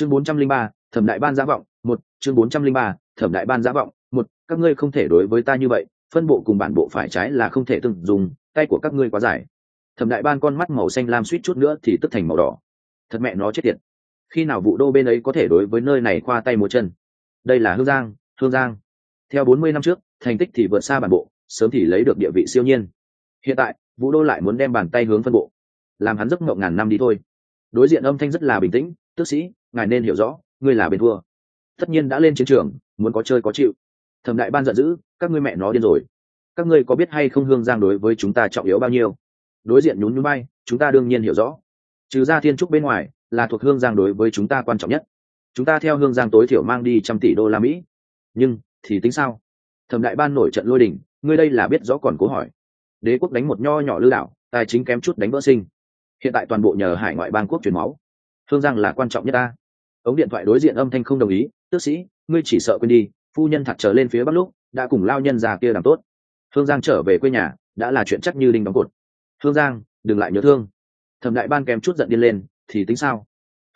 chương bốn trăm linh ba, thẩm đại ban giá vọng, một, chương bốn trăm linh ba, thẩm đại ban giá vọng, một, các ngươi không thể đối với ta như vậy, phân bộ cùng bản bộ phải trái là không thể từng dùng, tay của các ngươi quá dài. Thẩm đại ban con mắt màu xanh lam suýt chút nữa thì tức thành màu đỏ. Thật mẹ nó chết tiệt. Khi nào vụ đô bên ấy có thể đối với nơi này khoa tay múa chân? Đây là hương giang hương giang. Theo bốn mươi năm trước, thành tích thì vượt xa bản bộ, sớm thì lấy được địa vị siêu nhiên. Hiện tại vũ đô lại muốn đem bàn tay hướng phân bộ. Làm hắn giấc mộng ngàn năm đi thôi. Đối diện âm thanh rất là bình tĩnh tước sĩ ngài nên hiểu rõ, ngươi là bên thua. Tất nhiên đã lên chiến trường, muốn có chơi có chịu. Thẩm đại ban giận dữ, các ngươi mẹ nó điên rồi. Các ngươi có biết hay không hương giang đối với chúng ta trọng yếu bao nhiêu? Đối diện nhún nhún bay chúng ta đương nhiên hiểu rõ. Trừ ra thiên trúc bên ngoài, là thuộc hương giang đối với chúng ta quan trọng nhất. Chúng ta theo hương giang tối thiểu mang đi trăm tỷ đô la mỹ. Nhưng, thì tính sao? Thẩm đại ban nổi trận lôi đình, ngươi đây là biết rõ còn cố hỏi. Đế quốc đánh một nho nhỏ lư đảo, tài chính kém chút đánh vỡ sinh. Hiện tại toàn bộ nhờ hải ngoại bang quốc truyền máu. Hương giang là quan trọng nhất ta ống điện thoại đối diện âm thanh không đồng ý, tước sĩ, ngươi chỉ sợ quên đi, phu nhân thật trở lên phía bắc lúc, đã cùng lao nhân già kia làm tốt. Hương giang trở về quê nhà, đã là chuyện chắc như đinh đóng cột. Hương giang, đừng lại nhớ thương. Thẩm đại ban kèm chút giận điên lên, thì tính sao?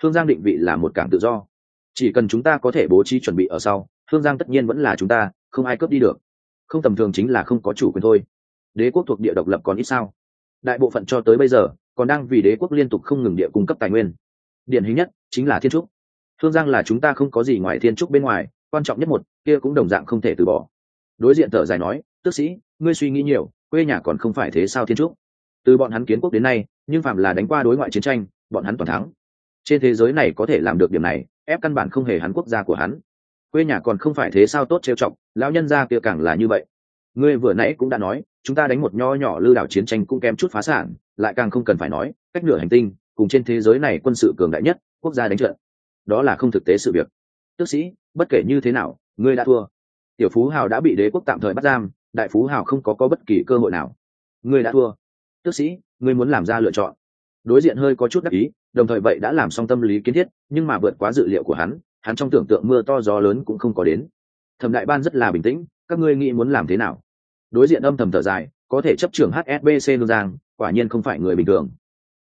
Hương giang định vị là một cảng tự do. Chỉ cần chúng ta có thể bố trí chuẩn bị ở sau, hương giang tất nhiên vẫn là chúng ta, không ai cướp đi được. Không tầm thường chính là không có chủ quyền thôi. Đế quốc thuộc địa độc lập còn ít sao? Đại bộ phận cho tới bây giờ, còn đang vì đế quốc liên tục không ngừng địa cung cấp tài nguyên. Điển hình nhất chính là thiên trúc hương giang là chúng ta không có gì ngoài thiên trúc bên ngoài, quan trọng nhất một, kia cũng đồng dạng không thể từ bỏ. Đối diện thở dài nói tước sĩ, ngươi suy nghĩ nhiều, quê nhà còn không phải thế sao thiên trúc? Từ bọn hắn kiến quốc đến nay, nhưng phạm là đánh qua đối ngoại chiến tranh, bọn hắn toàn thắng. Trên thế giới này có thể làm được điểm này, ép căn bản không hề hắn quốc gia của hắn. Quê nhà còn không phải thế sao tốt trêu trọng lão nhân gia kia càng là như vậy. Ngươi vừa nãy cũng đã nói, chúng ta đánh một nho nhỏ lư đảo chiến tranh cũng kém chút phá sản, lại càng không cần phải nói, cách nửa hành tinh, cùng trên thế giới này quân sự cường đại nhất, quốc gia đánh trận đó là không thực tế sự việc. Tước sĩ, bất kể như thế nào, ngươi đã thua. Tiểu phú hào đã bị đế quốc tạm thời bắt giam, đại phú hào không có có bất kỳ cơ hội nào. Ngươi đã thua. Tước sĩ, ngươi muốn làm ra lựa chọn. Đối diện hơi có chút đắc ý, đồng thời vậy đã làm xong tâm lý kiến thiết, nhưng mà vượt quá dự liệu của hắn hắn trong tưởng tượng mưa to gió lớn cũng không có đến. Thẩm đại ban rất là bình tĩnh, các ngươi nghĩ muốn làm thế nào? Đối diện âm thầm thở dài, có thể chấp trưởng hsbc hương giang, quả nhiên không phải người bình thường.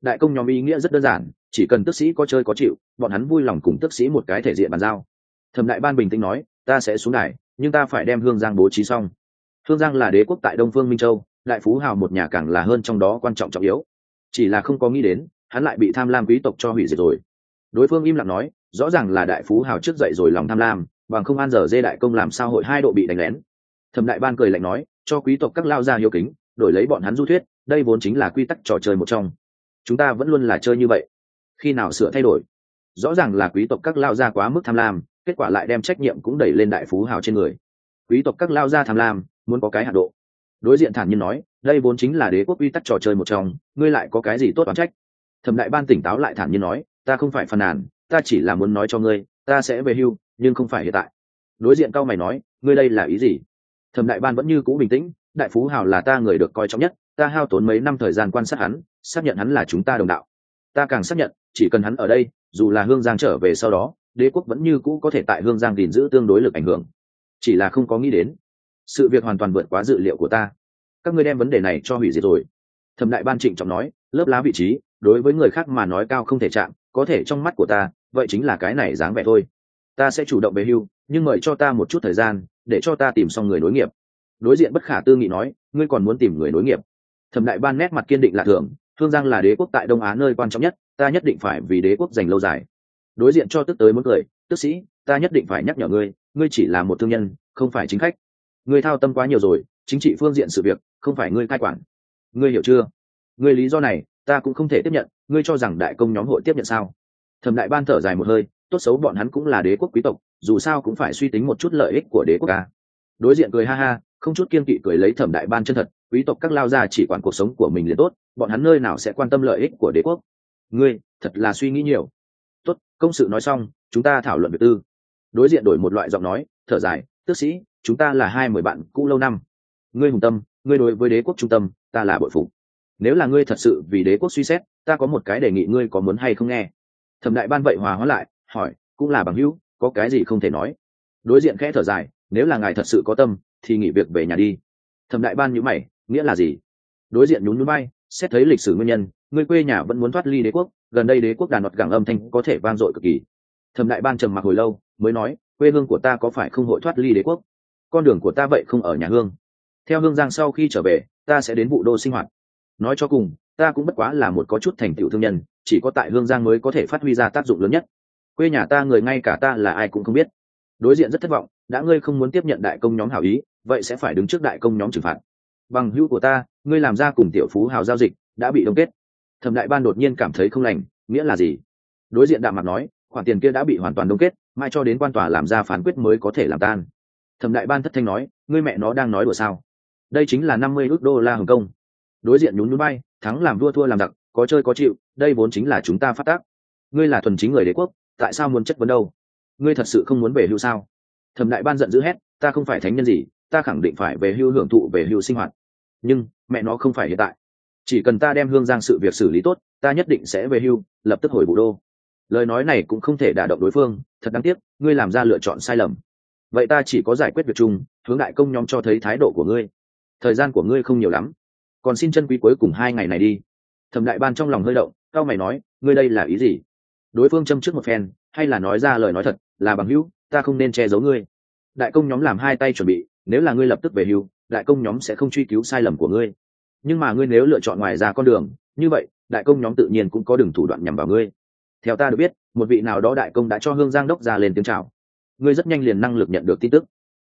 Đại công nhóm ý nghĩa rất đơn giản chỉ cần tức sĩ có chơi có chịu, bọn hắn vui lòng cùng tức sĩ một cái thể diện bàn giao. Thẩm đại ban bình tĩnh nói, ta sẽ xuống đài, nhưng ta phải đem hương giang bố trí xong. Hương giang là đế quốc tại đông phương minh châu, đại phú hào một nhà càng là hơn trong đó quan trọng trọng yếu. Chỉ là không có nghĩ đến, hắn lại bị tham lam quý tộc cho hủy diệt rồi. Đối phương im lặng nói, rõ ràng là đại phú hào trước dậy rồi lòng tham lam, bằng không an giờ dê đại công làm sao hội hai độ bị đánh lén. Thẩm đại ban cười lạnh nói, cho quý tộc các lao gia hiếu kính, đổi lấy bọn hắn du thuyết, đây vốn chính là quy tắc trò chơi một trong. Chúng ta vẫn luôn là chơi như vậy khi nào sửa thay đổi. Rõ ràng là quý tộc các lao gia quá mức tham lam, kết quả lại đem trách nhiệm cũng đẩy lên đại phú hào trên người. Quý tộc các lao gia tham lam, muốn có cái hạ độ. Đối diện thản nhiên nói, đây vốn chính là đế quốc uy tắc trò chơi một trong, ngươi lại có cái gì tốt đoán trách? Thẩm đại ban tỉnh táo lại thản nhiên nói, ta không phải phàn nàn, ta chỉ là muốn nói cho ngươi, ta sẽ về hưu, nhưng không phải hiện tại. Đối diện cao mày nói, ngươi đây là ý gì? Thẩm đại ban vẫn như cũ bình tĩnh, đại phú hào là ta người được coi trọng nhất, ta hao tốn mấy năm thời gian quan sát hắn, xác nhận hắn là chúng ta đồng đạo. Ta càng xác nhận chỉ cần hắn ở đây, dù là hương giang trở về sau đó, đế quốc vẫn như cũ có thể tại hương giang gìn giữ tương đối lực ảnh hưởng. Chỉ là không có nghĩ đến, sự việc hoàn toàn vượt quá dự liệu của ta. Các ngươi đem vấn đề này cho hủy diệt rồi. Thẩm đại ban trịnh trọng nói, lớp lá vị trí, đối với người khác mà nói cao không thể chạm, có thể trong mắt của ta, vậy chính là cái này dáng vẻ thôi. Ta sẽ chủ động về hưu, nhưng mời cho ta một chút thời gian, để cho ta tìm xong người nối nghiệp. Đối diện bất khả tư nghị nói, ngươi còn muốn tìm người nối nghiệp? Thẩm đại ban nét mặt kiên định lạ thường thương giang là đế quốc tại đông á nơi quan trọng nhất, ta nhất định phải vì đế quốc dành lâu dài. Đối diện cho tức tới muốn cười, tức sĩ, ta nhất định phải nhắc nhở ngươi ngươi chỉ là một thương nhân, không phải chính khách. Ngươi thao tâm quá nhiều rồi, chính trị phương diện sự việc, không phải ngươi cai quản. Ngươi hiểu chưa? Ngươi lý do này, ta cũng không thể tiếp nhận, ngươi cho rằng đại công nhóm hội tiếp nhận sao? Thẩm đại ban thở dài một hơi, tốt xấu bọn hắn cũng là đế quốc quý tộc, dù sao cũng phải suy tính một chút lợi ích của đế quốc ca đối diện cười ha ha, không chút kiên kỵ cười lấy thẩm đại ban chân thật quý tộc các lao gia chỉ quản cuộc sống của mình liền tốt, bọn hắn nơi nào sẽ quan tâm lợi ích của đế quốc? Ngươi, thật là suy nghĩ nhiều. Tốt, công sự nói xong, chúng ta thảo luận việc tư. Đối diện đổi một loại giọng nói, thở dài, tước sĩ, chúng ta là hai mười bạn cũ lâu năm. Ngươi hùng tâm, ngươi đối với đế quốc trung tâm, ta là bội phục. Nếu là ngươi thật sự vì đế quốc suy xét, ta có một cái đề nghị ngươi có muốn hay không nghe. Thẩm đại ban vậy hòa hóa lại, hỏi, cũng là bằng hữu, có cái gì không thể nói? Đối diện khẽ thở dài, nếu là ngài thật sự có tâm, thì nghỉ việc về nhà đi. Thẩm đại ban nhữ mày nghĩa là gì? Đối diện nhún núi bay xét thấy lịch sử nguyên nhân, người quê nhà vẫn muốn thoát ly đế quốc, gần đây đế quốc đàn đoạt gẳng âm thanh có thể vang dội cực kỳ. Thẩm đại ban trầm mặc hồi lâu, mới nói, quê hương của ta có phải không hội thoát ly đế quốc? Con đường của ta vậy không ở nhà hương. Theo hương giang sau khi trở về, ta sẽ đến vụ đô sinh hoạt. Nói cho cùng, ta cũng bất quá là một có chút thành tựu thương nhân, chỉ có tại hương giang mới có thể phát huy ra tác dụng lớn nhất. Quê nhà ta người ngay cả ta là ai cũng không biết. Đối diện rất thất vọng, đã ngươi không muốn tiếp nhận đại công nhóm hảo ý, vậy sẽ phải đứng trước đại công nhóm trừng phạt bằng hữu của ta, ngươi làm ra cùng tiểu phú hào giao dịch, đã bị đông kết. Thẩm đại ban đột nhiên cảm thấy không lành, nghĩa là gì? Đối diện đạm mặt nói, khoản tiền kia đã bị hoàn toàn đông kết, mai cho đến quan tòa làm ra phán quyết mới có thể làm tan. Thẩm đại ban thất thanh nói, ngươi mẹ nó đang nói đùa sao? Đây chính là năm mươi ước đô la hồng kông. Đối diện nhún nhún bay thắng làm vua thua làm giặc, có chơi có chịu, đây vốn chính là chúng ta phát tác. Ngươi là thuần chính người đế quốc, tại sao muốn chất vấn đâu? Ngươi thật sự không muốn về hưu sao? Thẩm đại ban giận dữ hét, ta không phải thánh nhân gì? Ta khẳng định phải về hưu hưởng thụ về hưu sinh hoạt. Nhưng, mẹ nó không phải hiện tại. Chỉ cần ta đem hương giang sự việc xử lý tốt, ta nhất định sẽ về hưu, lập tức hồi vụ đô. Lời nói này cũng không thể đả động đối phương, thật đáng tiếc, ngươi làm ra lựa chọn sai lầm. Vậy ta chỉ có giải quyết việc chung, hướng đại công nhóm cho thấy thái độ của ngươi. Thời gian của ngươi không nhiều lắm. Còn xin chân quý cuối cùng hai ngày này đi. Thẩm đại ban trong lòng hơi động, cao mày nói, ngươi đây là ý gì? Đối phương châm trước một phen, hay là nói ra lời nói thật, là bằng hữu, ta không nên che giấu ngươi. Đại công nhóm làm hai tay chuẩn bị nếu là ngươi lập tức về hưu, đại công nhóm sẽ không truy cứu sai lầm của ngươi. Nhưng mà ngươi nếu lựa chọn ngoài ra con đường, như vậy, đại công nhóm tự nhiên cũng có đường thủ đoạn nhằm vào ngươi. Theo ta được biết, một vị nào đó đại công đã cho hương giang đốc ra lên tiếng chào. Ngươi rất nhanh liền năng lực nhận được tin tức.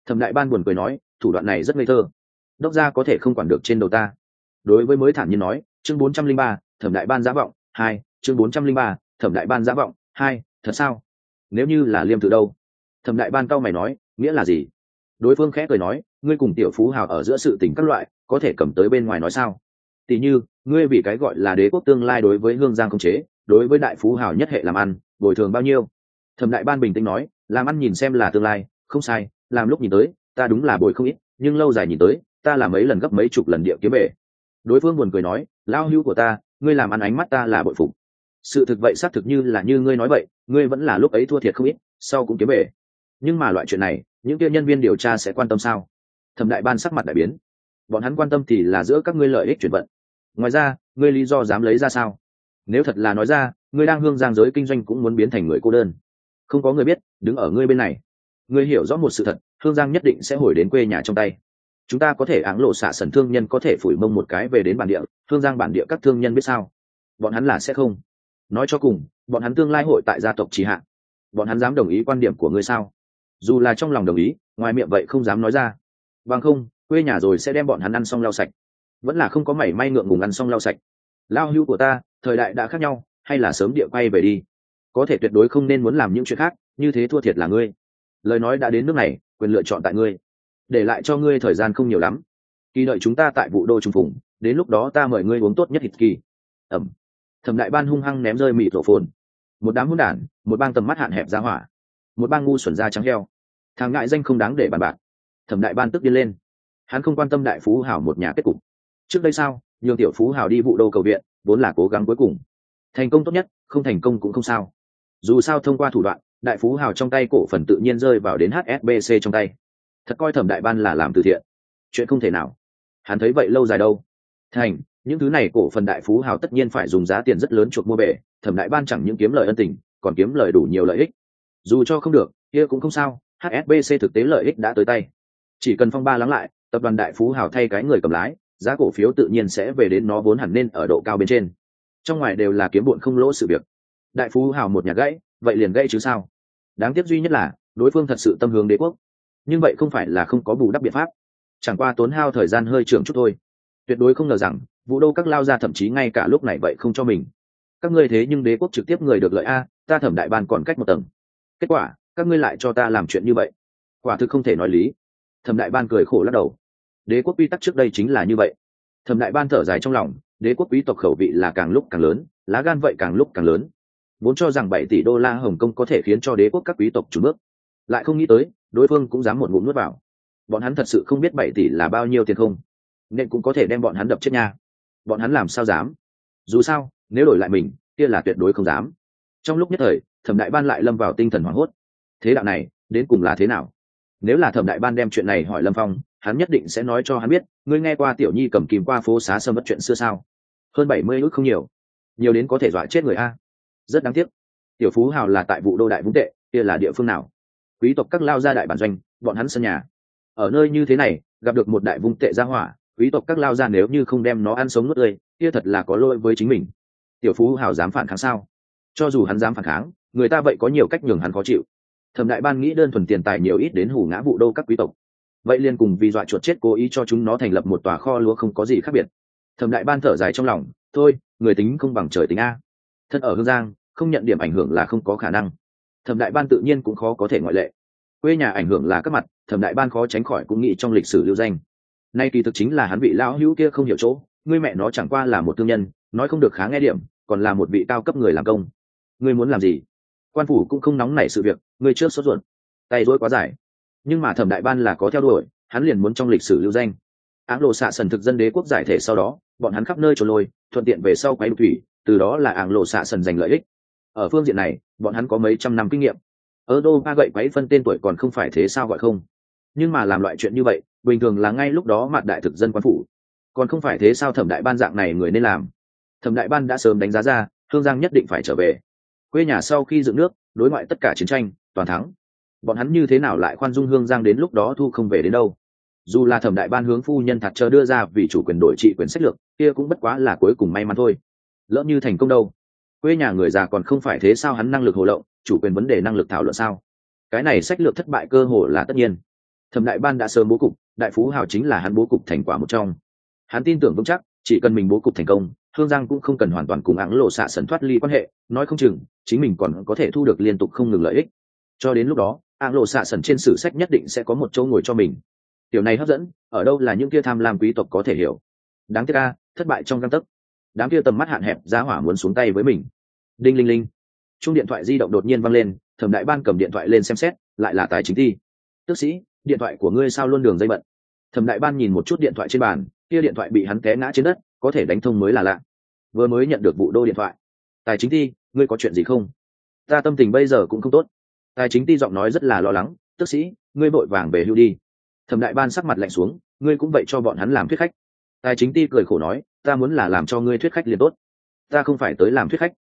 Thẩm đại ban buồn cười nói, thủ đoạn này rất ngây thơ. Đốc gia có thể không quản được trên đầu ta. Đối với mới thản nhiên nói, chương bốn trăm linh ba, thẩm đại ban giá vọng, hai, chương bốn trăm linh ba, thẩm đại ban giá vọng, hai, thật sao? Nếu như là liêm tự đâu? Thẩm đại ban cao mày nói, nghĩa là gì? Đối phương khẽ cười nói, ngươi cùng tiểu phú hào ở giữa sự tình các loại, có thể cầm tới bên ngoài nói sao? Tỉ như, ngươi vì cái gọi là đế quốc tương lai đối với hương giang không chế, đối với đại phú hào nhất hệ làm ăn, bồi thường bao nhiêu? Thẩm đại ban bình tĩnh nói, làm ăn nhìn xem là tương lai, không sai, làm lúc nhìn tới, ta đúng là bồi không ít, nhưng lâu dài nhìn tới, ta làm mấy lần gấp mấy chục lần địa kiếm bể đối phương buồn cười nói lao hưu của ta, ngươi làm ăn ánh mắt ta là bội phục. Sự thực vậy xác thực như là như ngươi nói vậy, ngươi vẫn là lúc ấy thua thiệt không ít, sau cũng kiếm bể nhưng mà loại chuyện này những kia nhân viên điều tra sẽ quan tâm sao? Thẩm đại ban sắc mặt đại biến. Bọn hắn quan tâm thì là giữa các ngươi lợi ích chuyển vận. Ngoài ra, ngươi lý do dám lấy ra sao? Nếu thật là nói ra, ngươi đang hương giang giới kinh doanh cũng muốn biến thành người cô đơn. Không có người biết, đứng ở ngươi bên này. Ngươi hiểu rõ một sự thật, hương giang nhất định sẽ hồi đến quê nhà trong tay. Chúng ta có thể áng lộ xả sần thương nhân có thể phủi mông một cái về đến bản địa, hương giang bản địa các thương nhân biết sao? Bọn hắn là sẽ không. Nói cho cùng, bọn hắn tương lai hội tại gia tộc trì hạ. Bọn hắn dám đồng ý quan điểm của ngươi sao? Dù là trong lòng đồng ý, ngoài miệng vậy không dám nói ra. Bằng không, quê nhà rồi sẽ đem bọn hắn ăn xong lau sạch. Vẫn là không có mảy may ngượng ngùng ăn xong lau sạch. Lao hưu của ta, thời đại đã khác nhau, hay là sớm địa quay về đi. Có thể tuyệt đối không nên muốn làm những chuyện khác, như thế thua thiệt là ngươi. Lời nói đã đến nước này, quyền lựa chọn tại ngươi. Để lại cho ngươi thời gian không nhiều lắm. Kỳ đợi chúng ta tại vụ đô trung phùng, đến lúc đó ta mời ngươi uống tốt nhất thịt kỳ. Ẩm. Thẩm đại ban hung hăng ném rơi mị thổ phồn. Một đám hôn đản, một bang tầm mắt hạn hẹp ra hỏa. Một bang ngu xuẩn da trắng heo thằng ngại danh không đáng để bàn bạc. Thẩm đại ban tức điên lên. Hắn không quan tâm đại phú hảo một nhà kết cục. Trước đây sao, nhường tiểu phú hảo đi vụ đô cầu viện, vốn là cố gắng cuối cùng. Thành công tốt nhất, không thành công cũng không sao. Dù sao thông qua thủ đoạn, đại phú hào trong tay cổ phần tự nhiên rơi vào đến hsbc trong tay. Thật coi thẩm đại ban là làm từ thiện. Chuyện không thể nào. Hắn thấy vậy lâu dài đâu. Thành, những thứ này cổ phần đại phú hào tất nhiên phải dùng giá tiền rất lớn chuộc mua bể, thẩm đại ban chẳng những kiếm lời ân tình, còn kiếm lời đủ nhiều lợi ích. Dù cho không được, kia cũng không sao hsbc thực tế lợi ích đã tới tay. Chỉ cần phong ba lắng lại, tập đoàn đại phú hào thay cái người cầm lái, giá cổ phiếu tự nhiên sẽ về đến nó vốn hẳn nên ở độ cao bên trên. Trong ngoài đều là kiếm bụn không lỗ sự việc. Đại phú hào một nhà gãy, vậy liền gãy chứ sao? Đáng tiếc duy nhất là, đối phương thật sự tâm hướng đế quốc. Nhưng vậy không phải là không có bù đắp biện pháp. Chẳng qua tốn hao thời gian hơi trưởng chút thôi. Tuyệt đối không ngờ rằng, vũ đô các lao ra thậm chí ngay cả lúc này vậy không cho mình. Các ngươi thế nhưng đế quốc trực tiếp người được lợi a, ta thẩm đại ban còn cách một tầng. Kết quả các ngươi lại cho ta làm chuyện như vậy. Quả thực không thể nói lý. Thẩm đại ban cười khổ lắc đầu. Đế quốc quy tắc trước đây chính là như vậy. Thẩm đại ban thở dài trong lòng, đế quốc quý tộc khẩu vị là càng lúc càng lớn, lá gan vậy càng lúc càng lớn. Vốn cho rằng bảy tỷ đô la hồng kông có thể khiến cho đế quốc các quý tộc trùn bước. Lại không nghĩ tới, đối phương cũng dám một ngụm nuốt vào. Bọn hắn thật sự không biết bảy tỷ là bao nhiêu tiền không, nên cũng có thể đem bọn hắn đập chết nha. Bọn hắn làm sao dám? Dù sao, nếu đổi lại mình, kia là tuyệt đối không dám. Trong lúc nhất thời, thẩm đại ban lại lâm vào tinh thần hoảng hốt thế đạo này, đến cùng là thế nào? Nếu là thẩm đại ban đem chuyện này hỏi lâm phong, hắn nhất định sẽ nói cho hắn biết, ngươi nghe qua tiểu nhi cầm kìm qua phố xá sâm mất chuyện xưa sao? Hơn bảy mươi ước không nhiều. Nhiều đến có thể dọa chết người a. Rất đáng tiếc. Tiểu phú hào là tại vụ đô đại vũng tệ, kia là địa phương nào? Quý tộc các lao gia đại bản doanh, bọn hắn sân nhà. Ở nơi như thế này, gặp được một đại vung tệ gia hỏa, quý tộc các lao gia nếu như không đem nó ăn sống nuốt tươi, kia thật là có lỗi với chính mình. Tiểu phú hào dám phản kháng sao? Cho dù hắn dám phản kháng, người ta vậy có nhiều cách nhường hắn khó chịu thẩm đại ban nghĩ đơn thuần tiền tài nhiều ít đến hủ ngã vụ đô các quý tộc. Vậy liền cùng vì dọa chuột chết cố ý cho chúng nó thành lập một tòa kho lúa không có gì khác biệt. Thẩm đại ban thở dài trong lòng, thôi, người tính không bằng trời tính a. Thân ở hương giang, không nhận điểm ảnh hưởng là không có khả năng. Thẩm đại ban tự nhiên cũng khó có thể ngoại lệ. Quê nhà ảnh hưởng là các mặt, thẩm đại ban khó tránh khỏi cũng nghĩ trong lịch sử lưu danh. Nay kỳ thực chính là hắn vị lão hữu kia không hiểu chỗ người mẹ nó chẳng qua là một thương nhân, nói không được khá nghe điểm, còn là một vị cao cấp người làm công. Ngươi muốn làm gì? Quan phủ cũng không nóng nảy sự việc người trước sốt ruột. Tay dối quá dài. Nhưng mà thẩm đại ban là có theo đuổi, hắn liền muốn trong lịch sử lưu danh. Áng lộ xạ sần thực dân đế quốc giải thể sau đó, bọn hắn khắp nơi trốn lôi, thuận tiện về sau quái đục thủy từ đó là áng lộ xạ sần giành lợi ích. Ở phương diện này, bọn hắn có mấy trăm năm kinh nghiệm. Ở đô ba gậy quấy phân tên tuổi còn không phải thế sao gọi không? Nhưng mà làm loại chuyện như vậy, bình thường là ngay lúc đó mặt đại thực dân quan phủ. Còn không phải thế sao thẩm đại ban dạng này người nên làm? Thẩm đại ban đã sớm đánh giá ra hương giang nhất định phải trở về quê nhà sau khi dựng nước, đối ngoại tất cả chiến tranh, toàn thắng. Bọn hắn như thế nào lại khoan dung hương giang đến lúc đó thu không về đến đâu? Dù là thẩm đại ban hướng phu nhân thật chờ đưa ra vì chủ quyền đổi trị quyền sách lược, kia cũng bất quá là cuối cùng may mắn thôi. Lỡ như thành công đâu? Quê nhà người già còn không phải thế sao hắn năng lực hồ lộng, chủ quyền vấn đề năng lực thảo luận sao? Cái này sách lược thất bại cơ hồ là tất nhiên. Thẩm đại ban đã sớm bố cục, đại phú hào chính là hắn bố cục thành quả một trong. Hắn tin tưởng vững chắc, chỉ cần mình bố cục thành công hương giang cũng không cần hoàn toàn cùng áng lộ xạ sần thoát ly quan hệ, nói không chừng, chính mình còn có thể thu được liên tục không ngừng lợi ích. Cho đến lúc đó, áng lộ xạ sần trên sử sách nhất định sẽ có một chỗ ngồi cho mình. Điều này hấp dẫn, ở đâu là những kia tham lam quý tộc có thể hiểu. Đáng tiếc ca thất bại trong găng tấc. Đám kia tầm mắt hạn hẹp, giá hỏa muốn xuống tay với mình. Đinh linh linh. Chung điện thoại di động đột nhiên văng lên, thẩm đại ban cầm điện thoại lên xem xét, lại là tài chính thi tức sĩ, điện thoại của ngươi sao luôn đường dây bận? Thẩm đại ban nhìn một chút điện thoại trên bàn, kia điện thoại bị hắn té ngã trên đất, có thể đánh thông mới là lạ vừa mới nhận được vụ đô điện thoại. Tài chính ti, ngươi có chuyện gì không? Ta tâm tình bây giờ cũng không tốt. Tài chính ti giọng nói rất là lo lắng, tức sĩ, ngươi vội vàng về hưu đi. Thẩm đại ban sắc mặt lạnh xuống, ngươi cũng vậy cho bọn hắn làm thuyết khách. Tài chính ti cười khổ nói, ta muốn là làm cho ngươi thuyết khách liền tốt. Ta không phải tới làm thuyết khách.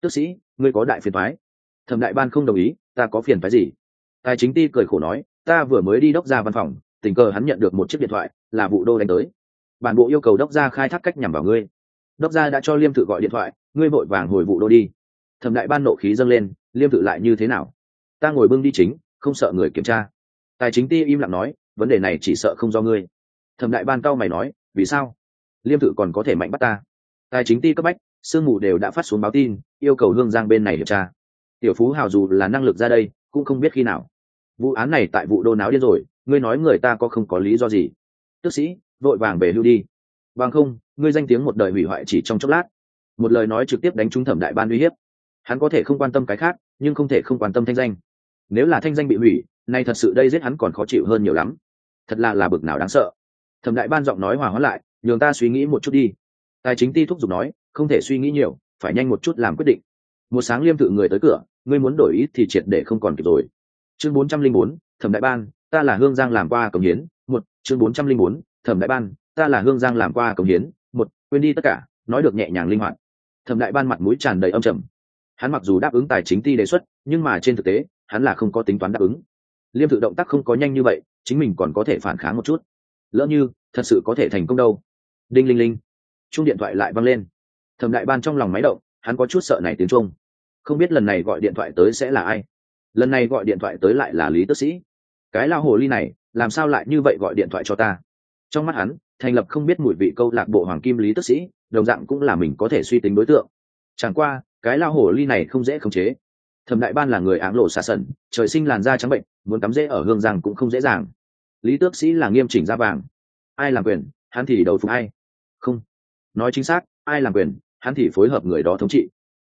Tức sĩ, ngươi có đại phiền thoái thẩm đại ban không đồng ý, ta có phiền phái gì? Tài chính ti cười khổ nói, ta vừa mới đi đốc ra văn phòng, tình cờ hắn nhận được một chiếc điện thoại, là vụ đô đánh tới. Bản bộ yêu cầu đốc gia khai thác cách nhằm vào ngươi đốc gia đã cho liêm tự gọi điện thoại, ngươi vội vàng hồi vụ đô đi. Thẩm đại ban nộ khí dâng lên, liêm tự lại như thế nào? Ta ngồi bưng đi chính, không sợ người kiểm tra. Tài chính ti im lặng nói, vấn đề này chỉ sợ không do ngươi. Thẩm đại ban cao mày nói, vì sao? Liêm tự còn có thể mạnh bắt ta. Tài chính ti cấp bách, sương mù đều đã phát xuống báo tin, yêu cầu hương giang bên này điều tra. Tiểu phú hào dù là năng lực ra đây, cũng không biết khi nào. Vụ án này tại vụ đô náo điên rồi, ngươi nói người ta có không có lý do gì? Tức sĩ, vội vàng về hưu đi. Bằng không ngươi danh tiếng một đời hủy hoại chỉ trong chốc lát. Một lời nói trực tiếp đánh trúng thẩm đại ban uy hiếp. Hắn có thể không quan tâm cái khác, nhưng không thể không quan tâm thanh danh. Nếu là thanh danh bị hủy, nay thật sự đây giết hắn còn khó chịu hơn nhiều lắm. Thật là là bực nào đáng sợ. Thẩm đại ban giọng nói hòa hóa lại, nhường ta suy nghĩ một chút đi. Tài chính ti thúc giục nói, không thể suy nghĩ nhiều, phải nhanh một chút làm quyết định. Một sáng liêm tự người tới cửa, ngươi muốn đổi ý thì triệt để không còn kịp rồi. Chương bốn trăm linh bốn, thẩm đại ban, ta là hương giang làm qua cống hiến. Một, chương bốn trăm linh bốn, thẩm đại ban, ta là hương giang làm qua cống hiến quên đi tất cả, nói được nhẹ nhàng linh hoạt. Thẩm đại ban mặt mũi tràn đầy âm trầm. Hắn mặc dù đáp ứng tài chính ti đề xuất, nhưng mà trên thực tế, hắn là không có tính toán đáp ứng. Liêm tự động tác không có nhanh như vậy, chính mình còn có thể phản kháng một chút. Lỡ như, thật sự có thể thành công đâu. Đinh linh linh. Chung điện thoại lại văng lên. Thẩm đại ban trong lòng máy động, hắn có chút sợ này tiếng trung không biết lần này gọi điện thoại tới sẽ là ai. Lần này gọi điện thoại tới lại là lý tức sĩ. Cái lao hồ ly này, làm sao lại như vậy gọi điện thoại cho ta? Trong mắt hắn thành lập không biết mùi vị câu lạc bộ hoàng kim lý tước sĩ, đồng dạng cũng là mình có thể suy tính đối tượng. Chẳng qua, cái lao hổ ly này không dễ khống chế. Thẩm đại ban là người áng lộ xa sẩn, trời sinh làn da trắng bệnh, muốn cắm dễ ở hương giang cũng không dễ dàng. Lý tước sĩ là nghiêm chỉnh da vàng. Ai làm quyền, hắn thì đầu phục ai. Không. Nói chính xác, ai làm quyền, hắn thì phối hợp người đó thống trị.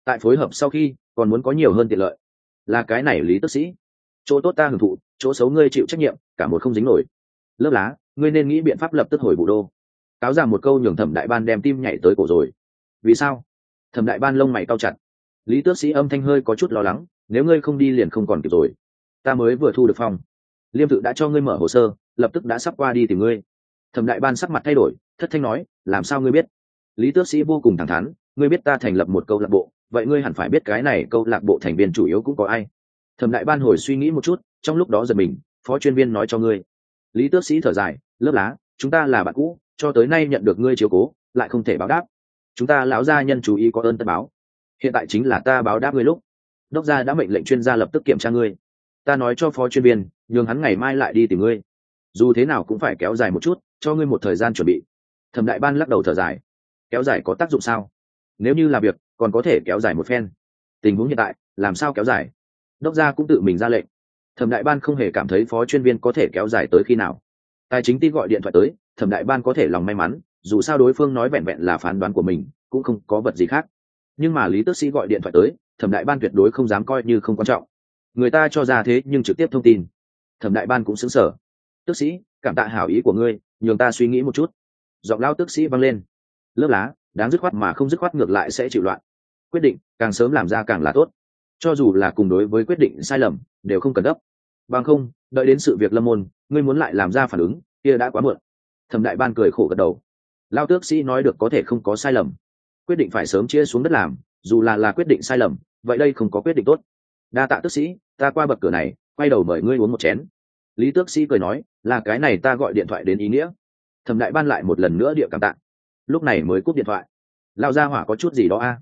Tại phối hợp sau khi, còn muốn có nhiều hơn tiện lợi. Là cái này lý tước sĩ. Chỗ tốt ta hưởng thụ, chỗ xấu ngươi chịu trách nhiệm, cả một không dính nổi. Lớp lá ngươi nên nghĩ biện pháp lập tức hồi vụ đô. Cáo ra một câu nhường thẩm đại ban đem tim nhảy tới cổ rồi. Vì sao? Thẩm đại ban lông mày cao chặt. Lý tước sĩ âm thanh hơi có chút lo lắng, nếu ngươi không đi liền không còn kịp rồi. Ta mới vừa thu được phòng. Liêm tự đã cho ngươi mở hồ sơ, lập tức đã sắp qua đi tìm ngươi. Thẩm đại ban sắc mặt thay đổi, thất thanh nói, làm sao ngươi biết? Lý tước sĩ vô cùng thẳng thắn, ngươi biết ta thành lập một câu lạc bộ, vậy ngươi hẳn phải biết cái này câu lạc bộ thành viên chủ yếu cũng có ai. Thẩm đại ban hồi suy nghĩ một chút, trong lúc đó giật mình, phó chuyên viên nói cho ngươi. Lý tước sĩ thở dài lớp lá, chúng ta là bạn cũ, cho tới nay nhận được ngươi chiếu cố, lại không thể báo đáp. Chúng ta lão gia nhân chú ý có ơn tất báo. Hiện tại chính là ta báo đáp ngươi lúc. Đốc gia đã mệnh lệnh chuyên gia lập tức kiểm tra ngươi. Ta nói cho phó chuyên viên, nhường hắn ngày mai lại đi tìm ngươi. Dù thế nào cũng phải kéo dài một chút, cho ngươi một thời gian chuẩn bị. Thẩm đại ban lắc đầu thở dài. Kéo dài có tác dụng sao? Nếu như là việc, còn có thể kéo dài một phen. Tình huống hiện tại, làm sao kéo dài? Đốc gia cũng tự mình ra lệnh. Thẩm đại ban không hề cảm thấy phó chuyên viên có thể kéo dài tới khi nào tài chính ti gọi điện thoại tới, thẩm đại ban có thể lòng may mắn, dù sao đối phương nói vẹn vẹn là phán đoán của mình, cũng không có vật gì khác. Nhưng mà lý tước sĩ gọi điện thoại tới, thẩm đại ban tuyệt đối không dám coi như không quan trọng. Người ta cho ra thế nhưng trực tiếp thông tin. Thẩm đại ban cũng xứng sở tước sĩ, cảm tạ hảo ý của ngươi, nhường ta suy nghĩ một chút. Giọng lao tước sĩ văng lên. Lớp lá, đáng dứt khoát mà không dứt khoát ngược lại sẽ chịu loạn. Quyết định, càng sớm làm ra càng là tốt. Cho dù là cùng đối với quyết định sai lầm, đều không cần gấp. Bằng không đợi đến sự việc lâm môn, ngươi muốn lại làm ra phản ứng, kia đã quá muộn. Thẩm đại ban cười khổ gật đầu. Lao tước sĩ nói được có thể không có sai lầm. Quyết định phải sớm chia xuống đất làm, dù là là quyết định sai lầm, vậy đây không có quyết định tốt. Đa tạ tước sĩ, ta qua bậc cửa này, quay đầu mời ngươi uống một chén. Lý tước sĩ cười nói, là cái này ta gọi điện thoại đến ý nghĩa. Thẩm đại ban lại một lần nữa địa cảm tạ. Lúc này mới cúp điện thoại. Lao gia hỏa có chút gì đó a?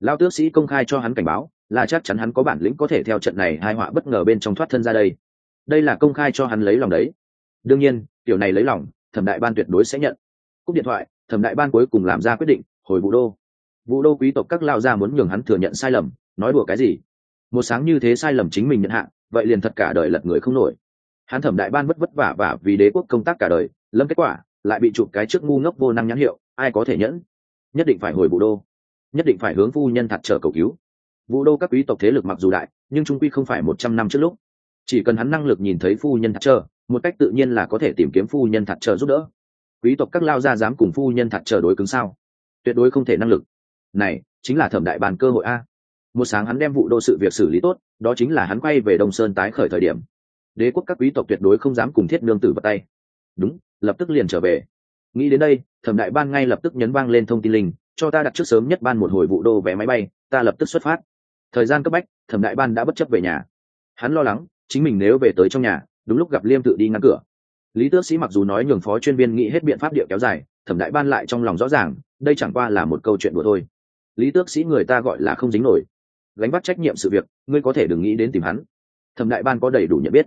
Lao tước sĩ công khai cho hắn cảnh báo, là chắc chắn hắn có bản lĩnh có thể theo trận này hai họa bất ngờ bên trong thoát thân ra đây đây là công khai cho hắn lấy lòng đấy. Đương nhiên tiểu này lấy lòng, thẩm đại ban tuyệt đối sẽ nhận. Cúp điện thoại, thẩm đại ban cuối cùng làm ra quyết định, hồi vũ đô. Vũ đô quý tộc các lao gia muốn nhường hắn thừa nhận sai lầm, nói đùa cái gì? Một sáng như thế sai lầm chính mình nhận hạn vậy liền thật cả đời lật người không nổi. Hắn thẩm đại ban vất vất vả vả vì đế quốc công tác cả đời, lâm kết quả, lại bị chụp cái trước ngu ngốc vô năng nhãn hiệu, ai có thể nhẫn? Nhất định phải hồi vũ đô. Nhất định phải hướng phu nhân thật trở cầu cứu. Vũ đô các quý tộc thế lực mặc dù đại, nhưng trung quy không phải một trăm năm trước lúc chỉ cần hắn năng lực nhìn thấy phu nhân thật chờ một cách tự nhiên là có thể tìm kiếm phu nhân thật chờ giúp đỡ. Quý tộc các lao gia dám cùng phu nhân thật chờ đối cứng sao? Tuyệt đối không thể năng lực. Này, chính là thẩm đại bàn cơ hội a. Một sáng hắn đem vụ đô sự việc xử lý tốt, đó chính là hắn quay về đông sơn tái khởi thời điểm. Đế quốc các quý tộc tuyệt đối không dám cùng thiết nương tử vào tay. Đúng, lập tức liền trở về. Nghĩ đến đây, thẩm đại ban ngay lập tức nhấn vang lên thông tin linh, cho ta đặt trước sớm nhất ban một hồi vụ đô vé máy bay, ta lập tức xuất phát. Thời gian cấp bách, thẩm đại ban đã bất chấp về nhà. Hắn lo lắng chính mình nếu về tới trong nhà, đúng lúc gặp liêm tự đi ngăn cửa. Lý tước sĩ mặc dù nói nhường phó chuyên viên nghĩ hết biện pháp địa kéo dài, thẩm đại ban lại trong lòng rõ ràng, đây chẳng qua là một câu chuyện đùa thôi. Lý tước sĩ người ta gọi là không dính nổi. Gánh bắt trách nhiệm sự việc, ngươi có thể đừng nghĩ đến tìm hắn. Thẩm đại ban có đầy đủ nhận biết.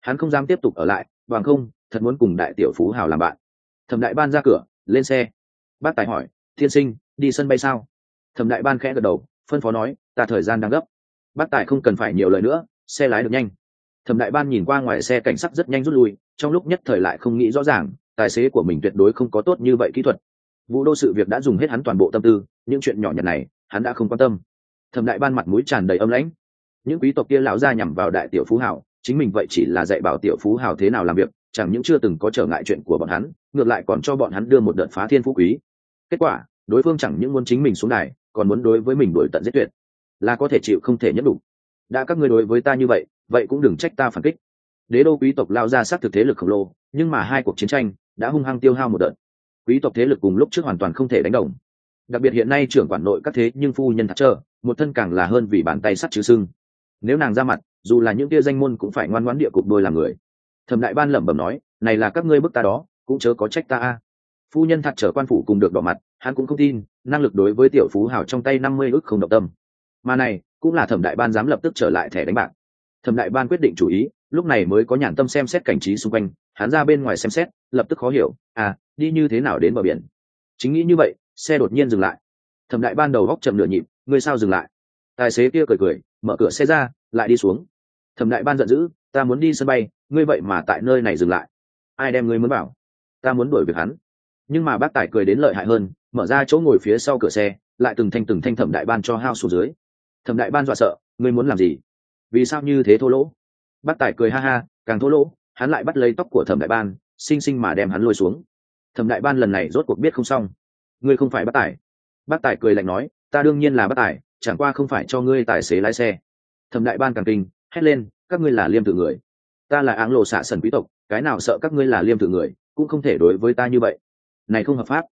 Hắn không dám tiếp tục ở lại, bằng không, thật muốn cùng đại tiểu phú hào làm bạn. Thẩm đại ban ra cửa, lên xe. Bác tài hỏi, thiên sinh, đi sân bay sao? Thẩm đại ban khẽ gật đầu, phân phó nói, ta thời gian đang gấp. Bác tài không cần phải nhiều lời nữa, xe lái được nhanh thẩm đại ban nhìn qua ngoài xe cảnh sắc rất nhanh rút lui, trong lúc nhất thời lại không nghĩ rõ ràng, tài xế của mình tuyệt đối không có tốt như vậy kỹ thuật. Vụ đô sự việc đã dùng hết hắn toàn bộ tâm tư, những chuyện nhỏ nhặt này, hắn đã không quan tâm. Thẩm đại ban mặt mũi tràn đầy âm lãnh. Những quý tộc kia lão ra nhằm vào đại tiểu phú hảo, chính mình vậy chỉ là dạy bảo tiểu phú hào thế nào làm việc, chẳng những chưa từng có trở ngại chuyện của bọn hắn, ngược lại còn cho bọn hắn đưa một đợt phá thiên phú quý. Kết quả, đối phương chẳng những muốn chính mình xuống đài, còn muốn đối với mình đổi tận giết tuyệt. Là có thể chịu không thể nhất đủ. Đã các ngươi đối với ta như vậy vậy cũng đừng trách ta phản kích. Đế đô quý tộc lao ra sát thực thế lực khổng lồ, nhưng mà hai cuộc chiến tranh đã hung hăng tiêu hao một đợt. Quý tộc thế lực cùng lúc trước hoàn toàn không thể đánh đồng. Đặc biệt hiện nay trưởng quản nội các thế nhưng phu nhân thật trơ, một thân càng là hơn vì bàn tay sắt chứ sưng. Nếu nàng ra mặt, dù là những kia danh môn cũng phải ngoan ngoãn địa cục đôi làm người. Thẩm đại ban lẩm bẩm nói, này là các ngươi bức ta đó, cũng chớ có trách ta a. Phu nhân thật trở quan phủ cùng được đỏ mặt, hắn cũng không tin, năng lực đối với tiểu phú hào trong tay năm mươi ước không động tâm. Mà này, cũng là thẩm đại ban dám lập tức trở lại thẻ đánh bạc thẩm đại ban quyết định chủ ý, lúc này mới có nhàn tâm xem xét cảnh trí xung quanh, hắn ra bên ngoài xem xét, lập tức khó hiểu à đi như thế nào đến bờ biển? Chính nghĩ như vậy, xe đột nhiên dừng lại. Thẩm đại ban đầu góc chậm nửa nhịp ngươi sao dừng lại? Tài xế kia cười cười, mở cửa xe ra, lại đi xuống. Thẩm đại ban giận dữ, ta muốn đi sân bay, ngươi vậy mà tại nơi này dừng lại. Ai đem ngươi muốn bảo? Ta muốn đuổi việc hắn. Nhưng mà bác tài cười đến lợi hại hơn, mở ra chỗ ngồi phía sau cửa xe, lại từng thanh từng thanh thẩm đại ban cho hao xuống dưới. Thẩm đại ban dọa sợ, ngươi muốn làm gì? Vì sao như thế thô lỗ? Bác tài cười ha ha, càng thô lỗ, hắn lại bắt lấy tóc của thẩm đại ban, xinh xinh mà đem hắn lôi xuống. Thẩm đại ban lần này rốt cuộc biết không xong. Ngươi không phải bác tài. Bác tài cười lạnh nói, ta đương nhiên là bác tài, chẳng qua không phải cho ngươi tài xế lái xe. Thẩm đại ban càng kinh, hét lên, các ngươi là liêm tự người. Ta là áng lộ xạ sần quý tộc, cái nào sợ các ngươi là liêm tự người, cũng không thể đối với ta như vậy. Này không hợp pháp.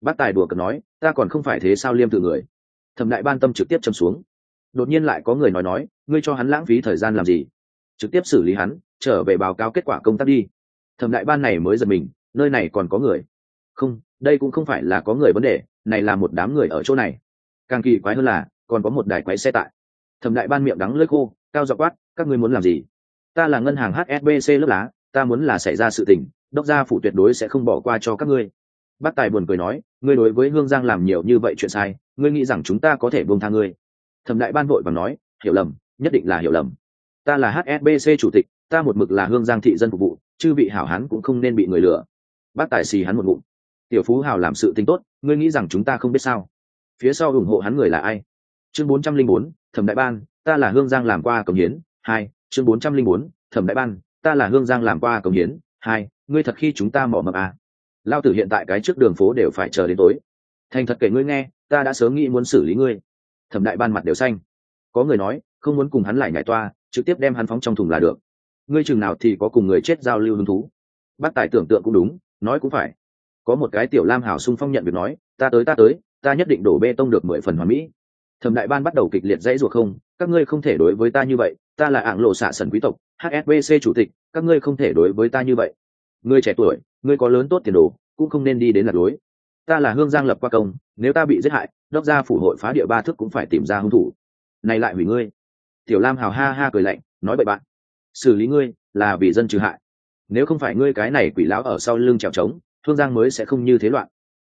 Bác tài đùa cợt nói, ta còn không phải thế sao liêm tự người? Thẩm đại ban tâm trực tiếp châm xuống đột nhiên lại có người nói nói, ngươi cho hắn lãng phí thời gian làm gì? Trực tiếp xử lý hắn, trở về báo cáo kết quả công tác đi. Thẩm đại ban này mới giật mình, nơi này còn có người? Không, đây cũng không phải là có người vấn đề, này là một đám người ở chỗ này. Càng kỳ quái hơn là, còn có một đài quái xe tại. Thẩm đại ban miệng đắng lơi khô, cao dọ quát, các ngươi muốn làm gì? Ta là ngân hàng hsbc lớp lá, ta muốn là xảy ra sự tình, đốc gia phụ tuyệt đối sẽ không bỏ qua cho các ngươi. Bác tài buồn cười nói, ngươi đối với hương giang làm nhiều như vậy chuyện sai, ngươi nghĩ rằng chúng ta có thể buông tha ngươi? Thẩm đại ban vội và nói, hiểu lầm, nhất định là hiểu lầm. Ta là hsbc chủ tịch, ta một mực là hương giang thị dân phục vụ chứ vị hảo hán cũng không nên bị người lừa. Bác tài xì hắn một ngụm. Tiểu phú hào làm sự tính tốt, ngươi nghĩ rằng chúng ta không biết sao? Phía sau ủng hộ hắn người là ai? Chương bốn trăm linh bốn, thẩm đại ban, ta là hương giang làm qua cống hiến, hai, chương bốn trăm linh bốn, thẩm đại ban, ta là hương giang làm qua cống hiến, hai, ngươi thật khi chúng ta mỏ mập à. lao tử hiện tại cái trước đường phố đều phải chờ đến tối. Thành thật kể ngươi nghe, ta đã sớm nghĩ muốn xử lý ngươi thẩm đại ban mặt đều xanh. Có người nói, không muốn cùng hắn lại nhảy toa, trực tiếp đem hắn phóng trong thùng là được. Ngươi chừng nào thì có cùng người chết giao lưu hứng thú. Bác tài tưởng tượng cũng đúng, nói cũng phải. Có một cái tiểu lam hảo sung phong nhận việc nói, ta tới ta tới, ta nhất định đổ bê tông được mười phần hoàn mỹ. Thẩm đại ban bắt đầu kịch liệt dãy ruột không, các ngươi không thể đối với ta như vậy, ta là ảng lộ xạ sần quý tộc hsbc chủ tịch, các ngươi không thể đối với ta như vậy. Ngươi trẻ tuổi, ngươi có lớn tốt tiền đồ, cũng không nên đi đến lạc lối ta là hương giang lập qua công, nếu ta bị giết hại, đốc gia phủ hội phá địa ba thước cũng phải tìm ra hung thủ. Này lại hủy ngươi. Tiểu lam hào ha ha cười lạnh, nói bậy bạn. Xử lý ngươi là vì dân trừ hại. Nếu không phải ngươi cái này quỷ lão ở sau lưng trèo trống, hương giang mới sẽ không như thế loạn.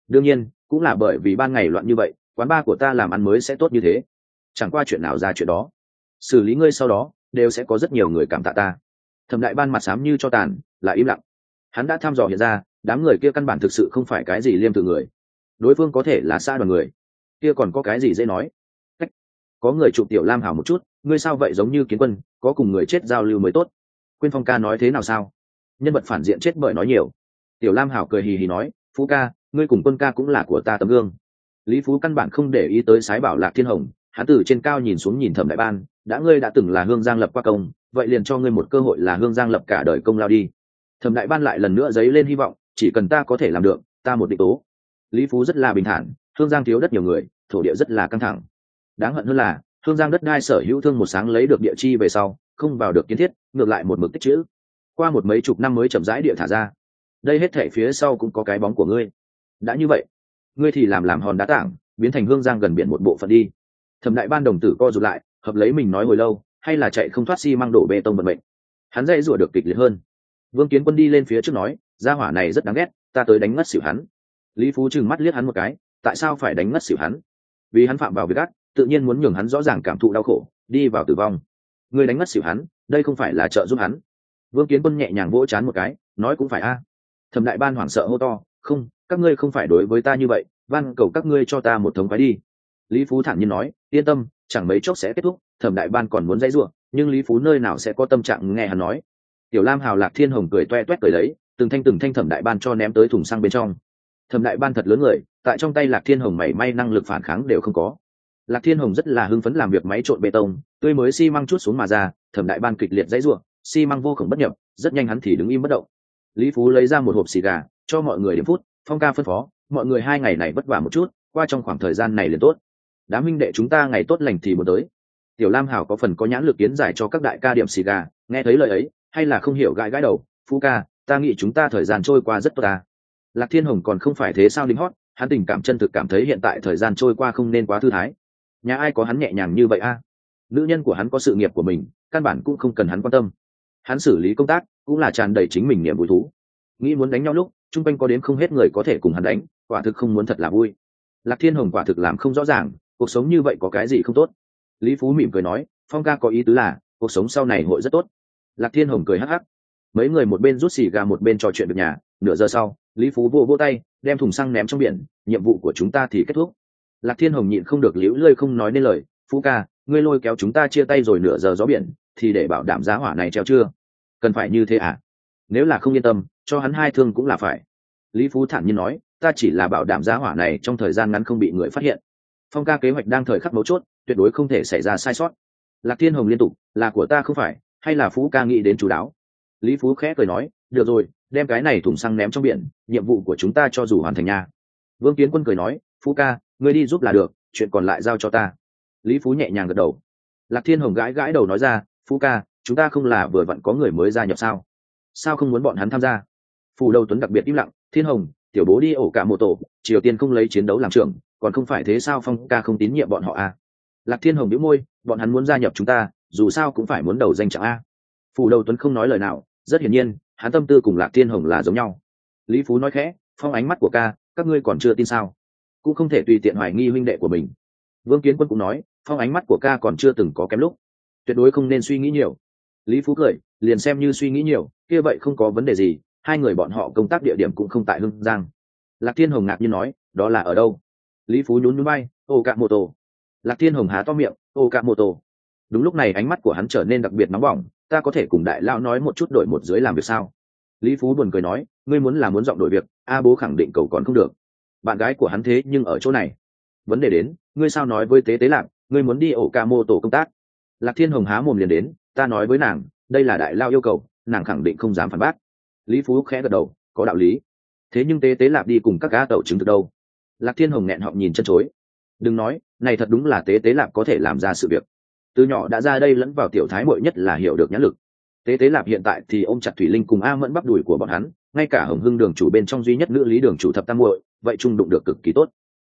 Đương nhiên, cũng là bởi vì ban ngày loạn như vậy, quán ba của ta làm ăn mới sẽ tốt như thế. Chẳng qua chuyện nào ra chuyện đó. Xử lý ngươi sau đó, đều sẽ có rất nhiều người cảm tạ ta. Thẩm đại ban mặt xám như cho tàn là im lặng. Hắn đã thăm dò hiện ra đám người kia căn bản thực sự không phải cái gì liêm tự người. Đối phương có thể là xa đoàn người, kia còn có cái gì dễ nói? Cách. có người chụp tiểu lam hảo một chút, ngươi sao vậy giống như kiến quân, có cùng người chết giao lưu mới tốt. Quyên phong ca nói thế nào sao? Nhân vật phản diện chết bởi nói nhiều. Tiểu lam hảo cười hì hì nói, phú ca, ngươi cùng quân ca cũng là của ta tấm gương. Lý phú căn bản không để ý tới sái bảo lạc thiên hồng, hắn từ trên cao nhìn xuống nhìn thẩm đại ban, đã ngươi đã từng là hương giang lập qua công, vậy liền cho ngươi một cơ hội là hương giang lập cả đời công lao đi. Thẩm đại ban lại lần nữa dấy lên hy vọng chỉ cần ta có thể làm được, ta một định tố. Lý phú rất là bình thản hương giang thiếu đất nhiều người, thổ địa rất là căng thẳng. Đáng hận hơn là hương giang đất đai sở hữu thương một sáng lấy được địa chi về sau, không vào được kiến thiết, ngược lại một mực tích chữ qua một mấy chục năm mới chậm rãi địa thả ra. Đây hết thể phía sau cũng có cái bóng của ngươi. Đã như vậy, ngươi thì làm làm hòn đá tảng, biến thành hương giang gần biển một bộ phận đi. Thẩm đại ban đồng tử co rụt lại, hợp lấy mình nói hồi lâu, hay là chạy không thoát si mang đổ bê tông vận mệnh. Hắn dây rủa được kịch liệt hơn. Vương kiến quân đi lên phía trước nói gia hỏa này rất đáng ghét ta tới đánh ngất xỉu hắn. Lý phú trừng mắt liếc hắn một cái tại sao phải đánh ngất xỉu hắn? Vì hắn phạm vào việc ác, tự nhiên muốn nhường hắn rõ ràng cảm thụ đau khổ đi vào tử vong. Người đánh ngất xỉu hắn đây không phải là trợ giúp hắn. Vương kiến quân nhẹ nhàng vỗ chán một cái nói cũng phải a. À. thẩm đại ban hoảng sợ hô to không các ngươi không phải đối với ta như vậy van cầu các ngươi cho ta một thống khoái đi. Lý phú thản nhiên nói yên tâm chẳng mấy chốc sẽ kết thúc thẩm đại ban còn muốn dãy ruộng nhưng lý phú nơi nào sẽ có tâm trạng nghe hắn nói. Tiểu lam hào lạc thiên hồng cười toe toét cười đấy từng thanh từng thanh thẩm đại ban cho ném tới thùng xăng bên trong. Thẩm đại ban thật lớn người, tại trong tay lạc thiên hồng mảy may năng lực phản kháng đều không có. Lạc thiên hồng rất là hưng phấn làm việc máy trộn bê tông, tươi mới xi măng chút xuống mà ra, thẩm đại ban kịch liệt dãy ruộng, xi măng vô khổng bất nhập, rất nhanh hắn thì đứng im bất động. Lý phú lấy ra một hộp xì gà, cho mọi người điểm phút, phong ca phân phó, mọi người hai ngày này vất vả một chút, qua trong khoảng thời gian này liền tốt. Đám minh đệ chúng ta ngày tốt lành thì một tới. Tiểu lam hảo có phần có nhãn lực kiến giải cho các đại ca điểm xì gà, nghe thấy lời ấy, hay là không hiểu gãi gãi đầu, phú ca ta nghĩ chúng ta thời gian trôi qua rất tốt ta. Lạc thiên hồng còn không phải thế sao linh hót? Hắn tình cảm chân thực cảm thấy hiện tại thời gian trôi qua không nên quá thư thái. Nhà ai có hắn nhẹ nhàng như vậy a? Nữ nhân của hắn có sự nghiệp của mình, căn bản cũng không cần hắn quan tâm. Hắn xử lý công tác cũng là tràn đầy chính mình niềm vui thú. Nghĩ muốn đánh nhau lúc, chung quanh có đến không hết người có thể cùng hắn đánh, quả thực không muốn thật là vui. Lạc thiên hồng quả thực làm không rõ ràng, cuộc sống như vậy có cái gì không tốt? Lý phú mỉm cười nói, phong ca có ý tứ là, cuộc sống sau này hội rất tốt. Lạc thiên hồng cười hắc hắc mấy người một bên rút xì gà một bên trò chuyện được nhà. Nửa giờ sau, lý phú vô vô tay, đem thùng xăng ném trong biển. Nhiệm vụ của chúng ta thì kết thúc. Lạc thiên hồng nhịn không được liễu lơi không nói nên lời. Phú ca, ngươi lôi kéo chúng ta chia tay rồi nửa giờ gió biển, thì để bảo đảm giá hỏa này treo chưa? Cần phải như thế à? Nếu là không yên tâm, cho hắn hai thương cũng là phải. Lý phú thản nhiên nói, ta chỉ là bảo đảm giá hỏa này trong thời gian ngắn không bị người phát hiện. Phong ca kế hoạch đang thời khắc mấu chốt, tuyệt đối không thể xảy ra sai sót. Lạc thiên hồng liên tục, là của ta không phải, hay là phú ca nghĩ đến chú đáo? Lý phú khẽ cười nói, được rồi, đem cái này thùng xăng ném trong biển, nhiệm vụ của chúng ta cho dù hoàn thành nha. Vương kiến quân cười nói, phú ca, ngươi đi giúp là được, chuyện còn lại giao cho ta. Lý phú nhẹ nhàng gật đầu. Lạc thiên hồng gãi gãi đầu nói ra, phú ca, chúng ta không là vừa vặn có người mới gia nhập sao? Sao không muốn bọn hắn tham gia? Phù đầu tuấn đặc biệt im lặng, thiên hồng, tiểu bố đi ổ cả một tổ, triều tiên không lấy chiến đấu làm trưởng, còn không phải thế sao phong ca không tín nhiệm bọn họ à. lạc thiên hồng đĩu môi, bọn hắn muốn gia nhập chúng ta, dù sao cũng phải muốn đầu danh trạng a. Phù đầu tuấn không nói lời nào rất hiển nhiên, hắn tâm tư cùng lạc thiên hồng là giống nhau. Lý phú nói khẽ, phong ánh mắt của ca, các ngươi còn chưa tin sao? Cũng không thể tùy tiện hoài nghi huynh đệ của mình. Vương kiến quân cũng nói, phong ánh mắt của ca còn chưa từng có kém lúc. Tuyệt đối không nên suy nghĩ nhiều. Lý phú cười, liền xem như suy nghĩ nhiều, kia vậy không có vấn đề gì, hai người bọn họ công tác địa điểm cũng không tại hưng giang. Lạc thiên hồng ngạc nhiên nói, đó là ở đâu? Lý phú nhún nhún bay ô cạ mô tô lạc thiên hồng há to miệng, ô cạ mô tô đúng lúc này ánh mắt của hắn trở nên đặc biệt nóng bỏng ta có thể cùng đại lao nói một chút đổi một dưới làm việc sao? Lý phú buồn cười nói, ngươi muốn là muốn dọn đổi việc, a bố khẳng định cầu còn không được. Bạn gái của hắn thế nhưng ở chỗ này. Vấn đề đến, ngươi sao nói với tế tế lạc, ngươi muốn đi ổ ca mô tổ công tác? Lạc thiên hồng há mồm liền đến, ta nói với nàng, đây là đại lao yêu cầu, nàng khẳng định không dám phản bác. Lý phú khẽ gật đầu, có đạo lý. Thế nhưng tế tế lạc đi cùng các gã tẩu chứng từ đâu? Lạc thiên hồng nghẹn họng nhìn chân chối. Đừng nói, này thật đúng là tế tế lạc có thể làm ra sự việc từ nhỏ đã ra đây lẫn vào tiểu thái mội nhất là hiểu được nhãn lực. Tế tế lạp hiện tại thì ôm chặt thủy linh cùng a mẫn bắp đùi của bọn hắn, ngay cả hồng hưng đường chủ bên trong duy nhất nữ lý đường chủ thập tam muội, vậy trung đụng được cực kỳ tốt.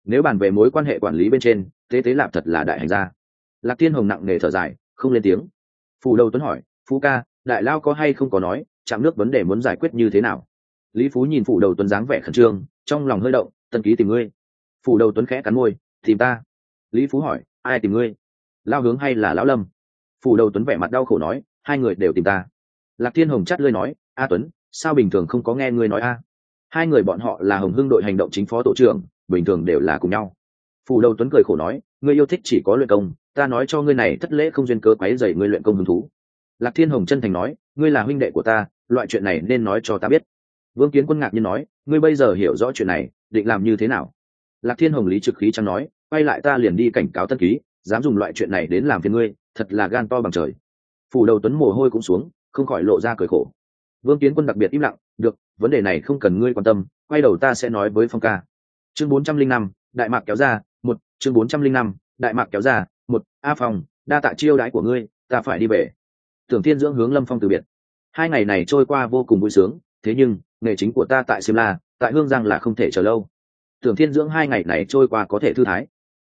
Nếu bàn về mối quan hệ quản lý bên trên, tế tế lạp thật là đại hành gia. Lạc thiên hồng nặng nề thở dài, không lên tiếng. Phù đầu tuấn hỏi, phú ca, đại lao có hay không có nói, chạm nước vấn đề muốn giải quyết như thế nào? Lý phú nhìn phủ đầu tuấn dáng vẻ khẩn trương, trong lòng hơi động, tân ký tìm ngươi. Phủ đầu tuấn khẽ cắn môi, tìm ta. Lý phú hỏi, ai tìm ngươi? Lao hướng hay là lão lâm? Phủ đầu tuấn vẻ mặt đau khổ nói, hai người đều tìm ta. Lạc thiên hồng chắt lơi nói, a tuấn, sao bình thường không có nghe ngươi nói a? Hai người bọn họ là hồng hưng đội hành động chính phó tổ trưởng, bình thường đều là cùng nhau. Phủ đầu tuấn cười khổ nói, ngươi yêu thích chỉ có luyện công, ta nói cho ngươi này thất lễ không duyên cớ quáy dày ngươi luyện công hứng thú. Lạc thiên hồng chân thành nói, ngươi là huynh đệ của ta, loại chuyện này nên nói cho ta biết. Vương kiến quân ngạc nhiên nói, ngươi bây giờ hiểu rõ chuyện này, định làm như thế nào? Lạc thiên hồng lý trực khí chẳng nói, quay lại ta liền đi cảnh cáo tân ký dám dùng loại chuyện này đến làm phiền ngươi, thật là gan to bằng trời. Phủ đầu tuấn mồ hôi cũng xuống, không khỏi lộ ra cười khổ. Vương kiến quân đặc biệt im lặng, được, vấn đề này không cần ngươi quan tâm, quay đầu ta sẽ nói với phong ca. Chương bốn trăm linh năm, đại mạc kéo ra, một, chương bốn trăm linh năm, đại mạc kéo ra, một, a phòng đa tạ chiêu đãi của ngươi, ta phải đi về. Tưởng thiên dưỡng hướng lâm phong từ biệt. Hai ngày này trôi qua vô cùng vui sướng, thế nhưng, nghề chính của ta tại simla tại hương giang là không thể chờ lâu. Tưởng thiên dưỡng hai ngày này trôi qua có thể thư thái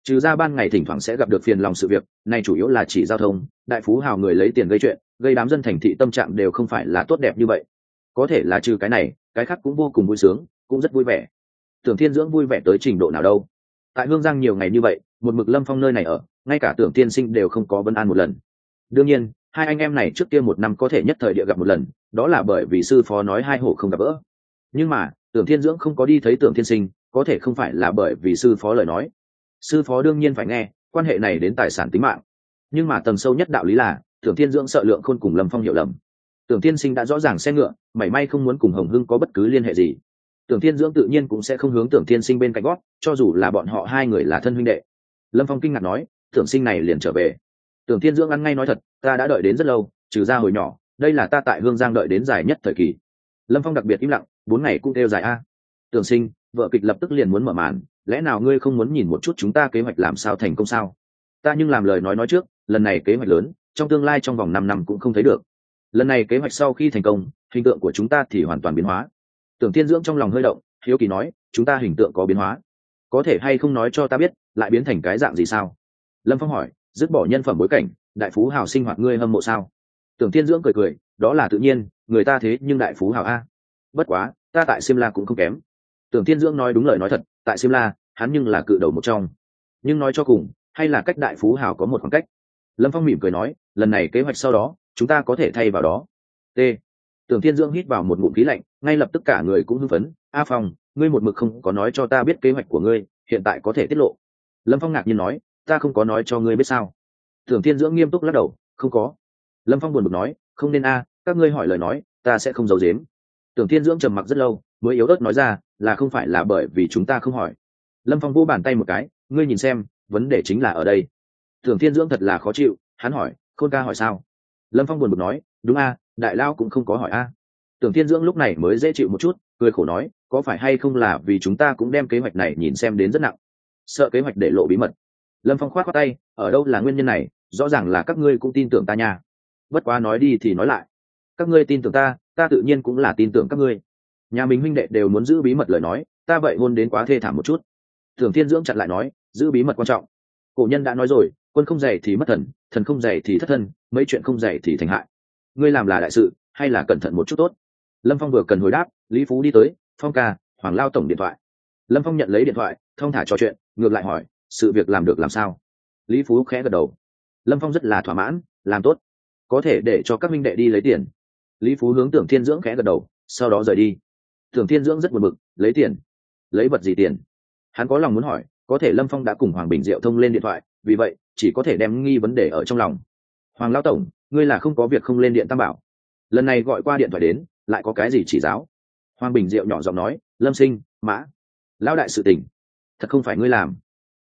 trừ ra ban ngày thỉnh thoảng sẽ gặp được phiền lòng sự việc này chủ yếu là chỉ giao thông, đại phú hào người lấy tiền gây chuyện, gây đám dân thành thị tâm trạng đều không phải là tốt đẹp như vậy. Có thể là trừ cái này, cái khác cũng vô cùng vui sướng, cũng rất vui vẻ. Tưởng thiên dưỡng vui vẻ tới trình độ nào đâu. Tại hương giang nhiều ngày như vậy, một mực lâm phong nơi này ở, ngay cả tưởng tiên sinh đều không có vân an một lần. Đương nhiên, hai anh em này trước kia một năm có thể nhất thời địa gặp một lần, đó là bởi vì sư phó nói hai hổ không gặp gỡ. Nhưng mà, tưởng thiên dưỡng không có đi thấy tưởng thiên sinh, có thể không phải là bởi vì sư phó lời nói sư phó đương nhiên phải nghe, quan hệ này đến tài sản tính mạng. Nhưng mà tầng sâu nhất đạo lý là tưởng thiên dưỡng sợ lượng khôn cùng lâm phong hiểu lầm. Tưởng thiên sinh đã rõ ràng xe ngựa, mảy may không muốn cùng hồng hưng có bất cứ liên hệ gì. Tưởng thiên dưỡng tự nhiên cũng sẽ không hướng tưởng thiên sinh bên cạnh gót, cho dù là bọn họ hai người là thân huynh đệ. Lâm phong kinh ngạc nói tưởng sinh này liền trở về. Tưởng thiên dưỡng ăn ngay nói thật, ta đã đợi đến rất lâu, trừ ra hồi nhỏ, đây là ta tại hương giang đợi đến dài nhất thời kỳ. Lâm phong đặc biệt im lặng, bốn ngày cũng kêu dài a. Tưởng sinh, vợ kịch lập tức liền muốn mở màn lẽ nào ngươi không muốn nhìn một chút chúng ta kế hoạch làm sao thành công sao? Ta nhưng làm lời nói nói trước, lần này kế hoạch lớn, trong tương lai trong vòng năm năm cũng không thấy được. Lần này kế hoạch sau khi thành công, hình tượng của chúng ta thì hoàn toàn biến hóa. Tưởng thiên dưỡng trong lòng hơi động, hiếu kỳ nói, chúng ta hình tượng có biến hóa. Có thể hay không nói cho ta biết, lại biến thành cái dạng gì sao? Lâm phong hỏi, dứt bỏ nhân phẩm bối cảnh, đại phú hào sinh hoạt ngươi hâm mộ sao? Tưởng thiên dưỡng cười cười, đó là tự nhiên, người ta thế nhưng đại phú hào a. Bất quá, ta tại simla cũng không kém tưởng thiên dưỡng nói đúng lời nói thật, tại simla hắn nhưng là cự đầu một trong. Nhưng nói cho cùng, hay là cách đại phú hào có một khoảng cách? Lâm phong mỉm cười nói, lần này kế hoạch sau đó, chúng ta có thể thay vào đó. T. Tưởng thiên dưỡng hít vào một ngụm khí lạnh, ngay lập tức cả người cũng hưng phấn. A phong, ngươi một mực không có nói cho ta biết kế hoạch của ngươi, hiện tại có thể tiết lộ. Lâm phong ngạc nhiên nói, ta không có nói cho ngươi biết sao? Tưởng thiên dưỡng nghiêm túc lắc đầu, không có. Lâm phong buồn bực nói, không nên a, các ngươi hỏi lời nói, ta sẽ không giấu dếm tưởng thiên dưỡng trầm mặc rất lâu, mới yếu ớt nói ra là không phải là bởi vì chúng ta không hỏi. Lâm phong vô bàn tay một cái, ngươi nhìn xem, vấn đề chính là ở đây. Tưởng thiên dưỡng thật là khó chịu, hắn hỏi, khôn ca hỏi sao? Lâm phong buồn bực nói, đúng a, đại lao cũng không có hỏi a. Tưởng thiên dưỡng lúc này mới dễ chịu một chút, cười khổ nói, có phải hay không là vì chúng ta cũng đem kế hoạch này nhìn xem đến rất nặng? Sợ kế hoạch để lộ bí mật. Lâm phong khoát khoát tay, ở đâu là nguyên nhân này? Rõ ràng là các ngươi cũng tin tưởng ta nha. Bất quá nói đi thì nói lại. Các ngươi tin tưởng ta ta tự nhiên cũng là tin tưởng các ngươi nhà mình huynh đệ đều muốn giữ bí mật lời nói, ta vậy hôn đến quá thê thảm một chút. Thường thiên dưỡng chặn lại nói, giữ bí mật quan trọng. Cổ nhân đã nói rồi, quân không dày thì mất thần thần không dày thì thất thân, mấy chuyện không dày thì thành hại. Ngươi làm là đại sự, hay là cẩn thận một chút tốt? Lâm phong vừa cần hồi đáp, lý phú đi tới, phong ca, hoàng lao tổng điện thoại. Lâm phong nhận lấy điện thoại thong thả trò chuyện, ngược lại hỏi, sự việc làm được làm sao? Lý phú khẽ gật đầu. Lâm phong rất là thỏa mãn, làm tốt. Có thể để cho các minh đệ đi lấy tiền. Lý phú hướng tưởng thiên dưỡng khẽ gật đầu, sau đó rời đi tưởng thiên dưỡng rất buồn bực, lấy tiền. Lấy vật gì tiền? Hắn có lòng muốn hỏi, có thể lâm phong đã cùng hoàng bình diệu thông lên điện thoại, vì vậy, chỉ có thể đem nghi vấn đề ở trong lòng. Hoàng lao tổng, ngươi là không có việc không lên điện tam bảo. Lần này gọi qua điện thoại đến, lại có cái gì chỉ giáo? Hoàng bình diệu nhỏ giọng nói, lâm sinh, mã. Lão đại sự tình. Thật không phải ngươi làm.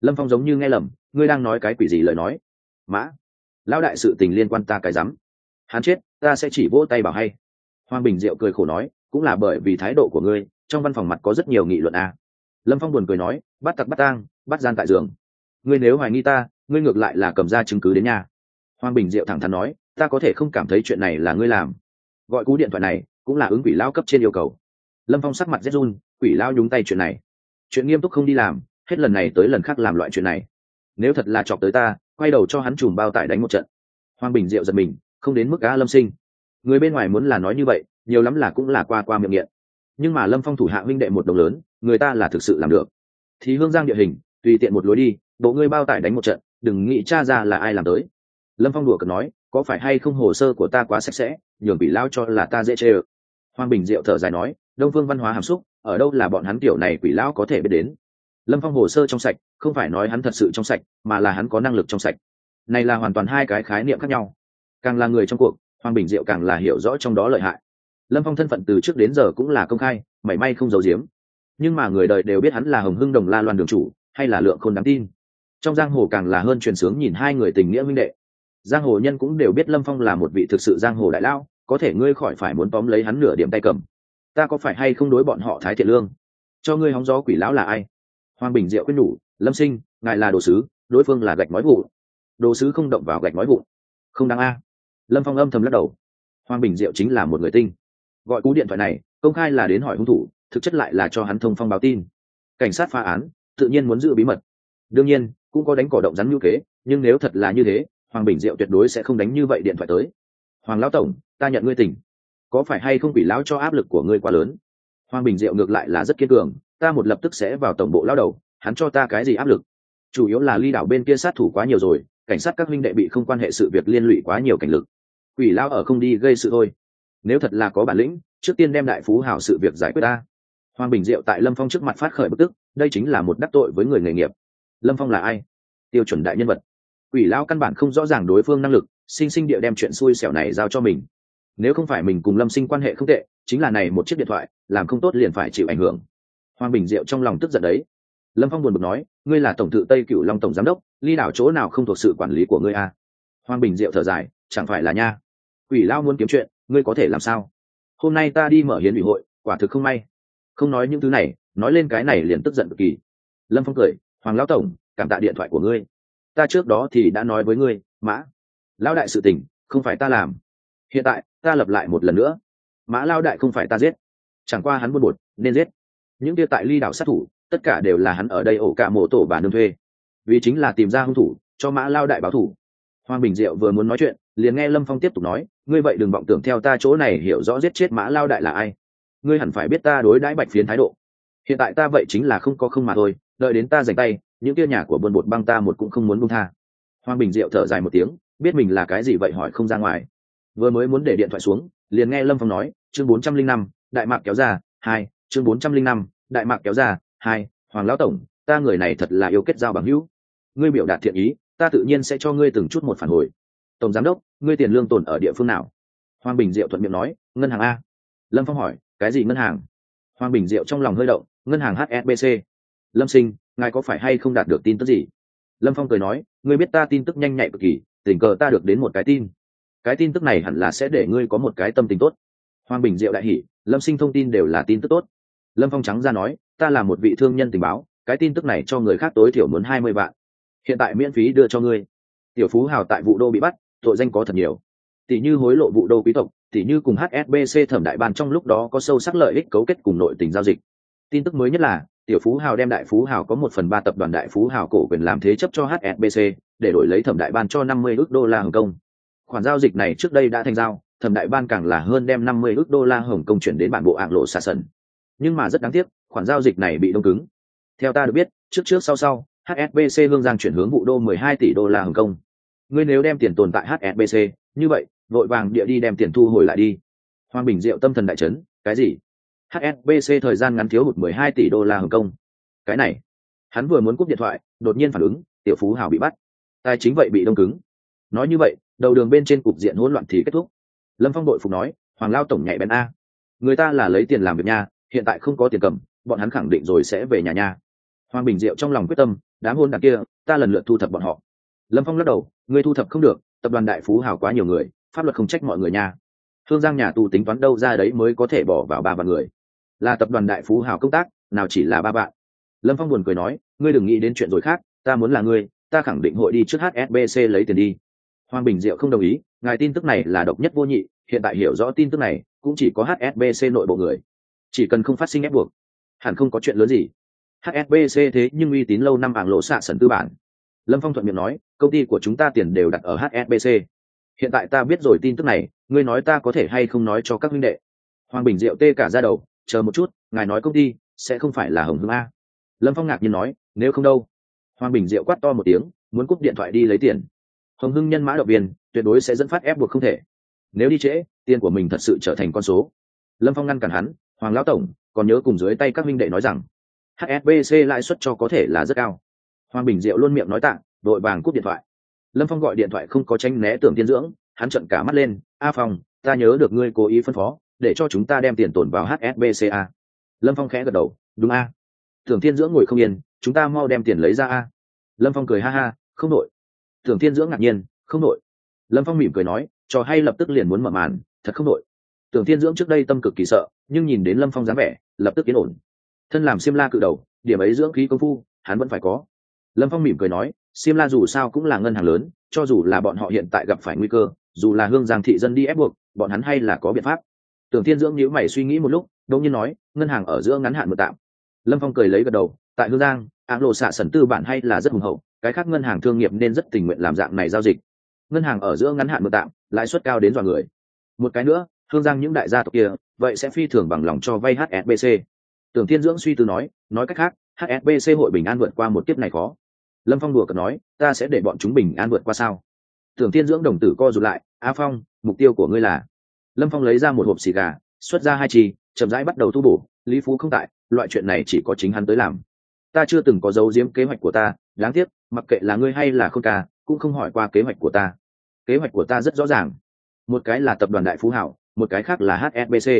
Lâm phong giống như nghe lầm, ngươi đang nói cái quỷ gì lời nói? Mã. Lão đại sự tình liên quan ta cái rắm. Hắn chết, ta sẽ chỉ vỗ tay bảo hay. Hoàng bình diệu cười khổ nói cũng là bởi vì thái độ của ngươi, trong văn phòng mặt có rất nhiều nghị luận a. À. lâm phong buồn cười nói, bắt tặc bắt tang, bắt gian tại giường. Ngươi nếu hoài nghi ta, ngươi ngược lại là cầm ra chứng cứ đến nhà. Hoàng bình diệu thẳng thắn nói, ta có thể không cảm thấy chuyện này là ngươi làm. Gọi cú điện thoại này, cũng là ứng quỷ lao cấp trên yêu cầu. Lâm phong sắc mặt rét run, quỷ lao nhúng tay chuyện này. Chuyện nghiêm túc không đi làm, hết lần này tới lần khác làm loại chuyện này. Nếu thật là chọc tới ta, quay đầu cho hắn chùm bao tải đánh một trận. Hoàng bình diệu giật mình, không đến mức á lâm sinh. Người bên ngoài muốn là nói như vậy nhiều lắm là cũng là qua qua miệng nghiện. Nhưng mà lâm phong thủ hạ huynh đệ một đồng lớn, người ta là thực sự làm được. Thì hương giang địa hình, tùy tiện một lối đi, bộ ngươi bao tải đánh một trận, đừng nghĩ cha ra là ai làm tới. Lâm phong đùa cợt nói, có phải hay không hồ sơ của ta quá sạch sẽ, nhường bị lao cho là ta dễ chê ơ? Hoàng bình diệu thở dài nói, đông phương văn hóa hàm xúc, ở đâu là bọn hắn tiểu này quỷ lão có thể biết đến. Lâm phong hồ sơ trong sạch, không phải nói hắn thật sự trong sạch, mà là hắn có năng lực trong sạch. Này là hoàn toàn hai cái khái niệm khác nhau. Càng là người trong cuộc, hoàng bình diệu càng là hiểu rõ trong đó lợi hại lâm phong thân phận từ trước đến giờ cũng là công khai, mảy may không giấu giếm. Nhưng mà người đời đều biết hắn là hồng hưng đồng la loan đường chủ, hay là lượng khôn đáng tin. Trong giang hồ càng là hơn truyền sướng nhìn hai người tình nghĩa minh đệ. Giang hồ nhân cũng đều biết lâm phong là một vị thực sự giang hồ đại lao, có thể ngươi khỏi phải muốn tóm lấy hắn nửa điểm tay cầm. Ta có phải hay không đối bọn họ thái thiện lương? Cho ngươi hóng gió quỷ lão là ai? Hoàng bình diệu quyết nhủ, lâm sinh, ngài là đồ sứ, đối phương là gạch nói vụ đồ sứ không động vào gạch nói vụ không đáng a. Lâm phong âm thầm lắc đầu. Hoàng bình diệu chính là một người tinh gọi cú điện thoại này, công khai là đến hỏi hung thủ, thực chất lại là cho hắn thông phong báo tin. Cảnh sát phá án, tự nhiên muốn giữ bí mật. Đương nhiên, cũng có đánh cỏ động rắn ngữ kế nhưng nếu thật là như thế, hoàng bình diệu tuyệt đối sẽ không đánh như vậy điện thoại tới. Hoàng lão tổng, ta nhận ngươi tỉnh có phải hay không bị lão cho áp lực của ngươi quá lớn? Hoàng bình diệu ngược lại là rất kiên cường, ta một lập tức sẽ vào tổng bộ lao đầu, hắn cho ta cái gì áp lực? Chủ yếu là ly đảo bên kia sát thủ quá nhiều rồi, cảnh sát các huynh đệ bị không quan hệ sự việc liên lụy quá nhiều cảnh lực. Quỷ lao ở không đi gây sự thôi nếu thật là có bản lĩnh, trước tiên đem đại phú hảo sự việc giải quyết ta. Hoàng bình diệu tại lâm phong trước mặt phát khởi bức tức, đây chính là một đắc tội với người nghề nghiệp. Lâm phong là ai? Tiêu chuẩn đại nhân vật. Quỷ lao căn bản không rõ ràng đối phương năng lực, sinh sinh địa đem chuyện xui xẻo này giao cho mình. Nếu không phải mình cùng lâm sinh quan hệ không tệ, chính là này một chiếc điện thoại, làm không tốt liền phải chịu ảnh hưởng. Hoàng bình diệu trong lòng tức giận đấy. Lâm phong buồn bực nói, ngươi là tổng tự tây cựu long tổng giám đốc, ly đảo chỗ nào không thuộc sự quản lý của ngươi à? hoàng bình diệu thở dài, chẳng phải là nha. Quỷ lao muốn kiếm chuyện ngươi có thể làm sao? Hôm nay ta đi mở hiến ủy hội, quả thực không may. Không nói những thứ này, nói lên cái này liền tức giận cực kỳ. Lâm phong cười, hoàng lão tổng, cảm tạ điện thoại của ngươi. Ta trước đó thì đã nói với ngươi, mã. Lão đại sự tình, không phải ta làm. Hiện tại, ta lập lại một lần nữa. Mã lao đại không phải ta giết. Chẳng qua hắn buôn bột nên giết. Những kia tại ly đảo sát thủ, tất cả đều là hắn ở đây ổ cả mộ tổ bà nương thuê. Vì chính là tìm ra hung thủ, cho mã lao đại báo thủ hoàng bình diệu vừa muốn nói chuyện, liền nghe lâm phong tiếp tục nói ngươi vậy đừng vọng tưởng theo ta chỗ này hiểu rõ giết chết mã lao đại là ai. Ngươi hẳn phải biết ta đối đãi bạch phiến thái độ. Hiện tại ta vậy chính là không có không mà thôi, đợi đến ta giành tay, những kia nhà của buôn bột băng ta một cũng không muốn buông tha. Hoàng bình diệu thở dài một tiếng, biết mình là cái gì vậy hỏi không ra ngoài. Vừa mới muốn để điện thoại xuống, liền nghe lâm phong nói, chương bốn trăm linh năm, đại mạc kéo ra, hai, chương bốn trăm linh năm, đại mạc kéo ra, hai, hoàng lão tổng, ta người này thật là yêu kết giao bằng hữu. Ngươi biểu đạt thiện ý, ta tự nhiên sẽ cho ngươi từng chút một phản hồi tổng giám đốc ngươi tiền lương tồn ở địa phương nào? Hoàng bình diệu thuận miệng nói ngân hàng a. Lâm phong hỏi cái gì ngân hàng? Hoàng bình diệu trong lòng hơi động ngân hàng hsbc lâm sinh ngài có phải hay không đạt được tin tức gì? Lâm phong cười nói ngươi biết ta tin tức nhanh nhạy cực kỳ tình cờ ta được đến một cái tin. Cái tin tức này hẳn là sẽ để ngươi có một cái tâm tình tốt. Hoàng bình diệu đại hỉ, lâm sinh thông tin đều là tin tức tốt. Lâm phong trắng ra nói ta là một vị thương nhân tình báo cái tin tức này cho người khác tối thiểu muốn hai mươi vạn. Hiện tại miễn phí đưa cho ngươi. Tiểu phú hào tại vụ đô bị bắt tội danh có thật nhiều. Tỷ như hối lộ vụ đô quý tộc, tỷ như cùng hsbc thẩm đại ban trong lúc đó có sâu sắc lợi ích cấu kết cùng nội tình giao dịch. Tin tức mới nhất là, tiểu phú hào đem đại phú hào có một phần ba tập đoàn đại phú hào cổ quyền làm thế chấp cho hsbc để đổi lấy thẩm đại ban cho năm mươi ước đô la hồng kông. Khoản giao dịch này trước đây đã thành giao, thẩm đại ban càng là hơn đem năm mươi ước đô la hồng kông chuyển đến bản bộ ạng lộ xà sần. Nhưng mà rất đáng tiếc, khoản giao dịch này bị đông cứng. Theo ta được biết, trước trước sau sau hsbc hương giang chuyển hướng vụ đô mười hai tỷ đô la hồng kông ngươi nếu đem tiền tồn tại hsbc như vậy, vội vàng địa đi đem tiền thu hồi lại đi. Hoàng bình diệu tâm thần đại trấn cái gì? Hsbc thời gian ngắn thiếu hụt mười hai tỷ đô la hồng kông. Cái này, hắn vừa muốn cúp điện thoại, đột nhiên phản ứng, tiểu phú hào bị bắt. Tài chính vậy bị đông cứng. Nói như vậy, đầu đường bên trên cục diện hỗn loạn thì kết thúc. Lâm phong đội phục nói, hoàng lao tổng nhạy bén a. Người ta là lấy tiền làm việc nha, hiện tại không có tiền cầm, bọn hắn khẳng định rồi sẽ về nhà nha. Hoàng bình diệu trong lòng quyết tâm, đám hôn đ kia, ta lần lượt thu thập bọn họ lâm phong lắc đầu người thu thập không được, tập đoàn đại phú hào quá nhiều người, pháp luật không trách mọi người nha. Thương giang nhà tù tính toán đâu ra đấy mới có thể bỏ vào ba vạn người. Là tập đoàn đại phú hào công tác, nào chỉ là ba vạn. Lâm phong buồn cười nói, ngươi đừng nghĩ đến chuyện rồi khác, ta muốn là ngươi, ta khẳng định hội đi trước hsbc lấy tiền đi. Hoàng bình diệu không đồng ý, ngài tin tức này là độc nhất vô nhị, hiện tại hiểu rõ tin tức này, cũng chỉ có hsbc nội bộ người. Chỉ cần không phát sinh ép buộc, hẳn không có chuyện lớn gì. Hsbc thế nhưng uy tín lâu năm ảng lộ xạ sần tư bản lâm phong thuận miệng nói, công ty của chúng ta tiền đều đặt ở hsbc hiện tại ta biết rồi tin tức này, ngươi nói ta có thể hay không nói cho các huynh đệ? Hoàng bình diệu tê cả ra đầu, chờ một chút, ngài nói công ty sẽ không phải là hồng hưng a. Lâm phong ngạc nhiên nói, nếu không đâu? Hoàng bình diệu quát to một tiếng, muốn cúp điện thoại đi lấy tiền. Hồng hưng nhân mã động viên, tuyệt đối sẽ dẫn phát ép buộc không thể. Nếu đi trễ, tiền của mình thật sự trở thành con số. Lâm phong ngăn cản hắn, hoàng lão tổng, còn nhớ cùng dưới tay các minh đệ nói rằng hsbc lãi suất cho có thể là rất cao hoàng bình diệu luôn miệng nói tạng đội vàng cúp điện thoại. Lâm phong gọi điện thoại không có tranh né tưởng tiên dưỡng, hắn trận cả mắt lên, a phong, ta nhớ được ngươi cố ý phân phó, để cho chúng ta đem tiền tổn vào hsbca lâm phong khẽ gật đầu, đúng a. Tưởng thiên dưỡng ngồi không yên, chúng ta mau đem tiền lấy ra a. Lâm phong cười ha ha, không nội tưởng thiên dưỡng ngạc nhiên, không nội lâm phong mỉm cười nói trò hay lập tức liền muốn mở màn, thật không nội tưởng thiên dưỡng trước đây tâm cực kỳ sợ, nhưng nhìn đến lâm phong dáng vẻ, lập tức yên ổn. Thân làm xiêm la cự đầu, điểm ấy dưỡng khí công phu, hắn vẫn phải có lâm phong mỉm cười nói, xiêm la dù sao cũng là ngân hàng lớn, cho dù là bọn họ hiện tại gặp phải nguy cơ, dù là hương giang thị dân đi ép buộc, bọn hắn hay là có biện pháp. Tưởng thiên dưỡng nhữ mày suy nghĩ một lúc đông nhiên nói, ngân hàng ở giữa ngắn hạn một tạm. Lâm phong cười lấy gật đầu, tại hương giang, áng lộ xạ sẩn tư bản hay là rất hùng hậu, cái khác ngân hàng thương nghiệp nên rất tình nguyện làm dạng này giao dịch. Ngân hàng ở giữa ngắn hạn một tạm, lãi suất cao đến dọa người. Một cái nữa, hương giang những đại gia tộc kia, vậy sẽ phi thường bằng lòng cho vay hsbc tưởng thiên dưỡng suy tư nói nói cách khác hsbc hội bình an vượt qua một kiếp này khó lâm phong đùa cợt nói, ta sẽ để bọn chúng bình an vượt qua sao? Tưởng thiên dưỡng đồng tử co rụt lại, a phong, mục tiêu của ngươi là? Lâm phong lấy ra một hộp xì gà, xuất ra hai chi, chậm rãi bắt đầu thu bổ, lý phú không tại, loại chuyện này chỉ có chính hắn tới làm. Ta chưa từng có dấu diếm kế hoạch của ta, đáng tiếc, mặc kệ là ngươi hay là không ca, cũng không hỏi qua kế hoạch của ta. Kế hoạch của ta rất rõ ràng. Một cái là tập đoàn đại phú hảo, một cái khác là hsbc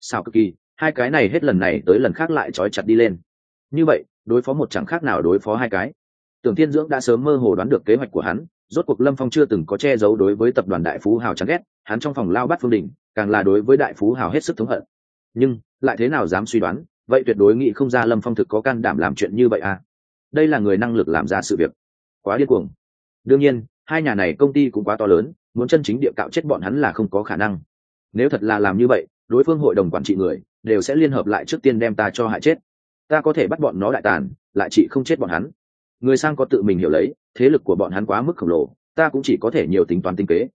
sao cực kỳ, hai cái này hết lần này tới lần khác lại trói chặt đi lên. Như vậy, đối phó một chẳng khác nào đối phó hai cái tưởng thiên dưỡng đã sớm mơ hồ đoán được kế hoạch của hắn, rốt cuộc lâm phong chưa từng có che giấu đối với tập đoàn đại phú hào chán ghét, hắn trong phòng lao bắt phương đình càng là đối với đại phú hào hết sức thống hận. Nhưng, lại thế nào dám suy đoán, vậy tuyệt đối nghĩ không ra lâm phong thực có can đảm làm chuyện như vậy à? Đây là người năng lực làm ra sự việc. Quá điên cuồng. Đương nhiên, hai nhà này công ty cũng quá to lớn, muốn chân chính địa cạo chết bọn hắn là không có khả năng. Nếu thật là làm như vậy, đối phương hội đồng quản trị người, đều sẽ liên hợp lại trước tiên đem ta cho hại chết. Ta có thể bắt bọn nó đại tàn, lại chỉ không chết bọn hắn người sang có tự mình hiểu lấy, thế lực của bọn hắn quá mức khổng lồ, ta cũng chỉ có thể nhiều tính toán tinh kế.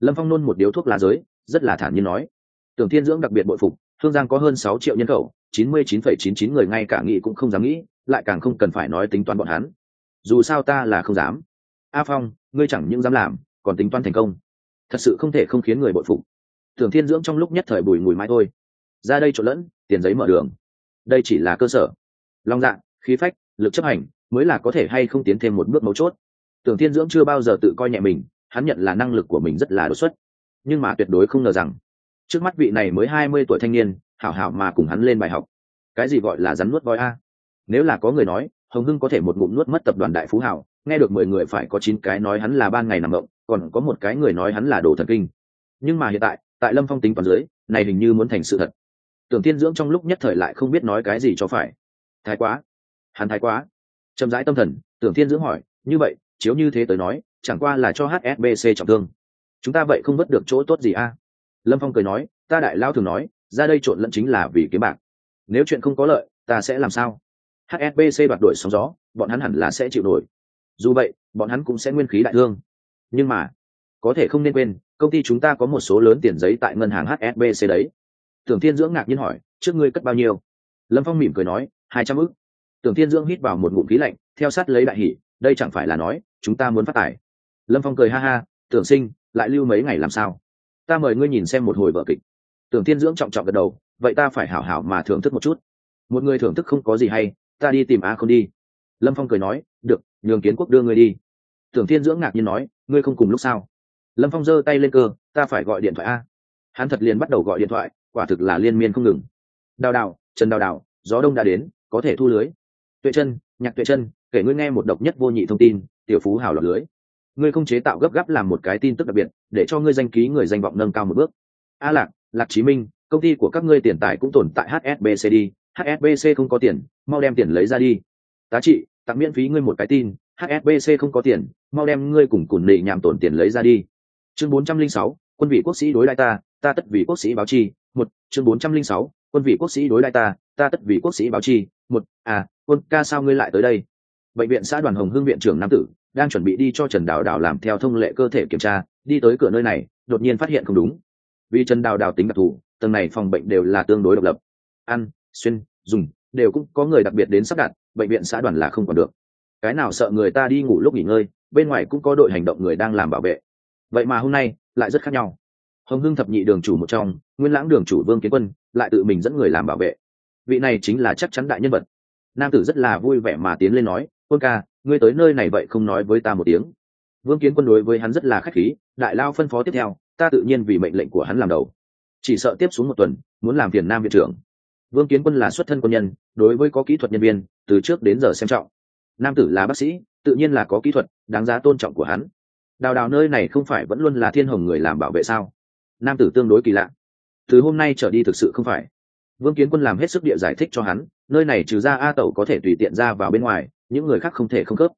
Lâm phong nôn một điếu thuốc lá giới, rất là thản nhiên nói. Tưởng thiên dưỡng đặc biệt bội phục, thương giang có hơn sáu triệu nhân khẩu, chín mươi chín phẩy chín chín người ngay cả nghĩ cũng không dám nghĩ, lại càng không cần phải nói tính toán bọn hắn. Dù sao ta là không dám. A phong, ngươi chẳng những dám làm, còn tính toán thành công. Thật sự không thể không khiến người bội phục. Tưởng thiên dưỡng trong lúc nhất thời bùi mùi mai thôi. Ra đây trộn lẫn, tiền giấy mở đường. Đây chỉ là cơ sở. Long dạ khí phách, lực chấp hành mới là có thể hay không tiến thêm một bước mấu chốt. Tưởng thiên dưỡng chưa bao giờ tự coi nhẹ mình, hắn nhận là năng lực của mình rất là đột xuất. Nhưng mà tuyệt đối không ngờ rằng, trước mắt vị này mới hai mươi tuổi thanh niên, hảo hảo mà cùng hắn lên bài học. Cái gì gọi là rắn nuốt voi a? Nếu là có người nói, hồng hưng có thể một ngụm nuốt mất tập đoàn đại phú hảo, nghe được mười người phải có chín cái nói hắn là ban ngày nằm ngộng còn có một cái người nói hắn là đồ thần kinh. Nhưng mà hiện tại tại lâm phong tính toàn dưới, này hình như muốn thành sự thật. Tưởng thiên dưỡng trong lúc nhất thời lại không biết nói cái gì cho phải. Thái quá. Hắn thái quá chậm rãi tâm thần, tưởng thiên dưỡng hỏi, như vậy, chiếu như thế tới nói, chẳng qua là cho hsbc trọng thương. Chúng ta vậy không vớt được chỗ tốt gì a? Lâm phong cười nói, ta đại lao thường nói, ra đây trộn lẫn chính là vì kiếm bạc. Nếu chuyện không có lợi, ta sẽ làm sao? Hsbc đoạt đuổi sóng gió, bọn hắn hẳn là sẽ chịu nổi. Dù vậy, bọn hắn cũng sẽ nguyên khí đại thương. Nhưng mà, có thể không nên quên, công ty chúng ta có một số lớn tiền giấy tại ngân hàng hsbc đấy. Tưởng thiên dưỡng ngạc nhiên hỏi, trước ngươi cất bao nhiêu? Lâm phong mỉm cười nói, hai trăm ức tưởng thiên dưỡng hít vào một ngụm khí lạnh, theo sát lấy đại hỷ đây chẳng phải là nói, chúng ta muốn phát tài. Lâm phong cười ha ha, tưởng sinh, lại lưu mấy ngày làm sao? Ta mời ngươi nhìn xem một hồi vở kịch. Tưởng thiên dưỡng trọng trọng gật đầu, vậy ta phải hảo hảo mà thưởng thức một chút. Một người thưởng thức không có gì hay, ta đi tìm a không đi. Lâm phong cười nói, được, nhường kiến quốc đưa ngươi đi. Tưởng thiên dưỡng ngạc nhiên nói, ngươi không cùng lúc sao? Lâm phong giơ tay lên cơ, ta phải gọi điện thoại a. Hắn thật liền bắt đầu gọi điện thoại, quả thực là liên miên không ngừng. Đào đào, trần đào đào, gió đông đã đến, có thể thu lưới tuệ chân, nhạc tuệ chân, kể ngươi nghe một độc nhất vô nhị thông tin, tiểu phú hào lọt lưới. Ngươi không chế tạo gấp gáp làm một cái tin tức đặc biệt, để cho ngươi danh ký người danh vọng nâng cao một bước. A lạc lạc chí minh, công ty của các ngươi tiền tài cũng tồn tại hsbc đi. Hsbc không có tiền, mau đem tiền lấy ra đi. Tá trị, tặng miễn phí ngươi một cái tin hsbc không có tiền, mau đem ngươi cùng cùn nị nhảm tổn tiền lấy ra đi. Chương bốn trăm linh sáu, quân vị quốc sĩ đối lại ta ta tất vì quốc sĩ báo chi. Một, chương bốn trăm linh sáu, quân vị quốc sĩ đối lại ta ta tất vì quốc sĩ báo chi. Một à quân ca sao ngươi lại tới đây? Bệnh viện xã đoàn hồng hương viện trưởng nam tử, đang chuẩn bị đi cho trần đào đào làm theo thông lệ cơ thể kiểm tra, đi tới cửa nơi này, đột nhiên phát hiện không đúng. Vì trần đào đào tính đặc thù, tầng này phòng bệnh đều là tương đối độc lập. Ăn, xuyên, dùng, đều cũng có người đặc biệt đến sắp đặt, bệnh viện xã đoàn là không còn được. Cái nào sợ người ta đi ngủ lúc nghỉ ngơi, bên ngoài cũng có đội hành động người đang làm bảo vệ. Vậy mà hôm nay, lại rất khác nhau. Hồng hưng thập nhị đường chủ một trong, nguyên lãng đường chủ vương kiến quân, lại tự mình dẫn người làm bảo vệ. Vị này chính là chắc chắn đại nhân vật nam tử rất là vui vẻ mà tiến lên nói, quân ca, ngươi tới nơi này vậy không nói với ta một tiếng. Vương kiến quân đối với hắn rất là khách khí, đại lao phân phó tiếp theo, ta tự nhiên vì mệnh lệnh của hắn làm đầu. Chỉ sợ tiếp xuống một tuần, muốn làm phiền nam viện trưởng. Vương kiến quân là xuất thân quân nhân, đối với có kỹ thuật nhân viên, từ trước đến giờ xem trọng. Nam tử là bác sĩ, tự nhiên là có kỹ thuật, đáng giá tôn trọng của hắn. Đào đào nơi này không phải vẫn luôn là thiên hồng người làm bảo vệ sao? Nam tử tương đối kỳ lạ. Từ hôm nay trở đi thực sự không phải vương kiến quân làm hết sức địa giải thích cho hắn, nơi này trừ ra a tẩu có thể tùy tiện ra vào bên ngoài, những người khác không thể không khớp.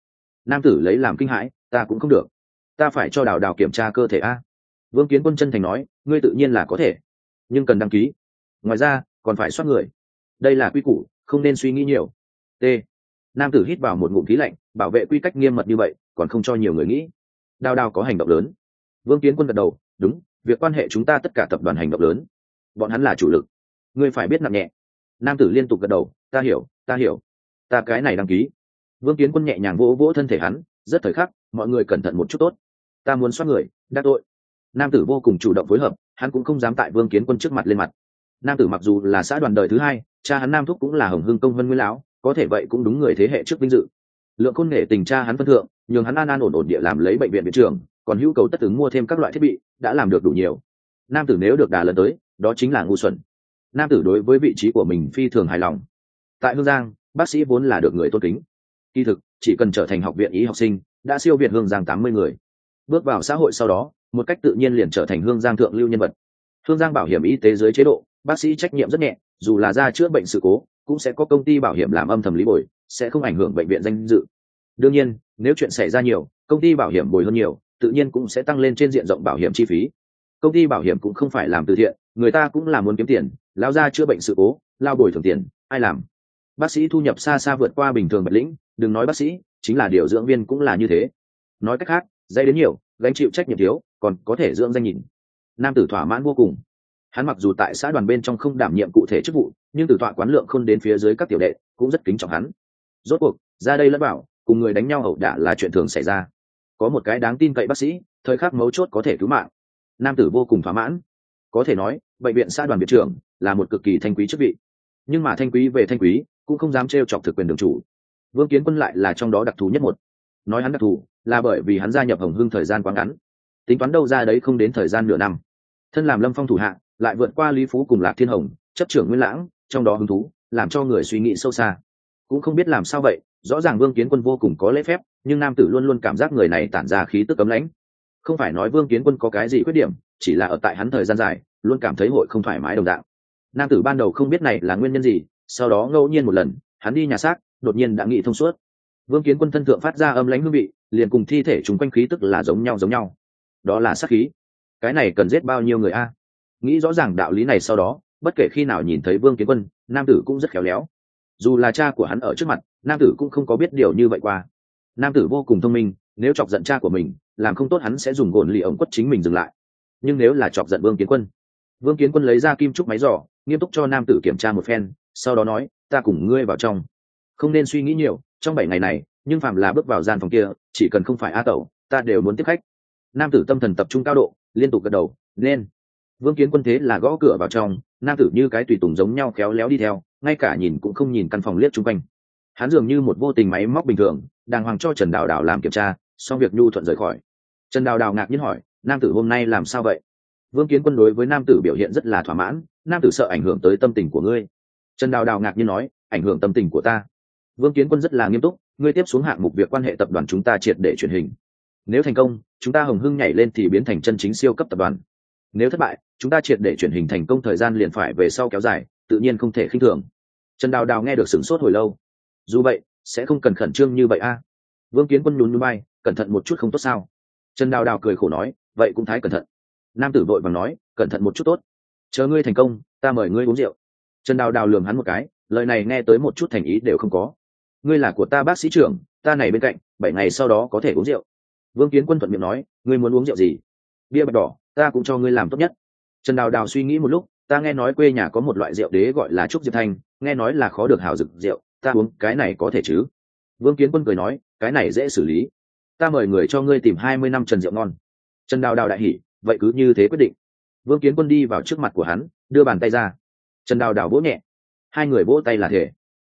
Nam tử lấy làm kinh hãi, ta cũng không được. Ta phải cho đào đào kiểm tra cơ thể a. Vương kiến quân chân thành nói, ngươi tự nhiên là có thể, nhưng cần đăng ký. Ngoài ra, còn phải soát người. Đây là quy củ, không nên suy nghĩ nhiều. T. Nam tử hít vào một ngụm khí lạnh, bảo vệ quy cách nghiêm mật như vậy, còn không cho nhiều người nghĩ. Đào đào có hành động lớn. Vương kiến quân gật đầu, đúng, việc quan hệ chúng ta tất cả tập đoàn hành động lớn. Bọn hắn là chủ lực ngươi phải biết nặng nhẹ. Nam tử liên tục gật đầu, ta hiểu ta hiểu. Ta cái này đăng ký. Vương kiến quân nhẹ nhàng vỗ vỗ thân thể hắn, rất thời khắc, mọi người cẩn thận một chút tốt. Ta muốn xoát người, đắc tội. Nam tử vô cùng chủ động phối hợp, hắn cũng không dám tại vương kiến quân trước mặt lên mặt. Nam tử mặc dù là xã đoàn đời thứ hai, cha hắn nam thúc cũng là hồng hưng công vân nguyên lão, có thể vậy cũng đúng người thế hệ trước vinh dự. Lượng khôn nghệ tình cha hắn phân thượng, nhường hắn an an ổn ổn địa làm lấy bệnh viện viện trưởng, còn hữu cầu tất ứng mua thêm các loại thiết bị, đã làm được đủ nhiều. Nam tử nếu được đà lần tới, đó chính là ngu xuẩn nam tử đối với vị trí của mình phi thường hài lòng. Tại hương giang, bác sĩ vốn là được người tôn kính. Kỳ thực, chỉ cần trở thành học viện y học sinh, đã siêu việt hương giang tám mươi người. Bước vào xã hội sau đó, một cách tự nhiên liền trở thành hương giang thượng lưu nhân vật. Hương giang bảo hiểm y tế dưới chế độ, bác sĩ trách nhiệm rất nhẹ, dù là ra chữa bệnh sự cố, cũng sẽ có công ty bảo hiểm làm âm thầm lý bồi, sẽ không ảnh hưởng bệnh viện danh dự. Đương nhiên, nếu chuyện xảy ra nhiều, công ty bảo hiểm bồi hơn nhiều, tự nhiên cũng sẽ tăng lên trên diện rộng bảo hiểm chi phí. Công ty bảo hiểm cũng không phải làm từ thiện, người ta cũng là muốn kiếm tiền lao ra chữa bệnh sự cố, lao bồi thường tiền, ai làm? Bác sĩ thu nhập xa xa vượt qua bình thường bật lĩnh, đừng nói bác sĩ, chính là điều dưỡng viên cũng là như thế. Nói cách khác dây đến nhiều, gánh chịu trách nhiệm thiếu, còn có thể dưỡng danh nhìn. Nam tử thỏa mãn vô cùng. Hắn mặc dù tại xã đoàn bên trong không đảm nhiệm cụ thể chức vụ, nhưng từ tọa quán lượng không đến phía dưới các tiểu đệ cũng rất kính trọng hắn. Rốt cuộc, ra đây lẫn bảo, cùng người đánh nhau ẩu đả là chuyện thường xảy ra. Có một cái đáng tin cậy bác sĩ, thời khắc mấu chốt có thể cứu mạng. Nam tử vô cùng thỏa mãn. Có thể nói, bệnh viện xã đoàn biệt trưởng là một cực kỳ thanh quý chức vị. Nhưng mà thanh quý về thanh quý, cũng không dám trêu chọc thực quyền đường chủ. Vương kiến quân lại là trong đó đặc thù nhất một. Nói hắn đặc thù, là bởi vì hắn gia nhập hồng hưng thời gian quá ngắn. Tính toán đâu ra đấy không đến thời gian nửa năm. Thân làm lâm phong thủ hạ, lại vượt qua lý phú cùng lạc thiên hồng, chấp trưởng nguyên lãng, trong đó hứng thú, làm cho người suy nghĩ sâu xa. Cũng không biết làm sao vậy, rõ ràng vương kiến quân vô cùng có lễ phép, nhưng nam tử luôn luôn cảm giác người này tản ra khí tức cấm lãnh. Không phải nói vương kiến quân có cái gì khuyết điểm, chỉ là ở tại hắn thời gian dài, luôn cảm thấy hội không thoải mái đồng dạng nam tử ban đầu không biết này là nguyên nhân gì, sau đó ngẫu nhiên một lần, hắn đi nhà xác, đột nhiên đã nghĩ thông suốt. Vương kiến quân thân thượng phát ra âm lãnh hương vị, liền cùng thi thể chúng quanh khí tức là giống nhau giống nhau. Đó là sát khí. Cái này cần giết bao nhiêu người a? Nghĩ rõ ràng đạo lý này sau đó, bất kể khi nào nhìn thấy vương kiến quân, nam tử cũng rất khéo léo. Dù là cha của hắn ở trước mặt, nam tử cũng không có biết điều như vậy qua. Nam tử vô cùng thông minh, nếu chọc giận cha của mình, làm không tốt hắn sẽ dùng gồn lì ổng quất chính mình dừng lại. Nhưng nếu là chọc giận vương kiến quân vương kiến quân lấy ra kim trúc máy giỏ, nghiêm túc cho nam tử kiểm tra một phen, sau đó nói, ta cùng ngươi vào trong. Không nên suy nghĩ nhiều, trong bảy ngày này, nhưng phạm là bước vào gian phòng kia, chỉ cần không phải a tẩu, ta đều muốn tiếp khách. Nam tử tâm thần tập trung cao độ, liên tục gật đầu, nên. Vương kiến quân thế là gõ cửa vào trong, nam tử như cái tùy tùng giống nhau khéo léo đi theo, ngay cả nhìn cũng không nhìn căn phòng liếc chung quanh. Hắn dường như một vô tình máy móc bình thường, đàng hoàng cho trần đào đào làm kiểm tra, xong việc nhu thuận rời khỏi. Trần đào đào ngạc nhiên hỏi, nam tử hôm nay làm sao vậy? Vương kiến quân đối với nam tử biểu hiện rất là thỏa mãn, nam tử sợ ảnh hưởng tới tâm tình của ngươi. Trần đào đào ngạc nhiên nói, ảnh hưởng tâm tình của ta. Vương kiến quân rất là nghiêm túc, ngươi tiếp xuống hạng mục việc quan hệ tập đoàn chúng ta triệt để truyền hình. Nếu thành công, chúng ta hồng hưng nhảy lên thì biến thành chân chính siêu cấp tập đoàn. Nếu thất bại, chúng ta triệt để truyền hình thành công thời gian liền phải về sau kéo dài, tự nhiên không thể khinh thường. Trần đào đào nghe được sửng sốt hồi lâu. Dù vậy, sẽ không cần khẩn trương như vậy a. Vương kiến quân nhún nhún bay cẩn thận một chút không tốt sao? Trần đào đào cười khổ nói, vậy cũng thái cẩn thận nam tử vội vàng nói, cẩn thận một chút tốt. Chờ ngươi thành công, ta mời ngươi uống rượu. Trần đào đào lường hắn một cái, lời này nghe tới một chút thành ý đều không có. Ngươi là của ta bác sĩ trưởng, ta này bên cạnh, bảy ngày sau đó có thể uống rượu. Vương kiến quân thuận miệng nói, ngươi muốn uống rượu gì? Bia bạch đỏ, ta cũng cho ngươi làm tốt nhất. Trần đào đào suy nghĩ một lúc, ta nghe nói quê nhà có một loại rượu đế gọi là trúc diệp thanh, nghe nói là khó được hảo dực rượu, ta uống, cái này có thể chứ? Vương kiến quân cười nói, cái này dễ xử lý. Ta mời người cho ngươi tìm hai mươi năm trần rượu ngon. Trần đào đào đại hỉ vậy cứ như thế quyết định. Vương kiến quân đi vào trước mặt của hắn, đưa bàn tay ra. Trần đào đào vỗ nhẹ. Hai người vỗ tay là thể.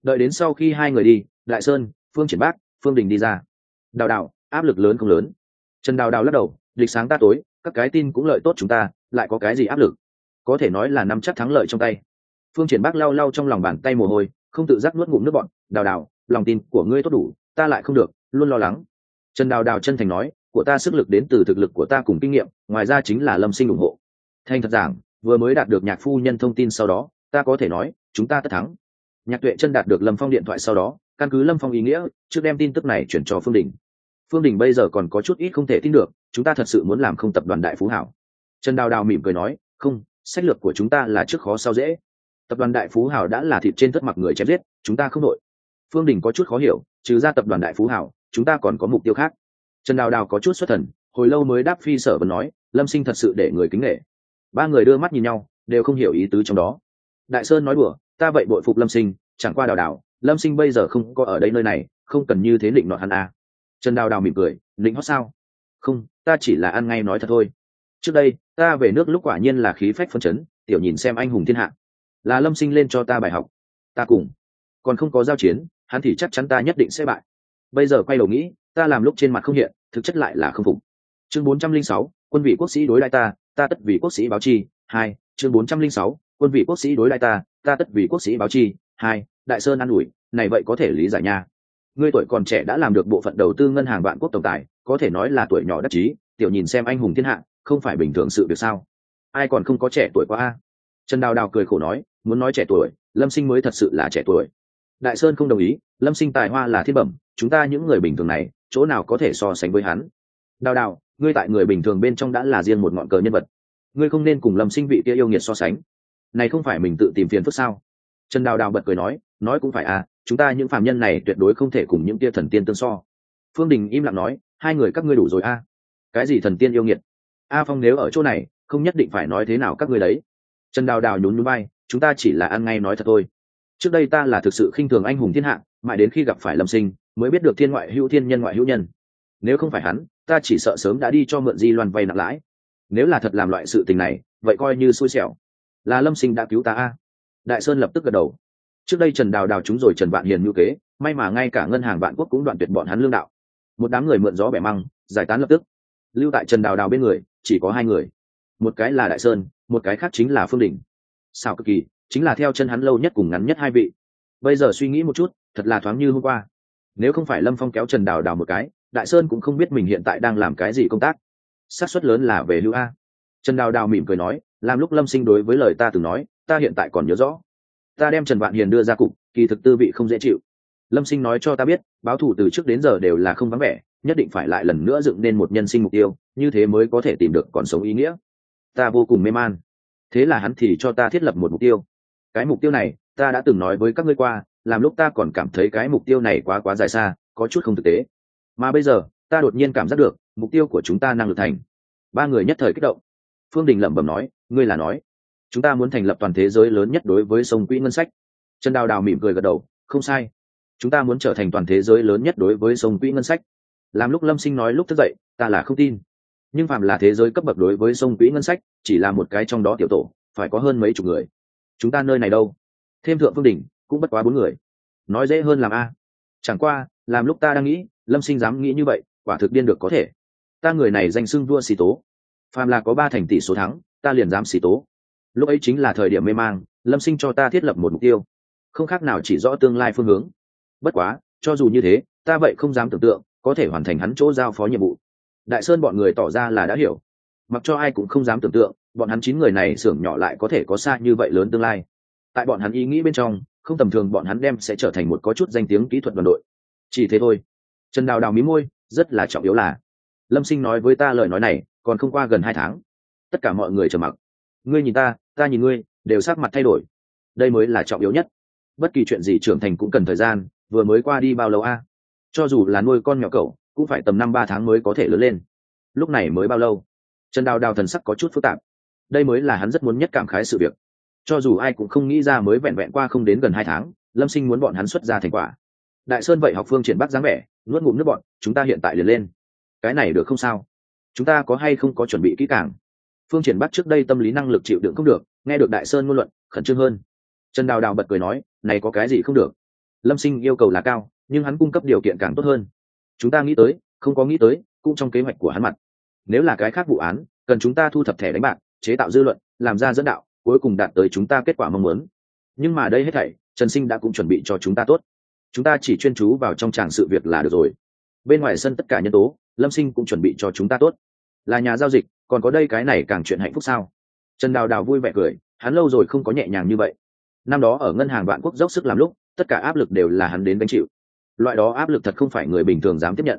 Đợi đến sau khi hai người đi, đại sơn, phương triển bác, phương đình đi ra. Đào đào, áp lực lớn không lớn. Trần đào đào lắc đầu, lịch sáng ta tối, các cái tin cũng lợi tốt chúng ta, lại có cái gì áp lực? Có thể nói là nắm chắc thắng lợi trong tay. Phương triển bác lau lau trong lòng bàn tay mồ hôi, không tự giác nuốt ngụm nước bọn đào đào, lòng tin của ngươi tốt đủ, ta lại không được, luôn lo lắng. Trần đào đào chân thành nói của ta sức lực đến từ thực lực của ta cùng kinh nghiệm, ngoài ra chính là lâm sinh ủng hộ. Thành thật giảng, vừa mới đạt được nhạc phu nhân thông tin sau đó, ta có thể nói, chúng ta tất thắng. Nhạc tuệ chân đạt được lâm phong điện thoại sau đó, căn cứ lâm phong ý nghĩa, trước đem tin tức này chuyển cho phương đình. Phương đình bây giờ còn có chút ít không thể tin được, chúng ta thật sự muốn làm không tập đoàn đại phú hảo. Trần đào đào mỉm cười nói, không, sách lược của chúng ta là trước khó sau dễ. Tập đoàn đại phú hảo đã là thịt trên tất mặc người chém giết, chúng ta không đội phương đình có chút khó hiểu, trừ ra tập đoàn đại phú hảo, chúng ta còn có mục tiêu khác trần đào đào có chút xuất thần, hồi lâu mới đáp phi sở vẫn nói, lâm sinh thật sự để người kính nghệ ba người đưa mắt nhìn nhau, đều không hiểu ý tứ trong đó. Đại sơn nói đùa, ta vậy bội phục lâm sinh, chẳng qua đào đào, lâm sinh bây giờ không có ở đây nơi này, không cần như thế định nọ hắn à. trần đào đào mỉm cười, định hót sao? Không, ta chỉ là ăn ngay nói thật thôi. Trước đây, ta về nước lúc quả nhiên là khí phách phân chấn, tiểu nhìn xem anh hùng thiên hạ. Là lâm sinh lên cho ta bài học, ta cùng. Còn không có giao chiến, hắn thì chắc chắn ta nhất định sẽ bại. Bây giờ quay đầu nghĩ ta làm lúc trên mặt không hiện, thực chất lại là không phục. Chương bốn trăm linh sáu, quân vị quốc sĩ đối lại ta ta tất vì quốc sĩ báo chi. Hai, chương bốn trăm linh sáu, quân vị quốc sĩ đối lại ta ta tất vì quốc sĩ báo chi. Hai, đại sơn an ủi, này vậy có thể lý giải nha. Ngươi tuổi còn trẻ đã làm được bộ phận đầu tư ngân hàng vạn quốc tổng tài, có thể nói là tuổi nhỏ đắc chí, tiểu nhìn xem anh hùng thiên hạ, không phải bình thường sự việc sao? Ai còn không có trẻ tuổi quá a? Trần đào đào cười khổ nói, muốn nói trẻ tuổi, lâm sinh mới thật sự là trẻ tuổi. Đại sơn không đồng ý, lâm sinh tài hoa là thiên bẩm, chúng ta những người bình thường này chỗ nào có thể so sánh với hắn. Đào đào, ngươi tại người bình thường bên trong đã là riêng một ngọn cờ nhân vật. Ngươi không nên cùng lâm sinh vị kia yêu nghiệt so sánh. Này không phải mình tự tìm phiền phức sao? Trần đào đào bật cười nói nói cũng phải à chúng ta những phạm nhân này tuyệt đối không thể cùng những kia thần tiên tương so. Phương đình im lặng nói, hai người các ngươi đủ rồi a à? cái gì thần tiên yêu nghiệt? A phong nếu ở chỗ này, không nhất định phải nói thế nào các ngươi đấy. Trần đào đào nhún núi bay chúng ta chỉ là ăn ngay nói thật thôi. Trước đây ta là thực sự khinh thường anh hùng thiên hạ, mãi đến khi gặp phải lâm sinh mới biết được thiên ngoại hữu thiên nhân ngoại hữu nhân. Nếu không phải hắn, ta chỉ sợ sớm đã đi cho mượn di loan vay nặng lãi. Nếu là thật làm loại sự tình này, vậy coi như xui xẻo. Là lâm sinh đã cứu ta a. Đại sơn lập tức gật đầu. Trước đây trần đào đào chúng rồi trần vạn hiền ngữ kế, may mà ngay cả ngân hàng vạn quốc cũng đoạn tuyệt bọn hắn lương đạo. Một đám người mượn gió bẻ măng, giải tán lập tức. Lưu tại trần đào đào bên người, chỉ có hai người. Một cái là đại sơn, một cái khác chính là phương đình. Sao cực kỳ, chính là theo chân hắn lâu nhất cùng ngắn nhất hai vị. Bây giờ suy nghĩ một chút, thật là thoáng như hôm qua nếu không phải lâm phong kéo trần đào đào một cái, đại sơn cũng không biết mình hiện tại đang làm cái gì công tác. Xác suất lớn là về lưu a. Trần đào đào mỉm cười nói, làm lúc lâm sinh đối với lời ta từng nói, ta hiện tại còn nhớ rõ. Ta đem trần vạn hiền đưa ra cục, kỳ thực tư vị không dễ chịu. Lâm sinh nói cho ta biết, báo thủ từ trước đến giờ đều là không vắng vẻ, nhất định phải lại lần nữa dựng nên một nhân sinh mục tiêu, như thế mới có thể tìm được còn sống ý nghĩa. Ta vô cùng mê man. Thế là hắn thì cho ta thiết lập một mục tiêu. Cái mục tiêu này, ta đã từng nói với các ngươi qua làm lúc ta còn cảm thấy cái mục tiêu này quá quá dài xa, có chút không thực tế. Mà bây giờ, ta đột nhiên cảm giác được, mục tiêu của chúng ta năng lực thành. Ba người nhất thời kích động. Phương đình lẩm bẩm nói, ngươi là nói, chúng ta muốn thành lập toàn thế giới lớn nhất đối với sông quỹ ngân sách. Trần đào đào mỉm cười gật đầu, không sai. Chúng ta muốn trở thành toàn thế giới lớn nhất đối với sông quỹ ngân sách. Làm lúc lâm sinh nói lúc thức dậy, ta là không tin. Nhưng phạm là thế giới cấp bậc đối với sông quỹ ngân sách, chỉ là một cái trong đó tiểu tổ, phải có hơn mấy chục người. Chúng ta nơi này đâu? Thêm thượng phương đình cũng bất quá bốn người. Nói dễ hơn làm a. Chẳng qua, làm lúc ta đang nghĩ, lâm sinh dám nghĩ như vậy, quả thực điên được có thể. Ta người này danh xưng vua xì tố. Phàm là có ba thành tỷ số thắng, ta liền dám xì tố. Lúc ấy chính là thời điểm mê mang, lâm sinh cho ta thiết lập một mục tiêu. Không khác nào chỉ rõ tương lai phương hướng. Bất quá, cho dù như thế, ta vậy không dám tưởng tượng, có thể hoàn thành hắn chỗ giao phó nhiệm vụ. Đại sơn bọn người tỏ ra là đã hiểu. Mặc cho ai cũng không dám tưởng tượng, bọn hắn chín người này xưởng nhỏ lại có thể có xa như vậy lớn tương lai. Tại bọn hắn ý nghĩ bên trong không tầm thường bọn hắn đem sẽ trở thành một có chút danh tiếng kỹ thuật đoàn đội. Chỉ thế thôi. Trần đào đào mí môi, rất là trọng yếu là, lâm sinh nói với ta lời nói này, còn không qua gần hai tháng. Tất cả mọi người trầm mặc. Ngươi nhìn ta ta nhìn ngươi, đều sắc mặt thay đổi. Đây mới là trọng yếu nhất. Bất kỳ chuyện gì trưởng thành cũng cần thời gian, vừa mới qua đi bao lâu a? Cho dù là nuôi con nhỏ cậu, cũng phải tầm năm ba tháng mới có thể lớn lên. Lúc này mới bao lâu? Trần đào đào thần sắc có chút phức tạp. Đây mới là hắn rất muốn nhất cảm khái sự việc cho dù ai cũng không nghĩ ra mới vẹn vẹn qua không đến gần hai tháng, lâm sinh muốn bọn hắn xuất ra thành quả. Đại sơn vậy học phương triển bắc dáng vẻ, nuốt ngụm nước bọn chúng ta hiện tại liền lên. Cái này được không sao? Chúng ta có hay không có chuẩn bị kỹ càng? Phương triển bắc trước đây tâm lý năng lực chịu đựng không được, nghe được đại sơn ngôn luận, khẩn trương hơn. Trần đào đào bật cười nói, này có cái gì không được? Lâm sinh yêu cầu là cao, nhưng hắn cung cấp điều kiện càng tốt hơn. Chúng ta nghĩ tới, không có nghĩ tới, cũng trong kế hoạch của hắn mặt. Nếu là cái khác vụ án, cần chúng ta thu thập thẻ đánh bạc, chế tạo dư luận, làm ra dẫn đạo cuối cùng đạt tới chúng ta kết quả mong muốn. Nhưng mà đây hết thảy, trần sinh đã cũng chuẩn bị cho chúng ta tốt. Chúng ta chỉ chuyên chú vào trong tràng sự việc là được rồi. Bên ngoài sân tất cả nhân tố, lâm sinh cũng chuẩn bị cho chúng ta tốt. Là nhà giao dịch, còn có đây cái này càng chuyện hạnh phúc sao? Trần đào đào vui vẻ cười, hắn lâu rồi không có nhẹ nhàng như vậy. Năm đó ở ngân hàng vạn quốc dốc sức làm lúc, tất cả áp lực đều là hắn đến gánh chịu. Loại đó áp lực thật không phải người bình thường dám tiếp nhận.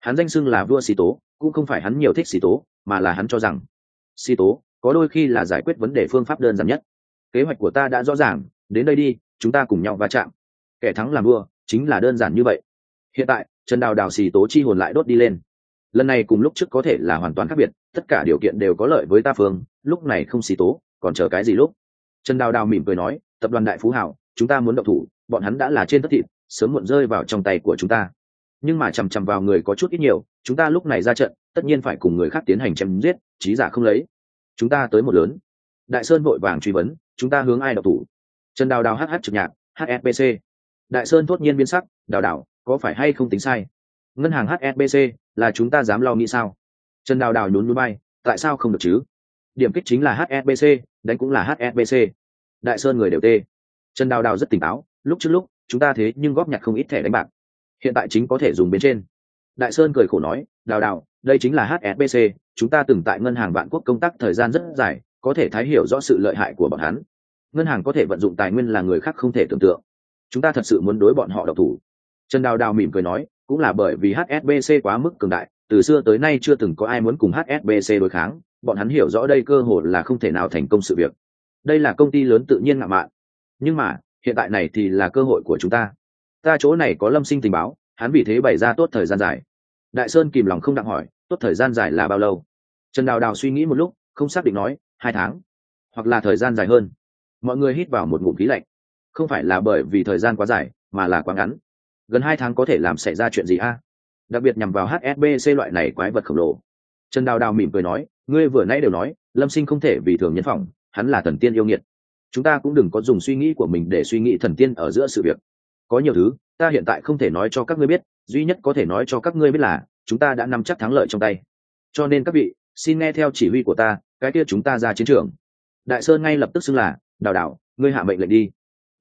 Hắn danh xưng là vua xì tố, cũng không phải hắn nhiều thích xì tố, mà là hắn cho rằng xì tố có đôi khi là giải quyết vấn đề phương pháp đơn giản nhất. Kế hoạch của ta đã rõ ràng, đến đây đi, chúng ta cùng nhau va chạm. Kẻ thắng làm vua, chính là đơn giản như vậy. Hiện tại, trần đào đào xì tố chi hồn lại đốt đi lên. Lần này cùng lúc trước có thể là hoàn toàn khác biệt, tất cả điều kiện đều có lợi với ta phương, lúc này không xì tố, còn chờ cái gì lúc? Trần đào đào mỉm cười nói, tập đoàn đại phú hảo, chúng ta muốn động thủ, bọn hắn đã là trên tất thịt, sớm muộn rơi vào trong tay của chúng ta. Nhưng mà chằm chằm vào người có chút ít nhiều, chúng ta lúc này ra trận, tất nhiên phải cùng người khác tiến hành chém giết, trí giả không lấy chúng ta tới một lớn. Đại sơn vội vàng truy vấn, chúng ta hướng ai đọc thủ? Trần đào đào hh trực nhạc hsbc đại sơn thốt nhiên biến sắc, đào đào, có phải hay không tính sai? Ngân hàng hsbc là chúng ta dám lo nghĩ sao? Trần đào đào nhún núi bay tại sao không được chứ? Điểm kích chính là hsbc đánh cũng là hsbc đại sơn người đều tê. Trần đào đào rất tỉnh táo, lúc trước lúc, chúng ta thế nhưng góp nhặt không ít thẻ đánh bạc. Hiện tại chính có thể dùng bên trên. Đại sơn cười khổ nói, đào đào đây chính là hsbc chúng ta từng tại ngân hàng vạn quốc công tác thời gian rất dài, có thể thái hiểu rõ sự lợi hại của bọn hắn. Ngân hàng có thể vận dụng tài nguyên là người khác không thể tưởng tượng. Chúng ta thật sự muốn đối bọn họ độc thủ. Trần đào đào mỉm cười nói, cũng là bởi vì hsbc quá mức cường đại, từ xưa tới nay chưa từng có ai muốn cùng hsbc đối kháng, bọn hắn hiểu rõ đây cơ hội là không thể nào thành công sự việc. Đây là công ty lớn tự nhiên ngạo mạn. Nhưng mà, hiện tại này thì là cơ hội của chúng ta. Ta chỗ này có lâm sinh tình báo, hắn vì thế bày ra tốt thời gian dài đại sơn kìm lòng không đặng hỏi tốt thời gian dài là bao lâu? Trần đào đào suy nghĩ một lúc không xác định nói hai tháng hoặc là thời gian dài hơn. Mọi người hít vào một ngụm khí lạnh. Không phải là bởi vì thời gian quá dài mà là quá ngắn. Gần hai tháng có thể làm xảy ra chuyện gì a? Đặc biệt nhằm vào hsbc loại này quái vật khổng lồ. Trần đào đào mỉm cười nói ngươi vừa nãy đều nói lâm sinh không thể vì thường nhân phỏng, hắn là thần tiên yêu nghiệt. Chúng ta cũng đừng có dùng suy nghĩ của mình để suy nghĩ thần tiên ở giữa sự việc có nhiều thứ, ta hiện tại không thể nói cho các ngươi biết, duy nhất có thể nói cho các ngươi biết là, chúng ta đã nắm chắc thắng lợi trong tay. Cho nên các vị, xin nghe theo chỉ huy của ta, cái kia chúng ta ra chiến trường. Đại sơn ngay lập tức xưng là, đào đảo ngươi hạ mệnh lệnh đi.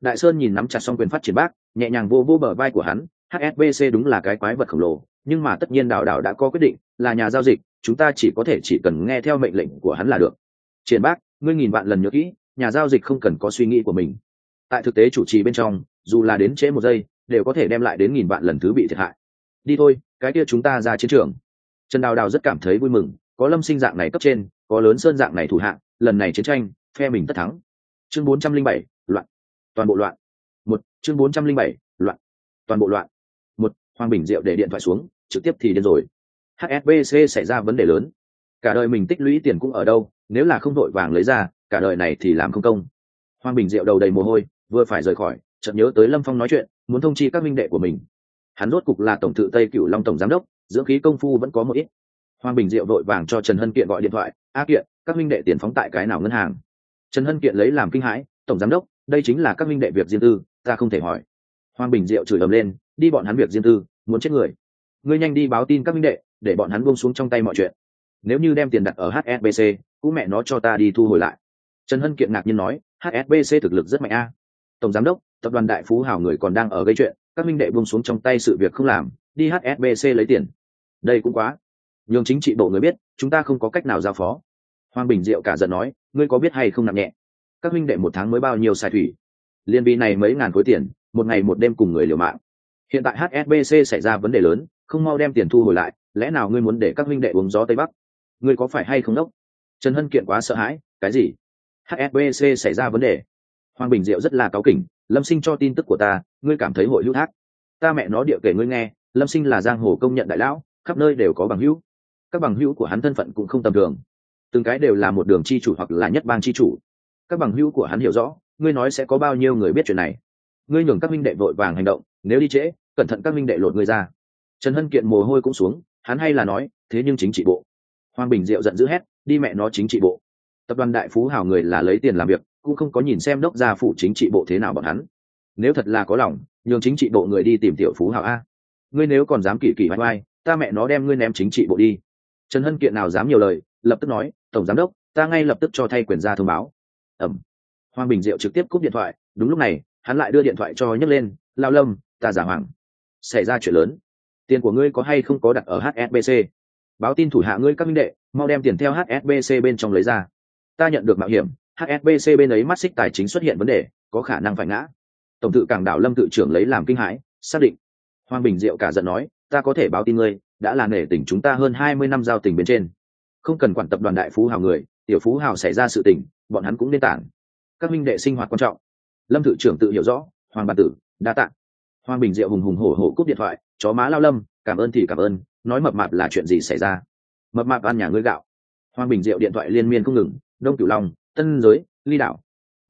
Đại sơn nhìn nắm chặt xong quyền phát triển bác, nhẹ nhàng vô vô bờ vai của hắn hsbc đúng là cái quái vật khổng lồ, nhưng mà tất nhiên đào đảo đã có quyết định, là nhà giao dịch, chúng ta chỉ có thể chỉ cần nghe theo mệnh lệnh của hắn là được. Triển bác, ngươi nghìn vạn lần nhớ kỹ, nhà giao dịch không cần có suy nghĩ của mình tại thực tế chủ trì bên trong, dù là đến trễ một giây, đều có thể đem lại đến nghìn vạn lần thứ bị thiệt hại. Đi thôi, cái kia chúng ta ra chiến trường. Trần đào đào rất cảm thấy vui mừng, có lâm sinh dạng này cấp trên, có lớn sơn dạng này thủ hạng, lần này chiến tranh, phe mình tất thắng. Chương bốn trăm linh bảy, loạn. Toàn bộ loạn. Một, chương bốn trăm linh bảy, loạn. Toàn bộ loạn. Một, hoàng bình diệu để điện thoại xuống, trực tiếp thì điên rồi. Hsbc xảy ra vấn đề lớn. Cả đời mình tích lũy tiền cũng ở đâu, nếu là không đội vàng lấy ra, cả đời này thì làm không công. Hoàng bình diệu đầu đầy mồ hôi vừa phải rời khỏi, chợt nhớ tới lâm phong nói chuyện, muốn thông chi các minh đệ của mình. Hắn rốt cục là tổng thự tây cựu long tổng giám đốc, dưỡng khí công phu vẫn có một ít. Hoàng bình diệu vội vàng cho trần hân kiện gọi điện thoại, a kiện, các minh đệ tiền phóng tại cái nào ngân hàng? Trần hân kiện lấy làm kinh hãi, tổng giám đốc, đây chính là các minh đệ việc riêng tư, ta không thể hỏi. Hoàng bình diệu chửi ầm lên, đi bọn hắn việc riêng tư, muốn chết người. Ngươi nhanh đi báo tin các minh đệ, để bọn hắn buông xuống trong tay mọi chuyện. Nếu như đem tiền đặt ở hsbc cũng mẹ nó cho ta đi thu hồi lại. Trần hân kiện ngạc nhiên nói hsbc thực lực rất mạnh a tổng giám đốc, tập đoàn đại phú hào người còn đang ở gây chuyện, các minh đệ buông xuống trong tay sự việc không làm, đi hsbc lấy tiền. Đây cũng quá. Nhường chính trị bộ người biết, chúng ta không có cách nào giao phó. Hoàng bình diệu cả giận nói, ngươi có biết hay không nặng nhẹ? Các minh đệ một tháng mới bao nhiêu xài thủy? Liên vi này mấy ngàn khối tiền, một ngày một đêm cùng người liều mạng. Hiện tại hsbc xảy ra vấn đề lớn, không mau đem tiền thu hồi lại, lẽ nào ngươi muốn để các minh đệ uống gió tây bắc? Ngươi có phải hay không đốc? Trần hân kiện quá sợ hãi, cái gì? Hsbc xảy ra vấn đề hoàng bình diệu rất là cáu kỉnh, lâm sinh cho tin tức của ta, ngươi cảm thấy hội hữu thác. Ta mẹ nó địa kể ngươi nghe, lâm sinh là giang hồ công nhận đại lão, khắp nơi đều có bằng hữu. Các bằng hữu của hắn thân phận cũng không tầm thường. Từng cái đều là một đường chi chủ hoặc là nhất bang chi chủ. Các bằng hữu của hắn hiểu rõ, ngươi nói sẽ có bao nhiêu người biết chuyện này. Ngươi nhường các minh đệ vội vàng hành động, nếu đi trễ, cẩn thận các minh đệ lột ngươi ra. Trần hân kiện mồ hôi cũng xuống, hắn hay là nói, thế nhưng chính trị bộ. Hoàng bình diệu giận dữ hét, đi mẹ nó chính trị bộ. Tập đoàn đại phú hào người là lấy tiền làm việc cũng không có nhìn xem đốc gia phụ chính trị bộ thế nào bọn hắn. Nếu thật là có lòng, nhường chính trị bộ người đi tìm tiểu phú hảo a. Ngươi nếu còn dám kỳ kỳ vai vai ta mẹ nó đem ngươi ném chính trị bộ đi. Trần hân kiện nào dám nhiều lời, lập tức nói, tổng giám đốc, ta ngay lập tức cho thay quyền ra thông báo. Ẩm hoàng bình diệu trực tiếp cúp điện thoại, đúng lúc này, hắn lại đưa điện thoại cho nhấc lên, lao lâm, ta giả hoàng. Xảy ra chuyện lớn. Tiền của ngươi có hay không có đặt ở hsbc báo tin thủ hạ ngươi các minh đệ, mau đem tiền theo hsbc bên trong lấy ra. Ta nhận được mạo hiểm hsbc bên ấy mắt xích tài chính xuất hiện vấn đề, có khả năng phải ngã. Tổng tự cảng đảo lâm tự trưởng lấy làm kinh hãi, xác định. Hoàng bình diệu cả giận nói, ta có thể báo tin ngươi, đã là nể tình chúng ta hơn hai mươi năm giao tình bên trên. Không cần quản tập đoàn đại phú hào người, tiểu phú hào xảy ra sự tình, bọn hắn cũng nên tản. Các minh đệ sinh hoạt quan trọng. Lâm tự trưởng tự hiểu rõ, hoàng bản tử, đa tạ. hoàng bình diệu hùng hùng hổ hổ cúp điện thoại, chó má lao lâm, cảm ơn thì cảm ơn, nói mập mạp là chuyện gì xảy ra? Mập mạp ăn nhà ngươi gạo. Hoàng bình diệu điện thoại liên miên không ngừng, đông cửu long tân giới, ly đảo.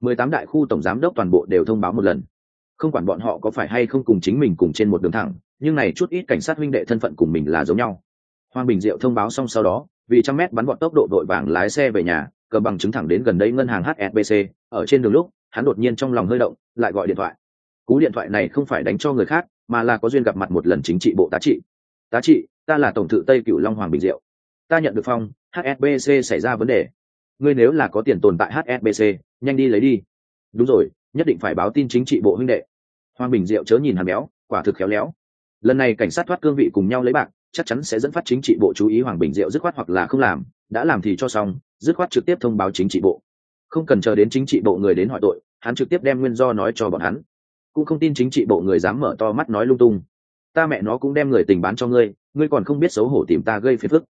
Mười tám đại khu tổng giám đốc toàn bộ đều thông báo một lần. Không quản bọn họ có phải hay không cùng chính mình cùng trên một đường thẳng, nhưng này chút ít cảnh sát huynh đệ thân phận cùng mình là giống nhau. Hoàng bình diệu thông báo xong sau đó, vì trăm mét bắn bọn tốc độ đội vàng lái xe về nhà, cầm bằng chứng thẳng đến gần đây ngân hàng hsbc ở trên đường lúc, hắn đột nhiên trong lòng hơi động, lại gọi điện thoại. Cú điện thoại này không phải đánh cho người khác, mà là có duyên gặp mặt một lần chính trị bộ tá trị. Tá trị, ta là tổng thự tây cựu long hoàng bình diệu. Ta nhận được phong hsbc xảy ra vấn đề ngươi nếu là có tiền tồn tại hsbc nhanh đi lấy đi. Đúng rồi, nhất định phải báo tin chính trị bộ huynh đệ. Hoàng bình diệu chớ nhìn hắn béo, quả thực khéo léo. Lần này cảnh sát thoát cương vị cùng nhau lấy bạc, chắc chắn sẽ dẫn phát chính trị bộ chú ý hoàng bình diệu dứt khoát hoặc là không làm, đã làm thì cho xong, dứt khoát trực tiếp thông báo chính trị bộ. Không cần chờ đến chính trị bộ người đến hỏi tội, hắn trực tiếp đem nguyên do nói cho bọn hắn. Cũng không tin chính trị bộ người dám mở to mắt nói lung tung. Ta mẹ nó cũng đem người tình bán cho ngươi ngươi còn không biết xấu hổ tìm ta gây phiền phức.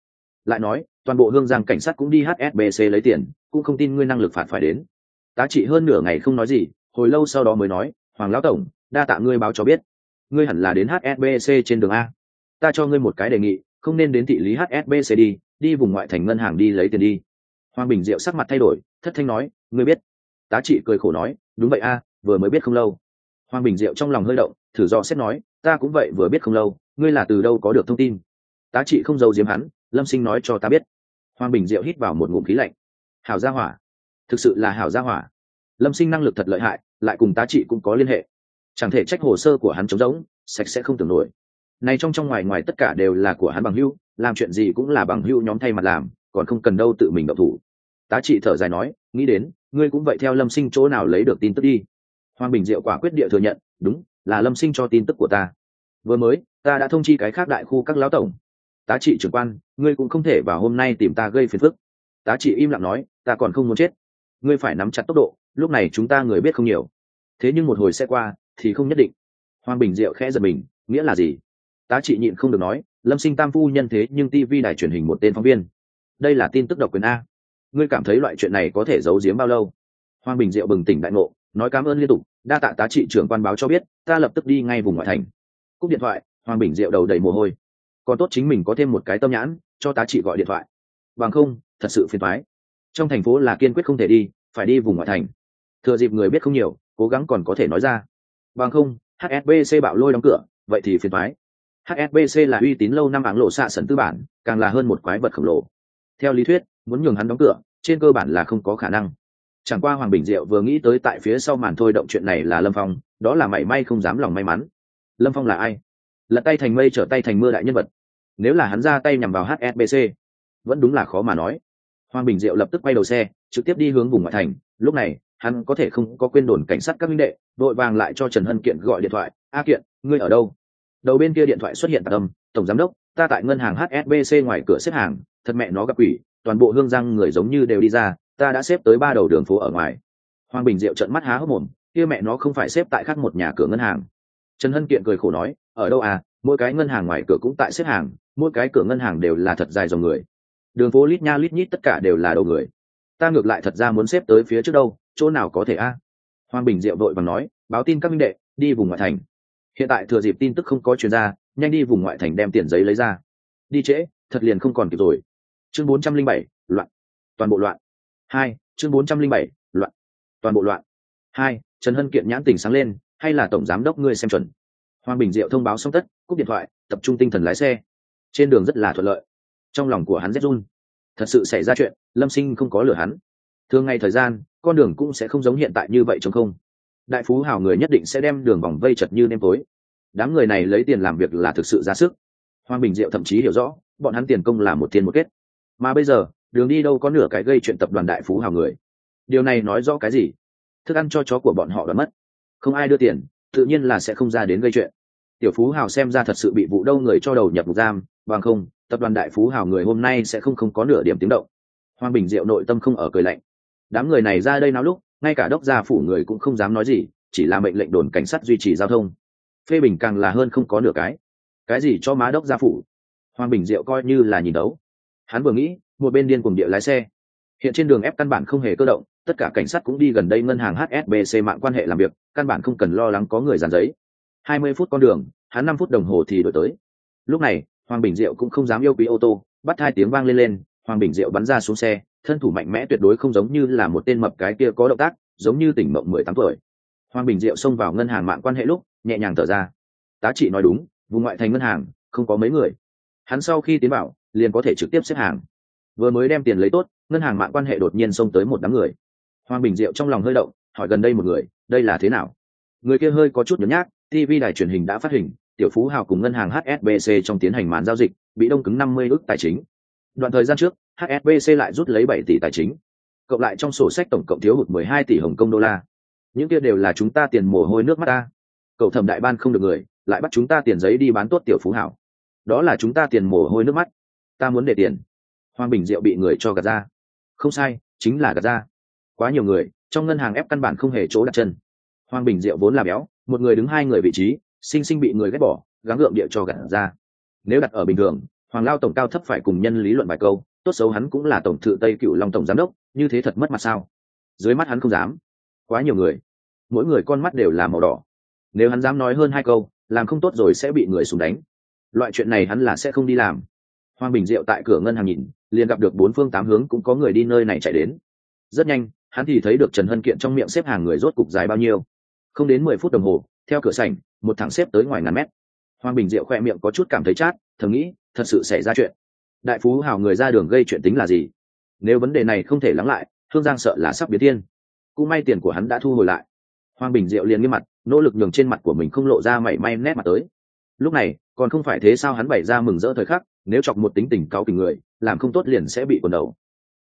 Lại nói toàn bộ hương giang cảnh sát cũng đi hsbc lấy tiền, cũng không tin ngươi năng lực phạt phải đến. Tá trị hơn nửa ngày không nói gì, hồi lâu sau đó mới nói, hoàng lão tổng, đa tạ ngươi báo cho biết. Ngươi hẳn là đến hsbc trên đường a. Ta cho ngươi một cái đề nghị, không nên đến thị lý hsbc đi đi vùng ngoại thành ngân hàng đi lấy tiền đi. Hoàng bình diệu sắc mặt thay đổi, thất thanh nói, ngươi biết. Tá trị cười khổ nói, đúng vậy a, vừa mới biết không lâu. Hoàng bình diệu trong lòng hơi động, thử do xét nói, ta cũng vậy vừa biết không lâu, ngươi là từ đâu có được thông tin? Tá trị không giấu giếm hắn, lâm sinh nói cho ta biết hoàng bình diệu hít vào một ngụm khí lạnh. Hảo gia hỏa. Thực sự là hảo gia hỏa. Lâm sinh năng lực thật lợi hại, lại cùng tá trị cũng có liên hệ. Chẳng thể trách hồ sơ của hắn trống rỗng, sạch sẽ không tưởng nổi. Này trong trong ngoài ngoài tất cả đều là của hắn bằng hưu làm chuyện gì cũng là bằng hưu nhóm thay mặt làm, còn không cần đâu tự mình động thủ. Tá trị thở dài nói, nghĩ đến, ngươi cũng vậy theo lâm sinh chỗ nào lấy được tin tức đi. Hoàng bình diệu quả quyết địa thừa nhận, đúng, là lâm sinh cho tin tức của ta. Vừa mới, ta đã thông chi cái khác đại khu các lão tổng tá trị trưởng quan, ngươi cũng không thể vào hôm nay tìm ta gây phiền phức. Tá trị im lặng nói, ta còn không muốn chết. Ngươi phải nắm chặt tốc độ, lúc này chúng ta người biết không nhiều. Thế nhưng một hồi xe qua, thì không nhất định. Hoàng bình diệu khẽ giật mình, nghĩa là gì? Tá trị nhịn không được nói, lâm sinh tam phu nhân thế nhưng tv đài truyền hình một tên phóng viên. Đây là tin tức độc quyền a. Ngươi cảm thấy loại chuyện này có thể giấu giếm bao lâu? Hoàng bình diệu bừng tỉnh đại ngộ, nói cảm ơn liên tục, đa tạ tá trị trưởng quan báo cho biết, ta lập tức đi ngay vùng ngoại thành. Cúp điện thoại, hoàng bình diệu đầu đầy mồ hôi còn tốt chính mình có thêm một cái tâm nhãn, cho tá trị gọi điện thoại. Bằng không, thật sự phiền thoái trong thành phố là kiên quyết không thể đi, phải đi vùng ngoại thành. Thừa dịp người biết không nhiều, cố gắng còn có thể nói ra. Bằng không hsbc bảo lôi đóng cửa, vậy thì phiền thoái hsbc là uy tín lâu năm áng lộ xạ sẩn tư bản, càng là hơn một quái vật khổng lồ. Theo lý thuyết, muốn nhường hắn đóng cửa, trên cơ bản là không có khả năng. Chẳng qua hoàng bình diệu vừa nghĩ tới tại phía sau màn thôi động chuyện này là lâm phong, đó là mảy may không dám lòng may mắn. Lâm phong là ai? Lật tay thành mây trở tay thành mưa đại nhân vật nếu là hắn ra tay nhằm vào hsbc vẫn đúng là khó mà nói. Hoàng bình diệu lập tức quay đầu xe, trực tiếp đi hướng vùng ngoại thành. Lúc này, hắn có thể không có quên đồn cảnh sát các minh đệ, đội vàng lại cho trần hân kiện gọi điện thoại. A kiện, ngươi ở đâu? Đầu bên kia điện thoại xuất hiện tạc âm, tổng giám đốc, ta tại ngân hàng hsbc ngoài cửa xếp hàng, thật mẹ nó gặp quỷ, toàn bộ hương răng người giống như đều đi ra, ta đã xếp tới ba đầu đường phố ở ngoài. Hoàng bình diệu trận mắt há hốc mồm, kia mẹ nó không phải xếp tại khác một nhà cửa ngân hàng. Trần hân kiện cười khổ nói, ở đâu à mỗi cái ngân hàng ngoài cửa cũng tại xếp hàng, mỗi cái cửa ngân hàng đều là thật dài dòng người. Đường phố lít nha lít nhít tất cả đều là đầu người. Ta ngược lại thật ra muốn xếp tới phía trước đâu, chỗ nào có thể a? Hoàng bình diệu vội và nói, báo tin các minh đệ, đi vùng ngoại thành. Hiện tại thừa dịp tin tức không có chuyên gia nhanh đi vùng ngoại thành đem tiền giấy lấy ra. Đi trễ, thật liền không còn kịp rồi. Chương bốn trăm linh bảy, loạn. Toàn bộ loạn. Hai, chương bốn trăm linh bảy, loạn. Toàn bộ loạn. Hai, trần hân kiện nhãn tình sáng lên, hay là tổng giám đốc ngươi xem chuẩn. Hoàng bình diệu thông báo xong tất cúp điện thoại, tập trung tinh thần lái xe. Trên đường rất là thuận lợi. Trong lòng của hắn rét run. Thật sự xảy ra chuyện, lâm sinh không có lửa hắn. Thường ngày thời gian, con đường cũng sẽ không giống hiện tại như vậy chống không. Đại phú hào người nhất định sẽ đem đường vòng vây chật như nêm tối. Đám người này lấy tiền làm việc là thực sự ra sức. Hoàng bình diệu thậm chí hiểu rõ, bọn hắn tiền công là một tiền một kết. Mà bây giờ, đường đi đâu có nửa cái gây chuyện tập đoàn đại phú hào người. Điều này nói rõ cái gì? Thức ăn cho chó của bọn họ đã mất. Không ai đưa tiền, tự nhiên là sẽ không ra đến gây chuyện tiểu phú hào xem ra thật sự bị vụ đâu người cho đầu nhập ngục giam, bằng không, tập đoàn đại phú hào người hôm nay sẽ không không có nửa điểm tiếng động. Hoàng bình diệu nội tâm không ở cười lạnh. Đám người này ra đây nào lúc, ngay cả đốc gia phủ người cũng không dám nói gì, chỉ là mệnh lệnh đồn cảnh sát duy trì giao thông. Phê bình càng là hơn không có nửa cái. Cái gì cho má đốc gia phủ? Hoàng bình diệu coi như là nhìn đấu. Hắn vừa nghĩ, một bên điên cùng địa lái xe. Hiện trên đường ép căn bản không hề cơ động, tất cả cảnh sát cũng đi gần đây ngân hàng hsbc mạng quan hệ làm việc, căn bản không cần lo lắng có người dàn giấy hai mươi phút con đường, hắn năm phút đồng hồ thì đổi tới. Lúc này, hoàng bình diệu cũng không dám yêu quý ô tô, bắt hai tiếng vang lên lên, hoàng bình diệu bắn ra xuống xe, thân thủ mạnh mẽ tuyệt đối không giống như là một tên mập cái kia có động tác, giống như tỉnh mộng mười tám tuổi. Hoàng bình diệu xông vào ngân hàng mạng quan hệ lúc, nhẹ nhàng thở ra. Tá trị nói đúng, vùng ngoại thành ngân hàng, không có mấy người. Hắn sau khi tiến vào, liền có thể trực tiếp xếp hàng. Vừa mới đem tiền lấy tốt, ngân hàng mạng quan hệ đột nhiên xông tới một đám người. Hoàng bình diệu trong lòng hơi động, hỏi gần đây một người, đây là thế nào? Người kia hơi có chút nhớ nhác tv đài truyền hình đã phát hình, tiểu phú hào cùng ngân hàng hsbc trong tiến hành màn giao dịch, bị đông cứng năm mươi ước tài chính. Đoạn thời gian trước hsbc lại rút lấy 7 tỷ tài chính. Cộng lại trong sổ sách tổng cộng thiếu hụt mười hai tỷ hồng kông đô la. Những kia đều là chúng ta tiền mồ hôi nước mắt ta. Cậu thẩm đại ban không được người, lại bắt chúng ta tiền giấy đi bán tốt tiểu phú hảo đó là chúng ta tiền mồ hôi nước mắt. Ta muốn để tiền. Hoàng bình diệu bị người cho gạt ra. Không sai, chính là gạt ra. Quá nhiều người, trong ngân hàng ép căn bản không hề chỗ đặt chân. Hoàng bình diệu vốn là béo một người đứng hai người vị trí sinh sinh bị người ghét bỏ, gắng gượng địa cho gạt ra. Nếu đặt ở bình thường, hoàng lao tổng cao thấp phải cùng nhân lý luận bài câu, tốt xấu hắn cũng là tổng thự tây cựu long tổng giám đốc, như thế thật mất mặt sao? Dưới mắt hắn không dám. Quá nhiều người. Mỗi người con mắt đều là màu đỏ. Nếu hắn dám nói hơn hai câu, làm không tốt rồi sẽ bị người súng đánh. Loại chuyện này hắn là sẽ không đi làm. Hoàng bình diệu tại cửa ngân hàng nhìn, liền gặp được bốn phương tám hướng cũng có người đi nơi này chạy đến. Rất nhanh, hắn thì thấy được trần hân kiện trong miệng xếp hàng người rốt cục dài bao nhiêu không đến mười phút đồng hồ, theo cửa sảnh, một thằng xếp tới ngoài ngàn mét. Hoàng bình diệu khoe miệng có chút cảm thấy chát, thầm nghĩ, thật sự xảy ra chuyện. Đại phú hào người ra đường gây chuyện tính là gì? Nếu vấn đề này không thể lắng lại, thương giang sợ là sắp biến thiên. Cũng may tiền của hắn đã thu hồi lại. Hoàng bình diệu liền nghiêm mặt, nỗ lực nhường trên mặt của mình không lộ ra mảy may nét mặt tới. Lúc này, còn không phải thế sao hắn bày ra mừng rỡ thời khắc, nếu chọc một tính tình cao tình người, làm không tốt liền sẽ bị quần đầu.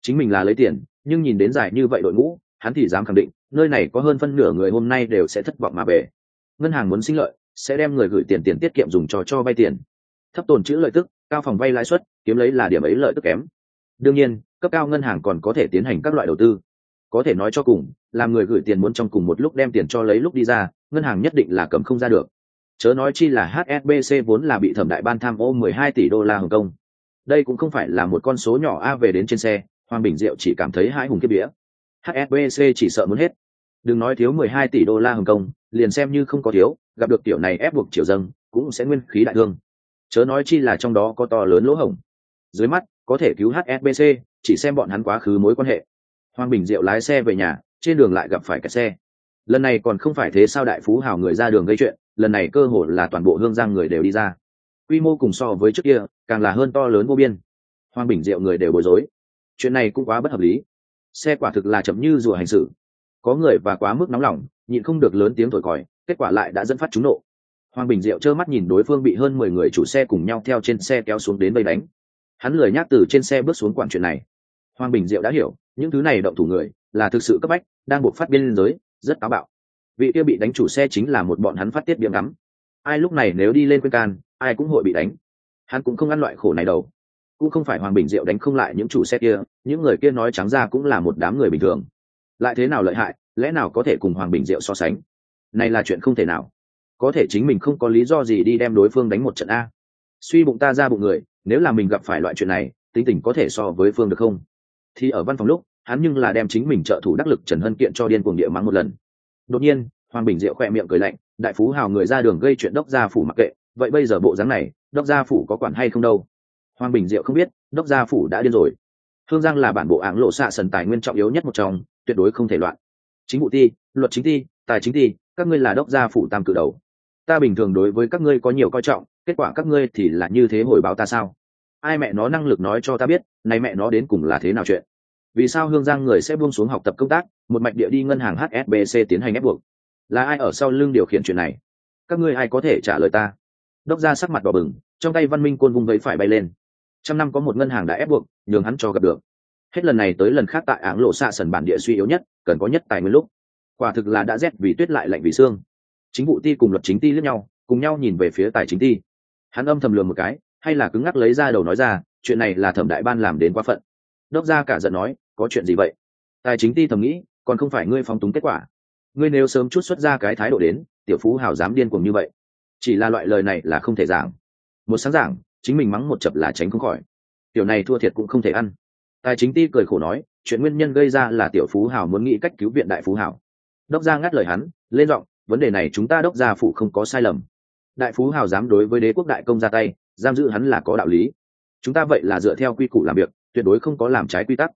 Chính mình là lấy tiền, nhưng nhìn đến dài như vậy đội ngũ, hắn thì dám khẳng định nơi này có hơn phân nửa người hôm nay đều sẽ thất vọng mà về. Ngân hàng muốn sinh lợi, sẽ đem người gửi tiền tiền tiết kiệm dùng cho cho vay tiền. Thấp tồn chữ lợi tức, cao phòng vay lãi suất, kiếm lấy là điểm ấy lợi tức kém. Đương nhiên, cấp cao ngân hàng còn có thể tiến hành các loại đầu tư. Có thể nói cho cùng, làm người gửi tiền muốn trong cùng một lúc đem tiền cho lấy lúc đi ra, ngân hàng nhất định là cầm không ra được. Chớ nói chi là hsbc vốn là bị thẩm đại ban tham ô 12 tỷ đô la hồng kông. Đây cũng không phải là một con số nhỏ a về đến trên xe, hoàng bình diệu chỉ cảm thấy hãi hùng kiếp đĩa hsbc chỉ sợ muốn hết đừng nói thiếu 12 tỷ đô la hồng kông, liền xem như không có thiếu, gặp được tiểu này ép buộc triều dâng, cũng sẽ nguyên khí đại thương. Chớ nói chi là trong đó có to lớn lỗ hổng. Dưới mắt, có thể cứu hsbc chỉ xem bọn hắn quá khứ mối quan hệ. Hoàng bình diệu lái xe về nhà, trên đường lại gặp phải kẹt xe. Lần này còn không phải thế sao đại phú hào người ra đường gây chuyện, lần này cơ hội là toàn bộ hương giang người đều đi ra. Quy mô cùng so với trước kia, càng là hơn to lớn vô biên. Hoàng bình diệu người đều bối rối. Chuyện này cũng quá bất hợp lý. Xe quả thực là chậm như rùa hành xử có người và quá mức nóng lòng, nhịn không được lớn tiếng thổi còi, kết quả lại đã dẫn phát chúng nộ. Hoàng bình diệu trơ mắt nhìn đối phương bị hơn mười người chủ xe cùng nhau theo trên xe kéo xuống đến vây đánh. Hắn lười nhác từ trên xe bước xuống quản chuyện này. Hoàng bình diệu đã hiểu, những thứ này động thủ người, là thực sự cấp bách, đang buộc phát biên giới, rất táo bạo. Vị kia bị đánh chủ xe chính là một bọn hắn phát tiết biếm ngắm. Ai lúc này nếu đi lên quên can, ai cũng hội bị đánh. Hắn cũng không ăn loại khổ này đâu. Cũng không phải hoàng bình diệu đánh không lại những chủ xe kia, những người kia nói trắng ra cũng là một đám người bình thường lại thế nào lợi hại, lẽ nào có thể cùng hoàng bình diệu so sánh? Này là chuyện không thể nào. Có thể chính mình không có lý do gì đi đem đối phương đánh một trận a. Suy bụng ta ra bụng người, nếu là mình gặp phải loại chuyện này, tính tình có thể so với phương được không? Thì ở văn phòng lúc, hắn nhưng là đem chính mình trợ thủ đắc lực trần hân kiện cho điên cuồng địa mắng một lần. Đột nhiên, hoàng bình diệu khỏe miệng cười lạnh, đại phú hào người ra đường gây chuyện đốc gia phủ mặc kệ, vậy bây giờ bộ dáng này, đốc gia phủ có quản hay không đâu? Hoàng bình diệu không biết, đốc gia phủ đã điên rồi. Hương giang là bản bộ áng lộ xạ sần tài nguyên trọng yếu nhất một trong tuyệt đối không thể loạn. Chính vụ ti, luật chính ti, tài chính ti, các ngươi là đốc gia phủ tam cử đầu. Ta bình thường đối với các ngươi có nhiều coi trọng, kết quả các ngươi thì là như thế hồi báo ta sao? Ai mẹ nó năng lực nói cho ta biết nay mẹ nó đến cùng là thế nào chuyện? Vì sao hương giang người sẽ buông xuống học tập công tác, một mạch địa đi ngân hàng hsbc tiến hành ép buộc? Là ai ở sau lưng điều khiển chuyện này? Các ngươi ai có thể trả lời ta? Đốc ra sắc mặt đỏ bừng, trong tay văn minh côn vung vẫy phải bay lên. Trăm năm có một ngân hàng đã ép buộc, nhường hắn cho gặp được hết lần này tới lần khác tại áng lộ xạ sần bản địa suy yếu nhất, cần có nhất tài nguyên lúc. Quả thực là đã rét vì tuyết lại lạnh vì xương. Chính vụ ti cùng luật chính ti lẫn nhau, cùng nhau nhìn về phía tài chính ti. Hắn âm thầm lường một cái, hay là cứng ngắc lấy ra đầu nói ra, chuyện này là thẩm đại ban làm đến quá phận. Đốc ra cả giận nói, có chuyện gì vậy? Tài chính ti thầm nghĩ, còn không phải ngươi phóng túng kết quả. Ngươi nếu sớm chút xuất ra cái thái độ đến, tiểu phú hào dám điên cuồng như vậy. Chỉ là loại lời này là không thể giảng. Một sáng giảng, chính mình mắng một chập là tránh không khỏi. Tiểu này thua thiệt cũng không thể ăn tài chính ti cười khổ nói, chuyện nguyên nhân gây ra là tiểu phú hào muốn nghĩ cách cứu viện đại phú hào đốc gia ngắt lời hắn, lên giọng, vấn đề này chúng ta đốc gia phụ không có sai lầm. Đại phú hào dám đối với đế quốc đại công ra tay, giam giữ hắn là có đạo lý. Chúng ta vậy là dựa theo quy củ làm việc, tuyệt đối không có làm trái quy tắc.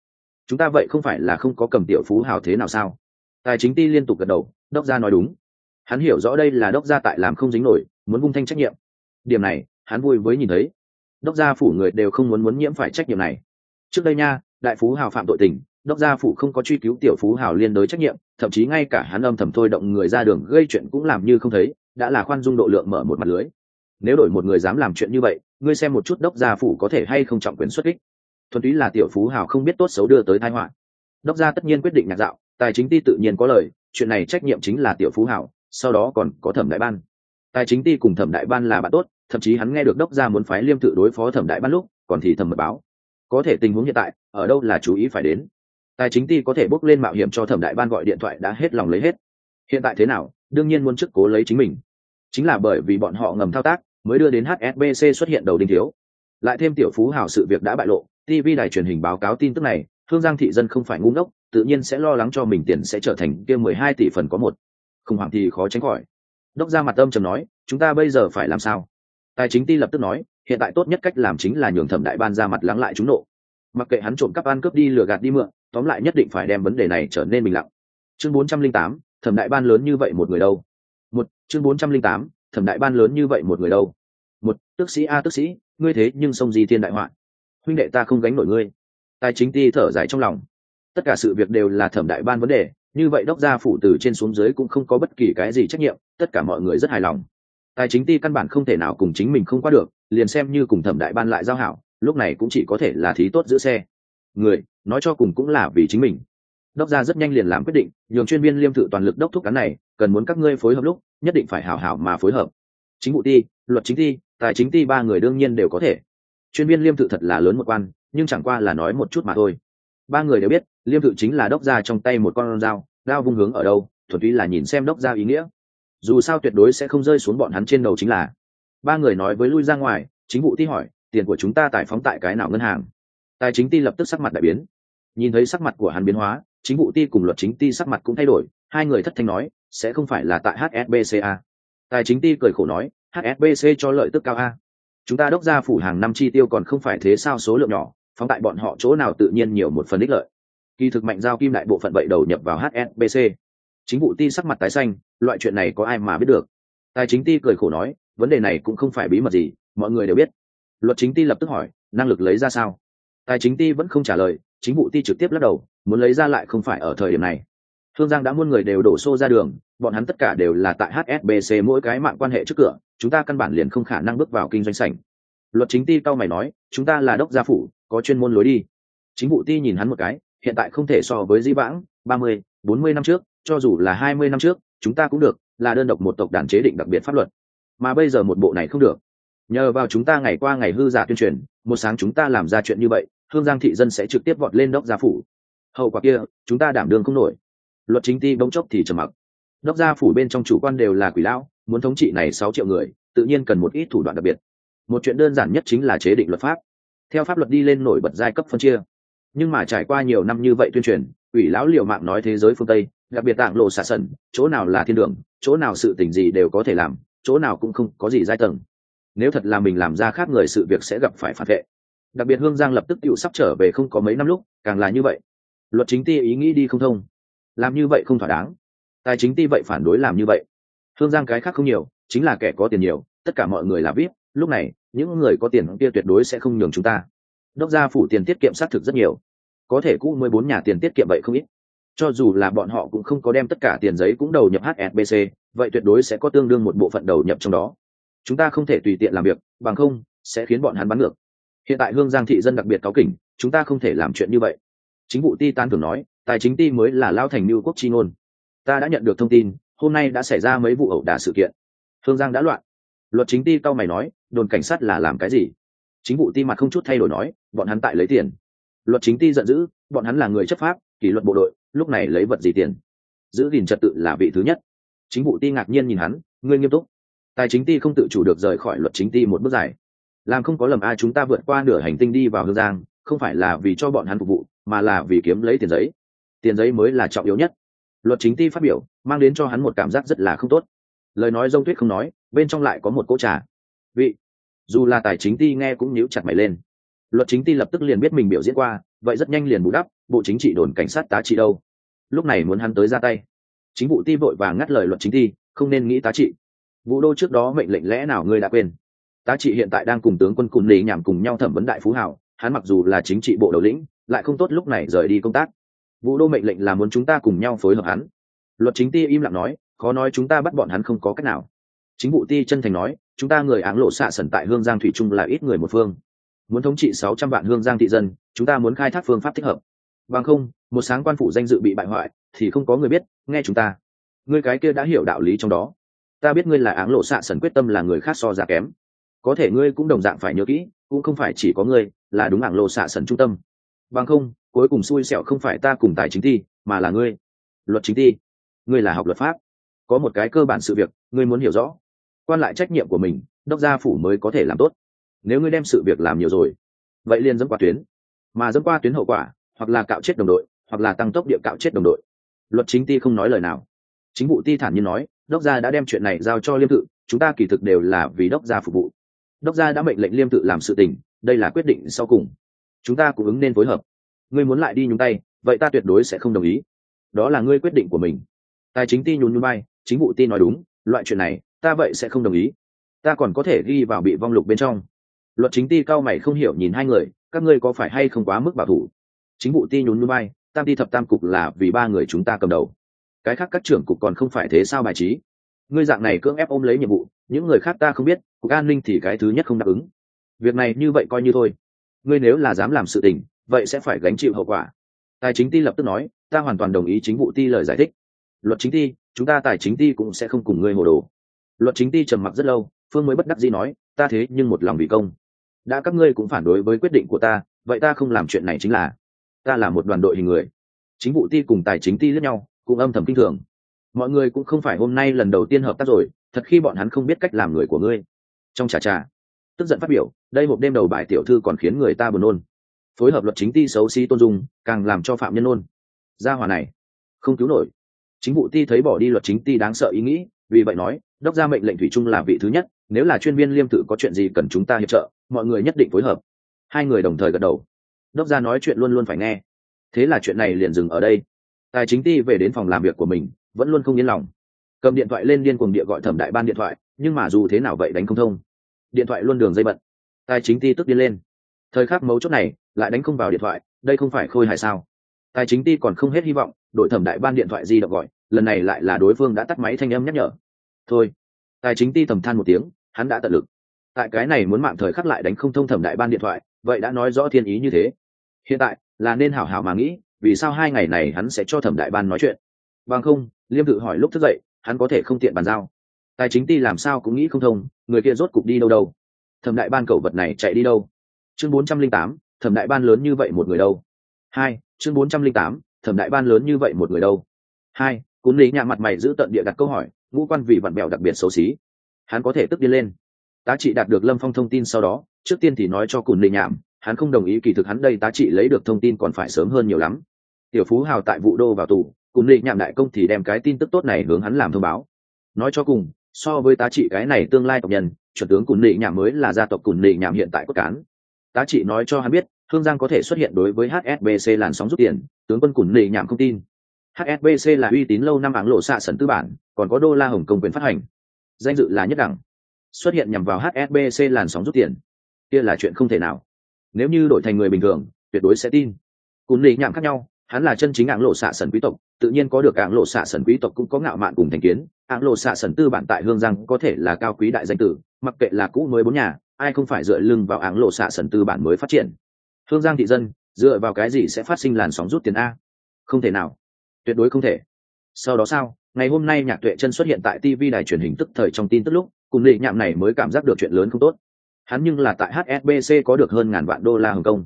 Chúng ta vậy không phải là không có cầm tiểu phú hào thế nào sao? Tài chính ti liên tục gật đầu, đốc gia nói đúng. Hắn hiểu rõ đây là đốc gia tại làm không dính nổi, muốn vung thanh trách nhiệm. Điểm này, hắn vui với nhìn thấy. Đốc gia phủ người đều không muốn muốn nhiễm phải trách nhiệm này trước đây nha, đại phú hào phạm tội tình, đốc gia phủ không có truy cứu tiểu phú hào liên đối trách nhiệm, thậm chí ngay cả hắn âm thầm thôi động người ra đường gây chuyện cũng làm như không thấy, đã là khoan dung độ lượng mở một mặt lưới. Nếu đổi một người dám làm chuyện như vậy, ngươi xem một chút đốc gia phủ có thể hay không trọng quyền xuất kích. Thuần túy là tiểu phú hào không biết tốt xấu đưa tới thái họa. Đốc gia tất nhiên quyết định nhạc dạo, tài chính ty tự nhiên có lời, chuyện này trách nhiệm chính là tiểu phú hảo sau đó còn có thẩm đại ban. Tài chính ty cùng thẩm đại ban là bạn tốt, thậm chí hắn nghe được đốc gia muốn phái liêm tự đối phó thẩm đại ban lúc, còn thì thẩm mật báo có thể tình huống hiện tại, ở đâu là chú ý phải đến. Tài chính ty có thể bốc lên mạo hiểm cho thẩm đại ban gọi điện thoại đã hết lòng lấy hết. Hiện tại thế nào, đương nhiên muốn chức cố lấy chính mình. Chính là bởi vì bọn họ ngầm thao tác, mới đưa đến hsbc xuất hiện đầu đinh thiếu. Lại thêm tiểu phú hảo sự việc đã bại lộ tv đài truyền hình báo cáo tin tức này thương giang thị dân không phải ngu ngốc, tự nhiên sẽ lo lắng cho mình tiền sẽ trở thành kia mười hai tỷ phần có một. Khủng hoảng thì khó tránh khỏi. Đốc ra mặt âm trầm nói, chúng ta bây giờ phải làm sao? Tài chính ty lập tức nói hiện tại tốt nhất cách làm chính là nhường thẩm đại ban ra mặt lắng lại chúng nộ. Mặc kệ hắn trộm cắp ăn cướp đi lừa gạt đi mượn, tóm lại nhất định phải đem vấn đề này trở nên bình lặng. Chương bốn trăm linh tám, thẩm đại ban lớn như vậy một người đâu? Một, chương bốn trăm linh tám, thẩm đại ban lớn như vậy một người đâu? Một, tước sĩ a tước sĩ, ngươi thế nhưng sông di thiên đại họa. Huynh đệ ta không gánh nổi ngươi. Tài chính ti thở dài trong lòng. Tất cả sự việc đều là thẩm đại ban vấn đề, như vậy đốc gia phủ từ trên xuống dưới cũng không có bất kỳ cái gì trách nhiệm, tất cả mọi người rất hài lòng tài chính ti căn bản không thể nào cùng chính mình không qua được, liền xem như cùng thẩm đại ban lại giao hảo, lúc này cũng chỉ có thể là thí tốt giữ xe. Người, nói cho cùng cũng là vì chính mình. Đốc gia rất nhanh liền làm quyết định, nhường chuyên viên liêm thự toàn lực đốc thúc cán này, cần muốn các ngươi phối hợp lúc, nhất định phải hảo hảo mà phối hợp. Chính vụ ti luật chính ti tài chính ti ba người đương nhiên đều có thể. Chuyên viên liêm thự thật là lớn một quan, nhưng chẳng qua là nói một chút mà thôi. Ba người đều biết, liêm thự chính là đốc gia trong tay một con dao dao vung hướng ở đâu, thuần túy là nhìn xem đốc gia ý nghĩa dù sao tuyệt đối sẽ không rơi xuống bọn hắn trên đầu chính là. Ba người nói với lui ra ngoài, chính vụ ti hỏi, tiền của chúng ta tài phóng tại cái nào ngân hàng? Tài chính ti lập tức sắc mặt đại biến. Nhìn thấy sắc mặt của hắn biến hóa, chính vụ ti cùng luật chính ti sắc mặt cũng thay đổi, hai người thất thanh nói, sẽ không phải là tại hsbca tài chính ti cười khổ nói hsbc cho lợi tức cao a. Chúng ta đốc ra phủ hàng năm chi tiêu còn không phải thế sao số lượng nhỏ, phóng tại bọn họ chỗ nào tự nhiên nhiều một phần ích lợi. Kỳ thực mạnh giao kim đại bộ phận vậy đầu nhập vào hsbc chính vụ ti sắc mặt tái xanh, loại chuyện này có ai mà biết được? Tài chính ti cười khổ nói, vấn đề này cũng không phải bí mật gì, mọi người đều biết. Luật chính ti lập tức hỏi, năng lực lấy ra sao? Tài chính ti vẫn không trả lời, chính vụ ti trực tiếp lắc đầu, muốn lấy ra lại không phải ở thời điểm này. Thương giang đã muôn người đều đổ xô ra đường, bọn hắn tất cả đều là tại hsbc mỗi cái mạng quan hệ trước cửa, chúng ta căn bản liền không khả năng bước vào kinh doanh sảnh. Luật chính ti cao mày nói, chúng ta là đốc gia phủ, có chuyên môn lối đi. Chính vụ ti nhìn hắn một cái, hiện tại không thể so với di vãng, ba mươi, bốn mươi năm trước cho dù là hai mươi năm trước, chúng ta cũng được, là đơn độc một tộc đàn chế định đặc biệt pháp luật. Mà bây giờ một bộ này không được. Nhờ vào chúng ta ngày qua ngày hư giả tuyên truyền, một sáng chúng ta làm ra chuyện như vậy, hương giang thị dân sẽ trực tiếp vọt lên đốc gia phủ. Hậu quả kia, chúng ta đảm đương không nổi. Luật chính ti bỗng chốc thì trầm mặc. Đốc gia phủ bên trong chủ quan đều là quỷ lão, muốn thống trị này sáu triệu người, tự nhiên cần một ít thủ đoạn đặc biệt. Một chuyện đơn giản nhất chính là chế định luật pháp. Theo pháp luật đi lên nổi bật giai cấp phân chia. Nhưng mà trải qua nhiều năm như vậy tuyên truyền ủy lão liệu mạng nói thế giới phương tây đặc biệt tạng lộ xả sần chỗ nào là thiên đường, chỗ nào sự tình gì đều có thể làm, chỗ nào cũng không có gì giai tầng. Nếu thật là mình làm ra khác người sự việc sẽ gặp phải phản vệ. Đặc biệt hương giang lập tức tự sắp trở về không có mấy năm lúc, càng là như vậy. Luật chính ti ý nghĩ đi không thông. Làm như vậy không thỏa đáng. Tài chính ti vậy phản đối làm như vậy. Hương giang cái khác không nhiều, chính là kẻ có tiền nhiều, tất cả mọi người là vip, lúc này, những người có tiền kia tuyệt đối sẽ không nhường chúng ta. Đốc gia phủ tiền tiết kiệm xác thực rất nhiều. Có thể cũ mười bốn nhà tiền tiết kiệm vậy không ít cho dù là bọn họ cũng không có đem tất cả tiền giấy cũng đầu nhập hsbc vậy tuyệt đối sẽ có tương đương một bộ phận đầu nhập trong đó. Chúng ta không thể tùy tiện làm việc, bằng không, sẽ khiến bọn hắn bắn ngược. Hiện tại hương giang thị dân đặc biệt cáo kỉnh, chúng ta không thể làm chuyện như vậy. Chính vụ ti tan thường nói, tài chính ti mới là lao thành lưu quốc chi ngôn. Ta đã nhận được thông tin, hôm nay đã xảy ra mấy vụ ẩu đả sự kiện. Hương giang đã loạn. Luật chính ti cao mày nói, đồn cảnh sát là làm cái gì? Chính vụ ti mặt không chút thay đổi nói, bọn hắn tại lấy tiền. Luật chính ti giận dữ, bọn hắn là người chấp pháp, kỷ luật bộ đội lúc này lấy vật gì tiền? Giữ gìn trật tự là vị thứ nhất. Chính vụ ti ngạc nhiên nhìn hắn, ngươi nghiêm túc. Tài chính ti không tự chủ được rời khỏi luật chính ti một bước dài. Làm không có lầm ai chúng ta vượt qua nửa hành tinh đi vào hương giang, không phải là vì cho bọn hắn phục vụ, mà là vì kiếm lấy tiền giấy. Tiền giấy mới là trọng yếu nhất. Luật chính ti phát biểu, mang đến cho hắn một cảm giác rất là không tốt. Lời nói dông tuyết không nói, bên trong lại có một cỗ trà. Vị, dù là tài chính ti nghe cũng nhíu chặt mày lên. Luật chính ti lập tức liền biết mình biểu diễn qua, vậy rất nhanh liền bù đắp bộ chính trị đồn cảnh sát tá trị đâu? Lúc này muốn hắn tới ra tay. Chính vụ ti vội vàng ngắt lời luật chính ti không nên nghĩ tá trị. Vũ đô trước đó mệnh lệnh lẽ nào ngươi đã quên? Tá trị hiện tại đang cùng tướng quân cùng lì nhảm cùng nhau thẩm vấn đại phú hảo, hắn mặc dù là chính trị bộ đầu lĩnh, lại không tốt lúc này rời đi công tác. Vũ đô mệnh lệnh là muốn chúng ta cùng nhau phối hợp hắn. Luật chính ti im lặng nói, khó nói chúng ta bắt bọn hắn không có cách nào. Chính vụ ti chân thành nói, chúng ta người áng lộ xạ sẩn tại hương giang thủy trung là ít người một phương. Muốn thống trị sáu trăm vạn hương giang thị dân, chúng ta muốn khai thác phương pháp thích hợp bằng không, một sáng quan phủ danh dự bị bại hoại, thì không có người biết, nghe chúng ta. Ngươi cái kia đã hiểu đạo lý trong đó. Ta biết ngươi là áng lộ xạ sẩn quyết tâm là người khác so ra kém. Có thể ngươi cũng đồng dạng phải nhớ kỹ, cũng không phải chỉ có ngươi, là đúng áng lộ xạ sẩn trung tâm. Bằng không, cuối cùng xui xẻo không phải ta cùng tài chính thi, mà là ngươi. Luật chính thi. Ngươi là học luật pháp. Có một cái cơ bản sự việc, ngươi muốn hiểu rõ. Quan lại trách nhiệm của mình, đốc gia phủ mới có thể làm tốt. Nếu ngươi đem sự việc làm nhiều rồi, vậy liền dẫm qua tuyến. Mà dẫm qua tuyến hậu quả hoặc là cạo chết đồng đội, hoặc là tăng tốc địa cạo chết đồng đội. Luật chính ti không nói lời nào. Chính vụ ti thản nhiên nói, đốc gia đã đem chuyện này giao cho liêm tự, chúng ta kỳ thực đều là vì đốc gia phục vụ. Đốc gia đã mệnh lệnh liêm tự làm sự tình, đây là quyết định sau cùng. Chúng ta cũng ứng nên phối hợp. Ngươi muốn lại đi nhúng tay, vậy ta tuyệt đối sẽ không đồng ý. Đó là ngươi quyết định của mình. Tài chính ti nhún nhún bay chính vụ ti nói đúng, loại chuyện này, ta vậy sẽ không đồng ý. Ta còn có thể ghi vào bị vong lục bên trong. Luật chính ti cao mày không hiểu nhìn hai người, các ngươi có phải hay không quá mức bảo thủ? Chính vụ ti nhún nhún bay tam ti thập tam cục là vì ba người chúng ta cầm đầu. Cái khác các trưởng cục còn không phải thế sao bài trí? Ngươi dạng này cưỡng ép ôm lấy nhiệm vụ, những người khác ta không biết, cục an ninh thì cái thứ nhất không đáp ứng. Việc này như vậy coi như thôi. Ngươi nếu là dám làm sự tình, vậy sẽ phải gánh chịu hậu quả. Tài chính ti lập tức nói, ta hoàn toàn đồng ý chính vụ ti lời giải thích. Luật chính ti, chúng ta tài chính ti cũng sẽ không cùng ngươi hồ đồ. Luật chính ti trầm mặc rất lâu, phương mới bất đắc dĩ nói, ta thế nhưng một lòng vì công. Đã các ngươi cũng phản đối với quyết định của ta, vậy ta không làm chuyện này chính là ta là một đoàn đội hình người. Chính vụ ti cùng tài chính ti lẫn nhau, cũng âm thầm kinh thường. Mọi người cũng không phải hôm nay lần đầu tiên hợp tác rồi, thật khi bọn hắn không biết cách làm người của ngươi. Trong trà trà tức giận phát biểu, đây một đêm đầu bài tiểu thư còn khiến người ta buồn nôn. Phối hợp luật chính ti xấu xí tôn dung, càng làm cho phạm nhân nôn. Gia hòa này, không cứu nổi. Chính vụ ti thấy bỏ đi luật chính ti đáng sợ ý nghĩ, vì vậy nói, đốc ra mệnh lệnh thủy chung là vị thứ nhất, nếu là chuyên viên liêm tự có chuyện gì cần chúng ta hiệp trợ, mọi người nhất định phối hợp. Hai người đồng thời gật đầu đốc gia nói chuyện luôn luôn phải nghe. Thế là chuyện này liền dừng ở đây. Tài chính ti về đến phòng làm việc của mình, vẫn luôn không yên lòng. Cầm điện thoại lên điên cuồng địa gọi thẩm đại ban điện thoại, nhưng mà dù thế nào vậy đánh không thông. Điện thoại luôn đường dây bận. Tài chính ti tức điên lên. Thời khắc mấu chốt này, lại đánh không vào điện thoại, đây không phải khôi hài sao? Tài chính ti còn không hết hy vọng, đội thẩm đại ban điện thoại di động gọi, lần này lại là đối phương đã tắt máy thanh âm nhắc nhở. Thôi. Tài chính ti thầm than một tiếng, hắn đã tận lực. Tại cái này muốn mạng thời khắc lại đánh không thông thẩm đại ban điện thoại vậy đã nói rõ thiên ý như thế. Hiện tại, là nên hảo hảo mà nghĩ, vì sao hai ngày này hắn sẽ cho thẩm đại ban nói chuyện? Bằng không, liêm tự hỏi lúc thức dậy, hắn có thể không tiện bàn giao. Tài chính ti làm sao cũng nghĩ không thông, người kia rốt cục đi đâu đâu? Thẩm đại ban cẩu vật này chạy đi đâu? Chương bốn trăm linh tám, thẩm đại ban lớn như vậy một người đâu? Hai, chương bốn trăm linh tám, thẩm đại ban lớn như vậy một người đâu? Hai, cún lý nhà mặt mày giữ tận địa đặt câu hỏi, ngũ quan vì vặn bèo đặc biệt xấu xí. Hắn có thể tức đi lên tá trị đạt được lâm phong thông tin sau đó, trước tiên thì nói cho cùn lý nhảm hắn không đồng ý kỳ thực hắn đây tá trị lấy được thông tin còn phải sớm hơn nhiều lắm. Tiểu phú hào tại vụ đô vào tù, cùn lý nhảm đại công thì đem cái tin tức tốt này hướng hắn làm thông báo. Nói cho cùng, so với tá trị cái này tương lai tộc nhân, chuẩn tướng cùn lý nhảm mới là gia tộc cùn lý nhảm hiện tại cốt cán. Tá trị nói cho hắn biết, hương giang có thể xuất hiện đối với hsbc làn sóng rút tiền, tướng quân cùn lý nhảm không tin. Hsbc là uy tín lâu năm áng lộ xạ sẩn tư bản, còn có đô la hồng công quyền phát hành. Danh dự là nhất đẳng xuất hiện nhằm vào hsbc làn sóng rút tiền. Kia là chuyện không thể nào. Nếu như đổi thành người bình thường, tuyệt đối sẽ tin. Cún lý nhảm khác nhau, hắn là chân chính ảng lộ xạ sần quý tộc, tự nhiên có được ảng lộ xạ sần quý tộc cũng có ngạo mạn cùng thành kiến. Ảng lộ xạ sần tư bản tại hương giang có thể là cao quý đại danh tử, mặc kệ là cũ mới bốn nhà, ai không phải dựa lưng vào ảng lộ xạ sần tư bản mới phát triển. Hương giang thị dân, dựa vào cái gì sẽ phát sinh làn sóng rút tiền a? Không thể nào. Tuyệt đối không thể. Sau đó sao? Ngày hôm nay nhạc tuệ chân xuất hiện tại tv đài truyền hình tức thời trong tin tức lúc cùng lệ nhạm này mới cảm giác được chuyện lớn không tốt. Hắn nhưng là tại hsbc có được hơn ngàn vạn đô la hồng kông.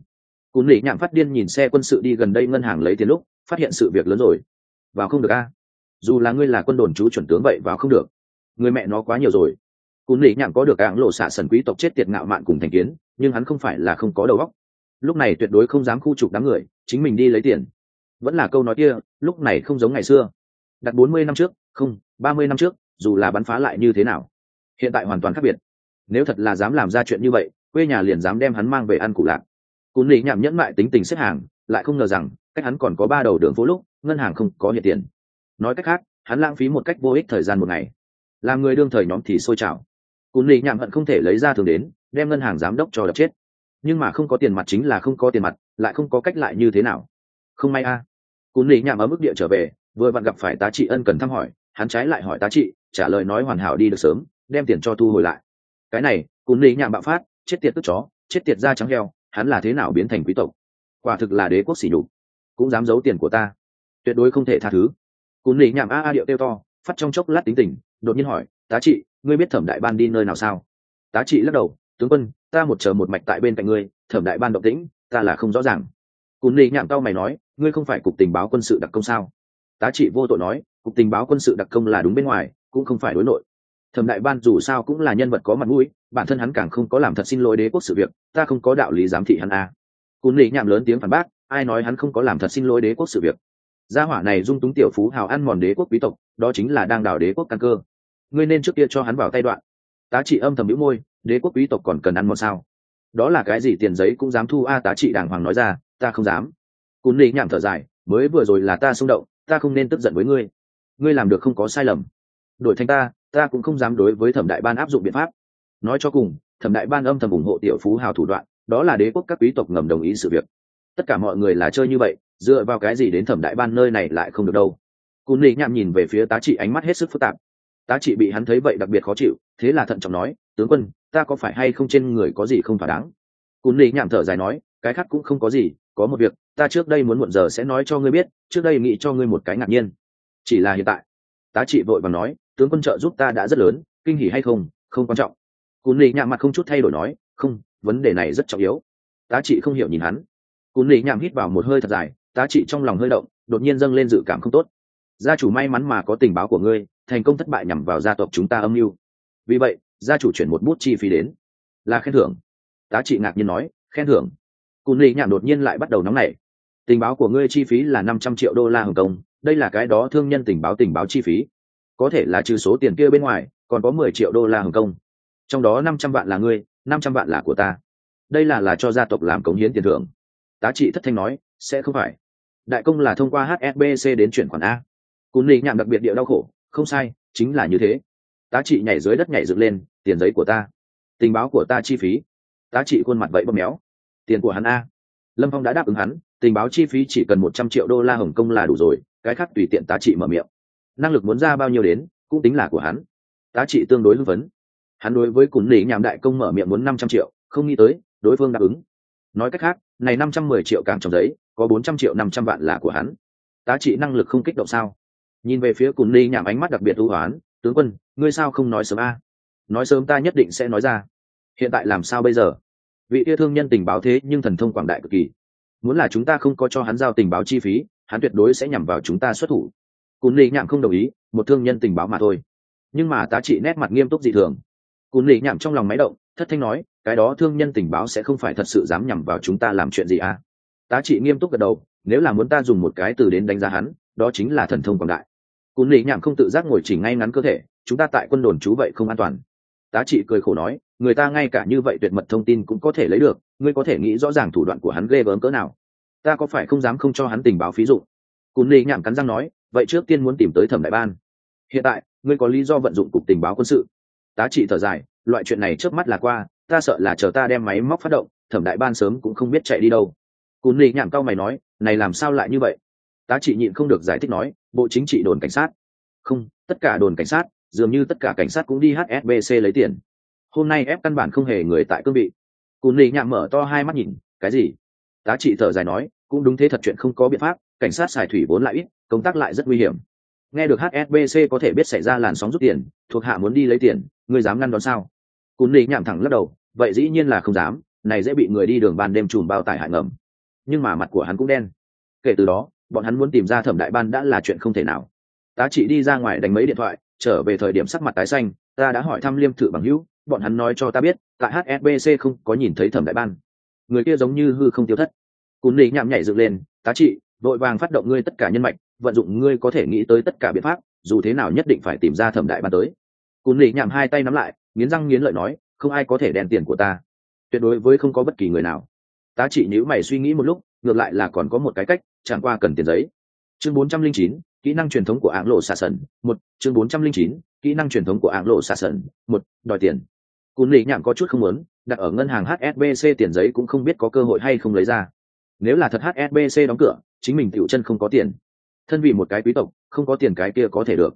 Cùng lệ nhạm phát điên nhìn xe quân sự đi gần đây ngân hàng lấy tiền lúc, phát hiện sự việc lớn rồi. Vào không được a. Dù là ngươi là quân đồn chú chuẩn tướng vậy vào không được. Người mẹ nó quá nhiều rồi. Cún lệ nhạm có được áng lộ xạ sần quý tộc chết tiệt ngạo mạn cùng thành kiến, nhưng hắn không phải là không có đầu óc. Lúc này tuyệt đối không dám khu trục đám người, chính mình đi lấy tiền. Vẫn là câu nói kia, lúc này không giống ngày xưa. Đặt bốn mươi năm trước, không, ba mươi năm trước, dù là bắn phá lại như thế nào hiện tại hoàn toàn khác biệt. Nếu thật là dám làm ra chuyện như vậy, quê nhà liền dám đem hắn mang về ăn cụ lạc. Cún lý nhảm nhẫn mại tính tình xếp hàng, lại không ngờ rằng, cách hắn còn có ba đầu đường phố lúc, ngân hàng không có hiện tiền. Nói cách khác, hắn lãng phí một cách vô ích thời gian một ngày. Làm người đương thời nhóm thì sôi trào. Cún lý nhảm hận không thể lấy ra thường đến, đem ngân hàng giám đốc cho đập chết. Nhưng mà không có tiền mặt chính là không có tiền mặt, lại không có cách lại như thế nào. Không may a. Cún lý nhảm ở mức địa trở về, vừa vặn gặp phải tá trị ân cần thăm hỏi, hắn trái lại hỏi tá trị, trả lời nói hoàn hảo đi được sớm đem tiền cho thu hồi lại. Cái này cún lý nhảm bạo phát, chết tiệt tức chó, chết tiệt da trắng heo, hắn là thế nào biến thành quý tộc? Quả thực là đế quốc xỉ nhục. Cũng dám giấu tiền của ta. Tuyệt đối không thể tha thứ. Cún lý nhảm a a điệu tiêu to, phát trong chốc lát tính tình, đột nhiên hỏi, tá trị, ngươi biết thẩm đại ban đi nơi nào sao? Tá trị lắc đầu, tướng quân, ta một chờ một mạch tại bên cạnh ngươi, thẩm đại ban động tĩnh, ta là không rõ ràng. Cún lý nhảm tao mày nói, ngươi không phải cục tình báo quân sự đặc công sao? Tá trị vô tội nói, cục tình báo quân sự đặc công là đúng bên ngoài, cũng không phải đối nội thẩm đại ban dù sao cũng là nhân vật có mặt mũi, bản thân hắn càng không có làm thật xin lỗi đế quốc sự việc, ta không có đạo lý giám thị hắn a à. cún lý nhảm lớn tiếng phản bác, ai nói hắn không có làm thật xin lỗi đế quốc sự việc. Gia hỏa này dung túng tiểu phú hào ăn mòn đế quốc quý tộc, đó chính là đang đảo đế quốc căn cơ. Ngươi nên trước kia cho hắn vào tay đoạn. Tá trị âm thầm nhũ môi, đế quốc quý tộc còn cần ăn mòn sao? Đó là cái gì tiền giấy cũng dám thu a, tá trị đàng hoàng nói ra, ta không dám. Cún lý nhảm thở dài, mới vừa rồi là ta xung động, ta không nên tức giận với ngươi. Ngươi làm được không có sai lầm đổi thành ta ta cũng không dám đối với thẩm đại ban áp dụng biện pháp. Nói cho cùng, thẩm đại ban âm thầm ủng hộ tiểu phú hào thủ đoạn, đó là đế quốc các quý tộc ngầm đồng ý sự việc. Tất cả mọi người là chơi như vậy, dựa vào cái gì đến thẩm đại ban nơi này lại không được đâu? Cún lý nhạm nhìn về phía tá trị ánh mắt hết sức phức tạp. Tá trị bị hắn thấy vậy đặc biệt khó chịu, thế là thận trọng nói, tướng quân, ta có phải hay không trên người có gì không thỏa đáng? Cún lý nhạm thở dài nói, cái khác cũng không có gì, có một việc, ta trước đây muốn muộn giờ sẽ nói cho ngươi biết, trước đây nghĩ cho ngươi một cái ngạc nhiên. Chỉ là hiện tại tá trị vội và nói, tướng quân trợ giúp ta đã rất lớn, kinh hỉ hay không không quan trọng. Cún lì nhạm mặt không chút thay đổi nói, không, vấn đề này rất trọng yếu. Tá trị không hiểu nhìn hắn. Cún lì nhạm hít vào một hơi thật dài, tá trị trong lòng hơi động, đột nhiên dâng lên dự cảm không tốt. Gia chủ may mắn mà có tình báo của ngươi, thành công thất bại nhằm vào gia tộc chúng ta âm mưu. Vì vậy, gia chủ chuyển một bút chi phí đến. Là khen thưởng. Tá trị ngạc nhiên nói, khen thưởng. Cún lì nhảm đột nhiên lại bắt đầu nóng nảy. Tình báo của ngươi chi phí là năm trăm triệu đô la hồng kông đây là cái đó thương nhân tình báo tình báo chi phí. Có thể là trừ số tiền kia bên ngoài, còn có mười triệu đô la hồng kông. Trong đó năm trăm vạn là ngươi, năm trăm vạn là của ta. Đây là là cho gia tộc làm cống hiến tiền thưởng. Tá trị thất thanh nói, sẽ không phải. Đại công là thông qua hsbc đến chuyển khoản a. Cún lì nhạm đặc biệt địa đau khổ, không sai, chính là như thế. Tá trị nhảy dưới đất nhảy dựng lên, tiền giấy của ta. Tình báo của ta chi phí. Tá trị khuôn mặt vậy bấm méo. Tiền của hắn a. Lâm phong đã đáp ứng hắn, tình báo chi phí chỉ cần một trăm triệu đô la hồng kông là đủ rồi cái khác tùy tiện tá trị mở miệng. Năng lực muốn ra bao nhiêu đến, cũng tính là của hắn. Tá trị tương đối hưng vấn hắn đối với cún lý nhảm đại công mở miệng muốn năm trăm triệu, không nghĩ tới, đối phương đáp ứng. Nói cách khác, này năm trăm mười triệu càng trong giấy, có bốn trăm triệu năm trăm vạn là của hắn. Tá trị năng lực không kích động sao? Nhìn về phía cùng lý nhảm ánh mắt đặc biệt ưu hoán tướng quân, ngươi sao không nói sớm a? Nói sớm ta nhất định sẽ nói ra. Hiện tại làm sao bây giờ? Vị yêu thương nhân tình báo thế nhưng thần thông quảng đại cực kỳ. Muốn là chúng ta không có cho hắn giao tình báo chi phí hắn tuyệt đối sẽ nhằm vào chúng ta xuất thủ. Cún lý nhảm không đồng ý, một thương nhân tình báo mà thôi. Nhưng mà tá trị nét mặt nghiêm túc dị thường. Cún lý nhảm trong lòng máy động, thất thanh nói, cái đó thương nhân tình báo sẽ không phải thật sự dám nhằm vào chúng ta làm chuyện gì à? Tá trị nghiêm túc gật đầu, nếu là muốn ta dùng một cái từ đến đánh giá hắn, đó chính là thần thông quảng đại. Cún lì nhảm không tự giác ngồi chỉnh ngay ngắn cơ thể, chúng ta tại quân đồn chú vậy không an toàn. Tá trị cười khổ nói, người ta ngay cả như vậy tuyệt mật thông tin cũng có thể lấy được, ngươi có thể nghĩ rõ ràng thủ đoạn của hắn ghê gớm cỡ nào ta có phải không dám không cho hắn tình báo phí dụ cún lì nhảm cắn răng nói, vậy trước tiên muốn tìm tới thẩm đại ban. Hiện tại, ngươi có lý do vận dụng cục tình báo quân sự. Tá trị thở dài, loại chuyện này trước mắt là qua, ta sợ là chờ ta đem máy móc phát động, thẩm đại ban sớm cũng không biết chạy đi đâu. Cún lì nhảm cao mày nói, này làm sao lại như vậy? Tá trị nhịn không được giải thích nói, bộ chính trị đồn cảnh sát. Không, tất cả đồn cảnh sát, dường như tất cả cảnh sát cũng đi hsbc lấy tiền. Hôm nay ép căn bản không hề người tại cương vị. Cún lì nhảm mở to hai mắt nhìn, cái gì? Tá trị thở dài nói, cũng đúng thế thật chuyện không có biện pháp, cảnh sát xài thủy vốn lại ít, công tác lại rất nguy hiểm. Nghe được hsbc có thể biết xảy ra làn sóng rút tiền, thuộc hạ muốn đi lấy tiền, ngươi dám ngăn đón sao? Cún lì nhảm thẳng lắc đầu, vậy dĩ nhiên là không dám, này dễ bị người đi đường ban đêm chùm bao tải hại ngầm. Nhưng mà mặt của hắn cũng đen. Kể từ đó, bọn hắn muốn tìm ra thẩm đại ban đã là chuyện không thể nào. Tá trị đi ra ngoài đánh mấy điện thoại, trở về thời điểm sắc mặt tái xanh, ta đã hỏi thăm liêm thử bằng hữu, bọn hắn nói cho ta biết, tại hsbc không có nhìn thấy thẩm đại ban người kia giống như hư không tiêu thất. Cún lý nhảm nhảy dựng lên tá trị vội vàng phát động ngươi tất cả nhân mạch vận dụng ngươi có thể nghĩ tới tất cả biện pháp dù thế nào nhất định phải tìm ra thẩm đại ban tới. Cún lý nhảm hai tay nắm lại nghiến răng nghiến lợi nói không ai có thể đèn tiền của ta. Tuyệt đối với không có bất kỳ người nào. Tá trị nếu mày suy nghĩ một lúc ngược lại là còn có một cái cách chẳng qua cần tiền giấy. Chương 409, kỹ năng truyền thống của áng lộ xà sần một. Chương 409, kỹ năng truyền thống của áng lộ xà sần một. Đòi tiền. Cún lì nhảm có chút không muốn đặt ở ngân hàng hsbc tiền giấy cũng không biết có cơ hội hay không lấy ra. Nếu là thật hsbc đóng cửa, chính mình tiểu chân không có tiền. Thân vì một cái quý tộc, không có tiền cái kia có thể được.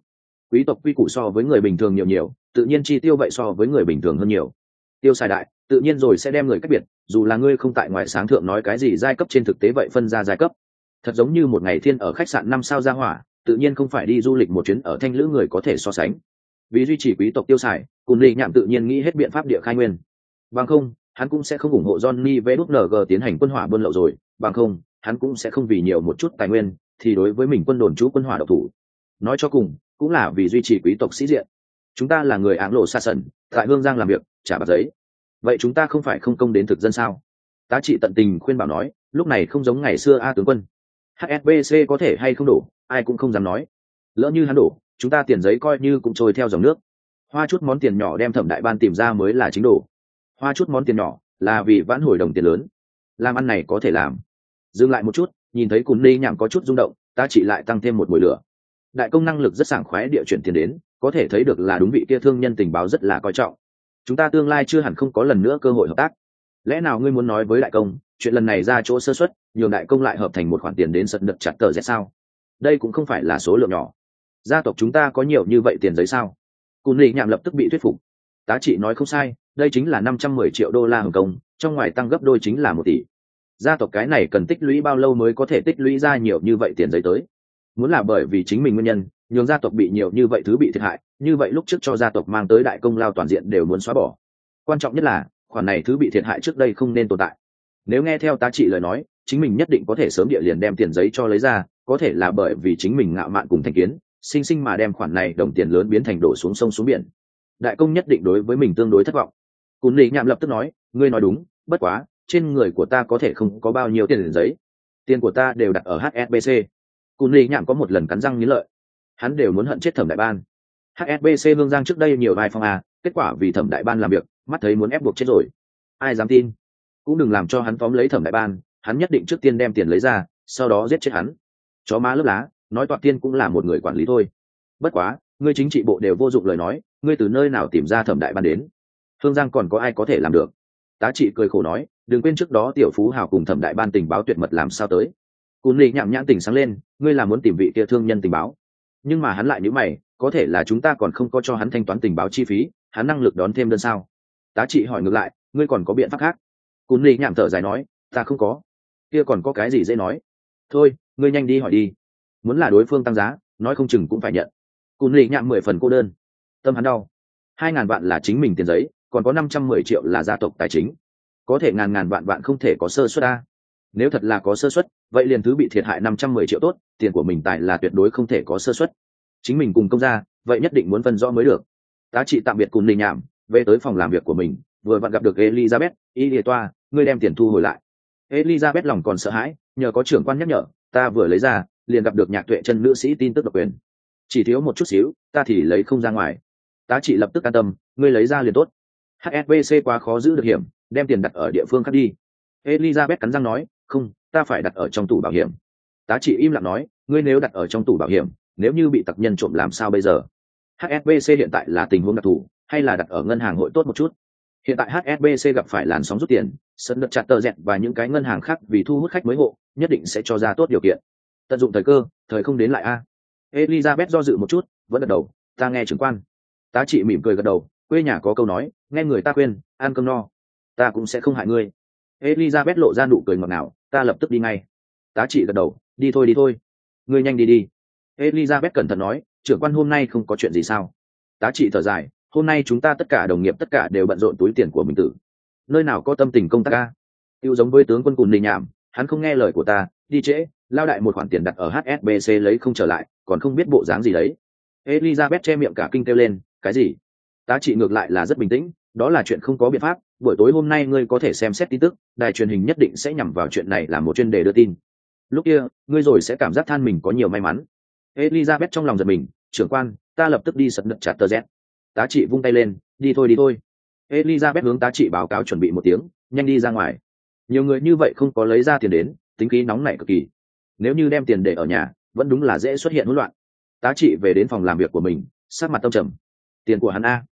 Quý tộc quy củ so với người bình thường nhiều nhiều, tự nhiên chi tiêu vậy so với người bình thường hơn nhiều. Tiêu xài đại, tự nhiên rồi sẽ đem người cách biệt, dù là ngươi không tại ngoại sáng thượng nói cái gì giai cấp trên thực tế vậy phân ra giai cấp. Thật giống như một ngày thiên ở khách sạn năm sao ra hỏa, tự nhiên không phải đi du lịch một chuyến ở thanh lữ người có thể so sánh. Vì duy trì quý tộc tiêu xài, cùng lì nhảm tự nhiên nghĩ hết biện pháp địa khai nguyên bằng không, hắn cũng sẽ không ủng hộ johnny vnug tiến hành quân hỏa buôn lậu rồi. Bằng không, hắn cũng sẽ không vì nhiều một chút tài nguyên thì đối với mình quân đồn trú quân hỏa độc thủ. Nói cho cùng, cũng là vì duy trì quý tộc sĩ diện. Chúng ta là người áng lộ xa sần, tại hương giang làm việc, trả bạc giấy. Vậy chúng ta không phải không công đến thực dân sao? Tá trị tận tình khuyên bảo nói, lúc này không giống ngày xưa a tướng quân. Hsbc có thể hay không đổ, ai cũng không dám nói. Lỡ như hắn đổ, chúng ta tiền giấy coi như cũng trôi theo dòng nước. Hoa chút món tiền nhỏ đem thẩm đại ban tìm ra mới là chính đủ hoa chút món tiền nhỏ, là vì vãn hồi đồng tiền lớn. Làm ăn này có thể làm. Dừng lại một chút, nhìn thấy cùn ni nhảm có chút rung động, ta chỉ lại tăng thêm một mùi lửa. Đại công năng lực rất sảng khoái địa chuyển tiền đến, có thể thấy được là đúng vị kia thương nhân tình báo rất là coi trọng. Chúng ta tương lai chưa hẳn không có lần nữa cơ hội hợp tác. Lẽ nào ngươi muốn nói với đại công, chuyện lần này ra chỗ sơ xuất nhường đại công lại hợp thành một khoản tiền đến sật đợt chặt tờ rẽ sao? Đây cũng không phải là số lượng nhỏ. Gia tộc chúng ta có nhiều như vậy tiền giấy sao? Cùn lì nhạm lập tức bị thuyết phục. Tá trị nói không sai đây chính là năm trăm mười triệu đô la hồng kông, trong ngoài tăng gấp đôi chính là một tỷ. Gia tộc cái này cần tích lũy bao lâu mới có thể tích lũy ra nhiều như vậy tiền giấy tới? Muốn là bởi vì chính mình nguyên nhân, nhường gia tộc bị nhiều như vậy thứ bị thiệt hại, như vậy lúc trước cho gia tộc mang tới đại công lao toàn diện đều muốn xóa bỏ. Quan trọng nhất là, khoản này thứ bị thiệt hại trước đây không nên tồn tại. Nếu nghe theo tá trị lời nói, chính mình nhất định có thể sớm địa liền đem tiền giấy cho lấy ra, có thể là bởi vì chính mình ngạo mạn cùng thành kiến, sinh sinh mà đem khoản này đồng tiền lớn biến thành đổ xuống sông xuống biển. Đại công nhất định đối với mình tương đối thất vọng cún lì nhạm lập tức nói, ngươi nói đúng, bất quá, trên người của ta có thể không có bao nhiêu tiền giấy. Tiền của ta đều đặt ở hsbc cún lì nhạm có một lần cắn răng nghĩ lợi. Hắn đều muốn hận chết thẩm đại ban. Hsbc hương giang trước đây nhiều vài phong a kết quả vì thẩm đại ban làm việc, mắt thấy muốn ép buộc chết rồi. Ai dám tin? Cũng đừng làm cho hắn tóm lấy thẩm đại ban, hắn nhất định trước tiên đem tiền lấy ra, sau đó giết chết hắn. Chó má lớp lá, nói toạc tiên cũng là một người quản lý thôi. Bất quá, ngươi chính trị bộ đều vô dụng lời nói, ngươi từ nơi nào tìm ra thẩm đại ban đến? Hương giang còn có ai có thể làm được? Tá trị cười khổ nói, đừng quên trước đó tiểu phú hào cùng thẩm đại ban tình báo tuyệt mật làm sao tới. Cún lì nhạm nhãn tình sáng lên, ngươi là muốn tìm vị kia thương nhân tình báo. Nhưng mà hắn lại nhữ mày, có thể là chúng ta còn không có cho hắn thanh toán tình báo chi phí, hắn năng lực đón thêm đơn sao? Tá trị hỏi ngược lại, ngươi còn có biện pháp khác? Cún lì nhảm thở dài nói, ta không có. Kia còn có cái gì dễ nói? Thôi, ngươi nhanh đi hỏi đi. Muốn là đối phương tăng giá, nói không chừng cũng phải nhận. Cún lì nhảm mười phần cô đơn. Tâm hắn đau. Hai ngàn vạn là chính mình tiền giấy còn có năm trăm mười triệu là gia tộc tài chính. Có thể ngàn ngàn vạn vạn không thể có sơ suất a. Nếu thật là có sơ suất vậy liền thứ bị thiệt hại năm trăm mười triệu tốt tiền của mình tài là tuyệt đối không thể có sơ suất. Chính mình cùng công gia, vậy nhất định muốn phân rõ mới được. Tá trị tạm biệt cùng đình nhảm về tới phòng làm việc của mình vừa vặn gặp được elizabeth y lìa toa ngươi đem tiền thu hồi lại. Elizabeth lòng còn sợ hãi nhờ có trưởng quan nhắc nhở ta vừa lấy ra liền gặp được nhạc tuệ chân nữ sĩ tin tức độc quyền. Chỉ thiếu một chút xíu ta thì lấy không ra ngoài. Tá trị lập tức an tâm ngươi lấy ra liền tốt hsbc quá khó giữ được hiểm, đem tiền đặt ở địa phương khác đi. Elizabeth cắn răng nói, không, ta phải đặt ở trong tủ bảo hiểm. Tá trị im lặng nói, ngươi nếu đặt ở trong tủ bảo hiểm, nếu như bị tặc nhân trộm làm sao bây giờ? Hsbc hiện tại là tình huống đặc thù, hay là đặt ở ngân hàng hội tốt một chút? Hiện tại hsbc gặp phải làn sóng rút tiền sân đất chặt tờ dẹt và những cái ngân hàng khác vì thu hút khách mới hộ, nhất định sẽ cho ra tốt điều kiện. Tận dụng thời cơ, thời không đến lại a. Elizabeth do dự một chút, vẫn gật đầu, ta nghe trưởng quan. Tá trị mỉm cười gật đầu quê nhà có câu nói, nghe người ta khuyên, ăn cơm no, ta cũng sẽ không hại ngươi. Elizabeth lộ ra nụ cười ngọt ngào, ta lập tức đi ngay. Tá trị gật đầu, đi thôi đi thôi. Ngươi nhanh đi đi. Elizabeth cẩn thận nói, trưởng quan hôm nay không có chuyện gì sao? Tá trị thở dài, hôm nay chúng ta tất cả đồng nghiệp tất cả đều bận rộn túi tiền của mình tử. Nơi nào có tâm tình công tác ca tiêu giống với tướng quân cùng đình nhảm, hắn không nghe lời của ta, đi trễ, lao đại một khoản tiền đặt ở hsbc lấy không trở lại, còn không biết bộ dáng gì đấy. Elizabeth che miệng cả kinh kêu lên, cái gì? Tá trị ngược lại là rất bình tĩnh, đó là chuyện không có biện pháp, buổi tối hôm nay ngươi có thể xem xét tin tức, đài truyền hình nhất định sẽ nhằm vào chuyện này làm một chuyên đề đưa tin. Lúc kia, ngươi rồi sẽ cảm giác than mình có nhiều may mắn. Elizabeth trong lòng giật mình, trưởng quan, ta lập tức đi sập đập chặt tờ z. Tá trị vung tay lên, đi thôi đi thôi. Elizabeth hướng tá trị báo cáo chuẩn bị một tiếng, nhanh đi ra ngoài. Nhiều người như vậy không có lấy ra tiền đến, tính khí nóng nảy cực kỳ. Nếu như đem tiền để ở nhà, vẫn đúng là dễ xuất hiện hỗn loạn. Tá trị về đến phòng làm việc của mình sát mặt tâm trầm. Tiền của hắn a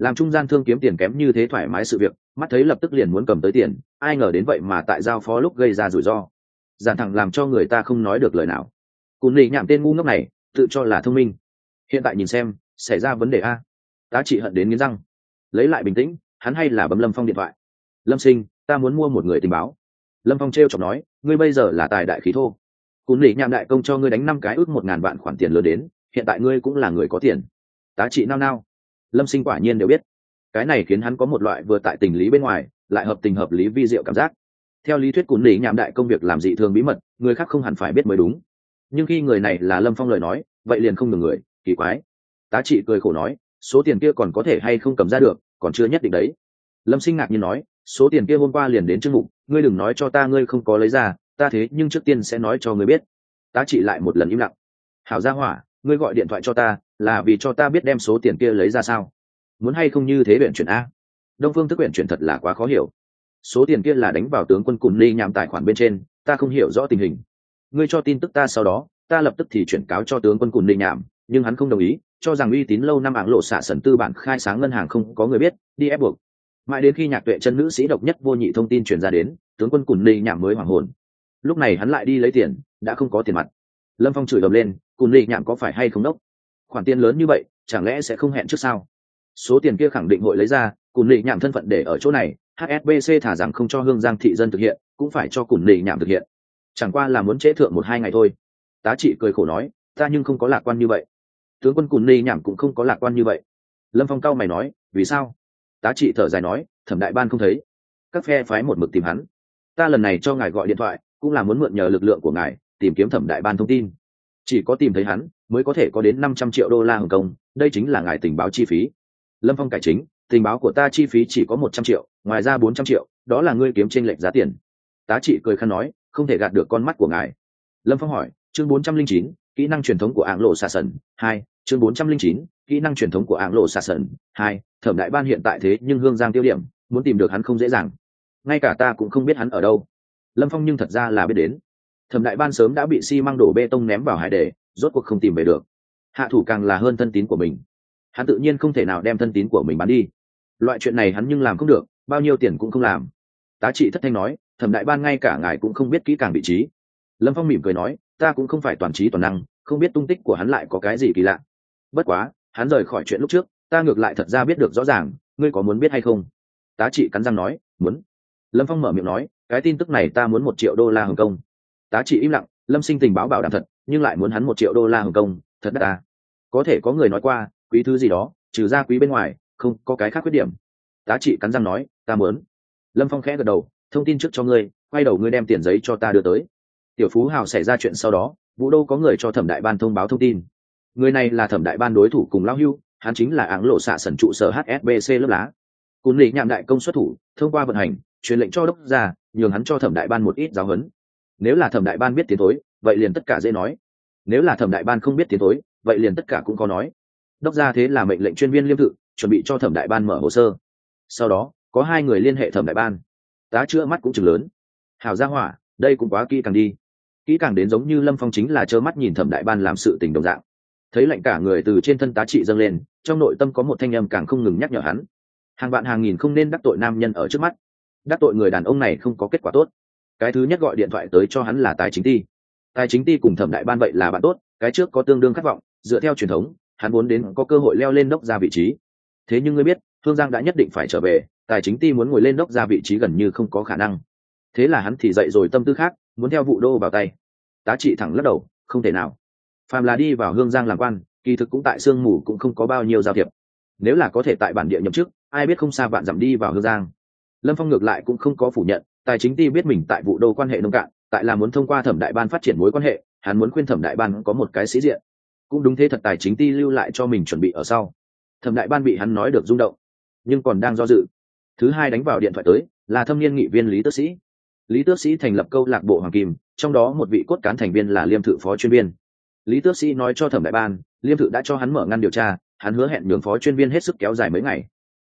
làm trung gian thương kiếm tiền kém như thế thoải mái sự việc, mắt thấy lập tức liền muốn cầm tới tiền, ai ngờ đến vậy mà tại giao phó lúc gây ra rủi ro. Giản thẳng làm cho người ta không nói được lời nào. Cùng lì nhảm tên ngu ngốc này, tự cho là thông minh. Hiện tại nhìn xem, xảy ra vấn đề a. Tá trị hận đến nghiến răng. Lấy lại bình tĩnh, hắn hay là bấm lâm phong điện thoại. Lâm sinh, ta muốn mua một người tình báo. Lâm phong t r e o chọc nói, ngươi bây giờ là tài đại khí thô. Cún lì nhảm đại công cho ngươi đánh năm cái ước một ngàn vạn khoản tiền lớn đến, hiện tại ngươi cũng là người có tiền. Tá trị nao nao lâm sinh quả nhiên đều biết. Cái này khiến hắn có một loại vừa tại tình lý bên ngoài, lại hợp tình hợp lý vi diệu cảm giác. Theo lý thuyết cún lý nhảm đại công việc làm dị thường bí mật, người khác không hẳn phải biết mới đúng. Nhưng khi người này là lâm phong lời nói, vậy liền không được người, kỳ quái. Tá trị cười khổ nói, số tiền kia còn có thể hay không cầm ra được, còn chưa nhất định đấy. Lâm sinh ngạc nhiên nói, số tiền kia hôm qua liền đến chương mục, ngươi đừng nói cho ta ngươi không có lấy ra, ta thế nhưng trước tiên sẽ nói cho ngươi biết. Tá trị lại một lần im lặng. Hảo gia hỏa ngươi gọi điện thoại cho ta, là vì cho ta biết đem số tiền kia lấy ra sao? Muốn hay không như thế huyện chuyển a? Đông phương thức huyện chuyển thật là quá khó hiểu. Số tiền kia là đánh vào tướng quân cùng ly nhằm tài khoản bên trên, ta không hiểu rõ tình hình. Ngươi cho tin tức ta sau đó, ta lập tức thì chuyển cáo cho tướng quân cùng ly nhảm nhưng hắn không đồng ý, cho rằng uy tín lâu năm ảng lộ xả sần tư bản khai sáng ngân hàng không có người biết, đi ép buộc. Mãi đến khi nhạc tuệ chân nữ sĩ độc nhất vô nhị thông tin truyền ra đến, tướng quân cùn ly nhảm mới hoảng hồn. Lúc này hắn lại đi lấy tiền, đã không có tiền mặt. Lâm phong chửi đầm lên cùn ly nhảm có phải hay không đốc? Khoản tiền lớn như vậy, chẳng lẽ sẽ không hẹn trước sao? Số tiền kia khẳng định hội lấy ra, cùn ly nhảm thân phận để ở chỗ này hsbc thả rằng không cho hương giang thị dân thực hiện, cũng phải cho cùn ly nhảm thực hiện. Chẳng qua là muốn chế thượng một hai ngày thôi. Tá trị cười khổ nói, ta nhưng không có lạc quan như vậy. Tướng quân cùn ly nhảm cũng không có lạc quan như vậy. Lâm phong cao mày nói, vì sao? Tá trị thở dài nói, thẩm đại ban không thấy. Các phe phái một mực tìm hắn. Ta lần này cho ngài gọi điện thoại, cũng là muốn mượn nhờ lực lượng của ngài, tìm kiếm thẩm đại ban thông tin chỉ có tìm thấy hắn mới có thể có đến năm trăm triệu đô la hồng kông. Đây chính là ngài tình báo chi phí. Lâm phong cải chính, tình báo của ta chi phí chỉ có một trăm triệu, ngoài ra bốn trăm triệu, đó là ngươi kiếm t r ê n lệch giá tiền. Tá trị cười khăn nói, không thể gạt được con mắt của ngài. Lâm phong hỏi, chương bốn trăm linh chín, kỹ năng truyền thống của ảng lộ xà sần, hai, chương bốn trăm linh chín, kỹ năng truyền thống của ảng lộ xà sần, hai, thẩm đại ban hiện tại thế nhưng hương giang tiêu điểm, muốn tìm được hắn không dễ dàng. Ngay cả ta cũng không biết hắn ở đâu. Lâm phong nhưng thật ra là biết đến thẩm đại ban sớm đã bị xi、si、măng đổ bê tông ném vào hải đề rốt cuộc không tìm về được. Hạ thủ càng là hơn thân tín của mình. Hắn tự nhiên không thể nào đem thân tín của mình bán đi. Loại chuyện này hắn nhưng làm không được, bao nhiêu tiền cũng không làm. Tá trị thất thanh nói, thẩm đại ban ngay cả ngài cũng không biết kỹ càng vị trí. Lâm phong mỉm cười nói, ta cũng không phải toàn trí toàn năng, không biết tung tích của hắn lại có cái gì kỳ lạ. Bất quá, hắn rời khỏi chuyện lúc trước, ta ngược lại thật ra biết được rõ ràng, ngươi có muốn biết hay không? Tá trị cắn răng nói, muốn. Lâm phong mở miệng nói, cái tin tức này ta muốn một triệu đô la hồng kông tá trị im lặng, lâm sinh tình báo bảo đảm thật, nhưng lại muốn hắn một triệu đô la hồng kông, thật đắt ta có thể có người nói qua, quý thứ gì đó, trừ ra quý bên ngoài, không có cái khác khuyết điểm. Tá trị cắn răng nói, ta muốn. Lâm phong khẽ gật đầu, thông tin trước cho ngươi, quay đầu ngươi đem tiền giấy cho ta đưa tới. Tiểu phú hào xảy ra chuyện sau đó, vũ đô có người cho thẩm đại ban thông báo thông tin. Người này là thẩm đại ban đối thủ cùng lão hưu, hắn chính là áng lộ xạ sẩn trụ sở hsbc lớp lá. Cún lì nhạm đại công xuất thủ, thông qua vận hành, truyền lệnh cho đốc ra nhường hắn cho thẩm đại ban một ít giáo huấn nếu là thẩm đại ban biết tiến thối, vậy liền tất cả dễ nói. Nếu là thẩm đại ban không biết tiến thối, vậy liền tất cả cũng có nói. Đốc ra thế là mệnh lệnh chuyên viên liêm tự chuẩn bị cho thẩm đại ban mở hồ sơ. Sau đó, có hai người liên hệ thẩm đại ban. Tá chữa mắt cũng chừng lớn. Hào gia hỏa, đây cũng quá kỹ càng đi. Kỹ càng đến giống như lâm phong chính là trơ mắt nhìn thẩm đại ban làm sự tình đồng dạng. Thấy lạnh cả người từ trên thân tá trị dâng lên, trong nội tâm có một thanh âm càng không ngừng nhắc nhở hắn. Hàng vạn hàng nghìn không nên đắc tội nam nhân ở trước mắt. Đắc tội người đàn ông này không có kết quả tốt cái thứ nhất gọi điện thoại tới cho hắn là tài chính ti. Tài chính ti cùng thẩm đại ban vậy là bạn tốt, cái trước có tương đương khát vọng, dựa theo truyền thống, hắn muốn đến có cơ hội leo lên đốc ra vị trí. Thế nhưng ngươi biết, thương giang đã nhất định phải trở về, tài chính ti muốn ngồi lên đốc ra vị trí gần như không có khả năng. Thế là hắn thì dậy rồi tâm tư khác, muốn theo vụ đô vào tay. Tá trị thẳng lắc đầu, không thể nào. Phàm là đi vào hương giang làm quan, kỳ thực cũng tại sương mù cũng không có bao nhiêu giao thiệp. Nếu là có thể tại bản địa nhậm chức, ai biết không xa bạn giảm đi vào hương giang. Lâm phong ngược lại cũng không có phủ nhận tài chính ti biết mình tại vụ đô quan hệ nông cạn, tại là muốn thông qua thẩm đại ban phát triển mối quan hệ, hắn muốn khuyên thẩm đại ban có một cái sĩ diện. Cũng đúng thế thật tài chính ti lưu lại cho mình chuẩn bị ở sau. Thẩm đại ban bị hắn nói được rung động, nhưng còn đang do dự. Thứ hai đánh vào điện thoại tới, là thâm niên nghị viên lý tước sĩ. Lý tước sĩ thành lập câu lạc bộ hoàng kim, trong đó một vị cốt cán thành viên là liêm thự phó chuyên viên. Lý tước sĩ nói cho thẩm đại ban, liêm thự đã cho hắn mở ngăn điều tra, hắn hứa hẹn nhường phó chuyên viên hết sức kéo dài mấy ngày.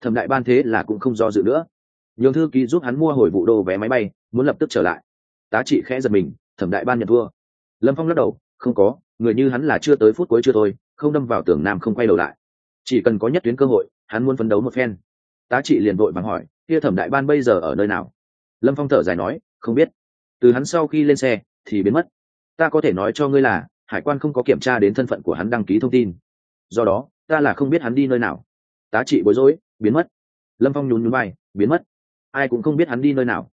Thẩm đại ban thế là cũng không do dự nữa nhường thư ký giúp hắn mua hồi vụ đô vé máy bay, muốn lập tức trở lại. Tá trị khẽ giật mình, thẩm đại ban nhận thua. Lâm phong lắc đầu, không có, người như hắn là chưa tới phút cuối chưa thôi, không đâm vào tường nam không quay đầu lại. Chỉ cần có nhất tuyến cơ hội, hắn muốn phấn đấu một phen. Tá trị liền vội bằng hỏi, kia thẩm đại ban bây giờ ở nơi nào? Lâm phong thở dài nói, không biết. Từ hắn sau khi lên xe, thì biến mất. Ta có thể nói cho ngươi là, hải quan không có kiểm tra đến thân phận của hắn đăng ký thông tin. Do đó, ta là không biết hắn đi nơi nào. Tá trị bối rối, biến mất. Lâm phong nhún nhún bay biến mất ai cũng không biết hắn đi nơi nào.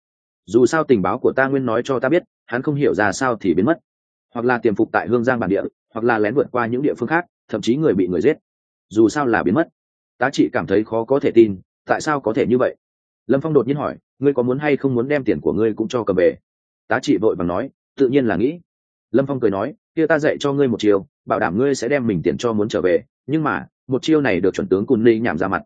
Dù sao tình báo của ta nguyên nói cho ta biết, hắn không hiểu ra sao thì biến mất. Hoặc là tiềm phục tại hương giang bản địa, hoặc là lén vượt qua những địa phương khác, thậm chí người bị người giết. Dù sao là biến mất. Tá trị cảm thấy khó có thể tin, tại sao có thể như vậy? Lâm phong đột nhiên hỏi, ngươi có muốn hay không muốn đem tiền của ngươi cũng cho cầm về? Tá trị vội vàng nói, tự nhiên là nghĩ. Lâm phong cười nói, kia ta dạy cho ngươi một chiều bảo đảm ngươi sẽ đem mình tiền cho muốn trở về, nhưng mà, một chiêu này được chuẩn tướng cùn ni nhảm ra mặt.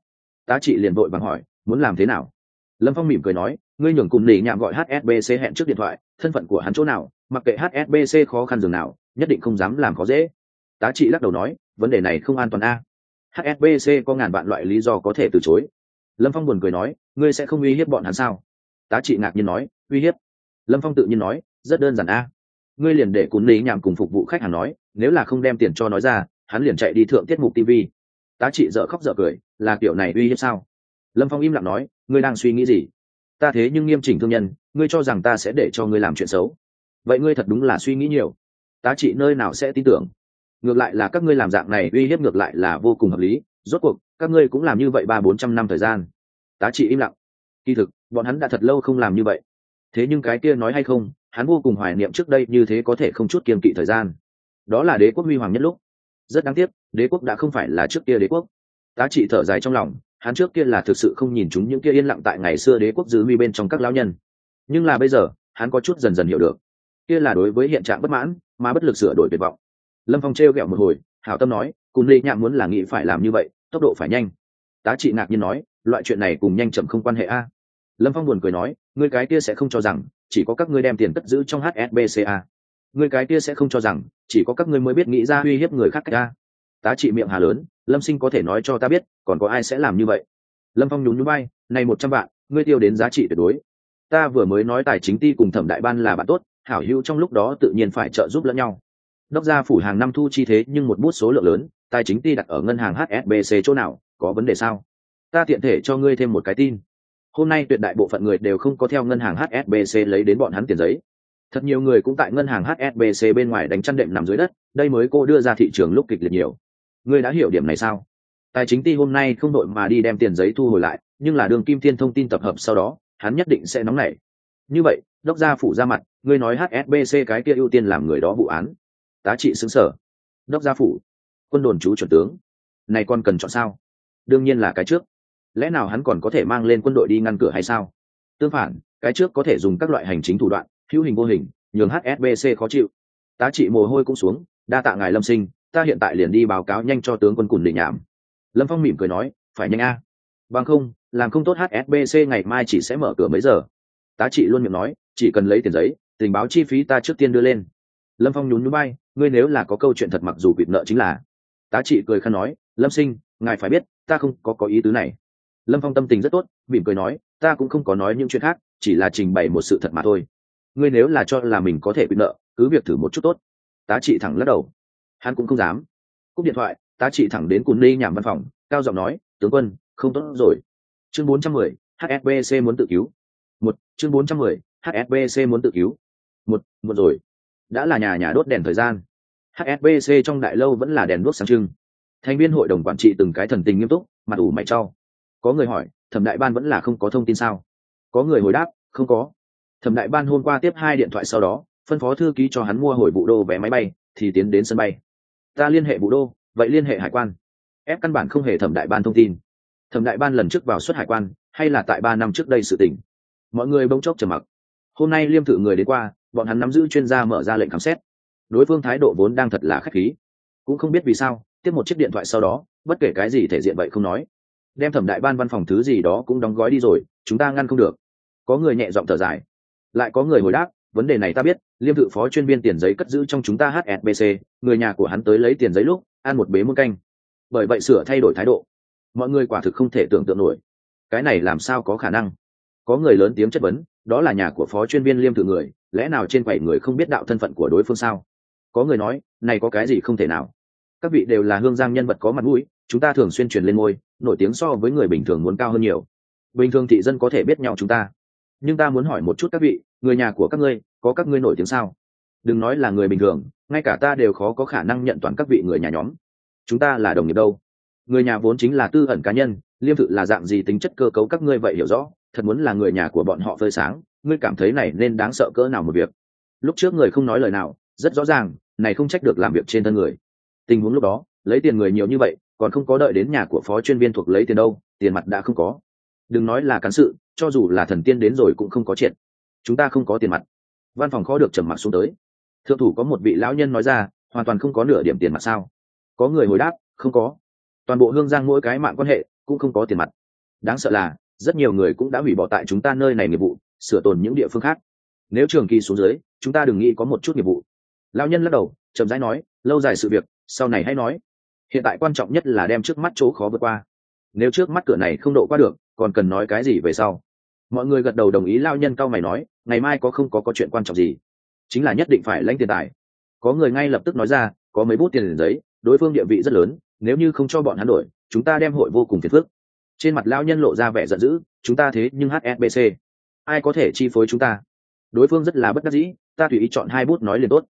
Tá trị liền vội vàng hỏi, muốn làm thế nào? Lâm phong mỉm cười nói, ngươi nhường cùng nỉ nhạm gọi hsbc hẹn trước điện thoại, thân phận của hắn chỗ nào, mặc kệ hsbc khó khăn dường nào, nhất định không dám làm khó dễ. Tá trị lắc đầu nói, vấn đề này không an toàn a. Hsbc có ngàn vạn loại lý do có thể từ chối. Lâm phong buồn cười nói, ngươi sẽ không uy hiếp bọn hắn sao? Tá trị ngạc nhiên nói, uy hiếp? Lâm phong tự nhiên nói, rất đơn giản a. Ngươi liền để cún lý nhảm cùng phục vụ khách hàng nói, nếu là không đem tiền cho nói ra, hắn liền chạy đi thượng tiết mục tv tá trị dợ khóc dợ cười, là kiểu này uy hiếp sao? Lâm phong im lặng nói, ngươi đang suy nghĩ gì? Ta thế nhưng nghiêm chỉnh thương nhân, ngươi cho rằng ta sẽ để cho ngươi làm chuyện xấu. Vậy ngươi thật đúng là suy nghĩ nhiều. Tá trị nơi nào sẽ tin tưởng. Ngược lại là các ngươi làm dạng này uy hiếp ngược lại là vô cùng hợp lý. Rốt cuộc, các ngươi cũng làm như vậy ba bốn trăm năm thời gian. Tá trị im lặng. Kỳ thực, bọn hắn đã thật lâu không làm như vậy. Thế nhưng cái kia nói hay không, hắn vô cùng hoài niệm trước đây như thế có thể không chút kiềm kỵ thời gian. Đó là đế quốc huy hoàng nhất lúc. Rất đáng tiếc, đế quốc đã không phải là trước kia đế quốc. Tá trị thở dài trong lòng hắn trước kia là thực sự không nhìn chúng những kia yên lặng tại ngày xưa đế quốc dư huy bên trong các lão nhân. Nhưng là bây giờ, hắn có chút dần dần hiểu được. Kia là đối với hiện trạng bất mãn, mà bất lực sửa đổi tuyệt vọng. Lâm phong trêu ghẹo một hồi, hảo tâm nói, cùng ly nhạc muốn là nghĩ phải làm như vậy, tốc độ phải nhanh. Tá trị ngạc nhiên nói, loại chuyện này cùng nhanh chậm không quan hệ a. Lâm phong buồn cười nói người cái kia sẽ không cho rằng, chỉ có các ngươi đem tiền cất giữ trong hsbca Người cái kia sẽ không cho rằng, chỉ có các ngươi mới biết nghĩ ra uy hiếp người khác cách a tá trị miệng hà lớn, lâm sinh có thể nói cho ta biết, còn có ai sẽ làm như vậy? Lâm phong nhún nhún bay này một trăm vạn, ngươi tiêu đến giá trị tuyệt đối. Ta vừa mới nói tài chính ty cùng thẩm đại ban là bạn tốt, hảo hữu trong lúc đó tự nhiên phải trợ giúp lẫn nhau. Đốc gia phủ hàng năm thu chi thế nhưng một bút số lượng lớn, tài chính ty đặt ở ngân hàng hsbc chỗ nào, có vấn đề sao? Ta tiện thể cho ngươi thêm một cái tin. Hôm nay tuyệt đại bộ phận người đều không có theo ngân hàng hsbc lấy đến bọn hắn tiền giấy. Thật nhiều người cũng tại ngân hàng hsbc bên ngoài đánh chăn đệm nằm dưới đất, đây mới cô đưa ra thị trường lúc kịch liệt nhiều ngươi đã hiểu điểm này sao? Tài chính ty hôm nay không đội mà đi đem tiền giấy thu hồi lại, nhưng là đường kim thiên thông tin tập hợp sau đó, hắn nhất định sẽ nóng nảy. Như vậy, đốc gia phủ ra mặt, ngươi nói hsbc cái kia ưu tiên làm người đó vụ án. Tá trị xứng sở. Đốc gia phủ, quân đồn chú chuẩn tướng. Này con cần chọn sao? Đương nhiên là cái trước. Lẽ nào hắn còn có thể mang lên quân đội đi ngăn cửa hay sao? Tương phản, cái trước có thể dùng các loại hành chính thủ đoạn, hữu hình vô hình, nhường hsbc khó chịu. Tá trị mồ hôi cũng xuống, đa tạ ngài lâm sinh ta hiện tại liền đi báo cáo nhanh cho tướng quân cùn để nhảm. Lâm phong mỉm cười nói, phải nhanh a. Bằng không, làm không tốt hsbc ngày mai chỉ sẽ mở cửa mấy giờ. Tá trị luôn miệng nói, chỉ cần lấy tiền giấy, tình báo chi phí ta trước tiên đưa lên. Lâm phong nhún núi bay ngươi nếu là có câu chuyện thật mặc dù quỵt nợ chính là. Tá trị cười khăn nói, lâm sinh, ngài phải biết, ta không có có ý tứ này. Lâm phong tâm tình rất tốt, mỉm cười nói, ta cũng không có nói những chuyện khác, chỉ là trình bày một sự thật mà thôi. Ngươi nếu là cho là mình có thể bị nợ, cứ việc thử một chút tốt. Tá trị thẳng lắc đầu hắn cũng không dám. Cúp điện thoại tá trị thẳng đến cùn ly nhảm văn phòng cao giọng nói tướng quân không tốt rồi. Chương 410, hsbc muốn tự cứu. Một chương 410, hsbc muốn tự cứu. Một một rồi. Đã là nhà nhà đốt đèn thời gian. Hsbc trong đại lâu vẫn là đèn đốt sáng trưng. Thành viên hội đồng quản trị từng cái thần tình nghiêm túc mặt ủ mày cho. Có người hỏi thẩm đại ban vẫn là không có thông tin sao? Có người hồi đáp không có. Thẩm đại ban hôm qua tiếp hai điện thoại sau đó phân phó thư ký cho hắn mua hồi vụ đô vé máy bay thì tiến đến sân bay ta liên hệ vụ đô, vậy liên hệ hải quan. Ép căn bản không hề thẩm đại ban thông tin. Thẩm đại ban lần trước vào xuất hải quan, hay là tại ba năm trước đây sự tỉnh mọi người bỗng chốc trầm mặc. Hôm nay liêm thử người đến qua, bọn hắn nắm giữ chuyên gia mở ra lệnh khám xét. Đối phương thái độ vốn đang thật là k h á c h khí. Cũng không biết vì sao, tiếp một chiếc điện thoại sau đó, bất kể cái gì thể diện vậy không nói. Đem thẩm đại ban văn phòng thứ gì đó cũng đóng gói đi rồi, chúng ta ngăn không được. Có người nhẹ giọng thở dài. Lại có người hồi đáp vấn đề này ta biết, liêm thự phó chuyên viên tiền giấy cất giữ trong chúng ta hsbc người nhà của hắn tới lấy tiền giấy lúc, ăn một bế muôn canh. Bởi vậy sửa thay đổi thái độ. Mọi người quả thực không thể tưởng tượng nổi. Cái này làm sao có khả năng? Có người lớn tiếng chất vấn, đó là nhà của phó chuyên viên liêm thự người, lẽ nào trên quầy người không biết đạo thân phận của đối phương sao? Có người nói, này có cái gì không thể nào? Các vị đều là hương giang nhân vật có mặt mũi, chúng ta thường xuyên truyền lên môi, nổi tiếng so với người bình thường muốn cao hơn nhiều. Bình thường thị dân có thể biết nhau chúng ta nhưng ta muốn hỏi một chút các vị, người nhà của các ngươi, có các ngươi nổi tiếng sao? Đừng nói là người bình thường, ngay cả ta đều khó có khả năng nhận toàn các vị người nhà nhóm. Chúng ta là đồng nghiệp đâu? Người nhà vốn chính là tư ẩn cá nhân, liêm thự là dạng gì tính chất cơ cấu các ngươi vậy hiểu rõ, thật muốn là người nhà của bọn họ phơi sáng, ngươi cảm thấy này nên đáng sợ cỡ nào một việc? Lúc trước người không nói lời nào, rất rõ ràng, này không trách được làm việc trên thân người. Tình huống lúc đó, lấy tiền người nhiều như vậy, còn không có đợi đến nhà của phó chuyên viên thuộc lấy tiền đâu, tiền mặt đã không có. Đừng nói là cán sự cho dù là thần tiên đến rồi cũng không có chuyện chúng ta không có tiền mặt. Văn phòng khó được trầm mặc xuống tới. Thượng thủ có một vị lão nhân nói ra, hoàn toàn không có nửa điểm tiền mặt sao? Có người hồi đáp, không có. Toàn bộ hương giang mỗi cái mạng quan hệ cũng không có tiền mặt. Đáng sợ là, rất nhiều người cũng đã hủy bỏ tại chúng ta nơi này nghiệp vụ, sửa tồn những địa phương khác. Nếu trường kỳ xuống dưới, chúng ta đừng nghĩ có một chút nghiệp vụ. Lão nhân lắc đầu, chậm rãi nói, lâu dài sự việc, sau này hãy nói. Hiện tại quan trọng nhất là đem trước mắt chỗ khó vượt qua. Nếu trước mắt cửa này không độ qua được còn cần nói cái gì về sau? Mọi người gật đầu đồng ý lao nhân cao mày nói, ngày mai có không có có chuyện quan trọng gì? Chính là nhất định phải lãnh tiền tài. Có người ngay lập tức nói ra, có mấy bút tiền giấy, đối phương địa vị rất lớn, nếu như không cho bọn hắn đổi, chúng ta đem hội vô cùng phiền phức. Trên mặt lao nhân lộ ra vẻ giận dữ, chúng ta thế nhưng hsbc ai có thể chi phối chúng ta? Đối phương rất là bất đắc dĩ, ta tùy ý chọn hai bút nói liền tốt.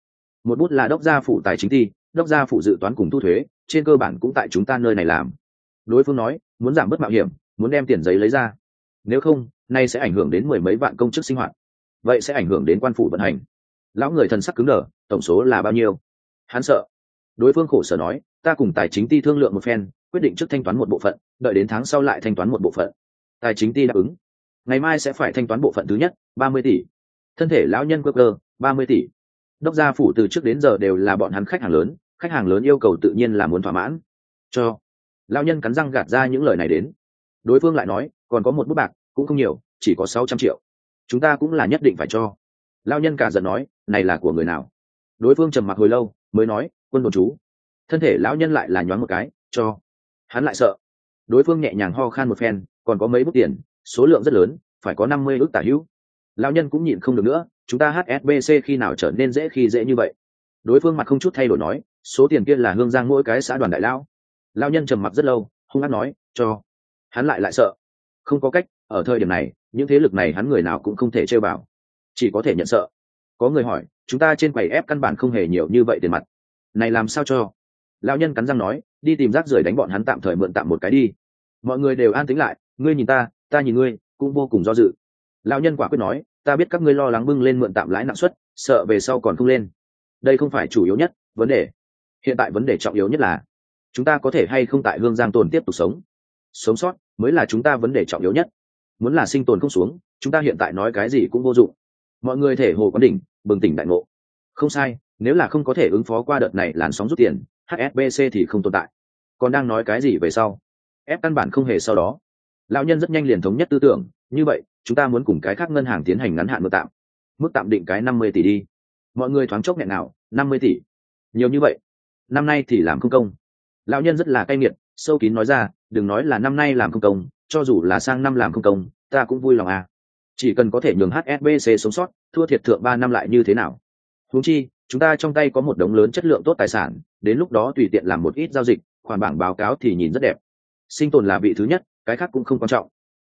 Một bút là đốc gia phụ tài chính ti đốc gia phụ dự toán cùng thu thuế, trên cơ bản cũng tại chúng ta nơi này làm. Đối phương nói, muốn giảm bớt mạo hiểm muốn đem tiền giấy lấy ra. Nếu không, nay sẽ ảnh hưởng đến mười mấy vạn công chức sinh hoạt. Vậy sẽ ảnh hưởng đến quan phủ vận hành. Lão người thần sắc cứng đờ, tổng số là bao nhiêu? Hắn sợ. Đối phương khổ sở nói, ta cùng tài chính ti thương lượng một phen, quyết định trước thanh toán một bộ phận, đợi đến tháng sau lại thanh toán một bộ phận. Tài chính ti đáp ứng. Ngày mai sẽ phải thanh toán bộ phận thứ nhất, ba mươi tỷ. Thân thể lão nhân cơ cơ ba mươi tỷ. Đốc gia phủ từ trước đến giờ đều là bọn hắn khách hàng lớn, khách hàng lớn yêu cầu tự nhiên là muốn thỏa mãn. Cho. Lão nhân cắn răng gạt ra những lời này đến đối phương lại nói, còn có một bút bạc, cũng không nhiều, chỉ có sáu trăm triệu. Chúng ta cũng là nhất định phải cho. Lao nhân cả giận nói, này là của người nào? Đối phương trầm mặc hồi lâu, mới nói, quân đồn chú thân thể lão nhân lại là nhoáng một cái, cho. Hắn lại sợ. Đối phương nhẹ nhàng ho khan một phen, còn có mấy bút tiền, số lượng rất lớn, phải có năm mươi ước tả hữu. Lão nhân cũng nhịn không được nữa, chúng ta hsbc khi nào trở nên dễ khi dễ như vậy? Đối phương mặt không chút thay đổi nói, số tiền kia là hương giang mỗi cái xã đoàn đại lão. Lão nhân trầm mặc rất lâu, hung hát nói, cho hắn lại lại sợ. Không có cách, ở thời điểm này, những thế lực này hắn người nào cũng không thể chơi vào. Chỉ có thể nhận sợ. Có người hỏi, chúng ta trên quầy ép căn bản không hề nhiều như vậy tiền mặt. Này làm sao cho? Lão nhân cắn răng nói, đi tìm rác rưởi đánh bọn hắn tạm thời mượn tạm một cái đi. Mọi người đều an tính lại, ngươi nhìn ta ta nhìn ngươi, cũng vô cùng do dự. Lão nhân quả quyết nói, ta biết các ngươi lo lắng bưng lên mượn tạm lãi nặng suất, sợ về sau còn không lên. Đây không phải chủ yếu nhất, vấn đề. Hiện tại vấn đề trọng yếu nhất là, chúng ta có thể hay không tại hương giang tồn tiếp tục sống? Sống sót mới là chúng ta vấn đề trọng yếu nhất. Muốn là sinh tồn không xuống, chúng ta hiện tại nói cái gì cũng vô dụng. Mọi người thể hồ quán đỉnh, bừng tỉnh đại ngộ. Không sai, nếu là không có thể ứng phó qua đợt này làn sóng rút tiền hsbc thì không tồn tại. Còn đang nói cái gì về sau? Ép căn bản không hề sau đó. Lão nhân rất nhanh liền thống nhất tư tưởng, như vậy, chúng ta muốn cùng cái khác ngân hàng tiến hành ngắn hạn mức tạm. Mức tạm định cái năm mươi tỷ đi. Mọi người thoáng chốc nghẹn nào, năm mươi tỷ. Nhiều như vậy. Năm nay thì làm không công. Lão nhân rất là cay nghiệt, sâu kín nói ra đừng nói là năm nay làm không công, cho dù là sang năm làm không công, ta cũng vui lòng à. Chỉ cần có thể nhường hsbc sống sót, thua thiệt thượng ba năm lại như thế nào? Huống chi, chúng ta trong tay có một đống lớn chất lượng tốt tài sản, đến lúc đó tùy tiện làm một ít giao dịch, khoản bảng báo cáo thì nhìn rất đẹp. Sinh tồn là vị thứ nhất, cái khác cũng không quan trọng.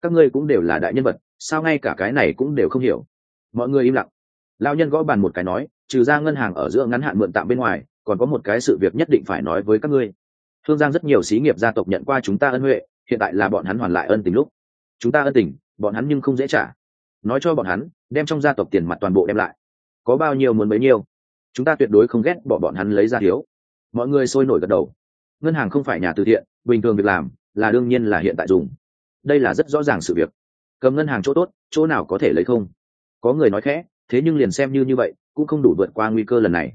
Các ngươi cũng đều là đại nhân vật, sao ngay cả cái này cũng đều không hiểu? Mọi người im lặng. Lao nhân gõ bàn một cái nói, trừ ra ngân hàng ở giữa ngắn hạn mượn tạm bên ngoài, còn có một cái sự việc nhất định phải nói với các ngươi thương giang rất nhiều xí nghiệp gia tộc nhận qua chúng ta ân huệ, hiện tại là bọn hắn hoàn lại ân tình lúc. Chúng ta ân tình, bọn hắn nhưng không dễ trả. Nói cho bọn hắn, đem trong gia tộc tiền mặt toàn bộ đem lại. Có bao nhiêu muốn bấy nhiêu? Chúng ta tuyệt đối không ghét bỏ bọn hắn lấy ra thiếu. Mọi người sôi nổi gật đầu. Ngân hàng không phải nhà từ thiện, bình thường việc làm là đương nhiên là hiện tại dùng. Đây là rất rõ ràng sự việc. Cầm ngân hàng chỗ tốt, chỗ nào có thể lấy không? Có người nói khẽ, thế nhưng liền xem như như vậy, cũng không đủ vượt qua nguy cơ lần này.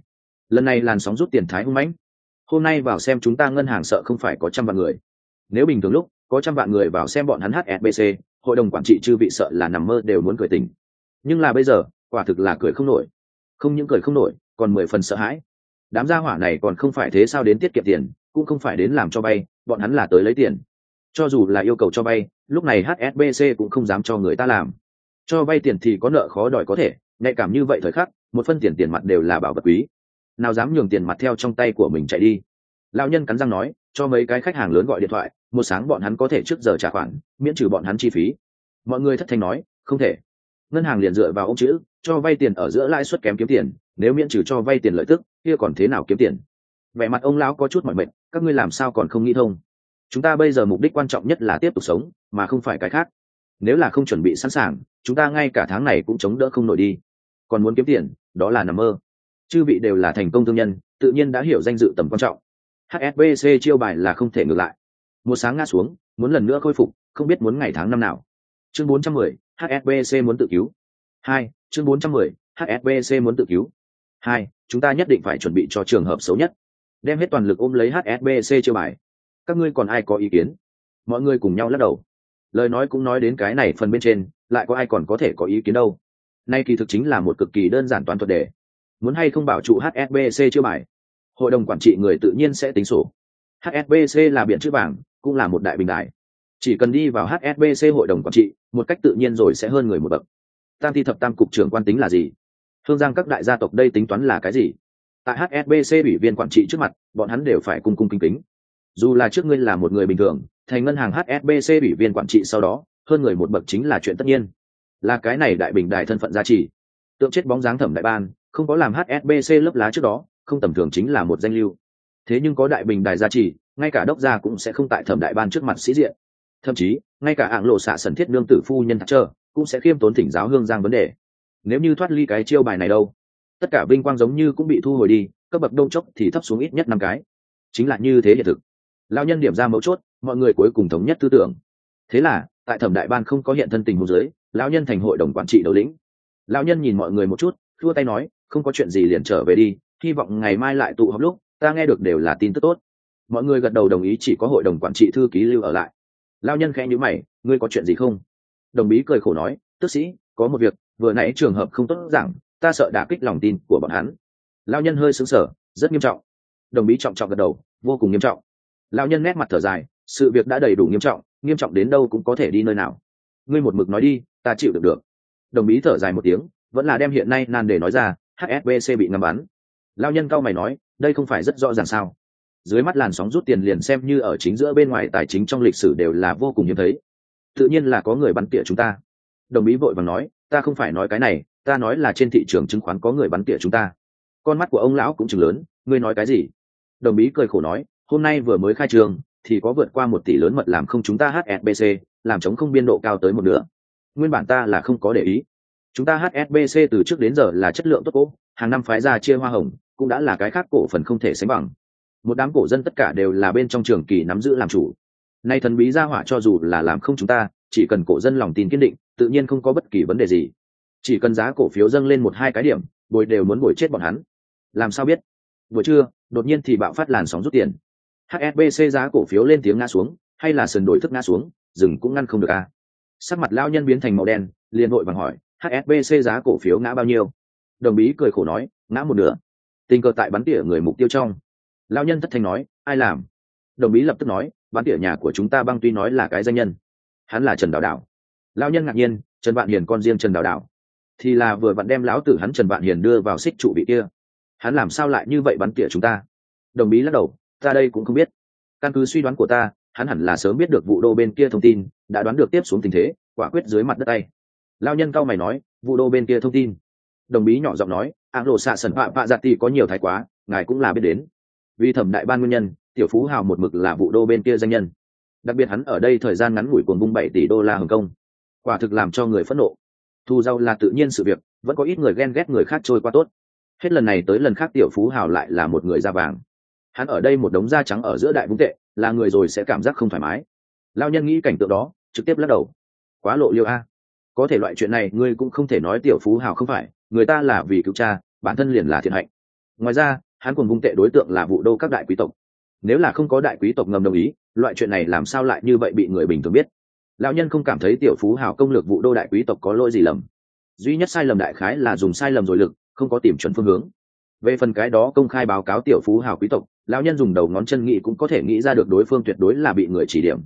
Lần này làn sóng rút tiền thái hung mãnh hôm nay vào xem chúng ta ngân hàng sợ không phải có trăm vạn người. Nếu bình thường lúc, có trăm vạn người vào xem bọn hắn hsbc hội đồng quản trị chư vị sợ là nằm mơ đều muốn cười tình nhưng là bây giờ, quả thực là cười không nổi. Không những cười không nổi, còn mười phần sợ hãi. Đám gia hỏa này còn không phải thế sao đến tiết kiệm tiền, cũng không phải đến làm cho bay, bọn hắn là tới lấy tiền. Cho dù là yêu cầu cho bay, lúc này hsbc cũng không dám cho người ta làm. Cho vay tiền thì có nợ khó đòi có thể, nhạy cảm như vậy thời khắc, một phân tiền tiền mặt đều là bảo vật quý nào dám nhường tiền mặt theo trong tay của mình chạy đi. Lão nhân cắn răng nói, cho mấy cái khách hàng lớn gọi điện thoại, một sáng bọn hắn có thể trước giờ trả khoản, miễn trừ bọn hắn chi phí. Mọi người thất thanh nói, không thể. Ngân hàng liền dựa vào ông chữ, cho vay tiền ở giữa lãi suất kém kiếm tiền, nếu miễn trừ cho vay tiền lợi tức, kia còn thế nào kiếm tiền? Vẻ mặt ông lão có chút mỏi mệt, các ngươi làm sao còn không nghĩ thông? Chúng ta bây giờ mục đích quan trọng nhất là tiếp tục sống, mà không phải cái khác. Nếu là không chuẩn bị sẵn sàng, chúng ta ngay cả tháng này cũng chống đỡ không nổi đi. Còn muốn kiếm tiền, đó là nằm mơ chư vị đều là thành công thương nhân tự nhiên đã hiểu danh dự tầm quan trọng. Hsbc chiêu bài là không thể ngược lại. Một sáng ngã xuống muốn lần nữa khôi phục không biết muốn ngày tháng năm nào. Chương 410, hsbc muốn tự cứu. Hai chương 410, hsbc muốn tự cứu. Hai chúng ta nhất định phải chuẩn bị cho trường hợp xấu nhất. Đem hết toàn lực ôm lấy hsbc chiêu bài. Các ngươi còn ai có ý kiến? Mọi người cùng nhau lắc đầu. Lời nói cũng nói đến cái này phần bên trên lại có ai còn có thể có ý kiến đâu? Nay kỳ thực chính là một cực kỳ đơn giản toán thuật đề muốn hay không bảo trụ hsbc chưa bài? Hội đồng quản trị người tự nhiên sẽ tính sổ. Hsbc là biện chữ bảng cũng là một đại bình đại chỉ cần đi vào hsbc hội đồng quản trị, một cách tự nhiên rồi sẽ hơn người một bậc. Tam thi thập tam cục trưởng quan tính là gì? Thương giang các đại gia tộc đây tính toán là cái gì? Tại hsbc ủy viên quản trị trước mặt, bọn hắn đều phải cung cung kính kính. Dù là trước ngươi là một người bình thường, thành ngân hàng hsbc ủy viên quản trị sau đó, hơn người một bậc chính là chuyện tất nhiên. Là cái này đại bình đại thân phận gia trì. Tượng chết bóng dáng thẩm đại ban không có làm hsbc lớp lá trước đó, không tầm thường chính là một danh lưu. Thế nhưng có đại bình đài gia trì, ngay cả đốc gia cũng sẽ không tại thẩm đại ban trước mặt sĩ diện. Thậm chí, ngay cả hạng lộ xạ sần thiết nương tử phu nhân thạc trơ cũng sẽ khiêm tốn thỉnh giáo hương giang vấn đề. Nếu như thoát ly cái chiêu bài này đâu, tất cả vinh quang giống như cũng bị thu hồi đi cấp bậc đông chốc thì thấp xuống ít nhất năm cái. Chính là như thế hiện thực. Lao nhân điểm ra mấu chốt, mọi người cuối cùng thống nhất tư tưởng. Thế là, tại thẩm đại ban không có hiện thân tình hồ dưới, lão nhân thành hội đồng quản trị đầu lĩnh. Lão nhân nhìn mọi người một chút, thua tay nói không có chuyện gì liền trở về đi, hy vọng ngày mai lại tụ họp lúc, ta nghe được đều là tin tức tốt. Mọi người gật đầu đồng ý chỉ có hội đồng quản trị thư ký lưu ở lại. Lao nhân khẽ nhữ mày, ngươi có chuyện gì không? Đồng bí cười khổ nói, tức sĩ, có một việc, vừa nãy trường hợp không tốt rằng ta sợ đả kích lòng tin của bọn hắn. Lao nhân hơi xứng sở rất nghiêm trọng. Đồng bí trọng trọng gật đầu, vô cùng nghiêm trọng. Lao nhân nét mặt thở dài, sự việc đã đầy đủ nghiêm trọng nghiêm trọng đến đâu cũng có thể đi nơi nào. Ngươi một mực nói đi, ta chịu được được. Đồng bí thở dài một tiếng, vẫn là đem hiện nay nan để nói ra hsbc bị ngắm bắn. Lao nhân cao mày nói, đây không phải rất rõ ràng sao? Dưới mắt làn sóng rút tiền liền xem như ở chính giữa bên ngoài tài chính trong lịch sử đều là vô cùng hiếm thấy. Tự nhiên là có người bắn tỉa chúng ta. Đồng ý vội vàng nói, ta không phải nói cái này, ta nói là trên thị trường chứng khoán có người bắn tỉa chúng ta. Con mắt của ông lão cũng chừng lớn, ngươi nói cái gì? Đồng ý cười khổ nói, hôm nay vừa mới khai trường, thì có vượt qua một tỷ lớn mật làm không chúng ta hsbc làm chống không biên độ cao tới một nửa. Nguyên bản ta là không có để ý chúng ta hsbc từ trước đến giờ là chất lượng tốt cố, hàng năm phái ra chia hoa hồng, cũng đã là cái khác cổ phần không thể sánh bằng. Một đám cổ dân tất cả đều là bên trong trường kỳ nắm giữ làm chủ. Nay thần bí ra hỏa cho dù là làm không chúng ta, chỉ cần cổ dân lòng tin kiên định, tự nhiên không có bất kỳ vấn đề gì. Chỉ cần giá cổ phiếu dâng lên một hai cái điểm, bồi đều muốn bồi chết bọn hắn. Làm sao biết? Buổi trưa, đột nhiên thì bạo phát làn sóng rút tiền. Hsbc giá cổ phiếu lên tiếng ngã xuống, hay là sườn đổi thức ngã xuống, rừng cũng ngăn không được a. sắc mặt lao nhân biến thành màu đen, liền hội vàng hỏi hsbc giá cổ phiếu ngã bao nhiêu? Đồng bí cười khổ nói, ngã một nửa. Tình cờ tại bắn tỉa người mục tiêu trong. Lao nhân thất thanh nói, ai làm? Đồng bí lập tức nói, bắn tỉa nhà của chúng ta băng tuy nói là cái danh nhân. Hắn là trần đào đào lao nhân ngạc nhiên, trần vạn hiền con riêng trần đào đào thì là vừa vặn đem lão tử hắn trần vạn hiền đưa vào xích trụ vị kia. Hắn làm sao lại như vậy bắn tỉa chúng ta? Đồng bí lắc đầu, ta đây cũng không biết. Căn cứ suy đoán của ta, hắn hẳn là sớm biết được vụ đô bên kia thông tin, đã đoán được tiếp xuống tình thế, quả quyết dưới mặt đất tay lao nhân cao mày nói, vụ đô bên kia thông tin. Đồng bí nhỏ giọng nói áng lộ xạ sần bạ vạ giặt dạ tì có nhiều thái quá, ngài cũng là biết đến. Vì thẩm đại ban nguyên nhân, tiểu phú hào một mực là vụ đô bên kia danh nhân. Đặc biệt hắn ở đây thời gian ngắn ngủi cuồng bung bảy tỷ đô la hồng kông. Quả thực làm cho người phẫn nộ. Thu rau là tự nhiên sự việc, vẫn có ít người ghen ghét người khác trôi qua tốt. Hết lần này tới lần khác tiểu phú hào lại là một người da vàng. Hắn ở đây một đống da trắng ở giữa đại vũng tệ, là người rồi sẽ cảm giác không thoải mái. Lao nhân nghĩ cảnh tượng đó, trực tiếp lắc đầu. Quá lộ liêu a có thể loại chuyện này, ngươi cũng không thể nói tiểu phú hào không phải, người ta là vì cứu cha, bản thân liền là thiện hạnh. Ngoài ra, hắn còn vung tệ đối tượng là vụ đô các đại quý tộc. Nếu là không có đại quý tộc ngầm đồng ý, loại chuyện này làm sao lại như vậy bị người bình thường biết? Lão nhân không cảm thấy tiểu phú hào công lược vụ đô đại quý tộc có lỗi gì lầm. Duy nhất sai lầm đại khái là dùng sai lầm rồi lực, không có tìm chuẩn phương hướng. Về phần cái đó công khai báo cáo tiểu phú hào quý tộc, lão nhân dùng đầu ngón chân nghĩ cũng có thể nghĩ ra được đối phương tuyệt đối là bị người chỉ điểm.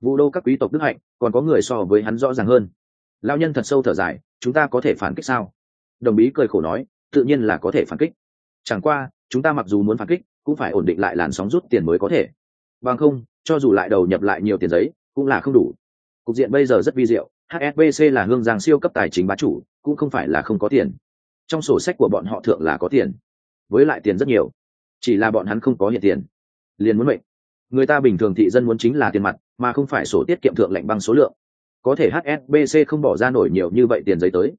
Vụ đô các quý tộc đức hạnh, còn có người so với hắn rõ ràng hơn lão nhân thật sâu thở dài, chúng ta có thể phản kích sao? Đồng bí cười khổ nói, tự nhiên là có thể phản kích. Chẳng qua, chúng ta mặc dù muốn phản kích, cũng phải ổn định lại làn sóng rút tiền mới có thể. Bằng không, cho dù lại đầu nhập lại nhiều tiền giấy, cũng là không đủ. Cục diện bây giờ rất vi diệu hsbc là hương giang siêu cấp tài chính bá chủ, cũng không phải là không có tiền. Trong sổ sách của bọn họ thượng là có tiền, với lại tiền rất nhiều. Chỉ là bọn hắn không có hiện tiền. Liền muốn mệnh. Người ta bình thường thị dân muốn chính là tiền mặt, mà không phải sổ tiết kiệm thượng lệnh bằng số lượng có thể hsbc không bỏ ra nổi nhiều như vậy tiền giấy tới.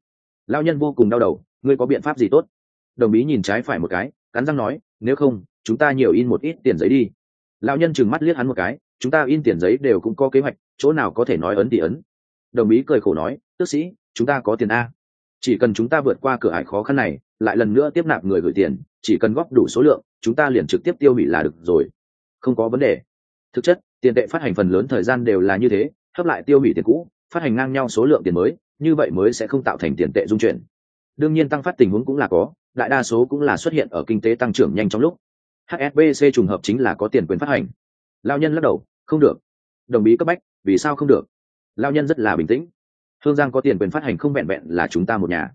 Lao nhân vô cùng đau đầu, ngươi có biện pháp gì tốt? Đồng bí nhìn trái phải một cái, cắn răng nói, nếu không, chúng ta nhiều in một ít tiền giấy đi. Lao nhân chừng mắt liếc hắn một cái, chúng ta in tiền giấy đều cũng có kế hoạch, chỗ nào có thể nói ấn thì ấn. Đồng bí cười khổ nói, tước sĩ, chúng ta có tiền a. Chỉ cần chúng ta vượt qua cửa ải khó khăn này, lại lần nữa tiếp nạp người gửi tiền, chỉ cần góp đủ số lượng, chúng ta liền trực tiếp tiêu hủy là được rồi. Không có vấn đề. Thực chất, tiền tệ phát hành phần lớn thời gian đều là như thế, hấp lại tiêu hủy tiền cũ phát hành ngang nhau số lượng tiền mới, như vậy mới sẽ không tạo thành tiền tệ dung chuyển. Đương nhiên tăng phát tình huống cũng là có, đại đa số cũng là xuất hiện ở kinh tế tăng trưởng nhanh trong lúc. Hsbc trùng hợp chính là có tiền quyền phát hành. Lao nhân lắc đầu, không được. Đồng ý cấp bách, vì sao không được? Lao nhân rất là bình tĩnh. Hương giang có tiền quyền phát hành không vẹn vẹn là chúng ta một nhà.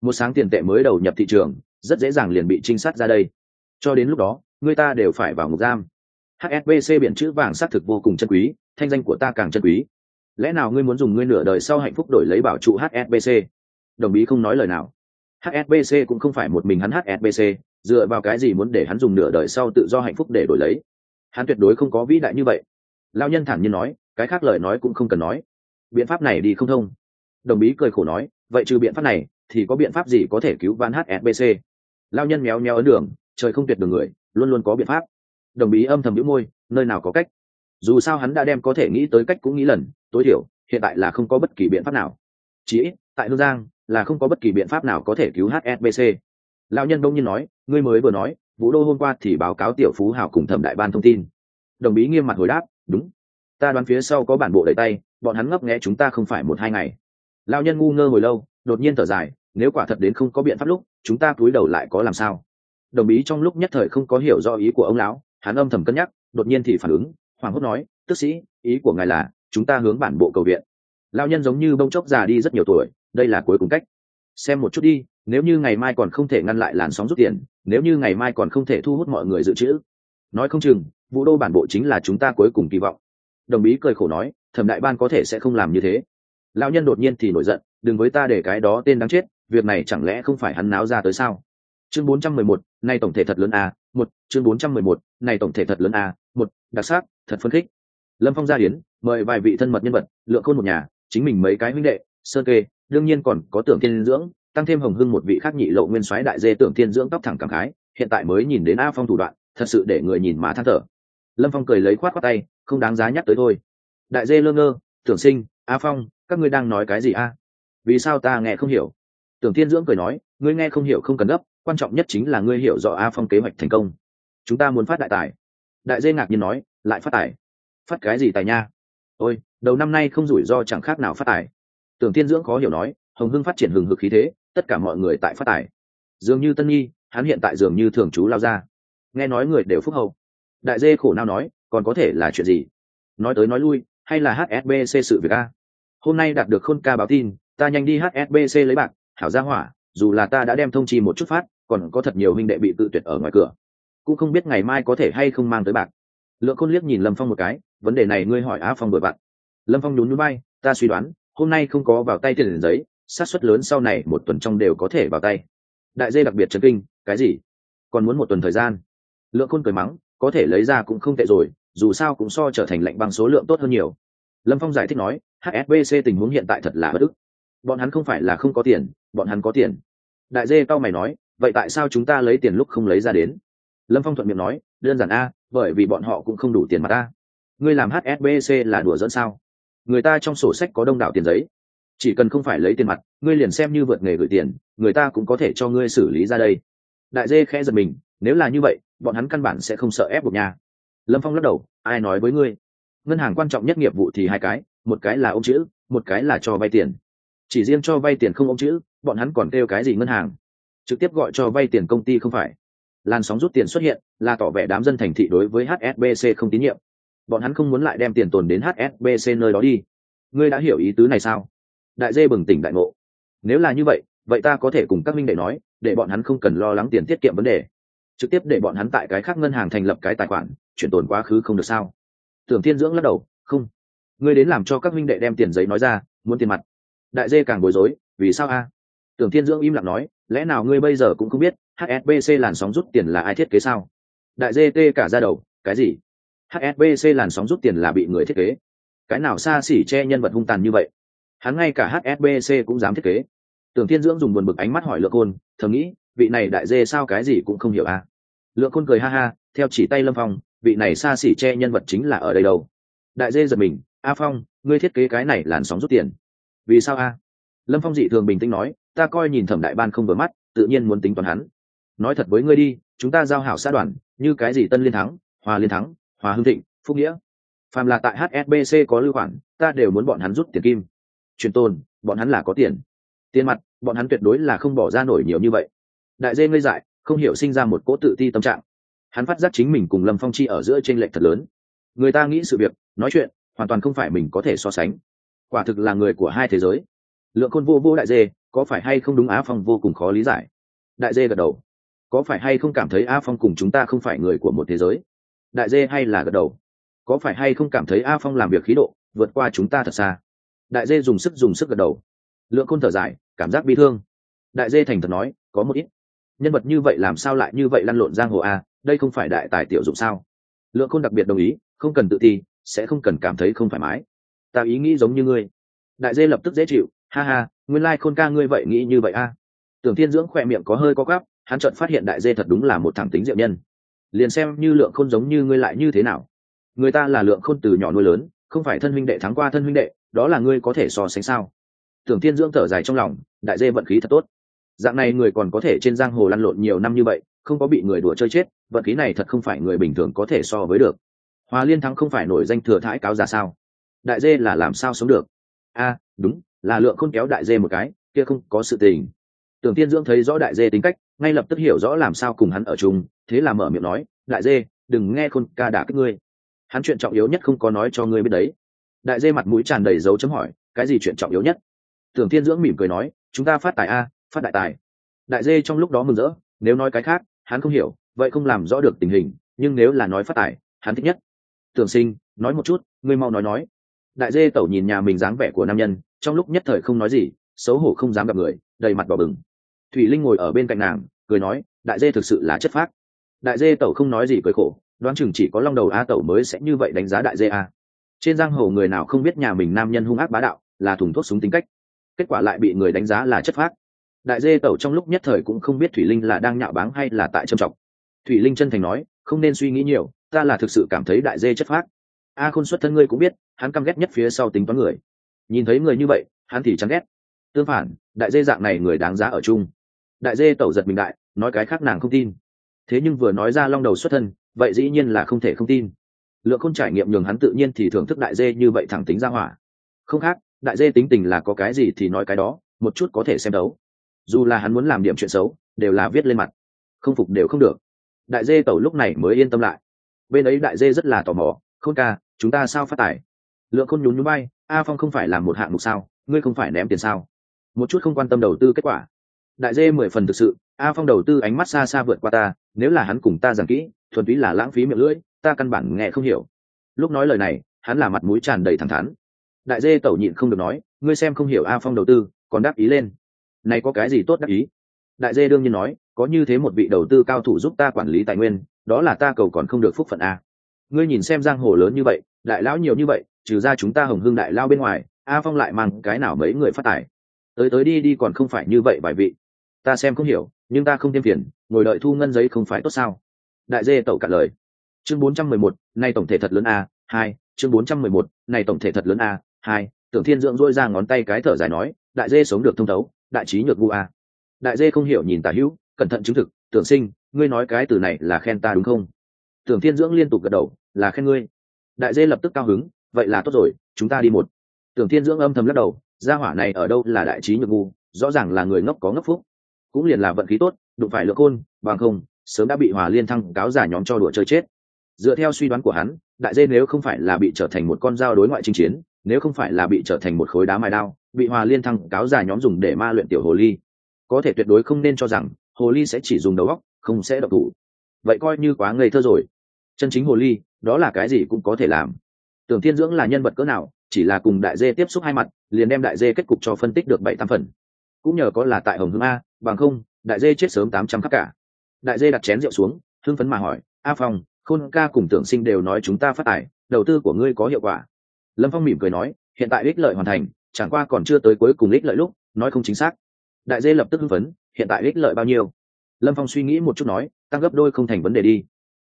Một sáng tiền tệ mới đầu nhập thị trường, rất dễ dàng liền bị trinh sát ra đây. Cho đến lúc đó, người ta đều phải vào ngục giam. Hsbc biện chữ vàng xác thực vô cùng chân quý, thanh danh của ta càng chân quý lẽ nào ngươi muốn dùng ngươi nửa đời sau hạnh phúc đổi lấy bảo trụ hsbc đồng bí không nói lời nào. Hsbc cũng không phải một mình hắn hsbc dựa vào cái gì muốn để hắn dùng nửa đời sau tự do hạnh phúc để đổi lấy? Hắn tuyệt đối không có vĩ đại như vậy. Lao nhân thản nhiên nói, cái khác lời nói cũng không cần nói. Biện pháp này đi không thông. Đồng bí cười khổ nói, vậy trừ biện pháp này, thì có biện pháp gì có thể cứu vãn hsbc lao nhân méo méo ấn đường, trời không tuyệt đường người, luôn luôn có biện pháp. Đồng bí âm thầm nhũ môi, nơi nào có cách. Dù sao hắn đã đem có thể nghĩ tới cách cũng nghĩ lần tối thiểu, hiện tại là không có bất kỳ biện pháp nào. Chỉ ít, tại hương giang, là không có bất kỳ biện pháp nào có thể cứu hsbc Lão nhân đông nhiên nói, ngươi mới vừa nói, vũ đô hôm qua thì báo cáo tiểu phú hào cùng thẩm đại ban thông tin. Đồng bí nghiêm mặt hồi đáp, đúng. Ta đoán phía sau có bản bộ đẩy tay, bọn hắn ngấp nghẽ chúng ta không phải một hai ngày. Lão nhân ngu ngơ hồi lâu, đột nhiên thở dài, nếu quả thật đến không có biện pháp lúc, chúng ta cúi đầu lại có làm sao? Đồng bí trong lúc nhất thời không có hiểu do ý của ông lão, hắn âm thầm cân nhắc, đột nhiên thì phản ứng hoàng hốt nói, tức sĩ, ý của ngài là chúng ta hướng bản bộ cầu viện. Lao nhân giống như bông chốc già đi rất nhiều tuổi đây là cuối cùng cách. Xem một chút đi nếu như ngày mai còn không thể ngăn lại làn sóng rút tiền nếu như ngày mai còn không thể thu hút mọi người dự trữ. Nói không chừng vũ đô bản bộ chính là chúng ta cuối cùng kỳ vọng. Đồng bí cười khổ nói thẩm đại ban có thể sẽ không làm như thế. Lão nhân đột nhiên thì nổi giận đừng với ta để cái đó tên đáng chết việc này chẳng lẽ không phải hắn náo ra tới sao? Chương 411, nay tổng thể thật lớn a một chương 411, này tổng thể thật lớn a một đặc sắc thật phân khích lâm phong gia hiến, mời vài vị thân mật nhân vật lượng khôn một nhà, chính mình mấy cái huynh đệ sơn kê, đương nhiên còn có tưởng thiên dưỡng, tăng thêm hồng hưng một vị khác nhị lộ nguyên soái đại dê tưởng thiên dưỡng tóc thẳng cảm khái, hiện tại mới nhìn đến a phong thủ đoạn, thật sự để người nhìn mà than thở. Lâm phong cười lấy khoát khoát tay, không đáng giá nhắc tới thôi. Đại dê lơ ngơ, tưởng sinh, a phong, các ngươi đang nói cái gì a? Vì sao ta nghe không hiểu? Tưởng thiên dưỡng cười nói, ngươi nghe không hiểu không cần gấp, quan trọng nhất chính là ngươi hiểu rõ a phong kế hoạch thành công. Chúng ta muốn phát đại tài. Đại dê ngạc nhiên nói, lại phát tài phát cái gì tài nha? Ôi, đầu năm nay không rủi ro chẳng khác nào phát tài. Tưởng thiên dưỡng khó hiểu nói, hồng hưng phát triển hừng hực khí thế, tất cả mọi người tại phát tài. Dường như tân nhi, hắn hiện tại dường như thường trú lao ra. Nghe nói người đều phúc hậu. Đại dê khổ nào nói, còn có thể là chuyện gì? Nói tới nói lui, hay là hsbc sự việc a? Hôm nay đạt được khôn ca báo tin, ta nhanh đi hsbc lấy bạc, hảo ra hỏa, dù là ta đã đem thông chi một chút phát, còn có thật nhiều huynh đệ bị tự tuyệt ở ngoài cửa. Cũng không biết ngày mai có thể hay không mang tới bạc lượng khôn liếc nhìn lâm phong một cái, vấn đề này ngươi hỏi á phong đổi bạn lâm phong nhún núi bay, ta suy đoán, hôm nay không có vào tay tiền giấy sát suất lớn sau này một tuần trong đều có thể vào tay. Đại dê đặc biệt chấn kinh, cái gì? Còn muốn một tuần thời gian? Lượng khôn cười mắng, có thể lấy ra cũng không tệ rồi, dù sao cũng so trở thành lệnh bằng số lượng tốt hơn nhiều. Lâm phong giải thích nói hsbc tình huống hiện tại thật là bất ức. Bọn hắn không phải là không có tiền, bọn hắn có tiền. Đại dê cao mày nói, vậy tại sao chúng ta lấy tiền lúc không lấy ra đến? Lâm phong thuận miệng nói, đơn giản a bởi vì bọn họ cũng không đủ tiền mà ta. Ngươi làm hsbc là đùa dẫn sao? Người ta trong sổ sách có đông đảo tiền giấy. Chỉ cần không phải lấy tiền mặt, ngươi liền xem như vượt nghề gửi tiền, người ta cũng có thể cho ngươi xử lý ra đây. Đại dê khẽ giật mình, nếu là như vậy, bọn hắn căn bản sẽ không sợ ép buộc nhà. Lâm phong lắc đầu, ai nói với ngươi? Ngân hàng quan trọng nhất nghiệp vụ thì hai cái, một cái là ông chữ, một cái là cho vay tiền. Chỉ riêng cho vay tiền không ông chữ, bọn hắn còn kêu cái gì ngân hàng? Trực tiếp gọi cho vay tiền công ty không phải làn sóng rút tiền xuất hiện, là tỏ vẻ đám dân thành thị đối với hsbc không tín nhiệm. Bọn hắn không muốn lại đem tiền tồn đến hsbc nơi đó đi. Ngươi đã hiểu ý tứ này sao? Đại dê bừng tỉnh đại ngộ. Nếu là như vậy vậy ta có thể cùng các minh đệ nói, để bọn hắn không cần lo lắng tiền tiết kiệm vấn đề. Trực tiếp để bọn hắn tại cái khác ngân hàng thành lập cái tài khoản, chuyển tồn quá khứ không được sao? Tưởng thiên dưỡng lắc đầu, không. Ngươi đến làm cho các minh đệ đem tiền giấy nói ra, muốn tiền mặt. Đại dê càng bối rối, vì sao a? Tưởng thiên dưỡng im lặng nói lẽ nào ngươi bây giờ cũng không biết hsbc làn sóng rút tiền là ai thiết kế sao? Đại dê tê cả ra đầu, cái gì? Hsbc làn sóng rút tiền là bị người thiết kế. Cái nào xa xỉ che nhân vật hung tàn như vậy? Hắn ngay cả hsbc cũng dám thiết kế. Tưởng thiên dưỡng dùng buồn bực ánh mắt hỏi lượng côn, thầm nghĩ, vị này đại dê sao cái gì cũng không hiểu à? Lượng côn cười ha ha, theo chỉ tay lâm phong, vị này xa xỉ che nhân vật chính là ở đây đâu? Đại dê giật mình, a phong, ngươi thiết kế cái này làn sóng rút tiền. Vì sao a? Lâm phong dị thường bình tĩnh nói ta coi nhìn thẩm đại ban không vừa mắt, tự nhiên muốn tính toán hắn. Nói thật với ngươi đi, chúng ta giao hảo xã đoàn, như cái gì tân liên thắng, hòa liên thắng, hòa hưng thịnh, phúc nghĩa. Phàm là tại hsbc có lưu khoản, ta đều muốn bọn hắn rút tiền kim. Truyền tôn bọn hắn là có tiền. Tiền mặt, bọn hắn tuyệt đối là không bỏ ra nổi nhiều như vậy. Đại dê ngây dại, không hiểu sinh ra một cỗ tự ti tâm trạng. Hắn phát giác chính mình cùng lâm phong chi ở giữa t r ê n lệch thật lớn. Người ta nghĩ sự việc, nói chuyện, hoàn toàn không phải mình có thể so sánh. Quả thực là người của hai thế giới. Lượng khôn vô vô đại dê có phải hay không đúng á phong vô cùng khó lý giải. Đại dê gật đầu. Có phải hay không cảm thấy a phong cùng chúng ta không phải người của một thế giới? Đại dê hay là gật đầu. Có phải hay không cảm thấy a phong làm việc khí độ, vượt qua chúng ta thật xa? Đại dê dùng sức dùng sức gật đầu. Lượng khôn thở dài, cảm giác bi thương. Đại dê thành thật nói, có một ít. Nhân vật như vậy làm sao lại như vậy lăn lộn giang hồ a, đây không phải đại tài tiểu dụng sao? Lượng khôn đặc biệt đồng ý, không cần tự ti, sẽ không cần cảm thấy không thoải mái. Ta ý nghĩ giống như ngươi. Đại dê lập tức dễ chịu, ha ha nguyên lai khôn ca ngươi vậy nghĩ như vậy a. Tưởng thiên dưỡng khỏe miệng có hơi có gắp, hắn chợt phát hiện đại dê thật đúng là một thẳng tính diệu nhân. Liền xem như lượng khôn giống như ngươi lại như thế nào. Người ta là lượng khôn từ nhỏ nuôi lớn, không phải thân huynh đệ thắng qua thân huynh đệ, đó là ngươi có thể so sánh sao? Tưởng thiên dưỡng thở dài trong lòng, đại dê vận khí thật tốt. Dạng này người còn có thể trên giang hồ lăn lộn nhiều năm như vậy, không có bị người đùa chơi chết, vận khí này thật không phải người bình thường có thể so với được. Hòa liên thắng không phải nổi danh thừa thãi cáo ra sao? Đại dê là làm sao sống được? A, đúng là lượng khôn kéo đại dê một cái, kia không có sự tình. Tưởng tiên dưỡng thấy rõ đại dê tính cách, ngay lập tức hiểu rõ làm sao cùng hắn ở chung, thế là mở miệng nói, đại dê, đừng nghe khôn ca đả kích ngươi. Hắn chuyện trọng yếu nhất không có nói cho ngươi biết đấy. Đại dê mặt mũi tràn đầy dấu chấm hỏi, cái gì chuyện trọng yếu nhất? Tưởng tiên dưỡng mỉm cười nói, chúng ta phát tài a, phát đại tài. Đại dê trong lúc đó mừng rỡ, nếu nói cái khác, hắn không hiểu, vậy không làm rõ được tình hình, nhưng nếu là nói phát tài, hắn thích nhất. Tưởng sinh, nói một chút, ngươi mau nói nói đại dê tẩu nhìn nhà mình dáng vẻ của nam nhân, trong lúc nhất thời không nói gì, xấu hổ không dám gặp người, đầy mặt đỏ bừng. Thủy linh ngồi ở bên cạnh nàng, cười nói, đại dê thực sự là chất phác. Đại dê tẩu không nói gì cười khổ, đoán chừng chỉ có long đầu a tẩu mới sẽ như vậy đánh giá đại dê a. Trên giang hồ người nào không biết nhà mình nam nhân hung ác bá đạo, là thùng thuốc súng tính cách. Kết quả lại bị người đánh giá là chất phác. Đại dê tẩu trong lúc nhất thời cũng không biết thủy linh là đang nhạo báng hay là tại trầm trọng thủy linh chân thành nói, không nên suy nghĩ nhiều, ta là thực sự cảm thấy đại dê chất phác a khôn xuất thân ngươi cũng biết, hắn căm ghét nhất phía sau tính toán người. Nhìn thấy người như vậy, hắn thì chán ghét. Tương phản, đại dê dạng này người đáng giá ở chung. Đại dê tẩu giật mình đại, nói cái khác nàng không tin. Thế nhưng vừa nói ra long đầu xuất thân, vậy dĩ nhiên là không thể không tin. Lượng không trải nghiệm nhường hắn tự nhiên thì thưởng thức đại dê như vậy thẳng tính ra hỏa. Không khác, đại dê tính tình là có cái gì thì nói cái đó, một chút có thể xem đấu. Dù là hắn muốn làm điểm chuyện xấu, đều là viết lên mặt. Không phục đều không được. Đại dê tẩu lúc này mới yên tâm lại. Bên ấy đại dê rất là tò mò khôn ca, chúng ta sao phát tài? Lượng khôn nhún nhún bay a phong không phải làm một hạng mục sao? Ngươi không phải ném tiền sao? Một chút không quan tâm đầu tư kết quả. Đại dê mười phần thực sự, a phong đầu tư ánh mắt xa xa vượt qua ta, nếu là hắn cùng ta giảng kỹ, thuần túy là lãng phí miệng lưỡi, ta căn bản nghe không hiểu. Lúc nói lời này, hắn là mặt mũi tràn đầy thẳng thắn. Đại dê tẩu nhịn không được nói, ngươi xem không hiểu a phong đầu tư, còn đáp ý lên. Này có cái gì tốt đáp ý? Đại dê đương nhiên nói, có như thế một vị đầu tư cao thủ giúp ta quản lý tài nguyên, đó là ta cầu còn không được phúc phận a ngươi nhìn xem giang hồ lớn như vậy, đại lão nhiều như vậy, trừ ra chúng ta hồng hương đại lao bên ngoài, a phong lại mang cái nào mấy người phát tài? Tới tới đi đi còn không phải như vậy bài vị. Ta xem không hiểu, nhưng ta không thêm phiền, ngồi đợi thu ngân giấy không phải tốt sao? Đại dê tẩu cả lời. Chương bốn trăm mười một nay tổng thể thật lớn a, hai, chương bốn trăm mười một, này tổng thể thật lớn a, hai, tưởng thiên dưỡng dôi ra ngón tay cái thở dài nói, đại dê sống được thông thấu, đại trí nhược vu a. Đại dê không hiểu nhìn tả hữu, cẩn thận chứng thực, tưởng sinh, ngươi nói cái từ này là khen ta đúng không? Tưởng thiên dưỡng liên tục gật đầu, là khen ngươi. Đại dê lập tức cao hứng, vậy là tốt rồi, chúng ta đi một. Tưởng thiên dưỡng âm thầm lắc đầu, gia hỏa này ở đâu là đại trí nhược ngu, rõ ràng là người ngốc có ngốc phúc. Cũng liền là vận khí tốt, đụng phải lựa côn, bằng không, sớm đã bị hòa liên thăng cáo giả nhóm cho đùa chơi chết. Dựa theo suy đoán của hắn, đại dê nếu không phải là bị trở thành một con dao đối ngoại chinh chiến, nếu không phải là bị trở thành một khối đá mài đao, bị hòa liên thăng cáo giả nhóm dùng để ma luyện tiểu hồ ly, có thể tuyệt đối không nên cho rằng hồ ly sẽ chỉ dùng đầu óc, không sẽ độc thủ. Vậy coi như quá ngây thơ rồi chân chính hồ ly, đó là cái gì cũng có thể làm. Tưởng thiên dưỡng là nhân vật cỡ nào, chỉ là cùng đại dê tiếp xúc hai mặt, liền đem đại dê kết cục cho phân tích được bảy tam phần. Cũng nhờ có là tại hồng hương a, bằng không, đại dê chết sớm tám trăm khắc cả. Đại dê đặt chén rượu xuống thương phấn mà hỏi, a phong, khôn ca cùng tưởng sinh đều nói chúng ta phát tài, đầu tư của ngươi có hiệu quả? Lâm phong mỉm cười nói, hiện tại ích lợi hoàn thành, chẳng qua còn chưa tới cuối cùng ích lợi lúc, nói không chính xác. Đại dê lập tức hưng phấn, hiện tại ích lợi bao nhiêu? Lâm phong suy nghĩ một chút nói, tăng gấp đôi không thành vấn đề đi.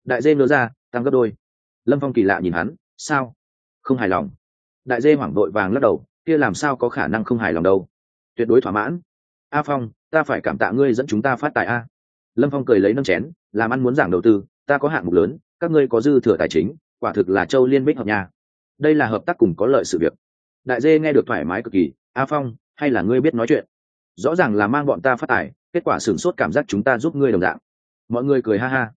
Đại dê ngớ ra tăng gấp đôi. Lâm phong kỳ lạ nhìn hắn, sao? Không hài lòng? Đại dê hoảng đội vàng lắc đầu, kia làm sao có khả năng không hài lòng đâu? Tuyệt đối thỏa mãn. A phong, ta phải cảm tạ ngươi dẫn chúng ta phát tài a. Lâm phong cười lấy nâng chén, làm ăn muốn giảng đầu tư, ta có hạng mục lớn, các ngươi có dư thừa tài chính, quả thực là châu liên bích hợp nhà đây là hợp tác cùng có lợi sự việc. Đại dê nghe được thoải mái cực kỳ, a phong, hay là ngươi biết nói chuyện? Rõ ràng là mang bọn ta phát tài, kết quả sửng sốt cảm giác chúng ta giúp ngươi đồng dạng. Mọi người cười ha ha.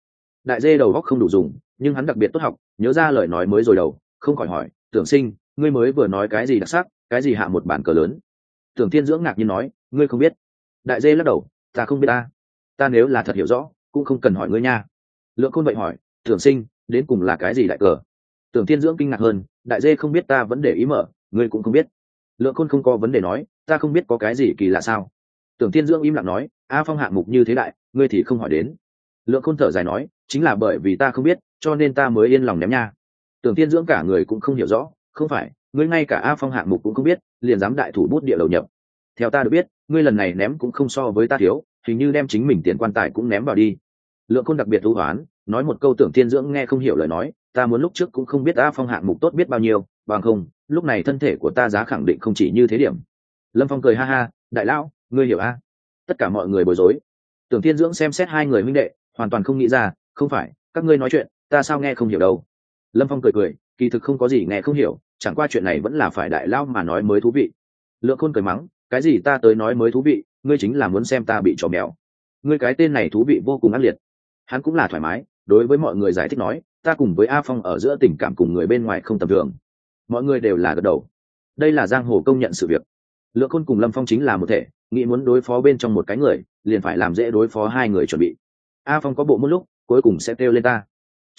Đại dê đầu góc không đủ dùng nhưng hắn đặc biệt tốt học, nhớ ra lời nói mới rồi đầu, không khỏi hỏi, tưởng sinh, ngươi mới vừa nói cái gì đặc sắc, cái gì hạ một bản cờ lớn? Tưởng thiên dưỡng ngạc nhiên nói, ngươi không biết. Đại dê lắc đầu, ta không biết ta ta nếu là thật hiểu rõ, cũng không cần hỏi ngươi nha. Lượng khôn vậy hỏi, tưởng sinh, đến cùng là cái gì đại cờ? Tưởng thiên dưỡng kinh ngạc hơn, đại dê không biết ta vẫn để ý mở, ngươi cũng không biết. Lượng khôn không có vấn đề nói, ta không biết có cái gì kỳ lạ sao? Tưởng thiên dưỡng im lặng nói, a phong hạng mục như thế đại, ngươi thì không hỏi đến. Lượng khôn thở dài nói, chính là bởi vì ta không biết cho nên ta mới yên lòng ném nha. Tưởng thiên dưỡng cả người cũng không hiểu rõ, không phải, ngươi ngay cả a phong hạng mục cũng không biết, liền dám đại thủ bút địa đầu nhập. Theo ta được biết, ngươi lần này ném cũng không so với ta thiếu, hình như đem chính mình tiền quan tài cũng ném vào đi. Lượng côn đặc biệt thú hoán, nói một câu tưởng thiên dưỡng nghe không hiểu lời nói, ta muốn lúc trước cũng không biết a phong hạng mục tốt biết bao nhiêu, bằng không, lúc này thân thể của ta giá khẳng định không chỉ như thế điểm. Lâm phong cười ha ha, đại lão, ngươi hiểu a? Tất cả mọi người bối rối. Tưởng thiên dưỡng xem xét hai người minh đệ, hoàn toàn không nghĩ ra, không phải, các ngươi nói chuyện ta sao nghe không hiểu đâu. Lâm phong cười cười, kỳ thực không có gì nghe không hiểu, chẳng qua chuyện này vẫn là phải đại lao mà nói mới thú vị. Lượng khôn cười mắng, cái gì ta tới nói mới thú vị, ngươi chính là muốn xem ta bị trò mèo. Ngươi cái tên này thú vị vô cùng ác liệt. Hắn cũng là thoải mái, đối với mọi người giải thích nói, ta cùng với a phong ở giữa tình cảm cùng người bên ngoài không tầm thường. Mọi người đều là gật đầu. Đây là giang hồ công nhận sự việc. Lượng khôn cùng lâm phong chính là một thể, nghĩ muốn đối phó bên trong một cái người, liền phải làm dễ đối phó hai người chuẩn bị. A phong có bộ một lúc, cuối cùng sẽ kêu lên ta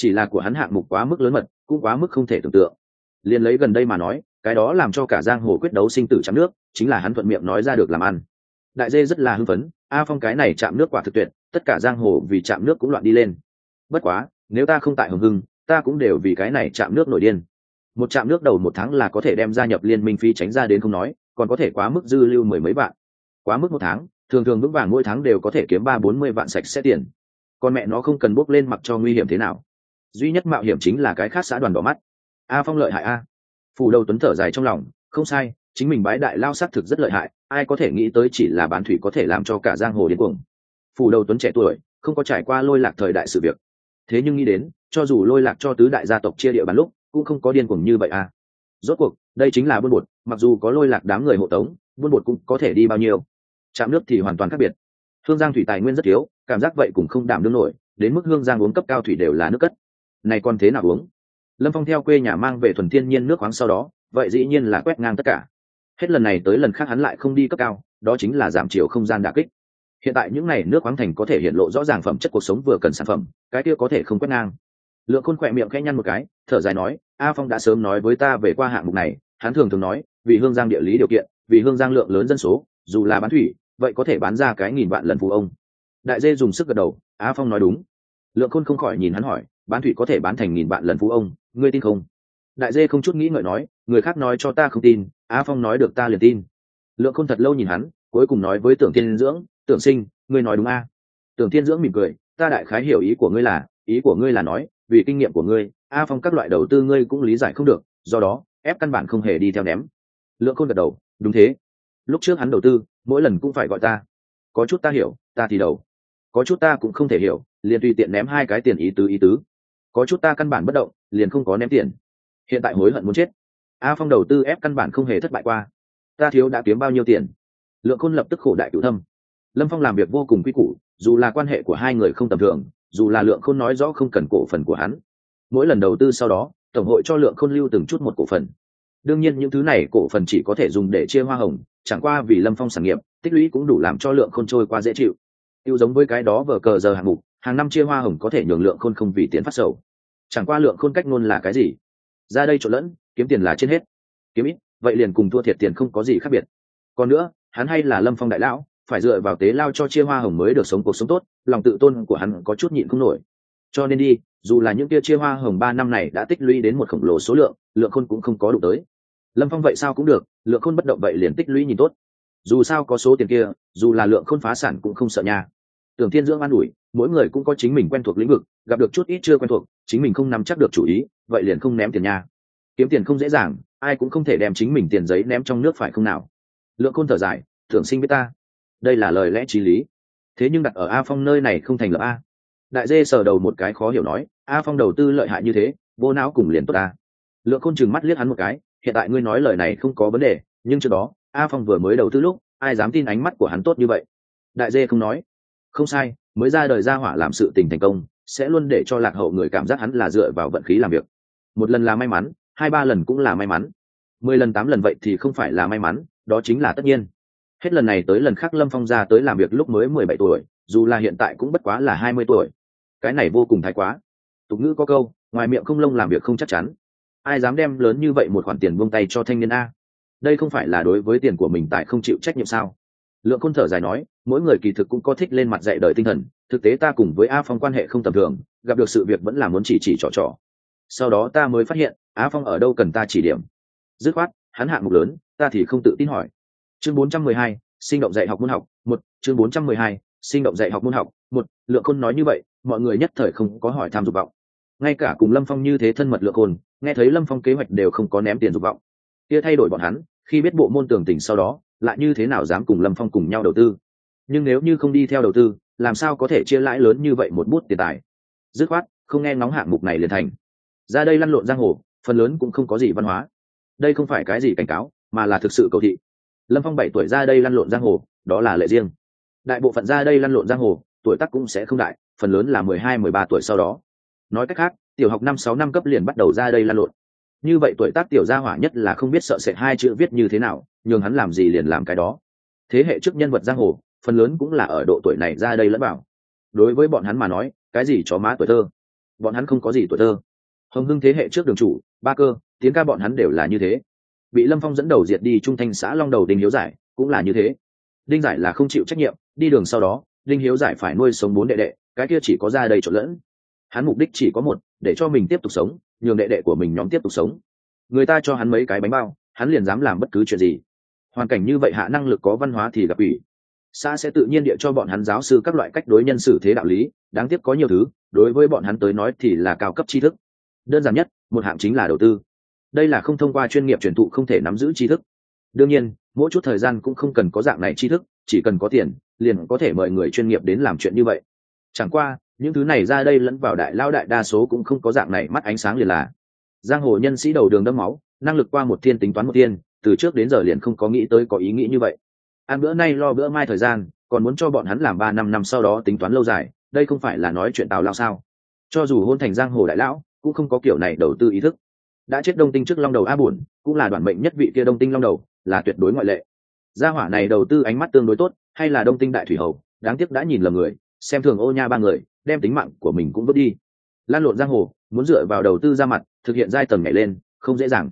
chỉ là của hắn hạng mục quá mức lớn mật, cũng quá mức không thể tưởng tượng. Liền lấy gần đây mà nói, cái đó làm cho cả giang hồ quyết đấu sinh tử chạm nước, chính là hắn thuận miệng nói ra được làm ăn. Đại dê rất là hưng phấn, a phong cái này chạm nước quả thực tuyệt, tất cả giang hồ vì chạm nước cũng loạn đi lên. Bất quá, nếu ta không tại hồng hưng, ta cũng đều vì cái này chạm nước nổi điên. Một trạm nước đầu một tháng là có thể đem gia nhập liên minh phi tránh ra đến không nói, còn có thể quá mức dư lưu mười mấy vạn. Quá mức một tháng, thường thường vững vàng mỗi tháng đều có thể kiếm ba bốn mươi vạn sạch sẽ tiền. Con mẹ nó không cần bốc lên mặc cho nguy hiểm thế nào duy nhất mạo hiểm chính là cái khác xã đoàn bỏ mắt. A phong lợi hại a. Phù đầu tuấn thở dài trong lòng, không sai, chính mình bái đại lao s thực rất lợi hại, ai có thể nghĩ tới chỉ là bán thủy có thể làm cho cả giang hồ điên cuồng. Phù đầu tuấn trẻ tuổi, không có trải qua lôi lạc thời đại sự việc. Thế nhưng nghĩ đến, cho dù lôi lạc cho tứ đại gia tộc chia địa bàn lúc, cũng không có điên cuồng như vậy à rốt cuộc, đây chính là buôn bột, mặc dù có lôi lạc đám người hộ tống, buôn bột cũng có thể đi bao nhiêu. Chạm nước thì hoàn toàn khác biệt. Hương giang thủy tài nguyên rất thiếu, cảm giác vậy cũng không đảm đương nổi, đến mức hương giang uống cấp cao thủy đều là nước cất này còn thế nào uống? Lâm phong theo quê nhà mang về thuần thiên nhiên nước khoáng sau đó, vậy dĩ nhiên là quét ngang tất cả. Hết lần này tới lần khác hắn lại không đi cấp cao, đó chính là giảm chiều không gian đà kích. Hiện tại những n à y nước khoáng thành có thể hiện lộ rõ ràng phẩm chất cuộc sống vừa cần sản phẩm, cái kia có thể không quét ngang. Lượng khôn khỏe miệng khẽ nhăn một cái, thở dài nói, a phong đã sớm nói với ta về qua hạng mục này, hắn thường thường nói, vì hương giang địa lý điều kiện, vì hương giang lượng lớn dân số, dù là bán thủy, vậy có thể bán ra cái nghìn vạn lần phụ ông. Đại dê dùng sức gật đầu, a phong nói đúng. Lượng khôn không khỏi nhìn hắn hỏi bán thủy có thể bán thành nghìn vạn lần phú ông, ngươi tin không? Đại dê không chút nghĩ ngợi nói, người khác nói cho ta không tin, a phong nói được ta liền tin. Lượng khôn thật lâu nhìn hắn, cuối cùng nói với tưởng thiên dưỡng, tưởng sinh, ngươi nói đúng a? Tưởng thiên dưỡng mỉm cười, ta đại khái hiểu ý của ngươi là, ý của ngươi là nói, vì kinh nghiệm của ngươi, a phong các loại đầu tư ngươi cũng lý giải không được, do đó, ép căn bản không hề đi theo ném. Lượng khôn gật đầu, đúng thế. Lúc trước hắn đầu tư, mỗi lần cũng phải gọi ta. Có chút ta hiểu, ta thì đầu. Có chút ta cũng không thể hiểu, liền tùy tiện ném hai cái tiền ý tứ ý tứ có chút ta căn bản bất động, liền không có ném tiền. Hiện tại hối hận muốn chết. A phong đầu tư ép căn bản không hề thất bại qua. Ta thiếu đã kiếm bao nhiêu tiền? Lượng khôn lập tức khổ đại cựu thâm. Lâm phong làm việc vô cùng quy củ, dù là quan hệ của hai người không tầm thường, dù là lượng khôn nói rõ không cần cổ phần của hắn, mỗi lần đầu tư sau đó, tổng hội cho lượng khôn lưu từng chút một cổ phần. Đương nhiên những thứ này cổ phần chỉ có thể dùng để chia hoa hồng, chẳng qua vì lâm phong sản nghiệp, tích lũy cũng đủ làm cho lượng khôn trôi qua dễ chịu. Tiêu giống với cái đó vờ cờ giờ hạng mục hàng năm chia hoa hồng có thể nhường lượng khôn không vì tiền phát sầu. Chẳng qua lượng khôn cách ngôn là cái gì? Ra đây trộn lẫn, kiếm tiền là trên hết. Kiếm ít, vậy liền cùng thua thiệt tiền không có gì khác biệt. Còn nữa, hắn hay là lâm phong đại lão, phải dựa vào tế lao cho chia hoa hồng mới được sống cuộc sống tốt, lòng tự tôn của hắn có chút nhịn không nổi. Cho nên đi, dù là những kia chia hoa hồng ba năm này đã tích lũy đến một khổng lồ số lượng lượng khôn cũng không có đủ tới. Lâm phong vậy sao cũng được, lượng khôn bất động vậy liền tích lũy nhìn tốt. Dù sao có số tiền kia, dù là lượng khôn phá sản cũng không sợ nhà tưởng thiên dưỡng an ủi, mỗi người cũng có chính mình quen thuộc lĩnh vực, gặp được chút ít chưa quen thuộc, chính mình không nắm chắc được chủ ý, vậy liền không ném tiền nha. Kiếm tiền không dễ dàng, ai cũng không thể đem chính mình tiền giấy ném trong nước phải không nào? Lượng khôn thở dài, thưởng sinh biết ta. Đây là lời lẽ t r í lý. Thế nhưng đặt ở a phong nơi này không thành lập a. Đại dê sờ đầu một cái khó hiểu nói, a phong đầu tư lợi hại như thế, vô não cùng liền tốt ta lượng khôn chừng mắt liếc hắn một cái, hiện tại ngươi nói lời này không có vấn đề, nhưng trước đó, a phong vừa mới đầu tư lúc, ai dám tin ánh mắt của hắn tốt như vậy? Đại dê không nói không sai, mới ra đời ra hỏa làm sự tình thành công, sẽ luôn để cho lạc hậu người cảm giác hắn là dựa vào vận khí làm việc. Một lần là may mắn, hai ba lần cũng là may mắn. Mười lần tám lần vậy thì không phải là may mắn, đó chính là tất nhiên. Hết lần này tới lần khác lâm phong ra tới làm việc lúc mới mười bảy tuổi, dù là hiện tại cũng bất quá là hai mươi tuổi. Cái này vô cùng thái quá. Tục ngữ có câu, ngoài miệng không lông làm việc không chắc chắn. Ai dám đem lớn như vậy một khoản tiền buông tay cho thanh niên a? Đây không phải là đối với tiền của mình tại không chịu trách nhiệm sao? Lượng khôn thở dài nói mỗi người kỳ thực cũng có thích lên mặt dạy đời tinh thần thực tế ta cùng với a phong quan hệ không tầm thường gặp được sự việc vẫn là muốn chỉ chỉ trò trò. Sau đó ta mới phát hiện a phong ở đâu cần ta chỉ điểm. Dứt khoát hắn hạng mục lớn ta thì không tự tin hỏi. Chương 412, sinh động dạy học môn học một chương 412, sinh động dạy học môn học một lượng khôn nói như vậy mọi người nhất thời không có hỏi tham dục vọng. Ngay cả cùng lâm phong như thế thân mật lượng khôn nghe thấy lâm phong kế hoạch đều không có ném tiền dục vọng. Kia thay đổi bọn hắn khi biết bộ môn tường tình sau đó lại như thế nào dám cùng lâm phong cùng nhau đầu tư? Nhưng nếu như không đi theo đầu tư, làm sao có thể chia lãi lớn như vậy một bút tiền tài? Dứt khoát, không nghe ngóng hạng mục này liền thành. Ra đây lăn lộn giang hồ, phần lớn cũng không có gì văn hóa. Đây không phải cái gì cảnh cáo, mà là thực sự cầu thị. Lâm phong bảy tuổi ra đây lăn lộn giang hồ, đó là lệ riêng. Đại bộ phận ra đây lăn lộn giang hồ, tuổi tác cũng sẽ không đại, phần lớn là mười hai, mười ba tuổi sau đó. Nói cách khác, tiểu học năm, sáu năm cấp liền bắt đầu ra đây lăn lộn. Như vậy tuổi tác tiểu gia hỏa nhất là không biết sợ sệt hai chữ viết như thế nào nhường hắn làm gì liền làm cái đó. Thế hệ trước nhân vật giang hồ, phần lớn cũng là ở độ tuổi này ra đây lẫn bảo đối với bọn hắn mà nói, cái gì chó má tuổi thơ? Bọn hắn không có gì tuổi thơ. Hồng hưng thế hệ trước đường chủ, ba cơ, tiếng ca bọn hắn đều là như thế. Bị lâm phong dẫn đầu diệt đi trung thanh xã long đầu đinh hiếu giải, cũng là như thế. Đinh giải là không chịu trách nhiệm, đi đường sau đó, đinh hiếu giải phải nuôi sống bốn đệ đệ, cái kia chỉ có ra đây trộn lẫn. Hắn mục đích chỉ có một, để cho mình tiếp tục sống, nhường đệ đệ của mình nhóm tiếp tục sống. Người ta cho hắn mấy cái bánh bao, hắn liền dám làm bất cứ chuyện gì hoàn cảnh như vậy hạ năng lực có văn hóa thì gặp ủy. Xã sẽ tự nhiên địa cho bọn hắn giáo sư các loại cách đối nhân xử thế đạo lý, đáng tiếc có nhiều thứ, đối với bọn hắn tới nói thì là cao cấp tri thức. Đơn giản nhất, một hạng chính là đầu tư. Đây là không thông qua chuyên nghiệp truyền thụ không thể nắm giữ tri thức. Đương nhiên, mỗi chút thời gian cũng không cần có dạng này tri thức, chỉ cần có tiền, liền có thể mời người chuyên nghiệp đến làm chuyện như vậy. Chẳng qua, những thứ này ra đây lẫn vào đại lao đại đa số cũng không có dạng này mắt ánh sáng liền là. Giang hồ nhân sĩ đầu đường đâm máu, năng lực qua một thiên tính toán một thiên từ trước đến giờ liền không có nghĩ tới có ý nghĩ như vậy. Ăn bữa nay lo bữa mai thời gian, còn muốn cho bọn hắn làm ba năm năm sau đó tính toán lâu dài, đây không phải là nói chuyện tào lao sao? Cho dù hôn thành giang hồ đại lão, cũng không có kiểu này đầu tư ý thức. Đã chết đông tinh trước long đầu a bùn cũng là đoàn mệnh nhất vị kia đông tinh long đầu, là tuyệt đối ngoại lệ. Gia hỏa này đầu tư ánh mắt tương đối tốt, hay là đông tinh đại thủy hầu, đáng tiếc đã nhìn lầm người, xem thường ô nha ba người, đem tính mạng của mình cũng vứt đi. Lan lộn giang hồ, muốn dựa vào đầu tư ra mặt, thực hiện giai tầng nhảy lên, không dễ dàng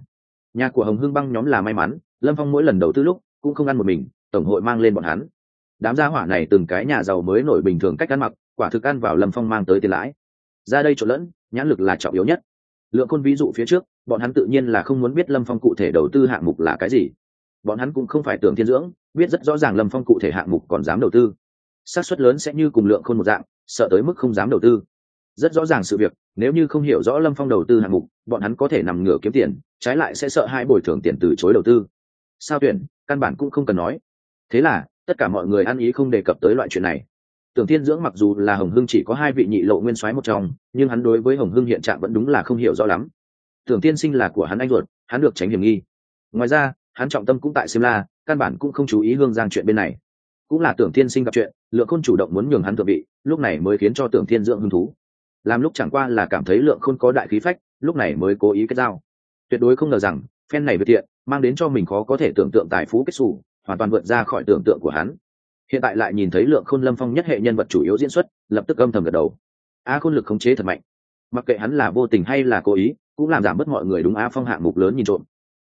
nhà của hồng hưng băng nhóm là may mắn, lâm phong mỗi lần đầu tư lúc cũng không ăn một mình, tổng hội mang lên bọn hắn. Đám gia hỏa này từng cái nhà giàu mới nổi bình thường cách ăn mặc, quả thực ăn vào lâm phong mang tới tiền lãi. Ra đây trộn lẫn, nhãn lực là trọng yếu nhất. Lượng khôn ví dụ phía trước, bọn hắn tự nhiên là không muốn biết lâm phong cụ thể đầu tư hạng mục là cái gì. Bọn hắn cũng không phải tưởng thiên dưỡng, biết rất rõ ràng lâm phong cụ thể hạng mục còn dám đầu tư. Xác suất lớn sẽ như cùng lượng khôn một dạng, sợ tới mức không dám đầu tư rất rõ ràng sự việc, nếu như không hiểu rõ lâm phong đầu tư hạng mục, bọn hắn có thể nằm ngửa kiếm tiền, trái lại sẽ sợ hai bồi thường tiền từ chối đầu tư. Sao tuyển, căn bản cũng không cần nói. Thế là, tất cả mọi người ăn ý không đề cập tới loại chuyện này. Tưởng thiên dưỡng mặc dù là hồng hưng chỉ có hai vị nhị lộ nguyên soái một trong, nhưng hắn đối với hồng hưng hiện trạng vẫn đúng là không hiểu rõ lắm. Tưởng tiên sinh là của hắn anh ruột, hắn được tránh hiểm nghi. Ngoài ra, hắn trọng tâm cũng tại simla căn bản cũng không chú ý hương giang chuyện bên này. Cũng là tưởng thiên sinh gặp chuyện, lượng khôn chủ động muốn nhường hắn thượng vị, lúc này mới khiến cho tưởng thiên dưỡng hứng thú làm lúc chẳng qua là cảm thấy lượng khôn có đại khí phách, lúc này mới cố ý kết giao. Tuyệt đối không ngờ rằng, phen này vượt tiện mang đến cho mình khó có thể tưởng tượng tài phú kết xù, hoàn toàn vượt ra khỏi tưởng tượng của hắn. Hiện tại lại nhìn thấy lượng khôn lâm phong nhất hệ nhân vật chủ yếu diễn xuất, lập tức âm thầm gật đầu. A khôn lực khống chế thật mạnh. Mặc kệ hắn là vô tình hay là cố ý, cũng làm giảm bớt mọi người đúng a phong hạng mục lớn nhìn trộm.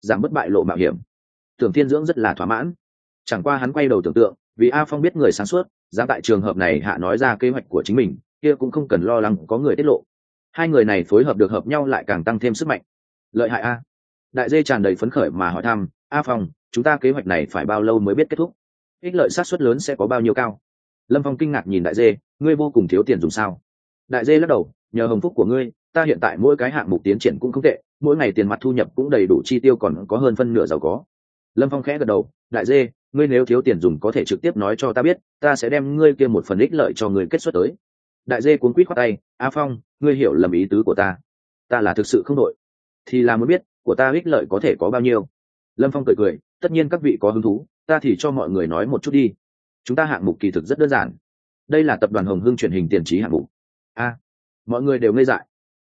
Giảm bớt bại lộ mạo hiểm. Tưởng thiên dưỡng rất là thỏa mãn. Chẳng qua hắn quay đầu tưởng tượng, vì a phong biết người sáng suốt, dám tại trường hợp này hạ nói ra kế hoạch của chính mình kia cũng không cần lo lắng có người tiết lộ. Hai người này phối hợp được hợp nhau lại càng tăng thêm sức mạnh. Lợi hại a. Đại dê tràn đầy phấn khởi mà hỏi thăm, a phong, chúng ta kế hoạch này phải bao lâu mới biết kết thúc? Ích lợi sát xuất lớn sẽ có bao nhiêu cao? Lâm phong kinh ngạc nhìn đại dê, ngươi vô cùng thiếu tiền dùng sao? Đại dê lắc đầu, nhờ hồng phúc của ngươi, ta hiện tại mỗi cái hạng mục tiến triển cũng không tệ, mỗi ngày tiền mặt thu nhập cũng đầy đủ chi tiêu còn có hơn phân nửa giàu có. Lâm phong khẽ gật đầu, đại dê, ngươi nếu thiếu tiền dùng có thể trực tiếp nói cho ta biết, ta sẽ đem ngươi kia một phần ích lợi cho người kết xuất tới đại dê cuốn quýt khoát tay, a phong, ngươi hiểu lầm ý tứ của ta. Ta là thực sự không đội. Thì là muốn biết, của ta ích lợi có thể có bao nhiêu. Lâm phong cười cười, tất nhiên các vị có hứng thú, ta thì cho mọi người nói một chút đi. Chúng ta hạng mục kỳ thực rất đơn giản. Đây là tập đoàn hồng hưng truyền hình tiền trí hạng mục. A, mọi người đều ngây dại.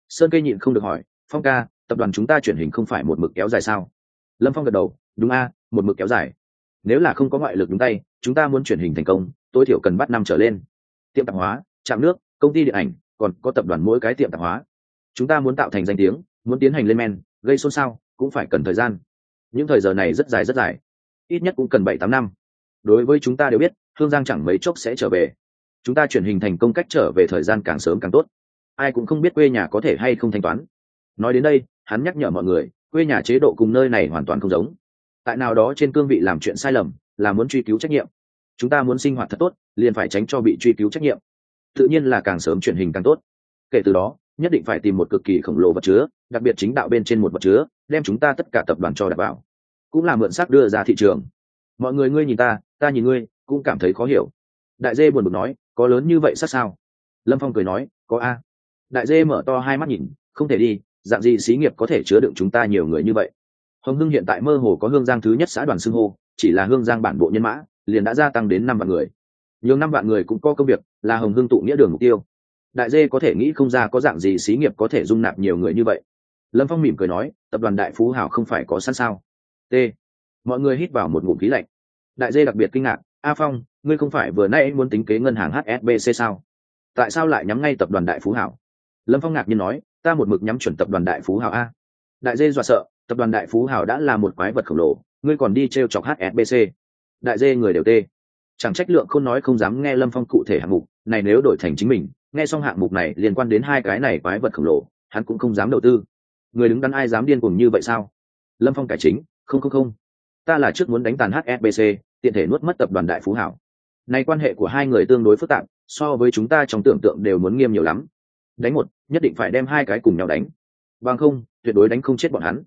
Sơn cây nhịn không được hỏi, phong ca, tập đoàn chúng ta truyền hình không phải một mực kéo dài sao? Lâm phong gật đầu, đúng a, một mực kéo dài. Nếu là không có ngoại lực đúng tay, chúng ta muốn truyền hình thành công, tối thiểu cần bắt năm trở lên. Tiệm tạp hóa, trạm nước công ty điện ảnh, còn có tập đoàn mỗi cái tiệm tạp hóa. Chúng ta muốn tạo thành danh tiếng, muốn tiến hành lên men, gây xôn xao, cũng phải cần thời gian. Những thời giờ này rất dài rất dài. Ít nhất cũng cần bảy tám năm. Đối với chúng ta đều biết hương giang chẳng mấy chốc sẽ trở về. Chúng ta chuyển hình thành công cách trở về thời gian càng sớm càng tốt. Ai cũng không biết quê nhà có thể hay không thanh toán. Nói đến đây, hắn nhắc nhở mọi người, quê nhà chế độ cùng nơi này hoàn toàn không giống. Tại nào đó trên cương vị làm chuyện sai lầm, là muốn truy cứu trách nhiệm. Chúng ta muốn sinh hoạt thật tốt, liền phải tránh cho bị truy cứu trách nhiệm tự nhiên là càng sớm chuyển hình càng tốt. Kể từ đó, nhất định phải tìm một cực kỳ khổng lồ vật chứa, đặc biệt chính đạo bên trên một vật chứa, đem chúng ta tất cả tập đoàn cho đảm bảo. cũng là mượn sắc đưa ra thị trường. Mọi người ngươi nhìn ta ta nhìn ngươi, cũng cảm thấy khó hiểu. Đại dê buồn bực nói, có lớn như vậy sát sao? Lâm phong cười nói, có a. Đại dê mở to hai mắt nhìn, không thể đi, dạng gì xí nghiệp có thể chứa đựng chúng ta nhiều người như vậy? Hồng hưng hiện tại mơ hồ có hương giang thứ nhất xã đoàn xưng hô, chỉ là hương giang bản bộ nhân mã, liền đã gia tăng đến năm vạn người nhiều năm vạn người cũng có công việc, là hồng hương tụ nghĩa đường mục tiêu. Đại dê có thể nghĩ không ra có dạng gì xí nghiệp có thể dung nạp nhiều người như vậy. Lâm phong mỉm cười nói, tập đoàn đại phú hảo không phải có sẵn sao? T. Mọi người hít vào một ngụm khí lạnh. Đại dê đặc biệt kinh ngạc, a phong, ngươi không phải vừa nay muốn tính kế ngân hàng hsbc sao? Tại sao lại nhắm ngay tập đoàn đại phú hảo? Lâm phong ngạc nhiên nói, ta một mực nhắm chuẩn tập đoàn đại phú hảo a. Đại dê dọa sợ, tập đoàn đại phú hảo đã là một quái vật khổng lồ, ngươi còn đi t r e o chọc hsbc đại dê người đều tê chẳng trách lượng khôn nói không dám nghe lâm phong cụ thể hạng mục, này nếu đổi thành chính mình, nghe xong hạng mục này liên quan đến hai cái này quái vật khổng lồ, hắn cũng không dám đầu tư. Người đứng đắn ai dám điên cuồng như vậy sao? Lâm phong cải chính, không không không. Ta là trước muốn đánh tàn hsbc tiện thể nuốt mất tập đoàn đại phú hảo. Này quan hệ của hai người tương đối phức tạp, so với chúng ta trong tưởng tượng đều muốn nghiêm nhiều lắm. Đánh một, nhất định phải đem hai cái cùng nhau đánh. Bằng không, tuyệt đối đánh không chết bọn hắn.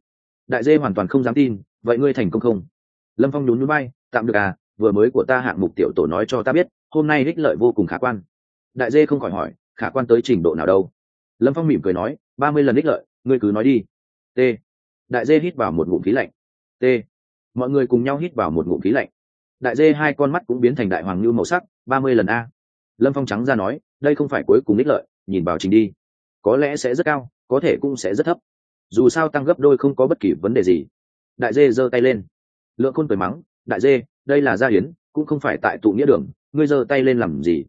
Đại dê hoàn toàn không dám tin, vậy ngươi thành công không? Lâm phong nhún núi bay tạm được à vừa mới của ta hạng mục tiểu tổ nói cho ta biết, hôm nay ích lợi vô cùng khả quan. Đại dê không khỏi hỏi, khả quan tới trình độ nào đâu? Lâm phong mỉm cười nói, ba mươi lần ích lợi, ngươi cứ nói đi. T. Đại dê hít vào một ngụm khí lạnh. T. Mọi người cùng nhau hít vào một ngụm khí lạnh. Đại dê hai con mắt cũng biến thành đại hoàng như màu sắc, ba mươi lần a. Lâm phong trắng ra nói, đây không phải cuối cùng ích lợi, nhìn vào trình đi. Có lẽ sẽ rất cao, có thể cũng sẽ rất thấp. Dù sao tăng gấp đôi không có bất kỳ vấn đề gì. Đại dê giơ tay lên. Lượng khôn cười mắng, đại dê đây là gia hiến cũng không phải tại tụ nghĩa đường ngươi giơ tay lên làm gì?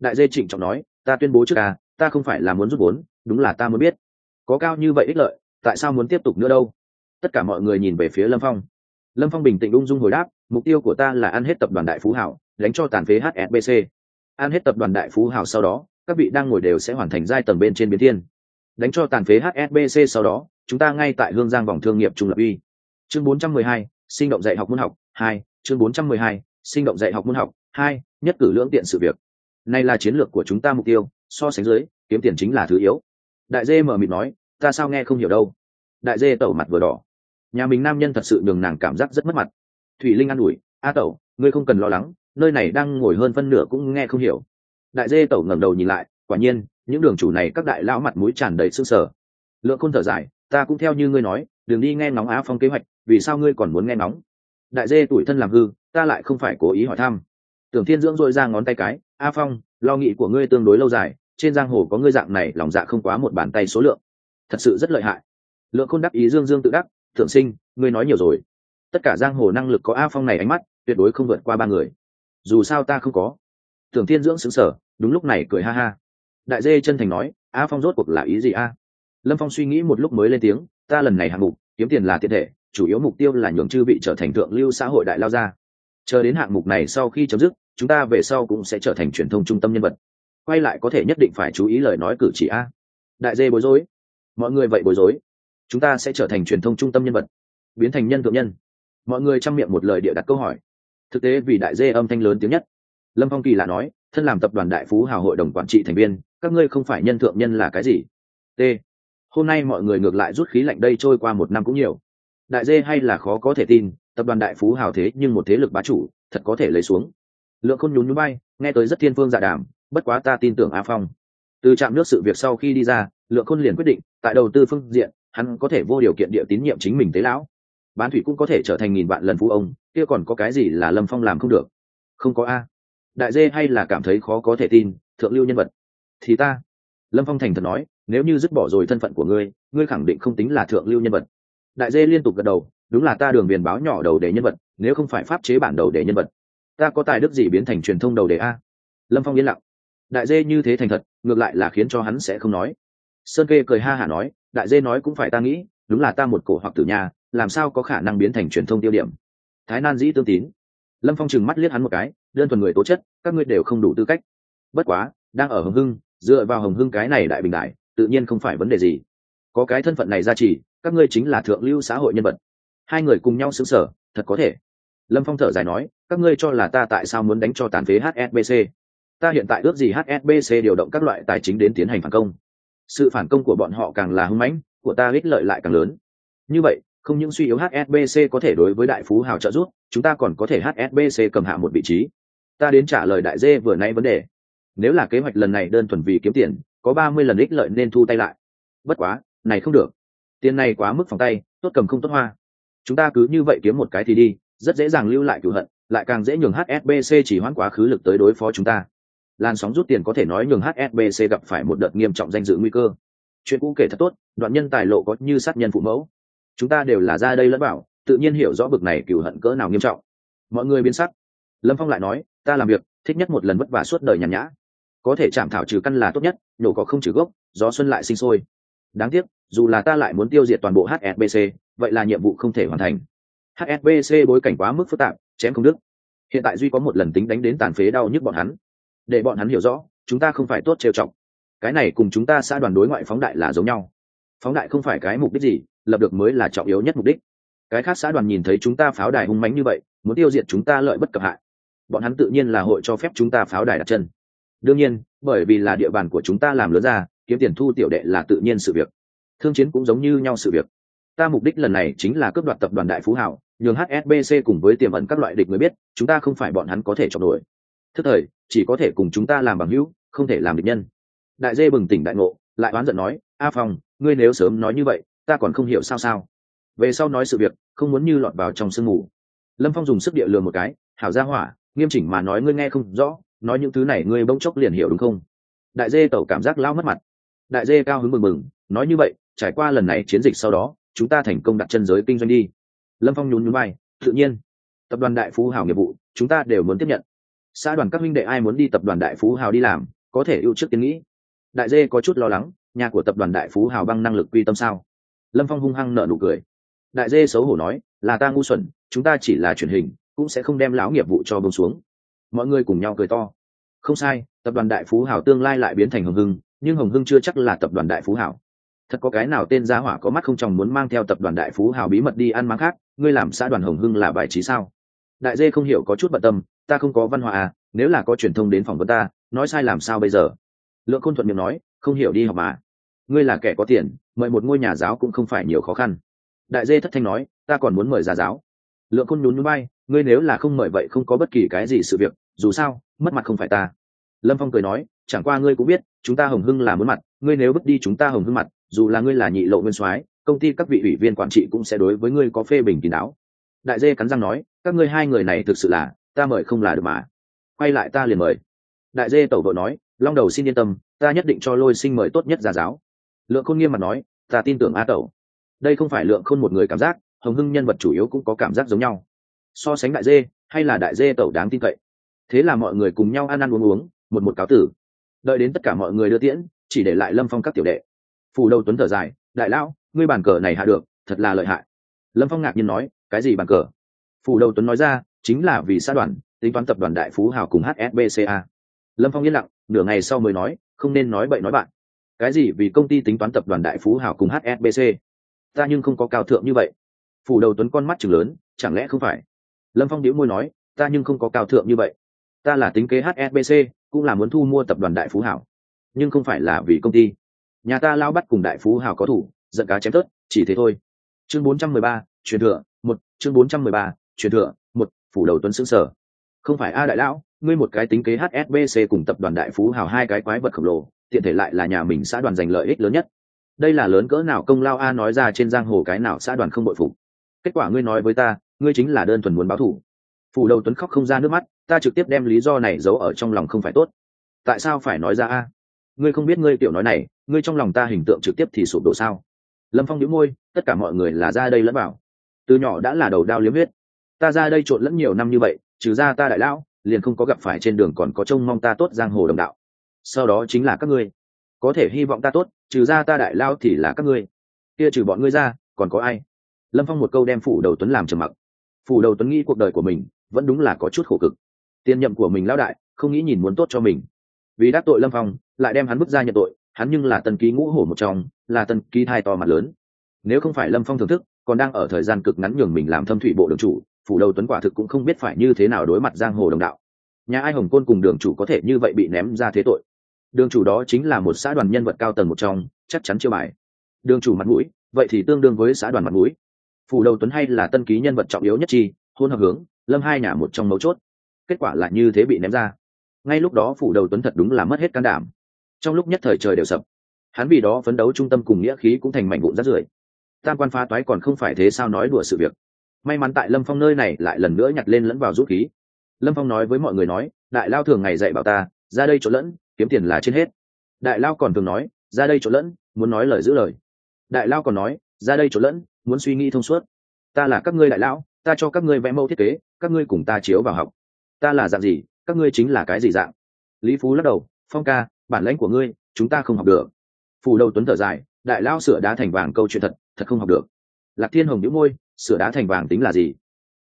Đại dê trịnh trọng nói ta tuyên bố trước à ta không phải là muốn rút vốn đúng là ta muốn biết. Có cao như vậy ích lợi tại sao muốn tiếp tục nữa đâu? Tất cả mọi người nhìn về phía lâm phong. Lâm phong bình tĩnh ung dung hồi đáp mục tiêu của ta là ăn hết tập đoàn đại phú hảo đánh cho tàn phế hsbc ăn hết tập đoàn đại phú hảo sau đó các vị đang ngồi đều sẽ hoàn thành giai tầng bên trên biến thiên. Đánh cho tàn phế hsbc sau đó chúng ta ngay tại hương giang vòng thương nghiệp trung lập uy. Chương 412, sinh động dạy học môn học 2, chương 412, sinh động dạy học môn học 2, nhất cử lưỡng tiện sự việc. Này là chiến lược của chúng ta mục tiêu so sánh dưới kiếm tiền chính là thứ yếu. Đại dê mở mịt nói ta sao nghe không hiểu đâu? Đại dê tẩu mặt vừa đỏ. Nhà mình nam nhân thật sự đường nàng cảm giác rất mất mặt. Thủy linh an ủi a tẩu ngươi không cần lo lắng nơi này đang ngồi hơn phân nửa cũng nghe không hiểu. Đại dê tẩu ngẩng đầu nhìn lại quả nhiên những đường chủ này các đại lão mặt mũi tràn đầy sương sờ. Lượng khôn thở dài ta cũng theo như ngươi nói đừng đi nghe ngóng á phong kế hoạch vì sao ngươi còn muốn nghe ngóng? Đại dê tuổi thân làm hư, ta lại không phải cố ý hỏi thăm. Tưởng thiên dưỡng dội ra ngón tay cái, a phong, lo nghĩ của ngươi tương đối lâu dài, trên giang hồ có ngươi dạng này, lòng dạ không quá một bàn tay số lượng. Thật sự rất lợi hại. Lượng khôn đắc ý dương dương tự đắc, thượng sinh, ngươi nói nhiều rồi. Tất cả giang hồ năng lực có a phong này ánh mắt, tuyệt đối không vượt qua ba người. Dù sao ta không có. Tưởng thiên dưỡng xứng sở đúng lúc này cười ha ha. Đại dê chân thành nói, a phong rốt cuộc là ý gì a? Lâm phong suy nghĩ một lúc mới lên tiếng, ta lần này hạng mục, kiếm tiền là tiện thể chủ yếu mục tiêu là nhường chư vị trở thành thượng lưu xã hội đại lao gia. Chờ đến hạng mục này sau khi chấm dứt, chúng ta về sau cũng sẽ trở thành truyền thông trung tâm nhân vật. Quay lại có thể nhất định phải chú ý lời nói cử chỉ a. Đại dê bối rối. Mọi người vậy bối rối. Chúng ta sẽ trở thành truyền thông trung tâm nhân vật. Biến thành nhân thượng nhân. Mọi người chăm miệng một lời địa đặt câu hỏi. Thực tế vì đại dê âm thanh lớn tiếng nhất. Lâm phong kỳ là nói, thân làm tập đoàn đại phú hào hội đồng quản trị thành viên, các ngươi không phải nhân thượng nhân là cái gì? T. Hôm nay mọi người ngược lại rút khí lạnh đây trôi qua một năm cũng nhiều đại dê hay là khó có thể tin, tập đoàn đại phú hào thế nhưng một thế lực bá chủ, thật có thể lấy xuống. Lượng khôn nhún núi bay, nghe tới rất thiên phương dạ đàm, bất quá ta tin tưởng a phong. Từ trạm nước sự việc sau khi đi ra, lượng khôn liền quyết định, tại đầu tư phương diện, hắn có thể vô điều kiện địa tín nhiệm chính mình tế lão. Bán thủy cũng có thể trở thành nghìn vạn lần phú ông, kia còn có cái gì là lâm phong làm không được? Không có a. Đại dê hay là cảm thấy khó có thể tin, thượng lưu nhân vật? Thì ta. Lâm phong thành thật nói, nếu như dứt bỏ rồi thân phận của ngươi ngươi khẳng định không tính là thượng lưu nhân vật đại dê liên tục gật đầu, đúng là ta đường viền báo nhỏ đầu đề nhân vật, nếu không phải pháp chế bản đầu đề nhân vật, ta có tài đức gì biến thành truyền thông đầu đề a? Lâm phong yên lặng. Đại dê như thế thành thật, ngược lại là khiến cho hắn sẽ không nói. Sơn kê cười ha hả nói, đại dê nói cũng phải ta nghĩ, đúng là ta một cổ hoặc tử nhà, làm sao có khả năng biến thành truyền thông tiêu điểm? Thái nan dĩ tương tín. Lâm phong trừng mắt liếc hắn một cái, đơn thuần người tố chất, các ngươi đều không đủ tư cách. Bất quá, đang ở hồng hưng, dựa vào hồng hưng cái này đại bình đại, tự nhiên không phải vấn đề gì. Có cái thân phận này ra chỉ các ngươi chính là thượng lưu xã hội nhân vật. Hai người cùng nhau xứng sở thật có thể. Lâm phong thở dài nói, các ngươi cho là ta tại sao muốn đánh cho tàn phế hsbc ta hiện tại ước gì hsbc điều động các loại tài chính đến tiến hành phản công. Sự phản công của bọn họ càng là hưng mãnh, của ta ích lợi lại càng lớn. Như vậy, không những suy yếu hsbc có thể đối với đại phú hào trợ giúp, chúng ta còn có thể hsbc cầm hạ một vị trí. Ta đến trả lời đại dê vừa nay vấn đề. Nếu là kế hoạch lần này đơn thuần vì kiếm tiền, có ba mươi lần ích lợi nên thu tay lại. Bất quá, này không được tiền này quá mức phòng tay, tốt cầm không tốt hoa. Chúng ta cứ như vậy kiếm một cái thì đi, rất dễ dàng lưu lại cựu hận, lại càng dễ nhường hsbc chỉ hoãn quá khứ lực tới đối phó chúng ta. Làn sóng rút tiền có thể nói nhường hsbc gặp phải một đợt nghiêm trọng danh dự nguy cơ. Chuyện cũ kể thật tốt, đoạn nhân tài lộ có như sát nhân phụ mẫu. Chúng ta đều là ra đây lẫn bảo, tự nhiên hiểu rõ bực này cựu hận cỡ nào nghiêm trọng. Mọi người biến sắc. Lâm phong lại nói, ta làm việc, thích nhất một lần vất vả suốt đời nhàn nhã. Có thể chạm thảo trừ căn là tốt nhất, nhổ có không trừ gốc, gió xuân lại sinh sôi đáng tiếc, dù là ta lại muốn tiêu diệt toàn bộ hsbc vậy là nhiệm vụ không thể hoàn thành. Hsbc bối cảnh quá mức phức tạp, chém không đức hiện tại duy có một lần tính đánh đến tàn phế đau nhức bọn hắn. Để bọn hắn hiểu rõ, chúng ta không phải tốt trêu trọng cái này cùng chúng ta xã đoàn đối ngoại phóng đại là giống nhau. Phóng đại không phải cái mục đích gì, lập được mới là trọng yếu nhất mục đích. Cái khác xã đoàn nhìn thấy chúng ta pháo đài hung mánh như vậy, muốn tiêu diệt chúng ta lợi bất cập hại. Bọn hắn tự nhiên là hội cho phép chúng ta pháo đài đặt chân. Đương nhiên, bởi vì là địa bàn của chúng ta làm lớn ra kiếm tiền thu tiểu đệ là tự nhiên sự việc. Thương chiến cũng giống như nhau sự việc. Ta mục đích lần này chính là cướp đoạt tập đoàn đại phú hảo, nhường hsbc cùng với tiềm ẩn các loại địch mới biết, chúng ta không phải bọn hắn có thể chọn nổi thức thời, chỉ có thể cùng chúng ta làm bằng hữu, không thể làm địch nhân. Đại dê bừng tỉnh đại ngộ, lại oán giận nói, a phong, ngươi nếu sớm nói như vậy, ta còn không hiểu sao sao. Về sau nói sự việc, không muốn như lọt vào trong sương mù. Lâm phong dùng sức địa lừa một cái, hảo ra hỏa, nghiêm chỉnh mà nói ngươi nghe không rõ, nói những thứ này ngươi bỗng chốc liền hiểu đúng không? Đại dê tẩu cảm giác lao mất mặt đại dê cao hứng mừng mừng, nói như vậy, trải qua lần này chiến dịch sau đó, chúng ta thành công đặt chân giới kinh doanh đi. Lâm phong nhún nhún bay tự nhiên. Tập đoàn đại phú hào nghiệp vụ, chúng ta đều muốn tiếp nhận. Xã đoàn các minh đệ ai muốn đi tập đoàn đại phú hào đi làm, có thể ưu trước tiến nghĩ. Đại dê có chút lo lắng, nhà của tập đoàn đại phú hào băng năng lực quy tâm sao? Lâm phong hung hăng nợ nụ cười. Đại dê xấu hổ nói, là ta ngu xuẩn, chúng ta chỉ là truyền hình, cũng sẽ không đem lão nghiệp vụ cho bông xuống. Mọi người cùng nhau cười to. Không sai, tập đoàn đại phú Hào tương lai lại biến thành hồng hưng nhưng hồng hưng chưa chắc là tập đoàn đại phú hảo. Thật có cái nào tên gia hỏa có mắt không chồng muốn mang theo tập đoàn đại phú hảo bí mật đi ăn máng khác, ngươi làm xã đoàn hồng hưng là bài trí sao? Đại dê không hiểu có chút bận tâm, ta không có văn hóa à nếu là có truyền thông đến phòng vấn ta, nói sai làm sao bây giờ? Lượng khôn thuận miệng nói, không hiểu đi học mà. Ngươi là kẻ có tiền, mời một ngôi nhà giáo cũng không phải nhiều khó khăn. Đại dê thất thanh nói, ta còn muốn mời gia giáo. Lượng khôn nhún nhún bay ngươi nếu là không mời vậy không có bất kỳ cái gì sự việc, dù sao, mất mặt không phải ta. Lâm phong cười nói, chẳng qua ngươi cũng biết chúng ta hồng hưng là muốn mặt, ngươi nếu bước đi chúng ta hồng hưng mặt, dù là ngươi là nhị lộ nguyên soái, công ty các vị ủy viên quản trị cũng sẽ đối với ngươi có phê bình kín đáo. Đại dê cắn răng nói, các ngươi hai người này thực sự là, ta mời không là được mà. Quay lại ta liền mời. Đại dê tẩu vợ nói, long đầu xin yên tâm, ta nhất định cho lôi sinh mời tốt nhất ra giáo. Lượng khôn nghiêm mặt nói, ta tin tưởng a tẩu. Đây không phải lượng khôn một người cảm giác, hồng hưng nhân vật chủ yếu cũng có cảm giác giống nhau. So sánh đại dê, hay là đại dê tẩu đáng tin cậy. Thế là mọi người cùng nhau ăn ăn uống uống, một một cáo tử đợi đến tất cả mọi người đưa tiễn, chỉ để lại lâm phong các tiểu đệ. Phù đầu tuấn thở dài, đại lão, ngươi bàn cờ này hạ được, thật là lợi hại. Lâm phong ngạc nhiên nói, cái gì bàn cờ? Phù đầu tuấn nói ra, chính là vì xã đoàn, tính toán tập đoàn đại phú hào cùng hsbca lâm phong yên lặng, nửa ngày sau mới nói, không nên nói bậy nói bạn. Cái gì vì công ty tính toán tập đoàn đại phú hào cùng hsbc ta nhưng không có cao thượng như vậy. Phủ đầu tuấn con mắt chừng lớn, chẳng lẽ không phải? Lâm phong đĩu môi nói, ta nhưng không có cao thượng như vậy. Ta là tính kế hsbc cũng là muốn thu mua tập đoàn đại phú hảo. Nhưng không phải là vì công ty. Nhà ta lao bắt cùng đại phú hảo có thủ giận cá chém tớt chỉ thế thôi. Chương 413, truyền thừa một chương 413, truyền thừa một phủ đầu tuấn xứng sở. Không phải a đại lão ngươi một cái tính kế hsbc cùng tập đoàn đại phú hào hai cái quái vật khổng lồ tiện thể lại là nhà mình xã đoàn giành lợi ích lớn nhất. Đây là lớn cỡ nào công lao a nói ra trên giang hồ cái nào xã đoàn không bội phục. Kết quả ngươi nói với ta ngươi chính là đơn thuần muốn báo thủ phủ đầu tuấn khóc không ra nước mắt ta trực tiếp đem lý do này giấu ở trong lòng không phải tốt. Tại sao phải nói ra a? Ngươi không biết ngươi tiểu nói này ngươi trong lòng ta hình tượng trực tiếp thì sụp đổ sao? Lâm phong nhíu môi tất cả mọi người là ra đây lẫn vào, từ nhỏ đã là đầu đao liếm huyết. Ta ra đây trộn lẫn nhiều năm như vậy trừ ra ta đại lão liền không có gặp phải trên đường còn có trông mong ta tốt giang hồ đồng đạo. Sau đó chính là các ngươi. Có thể hy vọng ta tốt trừ ra ta đại lao thì là các ngươi. Kia trừ bọn ngươi ra còn có ai? Lâm phong một câu đem phủ đầu tuấn làm trầm mặc. Phủ đầu tuấn nghĩ cuộc đời của mình vẫn đúng là có chút khổ cực. Tiền nhậm của mình lão đại, không nghĩ nhìn muốn tốt cho mình. Vì đắc tội lâm phong, lại đem hắn bước ra nhận tội, hắn nhưng là tân ký ngũ hổ một trong, là tân ký thai to mặt lớn. Nếu không phải lâm phong thưởng thức, còn đang ở thời gian cực ngắn nhường mình làm thâm thủy bộ đường chủ, phủ đầu tuấn quả thực cũng không biết phải như thế nào đối mặt giang hồ đồng đạo. Nhà ai hồng côn cùng đường chủ có thể như vậy bị ném ra thế tội? Đường chủ đó chính là một xã đoàn nhân vật cao tầng một trong, chắc chắn chưa bài. Đường chủ mặt mũi, vậy thì tương đương với xã đoàn mặt mũi. Phủ đầu tuấn hay là tân ký nhân vật trọng yếu nhất chi, hôn hợp hướng lâm hai nhà một trong mấu chốt. Kết quả là như thế bị ném ra. Ngay lúc đó phủ đầu tuấn thật đúng là mất hết can đảm. Trong lúc nhất thời trời đều sập, hắn vì đó phấn đấu trung tâm cùng nghĩa khí cũng thành mảnh vụn rát rưởi. Tam quan phá toái còn không phải thế sao nói đùa sự việc. May mắn tại lâm phong nơi này lại lần nữa nhặt lên lẫn vào rút khí. Lâm phong nói với mọi người nói, đại lao thường ngày dạy bảo ta, ra đây chỗ lẫn, kiếm tiền là trên hết. Đại lao còn thường nói, ra đây chỗ lẫn, muốn nói lời giữ lời. Đại lao còn nói, ra đây chỗ lẫn, muốn suy nghĩ thông suốt. Ta là các ngươi đại lão ta cho các ngươi vẽ mẫu thiết kế, các ngươi cùng ta chiếu vào học. Ta là dạng gì, các ngươi chính là cái gì dạng? Lý phú lắc đầu, phong ca, bản lãnh của ngươi, chúng ta không học được. Phù đầu tuấn thở dài, đại lao sửa đá thành vàng câu chuyện thật thật không học được. Lạc thiên hồng nhíu môi, sửa đá thành vàng tính là gì?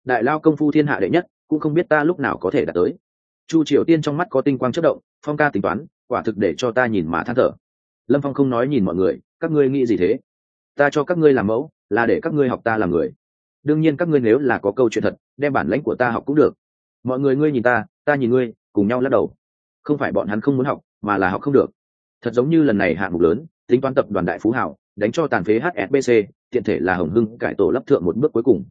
Đại lao công phu thiên hạ đệ nhất, cũng không biết ta lúc nào có thể đạt tới. Chu triều tiên trong mắt có tinh quang chất động, phong ca tính toán, quả thực để cho ta nhìn mà than thở. Lâm phong không nói nhìn mọi người, các ngươi nghĩ gì thế? Ta cho các ngươi làm mẫu, là để các ngươi học ta làm người đương nhiên các ngươi nếu là có câu chuyện thật, đem bản lãnh của ta học cũng được. Mọi người ngươi nhìn ta ta nhìn ngươi, cùng nhau lắc đầu. Không phải bọn hắn không muốn học, mà là học không được. Thật giống như lần này hạng mục lớn, tính toán tập đoàn đại phú hảo, đánh cho tàn phế hsbc tiện thể là hồng hưng cải tổ lấp thượng một bước cuối cùng.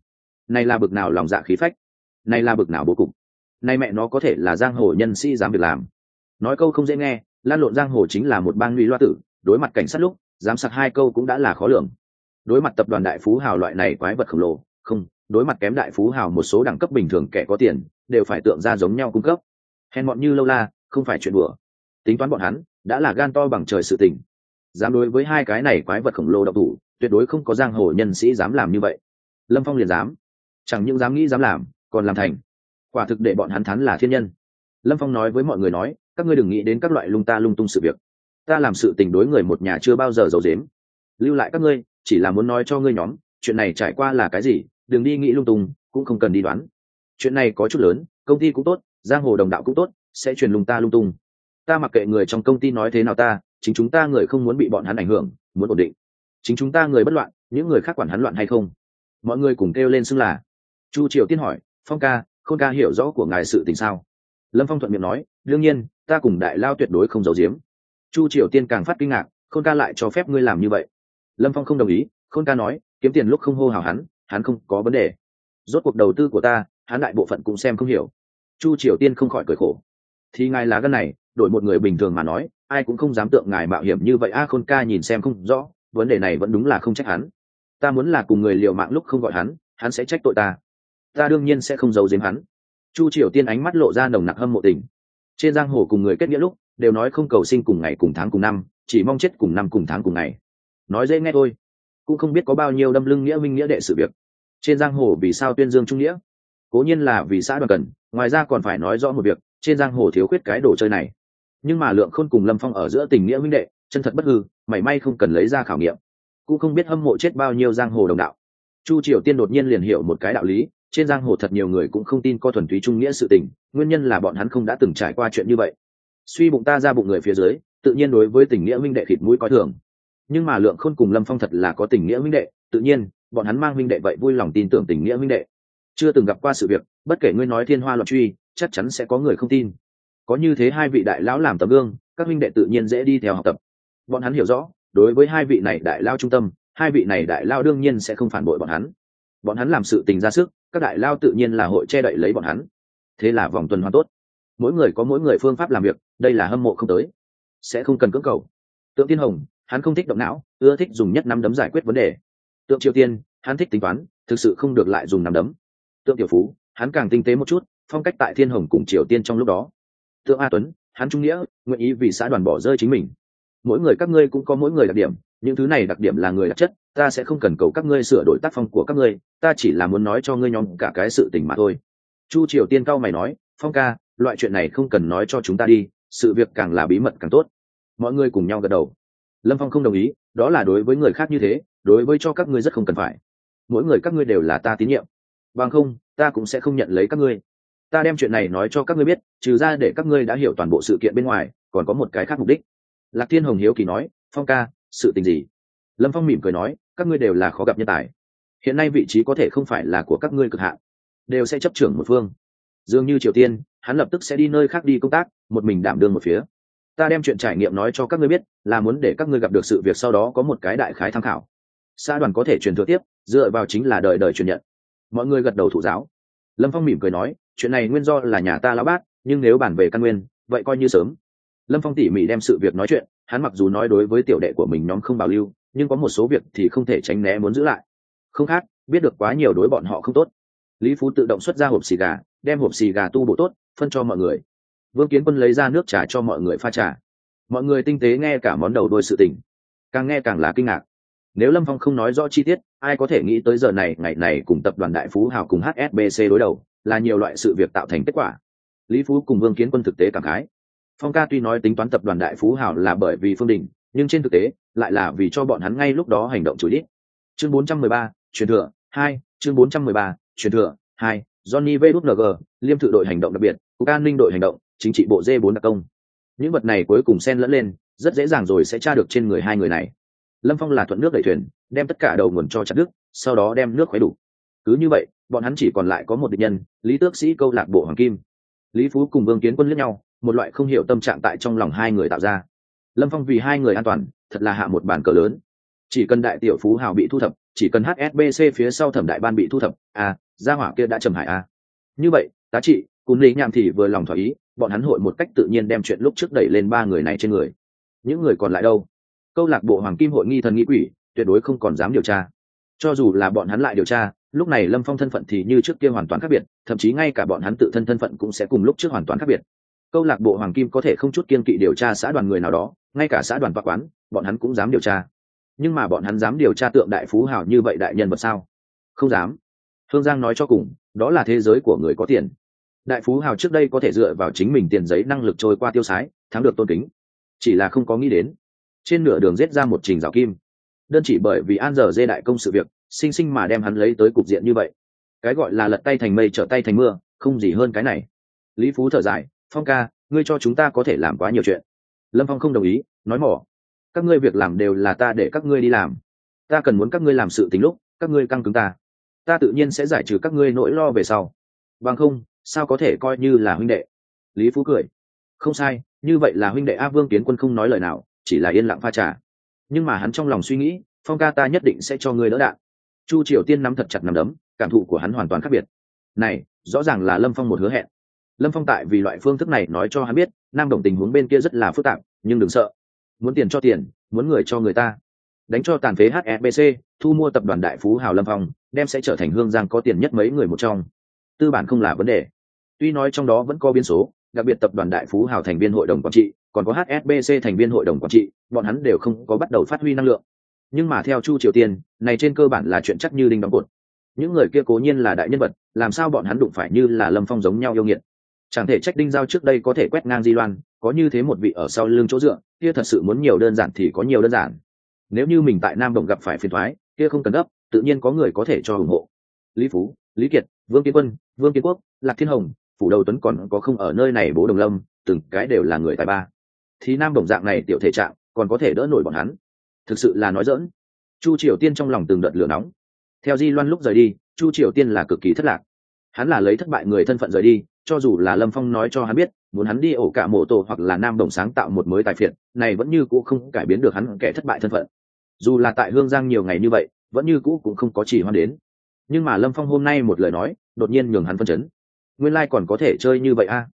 Này là bực nào lòng dạ khí phách. Này là bực nào bố cục. Này mẹ nó có thể là giang hồ nhân sĩ dám việc làm. Nói câu không dễ nghe, lan lộn giang hồ chính là một bang lũy loa tử, đối mặt cảnh sát lúc dám sặc hai câu cũng đã là khó lường. Đối mặt tập đoàn đại phú hào loại này quái vật khổng lồ không, đối mặt kém đại phú hào một số đẳng cấp bình thường kẻ có tiền, đều phải tượng ra giống nhau cung cấp. Hèn mọn như lâu la, không phải chuyện đùa. Tính toán bọn hắn, đã là gan to bằng trời sự tình. Dám đối với hai cái này quái vật khổng lồ độc thủ, tuyệt đối không có giang hồ nhân sĩ dám làm như vậy. Lâm phong liền dám. Chẳng những dám nghĩ dám làm, còn làm thành. Quả thực để bọn hắn thắn là thiên nhân. Lâm phong nói với mọi người nói, các ngươi đừng nghĩ đến các loại lung ta lung tung sự việc. Ta làm sự tình đối người một nhà chưa bao giờ giấu dếm lưu lại các ngươi, chỉ là muốn nói cho ngươi nhóm, chuyện này trải qua là cái gì đừng đi nghĩ lung tung, cũng không cần đi đoán. Chuyện này có chút lớn, công ty cũng tốt, giang hồ đồng đạo cũng tốt, sẽ truyền lung ta lung tung. Ta mặc kệ người trong công ty nói thế nào ta, chính chúng ta người không muốn bị bọn hắn ảnh hưởng, muốn ổn định. Chính chúng ta người bất loạn, những người khác quản hắn loạn hay không? Mọi người cùng kêu lên xưng là. Chu triều tiên hỏi, phong ca, khôn ca hiểu rõ của ngài sự tình sao? Lâm phong thuận miệng nói, đương nhiên, ta cùng đại lao tuyệt đối không giấu giếm. Chu triều tiên càng phát kinh ngạc, khôn ca lại cho phép ngươi làm như vậy? Lâm phong không đồng ý, khôn ca nói, kiếm tiền lúc không hô hào hắn hắn không có vấn đề. Rốt cuộc đầu tư của ta, hắn đại bộ phận cũng xem không hiểu. Chu triều tiên không khỏi cười khổ. Thì ngài lá gân này, đổi một người bình thường mà nói, ai cũng không dám tượng ngài mạo hiểm như vậy. A khôn ca nhìn xem không rõ, vấn đề này vẫn đúng là không trách hắn. Ta muốn là cùng người liều mạng lúc không gọi hắn hắn sẽ trách tội ta. Ta đương nhiên sẽ không giấu giếm hắn. Chu triều tiên ánh mắt lộ ra nồng nặc hâm mộ tình. Trên giang hồ cùng người kết nghĩa lúc, đều nói không cầu sinh cùng ngày cùng tháng cùng năm, chỉ mong chết cùng năm cùng tháng cùng ngày. Nói dễ nghe thôi cũng không biết có bao nhiêu đâm lưng nghĩa minh nghĩa đệ sự việc. Trên giang hồ vì sao tuyên dương trung nghĩa? Cố nhiên là vì xã đoàn cần, ngoài ra còn phải nói rõ một việc, trên giang hồ thiếu khuyết cái đồ chơi này. Nhưng mà lượng khôn cùng lâm phong ở giữa tình nghĩa minh đệ, chân thật bất hư, mảy may không cần lấy ra khảo nghiệm. Cũng không biết hâm mộ chết bao nhiêu giang hồ đồng đạo. Chu triều tiên đột nhiên liền hiểu một cái đạo lý, trên giang hồ thật nhiều người cũng không tin có thuần túy trung nghĩa sự tình, nguyên nhân là bọn hắn không đã từng trải qua chuyện như vậy. Suy bụng ta ra bụng người phía dưới, tự nhiên đối với tình nghĩa minh đệ khịt mũi coi thường nhưng mà lượng khôn cùng lâm phong thật là có tình nghĩa minh đệ, tự nhiên, bọn hắn mang minh đệ vậy vui lòng tin tưởng tình nghĩa minh đệ. Chưa từng gặp qua sự việc, bất kể ngươi nói thiên hoa loạn truy, chắc chắn sẽ có người không tin. Có như thế hai vị đại lão làm tấm gương, các minh đệ tự nhiên dễ đi theo học tập. Bọn hắn hiểu rõ, đối với hai vị này đại lao trung tâm, hai vị này đại lao đương nhiên sẽ không phản bội bọn hắn. Bọn hắn làm sự tình ra sức, các đại lao tự nhiên là hội che đậy lấy bọn hắn. Thế là vòng tuần hoàn tốt. Mỗi người có mỗi người phương pháp làm việc, đây là hâm mộ không tới. Sẽ không cần cưỡng cầu. Tượng tiên hồng hắn không thích động não, ưa thích dùng nhất năm đấm giải quyết vấn đề. Tượng triều tiên, hắn thích tính toán, thực sự không được lại dùng năm đấm. Tượng tiểu phú, hắn càng tinh tế một chút, phong cách tại thiên hồng cùng triều tiên trong lúc đó. Tượng a tuấn, hắn trung nghĩa, nguyện ý vì xã đoàn bỏ rơi chính mình. Mỗi người các ngươi cũng có mỗi người đặc điểm, những thứ này đặc điểm là người đặc chất, ta sẽ không cần cầu các ngươi sửa đổi tác phong của các ngươi, ta chỉ là muốn nói cho ngươi nhóm cả cái sự tình mà thôi. Chu triều tiên cao mày nói, phong ca, loại chuyện này không cần nói cho chúng ta đi, sự việc càng là bí mật càng tốt. Mọi người cùng nhau gật đầu lâm phong không đồng ý, đó là đối với người khác như thế, đối với cho các ngươi rất không cần phải. Mỗi người các ngươi đều là ta tín nhiệm. Bằng không, ta cũng sẽ không nhận lấy các ngươi. Ta đem chuyện này nói cho các ngươi biết, trừ ra để các ngươi đã hiểu toàn bộ sự kiện bên ngoài, còn có một cái khác mục đích. Lạc thiên hồng hiếu kỳ nói, phong ca, sự tình gì? Lâm phong mỉm cười nói, các ngươi đều là khó gặp nhân tài. Hiện nay vị trí có thể không phải là của các ngươi cực hạn, đều sẽ chấp trưởng một phương. Dường như triều tiên, hắn lập tức sẽ đi nơi khác đi công tác, một mình đảm đương một phía ta đem chuyện trải nghiệm nói cho các ngươi biết là muốn để các ngươi gặp được sự việc sau đó có một cái đại khái tham khảo. Xã đoàn có thể truyền thừa tiếp dựa vào chính là đời đời truyền nhận. Mọi người gật đầu thủ giáo. Lâm phong mỉm cười nói chuyện này nguyên do là nhà ta lão bát, nhưng nếu bàn về căn nguyên vậy coi như sớm. Lâm phong tỉ mỉ đem sự việc nói chuyện hắn mặc dù nói đối với tiểu đệ của mình nhóm không bảo lưu nhưng có một số việc thì không thể tránh né muốn giữ lại. Không khác biết được quá nhiều đối bọn họ không tốt. Lý phú tự động xuất ra hộp xì gà đem hộp xì gà tu bổ tốt phân cho mọi người vương kiến quân lấy ra nước trà cho mọi người pha trà. Mọi người tinh tế nghe cả món đầu đôi sự tình. Càng nghe càng là kinh ngạc. Nếu lâm phong không nói rõ chi tiết ai có thể nghĩ tới giờ này ngày này cùng tập đoàn đại phú hào cùng hsbc đối đầu là nhiều loại sự việc tạo thành kết quả. Lý phú cùng vương kiến quân thực tế cảm khái. Phong ca tuy nói tính toán tập đoàn đại phú hào là bởi vì phương đình nhưng trên thực tế lại là vì cho bọn hắn ngay lúc đó hành động chủ đích. Chương 413, truyền thừa hai chương 413, truyền thừa hai johnny vng liêm thự đội hành động đặc biệt cục an ninh đội hành động chính trị bộ d 4 đặc công. Những vật này cuối cùng xen lẫn lên rất dễ dàng rồi sẽ tra được trên người hai người này. Lâm phong là thuận nước đẩy thuyền đem tất cả đầu nguồn cho chặt nước, sau đó đem nước khuấy đủ. Cứ như vậy bọn hắn chỉ còn lại có một địch nhân lý tước sĩ câu lạc bộ hoàng kim. Lý phú cùng vương kiến quân lẫn nhau một loại không hiểu tâm trạng tại trong lòng hai người tạo ra. Lâm phong vì hai người an toàn thật là hạ một bàn cờ lớn. Chỉ cần đại tiểu phú hào bị thu thập chỉ cần hsbc phía sau thẩm đại ban bị thu thập à gia hỏa kia đã trầm hải à. như vậy tá trị cùng lý nham thì vừa lòng thỏa ý, bọn hắn hội một cách tự nhiên đem chuyện lúc trước đẩy lên ba người này trên người. Những người còn lại đâu? Câu lạc bộ hoàng kim hội nghi thần nghĩ quỷ, tuyệt đối không còn dám điều tra. Cho dù là bọn hắn lại điều tra, lúc này lâm phong thân phận thì như trước kia hoàn toàn khác biệt, thậm chí ngay cả bọn hắn tự thân thân phận cũng sẽ cùng lúc trước hoàn toàn khác biệt. Câu lạc bộ hoàng kim có thể không chút kiên kỵ điều tra xã đoàn người nào đó, ngay cả xã đoàn toa quán, bọn hắn cũng dám điều tra. Nhưng mà bọn hắn dám điều tra tượng đại phú hào như vậy đại nhân vật sao? Không dám. Phương giang nói cho cùng, đó là thế giới của người có tiền đại phú hào trước đây có thể dựa vào chính mình tiền giấy năng lực trôi qua tiêu sái, thắng được tôn kính. Chỉ là không có nghĩ đến, trên nửa đường giết ra một trình rào kim. Đơn chỉ bởi vì an giờ dê đại công sự việc, sinh sinh mà đem hắn lấy tới cục diện như vậy. Cái gọi là lật tay thành mây trở tay thành mưa, không gì hơn cái này. Lý phú thở dài, phong ca, ngươi cho chúng ta có thể làm quá nhiều chuyện. Lâm phong không đồng ý, nói mỏ, các ngươi việc làm đều là ta để các ngươi đi làm. Ta cần muốn các ngươi làm sự tính lúc, các ngươi căng cứng ta. Ta tự nhiên sẽ giải trừ các ngươi nỗi lo về sau. Bằng không sao có thể coi như là huynh đệ? Lý phú cười. Không sai, như vậy là huynh đệ a vương kiến quân không nói lời nào, chỉ là yên lặng pha trà. Nhưng mà hắn trong lòng suy nghĩ, phong ca ta nhất định sẽ cho ngươi đỡ đạn. Chu triều tiên nắm thật chặt nắm đấm, cảm thụ của hắn hoàn toàn khác biệt. Này, rõ ràng là lâm phong một hứa hẹn. Lâm phong tại vì loại phương thức này nói cho hắn biết, nam đồng tình huống bên kia rất là phức tạp, nhưng đừng sợ. Muốn tiền cho tiền, muốn người cho người ta. Đánh cho tàn phế hebc thu mua tập đoàn đại phú hào lâm phong, đem sẽ trở thành hương giang có tiền nhất mấy người một trong. Tư bản không là vấn đề tuy nói trong đó vẫn có biến số, đặc biệt tập đoàn đại phú hào thành viên hội đồng quản trị, còn có hsbc thành viên hội đồng quản trị, bọn hắn đều không có bắt đầu phát huy năng lượng. Nhưng mà theo chu triều tiên, này trên cơ bản là chuyện chắc như đinh đóng cột. Những người kia cố nhiên là đại nhân vật, làm sao bọn hắn đụng phải như là lâm phong giống nhau yêu nghiệt? Chẳng thể trách đinh giao trước đây có thể quét ngang di loan, có như thế một vị ở sau lưng chỗ dựa, kia thật sự muốn nhiều đơn giản thì có nhiều đơn giản. Nếu như mình tại nam đồng gặp phải phiền thoái kia không cần gấp, tự nhiên có người có thể cho ủng hộ. Lý phú, lý kiệt, vương kiến quân, vương kiến quốc, lạc thiên hồng phủ đầu tuấn còn có không ở nơi này bố đồng lâm, từng cái đều là người tài ba. Thì nam đồng dạng này tiểu thể trạng, còn có thể đỡ nổi bọn hắn. Thực sự là nói dỡn chu triều tiên trong lòng từng đợt lửa nóng. Theo di loan lúc rời đi, chu triều tiên là cực kỳ thất lạc. Hắn là lấy thất bại người thân phận rời đi, cho dù là lâm phong nói cho hắn biết, muốn hắn đi ổ cả mộ tổ hoặc là nam đồng sáng tạo một mới tài phiệt, này vẫn như cũ không cải biến được hắn kẻ thất bại thân phận. Dù là tại hương giang nhiều ngày như vậy, vẫn như cũ cũng không có chỉ hoan đến. Nhưng mà lâm phong hôm nay một lời nói, đột nhiên nhường hắn phân chấn nguyên lai、like、còn có thể chơi như vậy a.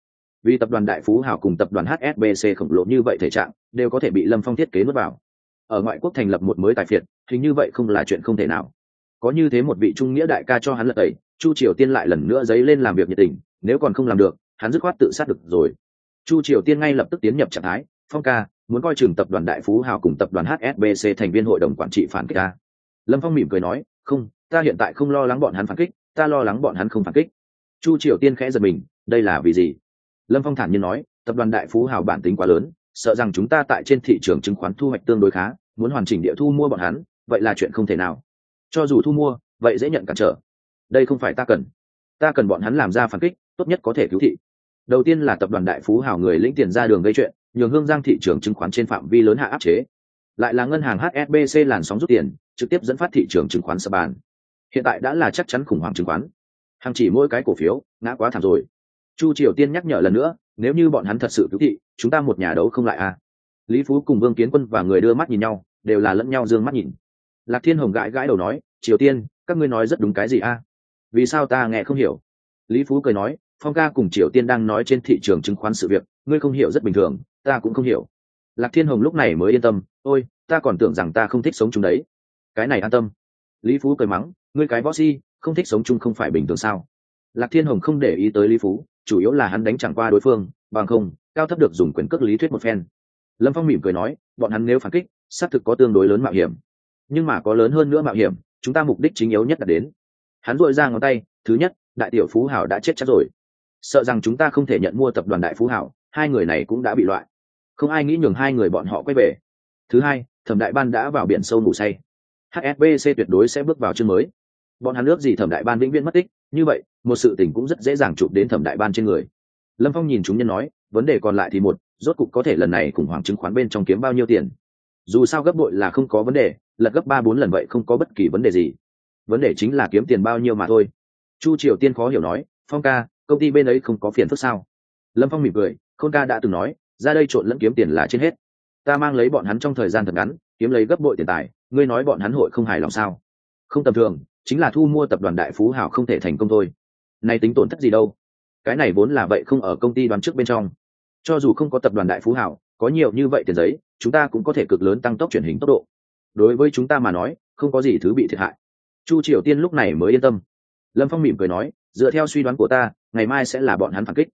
Vì tập đoàn đại phú hào cùng tập đoàn hsbc khổng lồ như vậy thể trạng, đều có thể bị lâm phong thiết kế nuốt vào. Ở ngoại quốc thành lập một mới tài phiệt thì như vậy không là chuyện không thể nào. Có như thế một vị trung nghĩa đại ca cho hắn lật tẩy, chu triều tiên lại lần nữa dấy lên làm việc nhiệt tình, nếu còn không làm được, hắn dứt khoát tự sát được rồi. Chu triều tiên ngay lập tức tiến nhập trạng thái, phong ca, muốn coi chừng tập đoàn đại phú hào cùng tập đoàn hsbc thành viên hội đồng quản trị phản kích ta. Lâm phong mỉm cười nói, không, ta hiện tại không lo lắng bọn hắn phản kích, ta lo lắng bọn hắn không phản kích chu triều tiên khẽ giật mình, đây là vì gì? Lâm phong thản nhiên nói, tập đoàn đại phú hào bản tính quá lớn, sợ rằng chúng ta tại trên thị trường chứng khoán thu hoạch tương đối khá, muốn hoàn chỉnh địa thu mua bọn hắn, vậy là chuyện không thể nào. Cho dù thu mua, vậy dễ nhận cản trở. Đây không phải ta cần. Ta cần bọn hắn làm ra phản kích, tốt nhất có thể cứu thị. Đầu tiên là tập đoàn đại phú hào người lĩnh tiền ra đường gây chuyện, nhường hương giang thị trường chứng khoán trên phạm vi lớn hạ áp chế. Lại là ngân hàng hsbc làn sóng rút tiền, trực tiếp dẫn phát thị trường chứng khoán sập bàn. Hiện tại đã là chắc chắn khủng hoảng chứng khoán hàng chỉ mỗi cái cổ phiếu, ngã quá thảm rồi. Chu triều tiên nhắc nhở lần nữa, nếu như bọn hắn thật sự cứu thị, chúng ta một nhà đấu không lại à? Lý phú cùng vương kiến quân và người đưa mắt nhìn nhau, đều là lẫn nhau d ư ơ n g mắt nhìn. Lạc thiên hồng gãi gãi đầu nói, triều tiên, các ngươi nói rất đúng cái gì a vì sao ta nghe không hiểu? Lý phú cười nói, phong ca cùng triều tiên đang nói trên thị trường chứng khoán sự việc, ngươi không hiểu rất bình thường, ta cũng không hiểu. Lạc thiên hồng lúc này mới yên tâm, ôi, ta còn tưởng rằng ta không thích sống chúng đấy. Cái này an tâm. Lý phú cười mắng, ngươi cái võ si không thích sống chung không phải bình thường sao? Lạc thiên hồng không để ý tới lý phú, chủ yếu là hắn đánh chẳng qua đối phương, bằng không, cao thấp được dùng quyền cước lý thuyết một phen. Lâm phong mỉm cười nói, bọn hắn nếu phản kích, xác thực có tương đối lớn mạo hiểm. Nhưng mà có lớn hơn nữa mạo hiểm, chúng ta mục đích chính yếu nhất là đến. Hắn dội ra ngón tay, thứ nhất, đại tiểu phú hảo đã chết chắc rồi. Sợ rằng chúng ta không thể nhận mua tập đoàn đại phú hảo, hai người này cũng đã bị loại. Không ai nghĩ nhường hai người bọn họ quay về. Thứ hai, thẩm đại ban đã vào biển sâu ngủ say. Hsbc tuyệt đối sẽ bước vào chương mới bọn hắn nước gì thẩm đại ban vĩnh viễn mất tích, như vậy, một sự tình cũng rất dễ dàng chụp đến thẩm đại ban trên người. Lâm phong nhìn chúng nhân nói, vấn đề còn lại thì một, rốt cục có thể lần này khủng hoảng chứng khoán bên trong kiếm bao nhiêu tiền. Dù sao gấp bội là không có vấn đề, lật gấp ba bốn lần vậy không có bất kỳ vấn đề gì. Vấn đề chính là kiếm tiền bao nhiêu mà thôi. Chu triều tiên khó hiểu nói, phong ca, công ty bên ấy không có phiền phức sao? Lâm phong mỉm cười, khôn ca đã từng nói, ra đây trộn lẫn kiếm tiền là trên hết. Ta mang lấy bọn hắn trong thời gian thật ngắn, kiếm lấy gấp bội tiền tài, ngươi nói bọn hắn hội không hài lòng sao? Không tầm thường, chính là thu mua tập đoàn đại phú hảo không thể thành công thôi. Nay tính tổn thất gì đâu? Cái này vốn là vậy không ở công ty đoán trước bên trong. Cho dù không có tập đoàn đại phú hảo có nhiều như vậy tiền giấy, chúng ta cũng có thể cực lớn tăng tốc truyền hình tốc độ. Đối với chúng ta mà nói, không có gì thứ bị thiệt hại. Chu triều tiên lúc này mới yên tâm. Lâm phong mỉm cười nói, dựa theo suy đoán của ta, ngày mai sẽ là bọn hắn phản kích.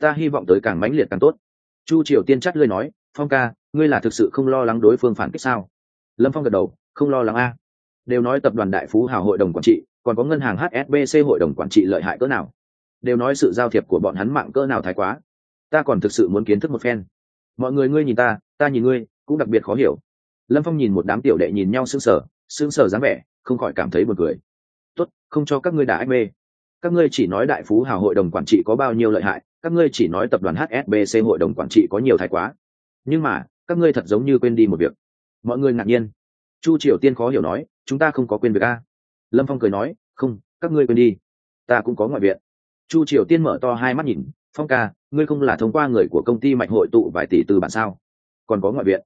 Ta hy vọng tới càng mãnh liệt càng tốt. Chu triều tiên chắt lơi nói, phong ca, ngươi là thực sự không lo lắng đối phương phản kích sao? Lâm phong gật đầu, không lo lắng a đều nói tập đoàn đại phú hào hội đồng quản trị, còn có ngân hàng hsbc hội đồng quản trị lợi hại cỡ nào? Đều nói sự giao thiệp của bọn hắn mạng cỡ nào thái quá. Ta còn thực sự muốn kiến thức một phen. Mọi người ngươi nhìn ta ta nhìn ngươi, cũng đặc biệt khó hiểu. Lâm phong nhìn một đám tiểu đệ nhìn nhau sững sờ sững sờ dáng vẻ, không khỏi cảm thấy buồn cười. Tốt, không cho các ngươi đả ách mê. Các ngươi chỉ nói đại phú hào hội đồng quản trị có bao nhiêu lợi hại, các ngươi chỉ nói tập đoàn hsbc hội đồng quản trị có nhiều thái quá. Nhưng mà, các ngươi thật giống như quên đi một việc. Mọi người ngạc nhiên. Chu triều tiên khó hiểu nói chúng ta không có quên việc a. Lâm phong cười nói không các ngươi quên đi. Ta cũng có ngoại viện. Chu triều tiên mở to hai mắt nhìn phong ca ngươi không là thông qua người của công ty mạnh hội tụ vài tỷ từ bản sao? Còn có ngoại viện.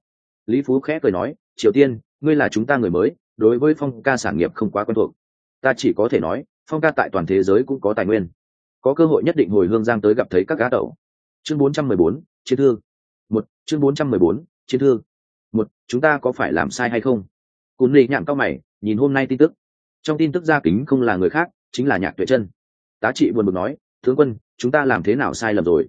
Lý phú khẽ cười nói triều tiên ngươi là chúng ta người mới đối với phong ca sản nghiệp không quá quen thuộc. Ta chỉ có thể nói phong ca tại toàn thế giới cũng có tài nguyên. Có cơ hội nhất định hồi hương giang tới gặp thấy các gã tẩu. Chương 414, chiến thương một chương 414, chiến thương một chúng ta có phải làm sai hay không? Cún lì nhạm cao mày, nhìn hôm nay tin tức. Trong tin tức gia kính không là người khác, chính là nhạc tuệ chân tá trị buồn bực nói, tướng quân, chúng ta làm thế nào sai lầm rồi?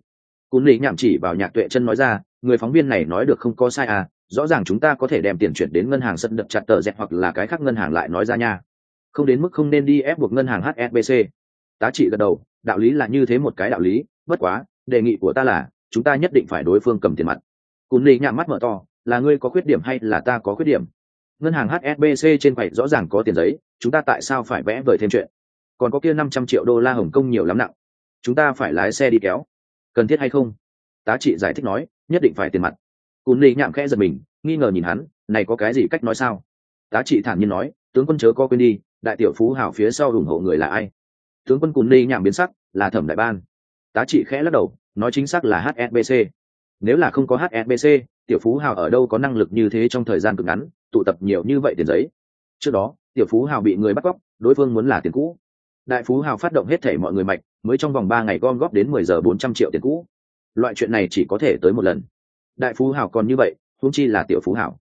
Cún lì nhạm chỉ vào nhạc tuệ chân nói ra, người phóng viên này nói được không có sai à rõ ràng chúng ta có thể đem tiền chuyển đến ngân hàng sân đập chặt tờ dẹt hoặc là cái khác ngân hàng lại nói ra nha. Không đến mức không nên đi ép buộc ngân hàng hsbc tá trị gật đầu, đạo lý là như thế một cái đạo lý, bất quá, đề nghị của ta là, chúng ta nhất định phải đối phương cầm tiền mặt. Cún lì nhạm mắt mở to, là ngươi có khuyết điểm hay là ta có khuyết điểm? Ngân hàng hsbc trên quầy rõ ràng có tiền giấy, chúng ta tại sao phải vẽ vời thêm chuyện? Còn có kia năm trăm triệu đô la hồng kông nhiều lắm nặng. Chúng ta phải lái xe đi kéo. Cần thiết hay không? Tá trị giải thích nói, nhất định phải tiền mặt. Cún ly nhạm khẽ giật mình, nghi ngờ nhìn hắn, này có cái gì cách nói sao? Tá trị thản nhiên nói, tướng quân chớ có quên đi, đại tiểu phú hảo phía sau ủng hộ người là ai? Tướng quân cún ly nhạm biến sắc, là thẩm đại ban. Tá trị khẽ lắc đầu, nói chính xác là hsbc nếu là không có hsbc tiểu phú hào ở đâu có năng lực như thế trong thời gian cực ngắn? Tụ tập nhiều như vậy tiền giấy. Trước đó, tiểu phú hào bị người bắt cóc, đối phương muốn là tiền cũ. Đại phú hào phát động hết thể mọi người mạnh mới trong vòng ba ngày gom góp đến mười giờ bốn trăm triệu tiền cũ. Loại chuyện này chỉ có thể tới một lần. Đại phú hào còn như vậy, huống chi là tiểu phú hào.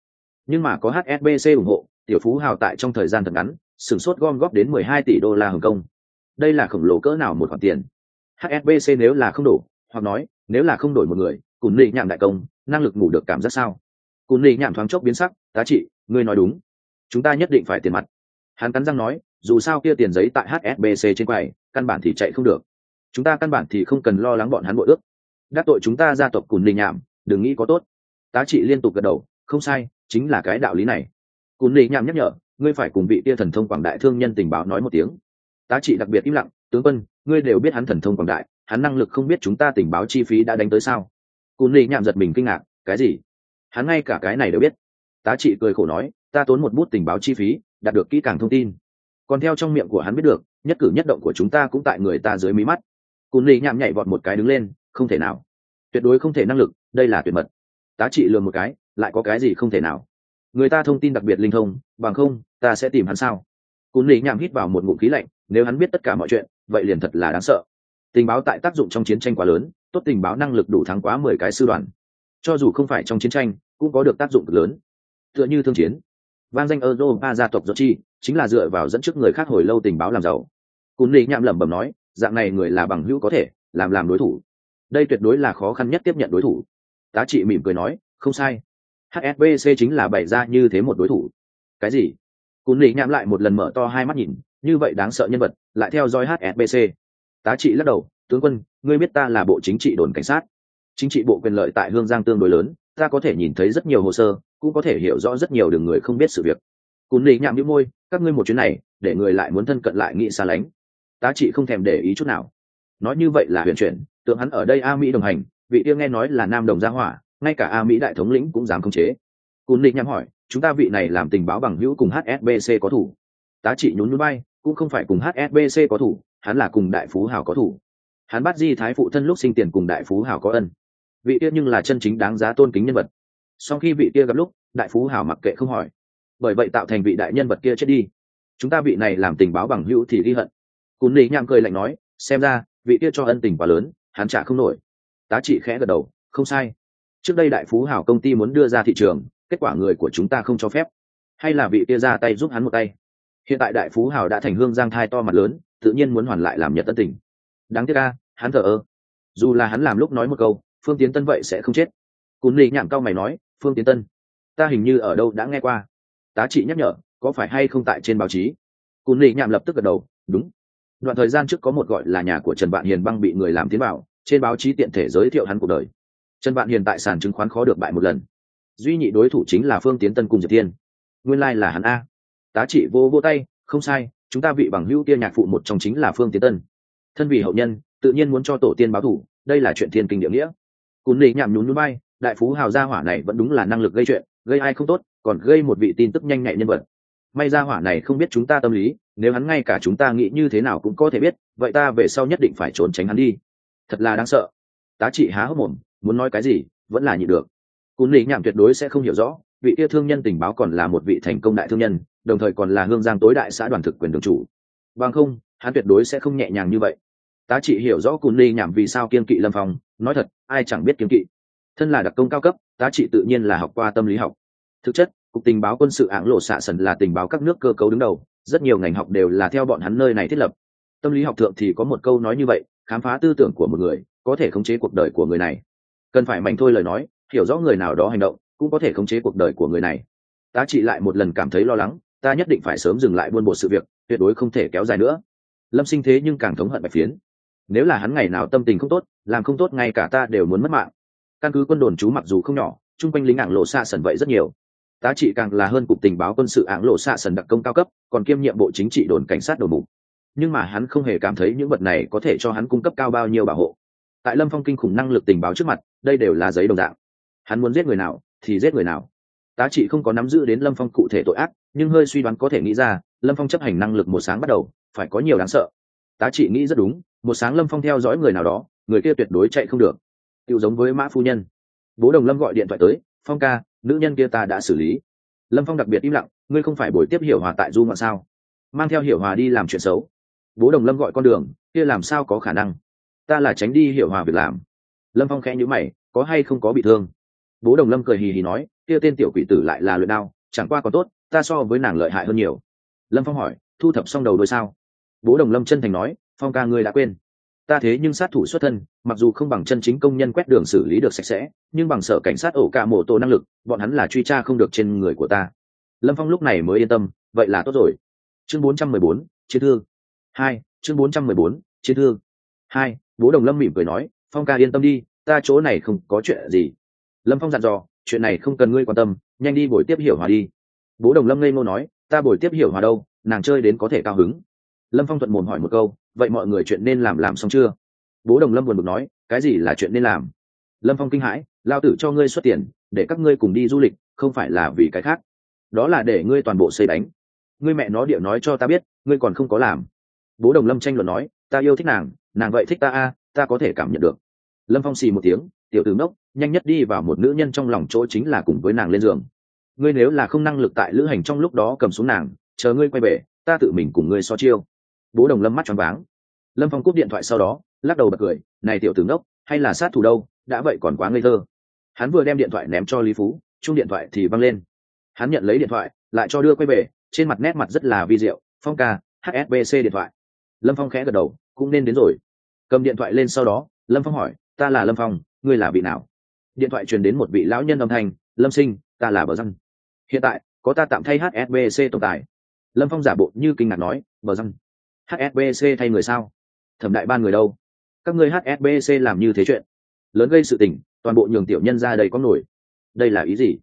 Nhưng mà có hsbc ủng hộ, tiểu phú hào tại trong thời gian thật ngắn, sửng sốt gom góp đến mười hai tỷ đô la hồng kông. Đây là khổng lồ cỡ nào một khoản tiền? Hsbc nếu là không đủ, hoặc nói, nếu là không đổi một người, cùng lì nhảm đại công, năng lực ngủ được cảm giác sao? Cùng lì nhảm thoáng chốc biến sắc, tá trị ngươi nói đúng. Chúng ta nhất định phải tiền mặt. Hắn cắn răng nói, dù sao kia tiền giấy tại hsbc trên quầy, căn bản thì chạy không được. Chúng ta căn bản thì không cần lo lắng bọn hắn bội ước. Đắc tội chúng ta gia tộc cùn lì nhảm đừng nghĩ có tốt. Tá trị liên tục gật đầu, không sai, chính là cái đạo lý này. Cùn lì nhảm nhắc nhở, ngươi phải cùng vị kia thần thông quảng đại thương nhân tình báo nói một tiếng. Tá trị đặc biệt im lặng, tướng quân, ngươi đều biết hắn thần thông quảng đại, hắn năng lực không biết chúng ta tình báo chi phí đã đánh tới sao? Cùn lì nhảm giật mình kinh ngạc, cái gì? Hắn ngay cả cái này đều biết tá trị cười khổ nói, ta tốn một bút tình báo chi phí, đạt được kỹ càng thông tin. Còn theo trong miệng của hắn biết được, nhất cử nhất động của chúng ta cũng tại người ta dưới mí mắt. Cùn lì nhảm nhảy vọt một cái đứng lên, không thể nào. Tuyệt đối không thể năng lực, đây là tuyệt mật. Tá trị lừa một cái, lại có cái gì không thể nào? Người ta thông tin đặc biệt linh thông, bằng không, ta sẽ tìm hắn sao? Cùn lì nhảm hít vào một ngụm khí lạnh, nếu hắn biết tất cả mọi chuyện, vậy liền thật là đáng sợ. Tình báo tại tác dụng trong chiến tranh quá lớn, tốt tình báo năng lực đủ thắng quá mười cái sư đoàn. Cho dù không phải trong chiến tranh, cũng có được tác dụng cực lớn tựa như thương chiến. Vang danh europa gia tộc giật chi, chính là dựa vào dẫn trước người khác hồi lâu tình báo làm giàu. Cún lý nhạm lẩm bẩm nói, dạng này người là bằng hữu có thể, làm làm đối thủ. Đây tuyệt đối là khó khăn nhất tiếp nhận đối thủ. Tá trị mỉm cười nói, không sai. Hsbc chính là bày ra như thế một đối thủ. Cái gì? Cún lý nhạm lại một lần mở to hai mắt nhìn, như vậy đáng sợ nhân vật, lại theo dõi hsbc tá trị lắc đầu, tướng quân, ngươi biết ta là bộ chính trị đồn cảnh sát. Chính trị bộ quyền lợi tại hương giang tương đối lớn, ta có thể nhìn thấy rất nhiều hồ sơ cũng có thể hiểu rõ rất nhiều đường người không biết sự việc. Cún lý nhạm nhíu môi, các ngươi một chuyến này, để người lại muốn thân cận lại nghĩ xa lánh. Tá trị không thèm để ý chút nào. Nói như vậy là huyền chuyển, tượng hắn ở đây a mỹ đồng hành, vị tiêu nghe nói là nam đồng gia hỏa, ngay cả a mỹ đại thống lĩnh cũng dám khống chế. Cún định nhắm hỏi, chúng ta vị này làm tình báo bằng hữu cùng hsbc có thủ? Tá trị nhún núi bay cũng không phải cùng hsbc có thủ, hắn là cùng đại phú hào có thủ. Hắn bắt di thái phụ thân lúc sinh tiền cùng đại phú hào có ân. Vị kia nhưng là chân chính đáng giá tôn kính nhân vật sau khi vị kia gặp lúc, đại phú hào mặc kệ không hỏi. Bởi vậy tạo thành vị đại nhân vật kia chết đi. Chúng ta vị này làm tình báo bằng hữu thì ghi hận. Cún lý nham cười lạnh nói, xem ra, vị kia cho ân tình quá lớn, hắn trả không nổi. Tá trị khẽ gật đầu, không sai. Trước đây đại phú hảo công ty muốn đưa ra thị trường, kết quả người của chúng ta không cho phép. Hay là vị kia ra tay giúp hắn một tay. Hiện tại đại phú hảo đã thành hương giang thai to mặt lớn, tự nhiên muốn hoàn lại làm nhật tân tình. Đáng tiếc ca hắn thờ ơ. Dù là hắn làm lúc nói một câu, phương tiến tân vậy sẽ không chết. Cún lý nhảm cao mày nói phương tiến tân, ta hình như ở đâu đã nghe qua. Tá trị nhắc nhở, có phải hay không tại trên báo chí? Cún lì nhảm lập tức gật đầu, đúng. Đoạn thời gian trước có một gọi là nhà của trần vạn hiền băng bị người làm tiến bảo trên báo chí tiện thể giới thiệu hắn cuộc đời. Trần vạn hiền tại sàn chứng khoán khó được bại một lần. Duy nhị đối thủ chính là phương tiến tân cùng diệp tiên nguyên lai、like、là hắn a. Tá trị vô vô tay, không sai, chúng ta vị bằng hữu tia nhạc phụ một trong chính là phương tiến tân. Thân vì hậu nhân, tự nhiên muốn cho tổ tiên báo thủ, đây là chuyện thiên kinh địa nghĩa. Cún lì nhảm nhún núi bay đại phú hào gia hỏa này vẫn đúng là năng lực gây chuyện, gây ai không tốt, còn gây một vị tin tức nhanh nhạy nhân vật. May gia hỏa này không biết chúng ta tâm lý, nếu hắn ngay cả chúng ta nghĩ như thế nào cũng có thể biết, vậy ta về sau nhất định phải trốn tránh hắn đi. Thật là đáng sợ. Tá trị há hốc mồm, muốn nói cái gì, vẫn là nhịn được. Cún lý nhảm tuyệt đối sẽ không hiểu rõ, vị kia thương nhân tình báo còn là một vị thành công đại thương nhân, đồng thời còn là hương giang tối đại xã đoàn thực quyền đường chủ. Bằng không, hắn tuyệt đối sẽ không nhẹ nhàng như vậy. Tá trị hiểu rõ cún lý nhảm vì sao kiên kỵ lâm phong, nói thật, ai chẳng biết kiên kỵ thân là đặc công cao cấp, tá trị tự nhiên là học qua tâm lý học. Thực chất, cục tình báo quân sự ảng lộ xạ sần là tình báo các nước cơ cấu đứng đầu, rất nhiều ngành học đều là theo bọn hắn nơi này thiết lập. Tâm lý học thượng thì có một câu nói như vậy, khám phá tư tưởng của một người, có thể khống chế cuộc đời của người này. Cần phải mạnh thôi lời nói, hiểu rõ người nào đó hành động, cũng có thể khống chế cuộc đời của người này. Tá trị lại một lần cảm thấy lo lắng, ta nhất định phải sớm dừng lại buôn bột sự việc, tuyệt đối không thể kéo dài nữa. Lâm sinh thế nhưng càng thống hận bạch phiến. Nếu là hắn ngày nào tâm tình không tốt, làm không tốt ngay cả ta đều muốn mất mạng căn cứ quân đồn trú mặc dù không nhỏ, chung quanh lính ảng lộ xa sần vậy rất nhiều. Tá trị càng là hơn cục tình báo quân sự ảng lộ xạ sần đặc công cao cấp, còn kiêm nhiệm bộ chính trị đồn cảnh sát đầu mục. Nhưng mà hắn không hề cảm thấy những vật này có thể cho hắn cung cấp cao bao nhiêu bảo hộ. Tại lâm phong kinh khủng năng lực tình báo trước mặt, đây đều là giấy đồng dạng. Hắn muốn giết người nào, thì giết người nào. Tá trị không có nắm giữ đến lâm phong cụ thể tội ác, nhưng hơi suy đoán có thể nghĩ ra, lâm phong chấp hành năng lực một sáng bắt đầu, phải có nhiều đáng sợ. Tá trị nghĩ rất đúng, một sáng lâm phong theo dõi người nào đó, người kia tuyệt đối chạy không được tự giống với mã phu nhân. Bố đồng lâm gọi điện thoại tới, phong ca, nữ nhân kia ta đã xử lý. Lâm phong đặc biệt im lặng, ngươi không phải buổi tiếp hiểu hòa tại du ngoạn sao? Mang theo hiểu hòa đi làm chuyện xấu. Bố đồng lâm gọi con đường, kia làm sao có khả năng? Ta là tránh đi hiểu hòa việc làm. Lâm phong khẽ nhữ mày, có hay không có bị thương? Bố đồng lâm cười hì hì nói, kia tên tiểu quỷ tử lại là luyện đao, chẳng qua còn tốt, ta so với nàng lợi hại hơn nhiều. Lâm phong hỏi, thu thập xong đầu đôi sao? Bố đồng lâm chân thành nói, phong ca ngươi đã quên ta thế nhưng sát thủ xuất thân mặc dù không bằng chân chính công nhân quét đường xử lý được sạch sẽ nhưng bằng sở cảnh sát ổ cả mô tô năng lực bọn hắn là truy tra không được trên người của ta. Lâm phong lúc này mới yên tâm vậy là tốt rồi. Chương 414, chiến thương hai chương 414, chiến thương hai bố đồng lâm mỉm cười nói phong ca yên tâm đi ta chỗ này không có chuyện gì. Lâm phong dặn dò chuyện này không cần ngươi quan tâm nhanh đi buổi tiếp hiểu hòa đi. Bố đồng lâm ngây ngô nói ta buổi tiếp hiểu hòa đâu nàng chơi đến có thể cao hứng. Lâm phong thuận mồm hỏi một câu vậy mọi người chuyện nên làm làm xong chưa? Bố đồng lâm buồn bực nói, cái gì là chuyện nên làm? Lâm phong kinh hãi, lao tử cho ngươi xuất tiền, để các ngươi cùng đi du lịch, không phải là vì cái khác. Đó là để ngươi toàn bộ xây đánh ngươi mẹ nó điệu nói cho ta biết, ngươi còn không có làm. Bố đồng lâm tranh luận nói, ta yêu thích nàng nàng vậy thích ta a, ta có thể cảm nhận được. Lâm phong xì một tiếng, tiểu tử nốc nhanh nhất đi vào một nữ nhân trong lòng chỗ chính là cùng với nàng lên giường. Ngươi nếu là không năng lực tại lữ hành trong lúc đó cầm xuống nàng, chờ ngươi quay về, ta tự mình cùng ngươi so chiêu. Bố đồng lâm mắt choáng váng lâm phong cúp điện thoại sau đó, lắc đầu bật cười, này tiểu tướng đốc hay là sát thủ đâu, đã vậy còn quá ngây thơ. Hắn vừa đem điện thoại ném cho lý phú, chung điện thoại thì văng lên. Hắn nhận lấy điện thoại, lại cho đưa quay về, trên mặt nét mặt rất là vi diệu, phong ca hsbc điện thoại. Lâm phong khẽ gật đầu, cũng nên đến rồi. Cầm điện thoại lên sau đó, lâm phong hỏi, ta là lâm phong, ngươi là vị nào? Điện thoại truyền đến một vị lão nhân âm thanh, lâm sinh, ta là bờ răng. Hiện tại, có ta tạm thay hsbc tồn tại lâm phong giả bộ như kinh ngạc nói, bờ răng hsbc thay người sao? Thẩm đại ban người đâu? Các ngươi hsbc làm như thế chuyện, lớn gây sự tình, toàn bộ nhường tiểu nhân ra đây có nổi. Đây là ý gì?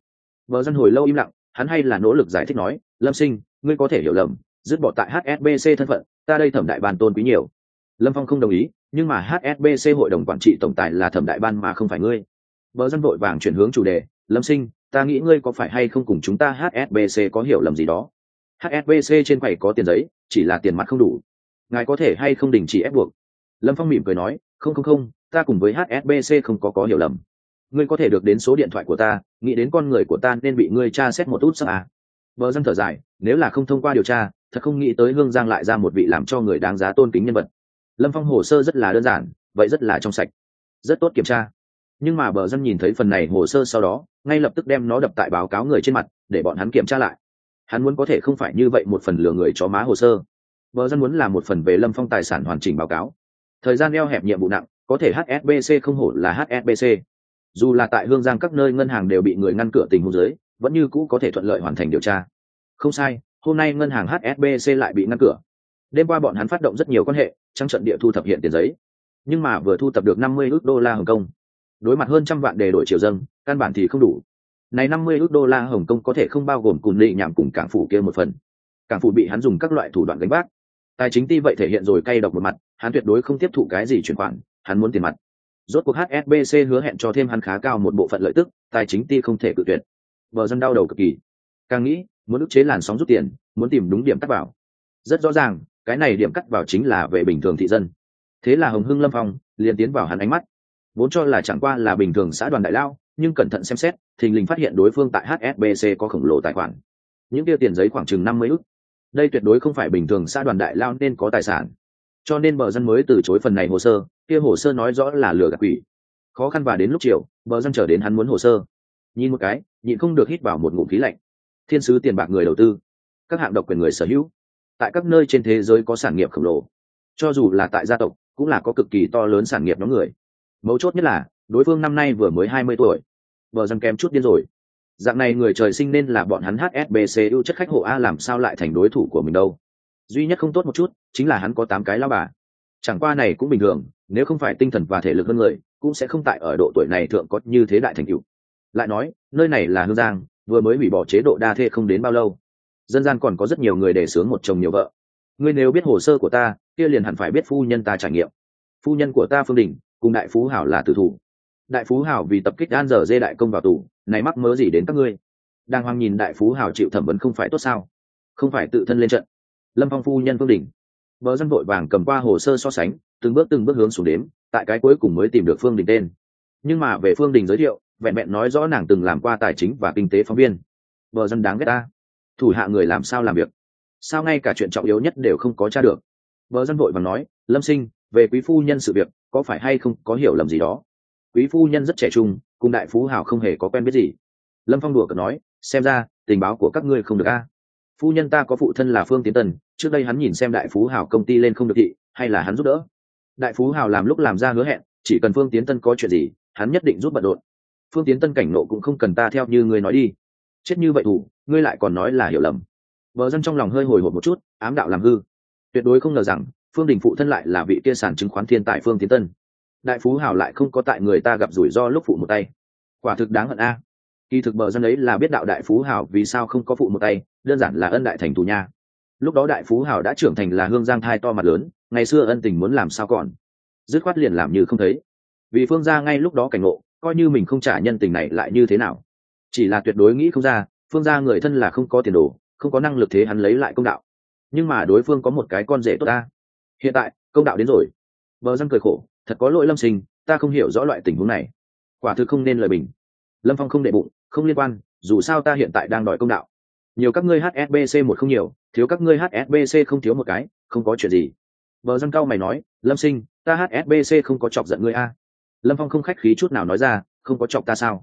Vợ dân hồi lâu im lặng, hắn hay là nỗ lực giải thích nói, lâm sinh, ngươi có thể hiểu lầm, dứt bỏ tại hsbc thân phận, ta đây thẩm đại ban tôn quý nhiều. Lâm phong không đồng ý, nhưng mà hsbc hội đồng quản trị tổng tài là thẩm đại ban mà không phải ngươi. Vợ dân vội vàng chuyển hướng chủ đề, lâm sinh, ta nghĩ ngươi có phải hay không cùng chúng ta hsbc có hiểu lầm gì đó? Hsbc trên quầy có tiền giấy, chỉ là tiền mặt không đủ ngài có thể hay không đình chỉ ép buộc? Lâm phong mỉm cười nói, không không không, ta cùng với hsbc không có có hiểu lầm. Ngươi có thể được đến số điện thoại của ta, nghĩ đến con người của ta nên bị ngươi tra xét một út sắc à. vợ dân thở dài, nếu là không thông qua điều tra, thật không nghĩ tới hương giang lại ra một vị làm cho người đáng giá tôn kính nhân vật. Lâm phong hồ sơ rất là đơn giản, vậy rất là trong sạch. Rất tốt kiểm tra. Nhưng mà bờ dân nhìn thấy phần này hồ sơ sau đó, ngay lập tức đem nó đập tại báo cáo người trên mặt, để bọn hắn kiểm tra lại. Hắn muốn có thể không phải như vậy một phần lừa người cho má hồ sơ bờ dân muốn làm một phần về lâm phong tài sản hoàn chỉnh báo cáo. Thời gian eo hẹp nhiệm vụ nặng, có thể hsbc không hổ là hsbc dù là tại hương giang các nơi ngân hàng đều bị người ngăn cửa tình huống dưới, vẫn như cũ có thể thuận lợi hoàn thành điều tra. Không sai, hôm nay ngân hàng hsbc lại bị ngăn cửa. Đêm qua bọn hắn phát động rất nhiều quan hệ trong trận địa thu thập hiện tiền giấy. Nhưng mà vừa thu thập được năm mươi ước đô la hồng kông. Đối mặt hơn trăm vạn đề đổi triều dân căn bản thì không đủ. Này năm mươi ước đô la hồng kông có thể không bao gồm cùn lị nhảm cùng cảng phủ kia một phần. Cảng phủ bị hắn dùng các loại thủ đoạn đánh bác tài chính ti vậy thể hiện rồi cay độc một mặt, hắn tuyệt đối không tiếp thụ cái gì chuyển khoản, hắn muốn tiền mặt. Rốt cuộc hsbc hứa hẹn cho thêm hắn khá cao một bộ phận lợi tức, tài chính ti không thể cự tuyệt. Vợ dân đau đầu cực kỳ. Càng nghĩ, muốn ức chế làn sóng rút tiền, muốn tìm đúng điểm cắt vào. Rất rõ ràng, cái này điểm cắt vào chính là về bình thường thị dân. Thế là hồng hưng lâm phong, liền tiến vào hắn ánh mắt. Vốn cho là chẳng qua là bình thường xã đoàn đại lao, nhưng cẩn thận xem xét, thình lình phát hiện đối phương tại hsbc có khổng lồ tài khoản. Những tiêu tiền giấy khoảng chừng năm mươi ức đây tuyệt đối không phải bình thường xã đoàn đại lao nên có tài sản. Cho nên bờ dân mới từ chối phần này hồ sơ, kia hồ sơ nói rõ là lừa gạt quỷ. Khó khăn và đến lúc chiều, bờ dân chờ đến hắn muốn hồ sơ. Nhìn một cái, nhịn không được hít vào một ngụm khí lạnh. Thiên sứ tiền bạc người đầu tư, các hạng độc quyền người sở hữu. Tại các nơi trên thế giới có sản nghiệp khổng lồ. Cho dù là tại gia tộc, cũng là có cực kỳ to lớn sản nghiệp nhóm người. Mấu chốt nhất là, đối phương năm nay vừa mới hai mươi tuổi. Bờ dân kém chút điên rồi dạng này người trời sinh nên là bọn hắn hsbc ưu chất khách hộ a, làm sao lại thành đối thủ của mình đâu? Duy nhất không tốt một chút, chính là hắn có tám cái lao bà. Chẳng qua này cũng bình thường, nếu không phải tinh thần và thể lực hơn người, cũng sẽ không tại ở độ tuổi này thượng có như thế đại thành cựu lại nói, nơi này là hương giang, vừa mới hủy bỏ chế độ đa thê không đến bao lâu. Dân gian còn có rất nhiều người để sướng một chồng nhiều vợ. Ngươi nếu biết hồ sơ của ta, kia liền hẳn phải biết phu nhân ta trải nghiệm. Phu nhân của ta phương đình, cùng đại phú hảo là tử thủ đại phú hảo vì tập kích an dở dê đại công vào tù, này mắc mớ gì đến các ngươi? Đang hoang nhìn đại phú hảo chịu thẩm vấn không phải tốt sao? Không phải tự thân lên trận. Lâm phong phu nhân phương đình vợ dân vội vàng cầm qua hồ sơ so sánh, từng bước từng bước hướng xuống đếm, tại cái cuối cùng mới tìm được phương đình tên. Nhưng mà về phương đình giới thiệu, vẹn vẹn nói rõ nàng từng làm qua tài chính và kinh tế phóng viên. Vợ dân đáng ghét ta. Thủ hạ người làm sao làm việc? Sao ngay cả chuyện trọng yếu nhất đều không có t r a được? Vợ dân vội vàng nói, lâm sinh, về quý phu nhân sự việc, có phải hay không có hiểu lầm gì đó? Quý phu nhân rất trẻ trung cùng đại phú hào không hề có quen biết gì. Lâm phong đùa cợt nói xem ra tình báo của các ngươi không được a. Phu nhân ta có phụ thân là phương tiến Tần, trước đây hắn nhìn xem đại phú hào công ty lên không được thị hay là hắn giúp đỡ. Đại phú hào làm lúc làm ra hứa hẹn chỉ cần phương tiến tân có chuyện gì hắn nhất định giúp bận rộn. Phương tiến tân cảnh nộ cũng không cần ta theo như ngươi nói đi. Chết như vậy thủ ngươi lại còn nói là hiểu lầm. Vợ dân trong lòng hơi hồi hộp một chút ám đạo làm hư. Tuyệt đối không ngờ rằng phương đình phụ thân lại là vị kia sản chứng khoán thiên tại phương tiến tân đại phú hảo lại không có tại người ta gặp rủi ro lúc phụ một tay. Quả thực đáng hận a. Kỳ thực bờ dân ấy là biết đạo đại phú hảo vì sao không có phụ một tay, đơn giản là ân đại thành tù nha. Lúc đó đại phú hảo đã trưởng thành là hương giang thai to mặt lớn, ngày xưa ân tình muốn làm sao còn. Dứt khoát liền làm như không thấy. Vì phương gia ngay lúc đó cảnh ngộ, coi như mình không trả nhân tình này lại như thế nào. Chỉ là tuyệt đối nghĩ không ra, phương gia người thân là không có tiền đồ, không có năng lực thế hắn lấy lại công đạo. Nhưng mà đối phương có một cái con rể tốt ta hiện tại, công đạo đến rồi. Bờ dân cười khổ thật có lỗi lâm sinh, ta không hiểu rõ loại tình huống này. Quả thực không nên lời bình. Lâm phong không đệ bụng, không liên quan, dù sao ta hiện tại đang đòi công đạo. Nhiều các ngươi hsbc một không nhiều, thiếu các ngươi hsbc không thiếu một cái, không có chuyện gì. Vợ dân cao mày nói, lâm sinh, ta hsbc không có chọc giận ngươi a. Lâm phong không khách khí chút nào nói ra, không có chọc ta sao?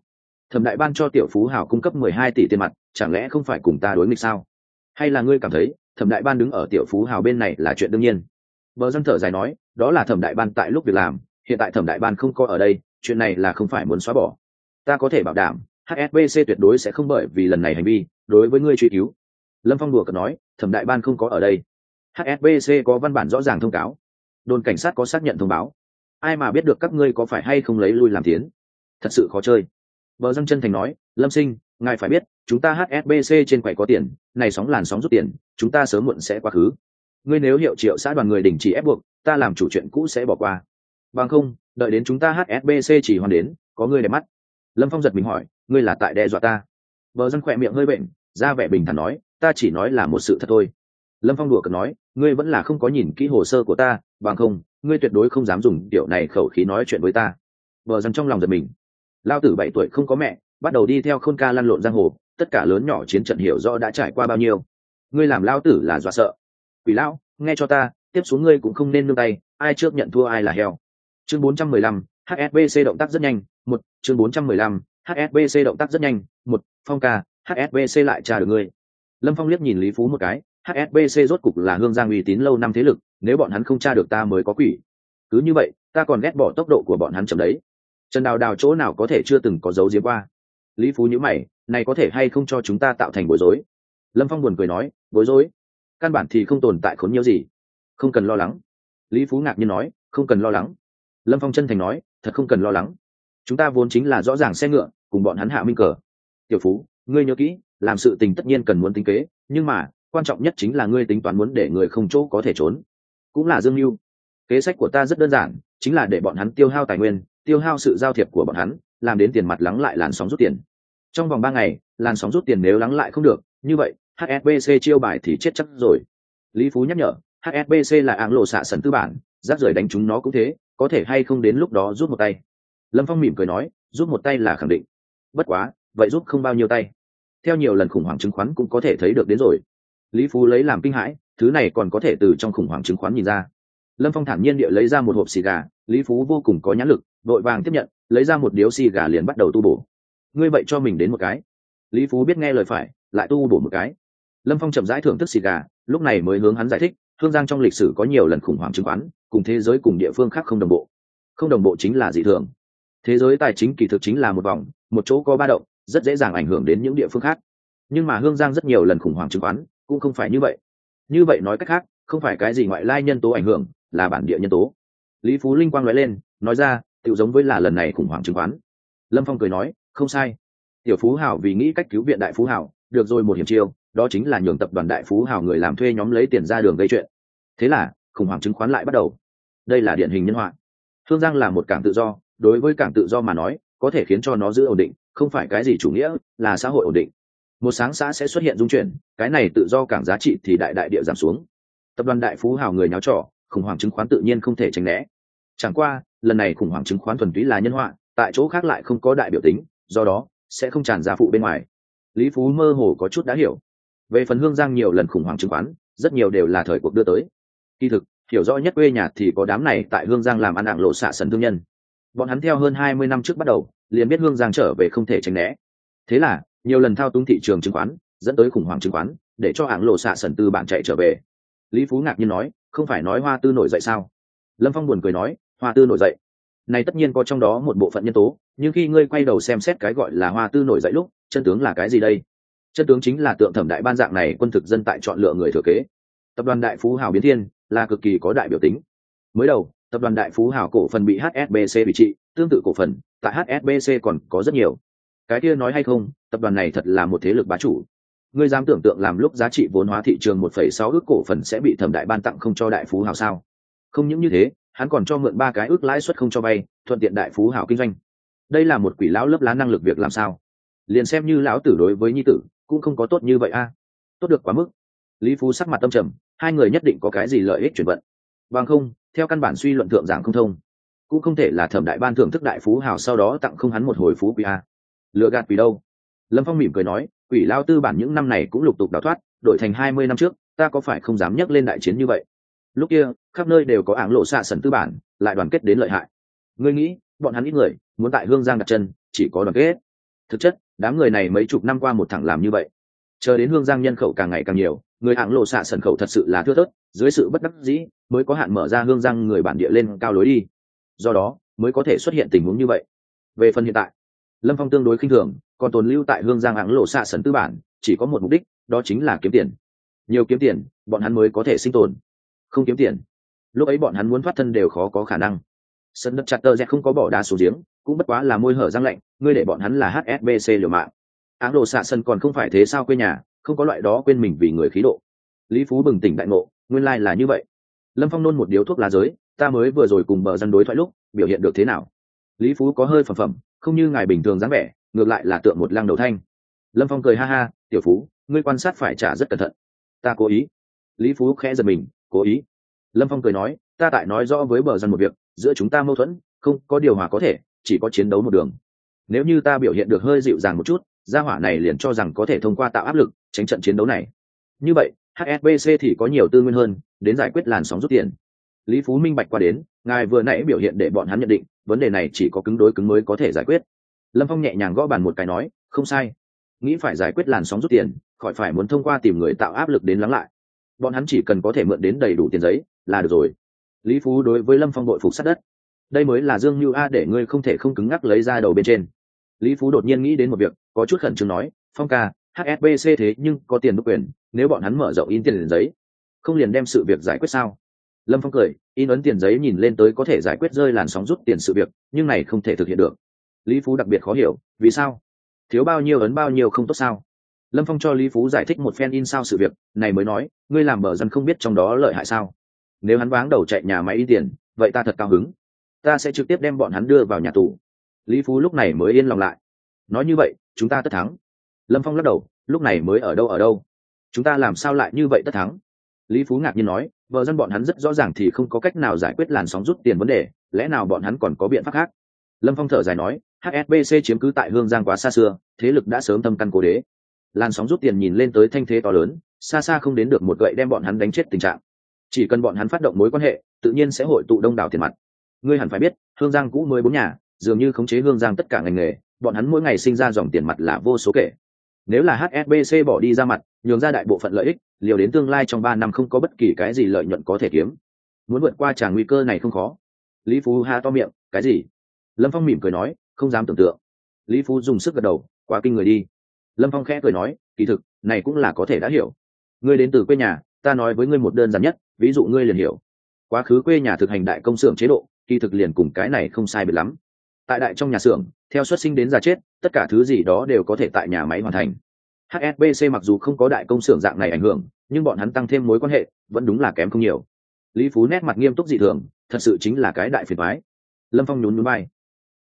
Thẩm đại ban cho tiểu phú hảo cung cấp mười hai tỷ tiền mặt, chẳng lẽ không phải cùng ta đối nghịch sao? Hay là ngươi cảm thấy, thẩm đại ban đứng ở tiểu phú hào bên này là chuyện đương nhiên? Bờ dân thở dài nói, đó là thẩm đại ban tại lúc việc làm, hiện tại thẩm đại ban không có ở đây, chuyện này là không phải muốn xóa bỏ. Ta có thể bảo đảm hsbc tuyệt đối sẽ không bởi vì lần này hành vi, đối với ngươi truy cứu. Lâm phong đùa cợt nói, thẩm đại ban không có ở đây. Hsbc có văn bản rõ ràng thông cáo. Đồn cảnh sát có xác nhận thông báo. Ai mà biết được các ngươi có phải hay không lấy lui làm tiến? Thật sự khó chơi. Bờ dân chân thành nói, lâm sinh, ngài phải biết, chúng ta hsbc trên quầy có tiền, này sóng làn sóng rút tiền, chúng ta sớm muộn sẽ quá khứ ngươi nếu hiệu triệu xã đoàn người đình chỉ ép buộc, ta làm chủ chuyện cũ sẽ bỏ qua. Bằng không, đợi đến chúng ta hsbc chỉ hoàn đến, có ngươi đẹp mắt. Lâm phong giật mình hỏi, ngươi là tại đe dọa ta? Vợ dân khỏe miệng hơi bệnh, ra vẻ bình thản nói, ta chỉ nói là một sự thật thôi. Lâm phong đùa cợt nói, ngươi vẫn là không có nhìn kỹ hồ sơ của ta, bằng không, ngươi tuyệt đối không dám dùng kiểu này khẩu khí nói chuyện với ta. Vợ dân trong lòng giật mình. Lao tử bảy tuổi không có mẹ, bắt đầu đi theo khôn ca lăn lộn giang hồ, tất cả lớn nhỏ chiến trận hiểu rõ đã trải qua bao nhiêu. Ngươi làm lao tử là dọa sợ quỷ lão nghe cho ta tiếp xuống ngươi cũng không nên nương tay ai trước nhận thua ai là heo. Chương 415, hsbc động tác rất nhanh một chương 415, hsbc động tác rất nhanh một phong ca hsbc lại tra được ngươi. Lâm phong liếc nhìn lý phú một cái hsbc rốt cục là hương giang uy tín lâu năm thế lực nếu bọn hắn không tra được ta mới có quỷ. Cứ như vậy ta còn ghét bỏ tốc độ của bọn hắn chậm đấy. Trần đào đào chỗ nào có thể chưa từng có dấu diếm qua. Lý phú nhữ mày này có thể hay không cho chúng ta tạo thành bối rối? Lâm phong buồn cười nói bối rối? Căn bản thì không tồn tại khốn nhiều gì. Không cần lo lắng. Lý phú ngạc nhiên nói, không cần lo lắng. Lâm phong chân thành nói, thật không cần lo lắng. Chúng ta vốn chính là rõ ràng xe ngựa, cùng bọn hắn hạ minh cờ. Tiểu phú, ngươi nhớ kỹ, làm sự tình tất nhiên cần muốn tính kế, nhưng mà, quan trọng nhất chính là ngươi tính toán muốn để người không chỗ có thể trốn. Cũng là dương mưu kế sách của ta rất đơn giản, chính là để bọn hắn tiêu hao tài nguyên, tiêu hao sự giao thiệp của bọn hắn, làm đến tiền mặt lắng lại làn sóng rút tiền. Trong vòng ba ngày, làn sóng rút tiền nếu lắng lại không được, như vậy hsbc chiêu bài thì chết chắc rồi. Lý phú nhắc nhở hsbc là áng lộ xạ sần tư bản, rác rưởi đánh chúng nó cũng thế, có thể hay không đến lúc đó rút một tay. Lâm phong mỉm cười nói, rút một tay là khẳng định. Bất quá, vậy rút không bao nhiêu tay. Theo nhiều lần khủng hoảng chứng khoán cũng có thể thấy được đến rồi. Lý phú lấy làm kinh hãi, thứ này còn có thể từ trong khủng hoảng chứng khoán nhìn ra. Lâm phong thản nhiên địa lấy ra một hộp xì gà, lý phú vô cùng có nhãn lực, vội vàng tiếp nhận, lấy ra một điếu xì gà liền bắt đầu tu bổ. Ngươi vậy cho mình đến một cái. Lý phú biết nghe lời phải, lại tu bổ một cái lâm phong chậm rãi thưởng thức xì gà, lúc này mới hướng hắn giải thích, hương giang trong lịch sử có nhiều lần khủng hoảng chứng khoán, cùng thế giới cùng địa phương khác không đồng bộ. Không đồng bộ chính là dị thường. Thế giới tài chính kỳ thực chính là một vòng, một chỗ có ba động, rất dễ dàng ảnh hưởng đến những địa phương khác. Nhưng mà hương giang rất nhiều lần khủng hoảng chứng khoán, cũng không phải như vậy. Như vậy nói cách khác, không phải cái gì ngoại lai nhân tố ảnh hưởng, là bản địa nhân tố. Lý phú linh quang nói lên, nói ra tự giống với là lần này khủng hoảng chứng khoán. Lâm phong cười nói, không sai. Tiểu phú hảo vì nghĩ cách cứu viện đại phú hảo, được rồi một hiểm chiêu đó chính là nhường tập đoàn đại phú hào người làm thuê nhóm lấy tiền ra đường gây chuyện. Thế là, khủng hoảng chứng khoán lại bắt đầu. Đây là điển hình nhân họa. Thương giang là một cảng tự do, đối với cảng tự do mà nói, có thể khiến cho nó giữ ổn định, không phải cái gì chủ nghĩa, là xã hội ổn định. Một sáng xã sẽ xuất hiện dung chuyển, cái này tự do cảng giá trị thì đại đại địa giảm xuống. Tập đoàn đại phú hào người nháo trỏ khủng hoảng chứng khoán tự nhiên không thể tránh né. Chẳng qua, lần này khủng hoảng chứng khoán thuần túy là nhân họa, tại chỗ khác lại không có đại biểu tính, do đó, sẽ không tràn ra phụ bên ngoài. Lý phú mơ hồ có chút đã hiểu về phần hương giang nhiều lần khủng hoảng chứng khoán, rất nhiều đều là thời cuộc đưa tới. Kỳ thực, hiểu rõ nhất quê nhà thì có đám này tại hương giang làm ăn ạng lộ xạ sần thương nhân. Bọn hắn theo hơn hai mươi năm trước bắt đầu, liền biết hương giang trở về không thể tránh né. Thế là, nhiều lần thao túng thị trường chứng khoán, dẫn tới khủng hoảng chứng khoán, để cho hãng lộ xạ sần tư bạn chạy trở về. Lý phú ngạc nhiên nói, không phải nói hoa tư nổi dậy sao? Lâm phong buồn cười nói, hoa tư nổi dậy. Này tất nhiên có trong đó một bộ phận nhân tố, nhưng khi ngươi quay đầu xem xét cái gọi là hoa tư nổi dậy lúc, chân tướng là cái gì đây? Chân tướng chính là tượng thẩm đại ban dạng này quân thực dân tại chọn lựa người thừa kế. Tập đoàn đại phú hào biến thiên là cực kỳ có đại biểu tính. Mới đầu tập đoàn đại phú hào cổ phần bị hsbc bị trị tương tự cổ phần tại hsbc còn có rất nhiều. Cái kia nói hay không tập đoàn này thật là một thế lực bá chủ. Ngươi dám tưởng tượng làm lúc giá trị vốn hóa thị trường 1,6 ước cổ phần sẽ bị thẩm đại ban tặng không cho đại phú hào sao? Không những như thế hắn còn cho mượn ba cái ước lãi suất không cho vay thuận tiện đại phú hào kinh doanh. Đây là một quỷ lão lớp lá năng lực việc làm sao? Liền xem như lão tử đối với nhi tử cũng không có tốt như vậy a. Tốt được quá mức. Lý phú sắc mặt tâm trầm, hai người nhất định có cái gì lợi ích chuyển vận. Bằng không, theo căn bản suy luận thượng giảng không thông. Cũng không thể là thẩm đại ban thưởng thức đại phú hào sau đó tặng không hắn một hồi phú quý a. Lựa gạt vì đâu? Lâm phong mỉm cười nói, quỷ lao tư bản những năm này cũng lục tục đào thoát, đổi thành hai mươi năm trước, ta có phải không dám nhắc lên đại chiến như vậy? Lúc kia, khắp nơi đều có ảng lộ xạ sần tư bản, lại đoàn kết đến lợi hại. Ngươi nghĩ, bọn hắn ít người, muốn tại hương giang đặt chân, chỉ có đoàn kết. Thực chất đám người này mấy chục năm qua một thẳng làm như vậy. Chờ đến hương giang nhân khẩu càng ngày càng nhiều, người hạng lộ xạ sần khẩu thật sự là thưa thớt, dưới sự bất đắc dĩ mới có hạn mở ra hương giang người bản địa lên cao lối đi. Do đó, mới có thể xuất hiện tình huống như vậy. Về phần hiện tại, lâm phong tương đối khinh thường, còn tồn lưu tại hương giang hạng lộ xạ sần tư bản, chỉ có một mục đích, đó chính là kiếm tiền. Nhiều kiếm tiền, bọn hắn mới có thể sinh tồn. Không kiếm tiền, lúc ấy bọn hắn muốn thoát thân đều khó có khả năng sân đất chặt tơ rẽ không có bỏ đá xuống giếng, cũng bất quá là môi hở răng lạnh, ngươi để bọn hắn là hsbc liều mạng. Áng đồ xạ sân còn không phải thế sao quê nhà, không có loại đó quên mình vì người khí độ. Lý phú bừng tỉnh đại ngộ, nguyên lai là như vậy. Lâm phong nôn một điếu thuốc lá giới, ta mới vừa rồi cùng bờ dân đối thoại lúc, biểu hiện được thế nào? Lý phú có hơi phẩm phẩm, không như ngài bình thường dáng vẻ, ngược lại là tượng một lăng đầu thanh. Lâm phong cười ha ha, tiểu phú, ngươi quan sát phải trả rất cẩn thận. Ta cố ý. Lý phú khẽ giật mình, cố ý? Lâm phong cười nói, ta tại nói rõ với bờ dân một việc giữa chúng ta mâu thuẫn, không, có điều hòa có thể, chỉ có chiến đấu một đường. Nếu như ta biểu hiện được hơi dịu dàng một chút, gia hỏa này liền cho rằng có thể thông qua tạo áp lực, tránh trận chiến đấu này. Như vậy hsbc thì có nhiều tư nguyên hơn, đến giải quyết làn sóng rút tiền. Lý phú minh bạch qua đến, ngài vừa nãy biểu hiện để bọn hắn nhận định, vấn đề này chỉ có cứng đối cứng mới có thể giải quyết. Lâm phong nhẹ nhàng gõ bàn một cái nói, không sai. Nghĩ phải giải quyết làn sóng rút tiền, khỏi phải muốn thông qua tìm người tạo áp lực đến lắng lại. Bọn hắn chỉ cần có thể mượn đến đầy đủ tiền giấy, là được rồi lý phú đối với lâm phong đội phục sát đất. Đây mới là dương như a để ngươi không thể không cứng ngắc lấy ra đầu bên trên. Lý phú đột nhiên nghĩ đến một việc, có chút khẩn trương nói, phong ca hsbc thế nhưng có tiền độc quyền, nếu bọn hắn mở rộng in tiền giấy, không liền đem sự việc giải quyết sao? Lâm phong cười, in ấn tiền giấy nhìn lên tới có thể giải quyết rơi làn sóng rút tiền sự việc, nhưng này không thể thực hiện được. Lý phú đặc biệt khó hiểu, vì sao? Thiếu bao nhiêu ấn bao nhiêu không tốt sao? Lâm phong cho lý phú giải thích một phen in sao sự việc, này mới nói, ngươi làm bờ dân không biết trong đó lợi hại sao? Nếu hắn váng đầu chạy nhà máy đi tiền, vậy ta thật cao hứng. Ta sẽ trực tiếp đem bọn hắn đưa vào nhà tù. Lý phú lúc này mới yên lòng lại. Nói như vậy, chúng ta tất thắng. Lâm phong lắc đầu, lúc này mới ở đâu ở đâu? Chúng ta làm sao lại như vậy tất thắng? Lý phú ngạc nhiên nói, vợ dân bọn hắn rất rõ ràng thì không có cách nào giải quyết làn sóng rút tiền vấn đề, lẽ nào bọn hắn còn có biện pháp khác? Lâm phong thở dài nói hsbc chiếm cứ tại hương giang quá xa xưa, thế lực đã sớm thâm căn cố đế. Làn sóng rút tiền nhìn lên tới thanh thế to lớn, xa xa không đến được một gậy đem bọn hắn đánh chết tình trạng chỉ cần bọn hắn phát động mối quan hệ, tự nhiên sẽ hội tụ đông đảo tiền mặt. Ngươi hẳn phải biết, hương giang cũ mới bốn nhà, dường như khống chế hương giang tất cả ngành nghề, bọn hắn mỗi ngày sinh ra dòng tiền mặt là vô số kể. Nếu là hsbc bỏ đi ra mặt, nhường ra đại bộ phận lợi ích, liều đến tương lai trong ba năm không có bất kỳ cái gì lợi nhuận có thể kiếm. Muốn vượt qua tràng nguy cơ này không khó. Lý phú ha to miệng, cái gì? Lâm phong mỉm cười nói, không dám tưởng tượng. Lý phú dùng sức gật đầu, quá kinh người đi. Lâm phong khẽ cười nói, kỳ thực, này cũng là có thể đã hiểu. Ngươi đến từ quê nhà, ta nói với ngươi một đơn giản nhất ví dụ ngươi liền hiểu. Quá khứ quê nhà thực hành đại công xưởng chế độ, kỳ thực liền cùng cái này không sai biệt lắm. Tại đại trong nhà xưởng, theo xuất sinh đến già chết, tất cả thứ gì đó đều có thể tại nhà máy hoàn thành. Hsbc mặc dù không có đại công xưởng dạng này ảnh hưởng, nhưng bọn hắn tăng thêm mối quan hệ, vẫn đúng là kém không nhiều. Lý phú nét mặt nghiêm túc dị thường, thật sự chính là cái đại phiền thoái lâm phong nhún nhún bay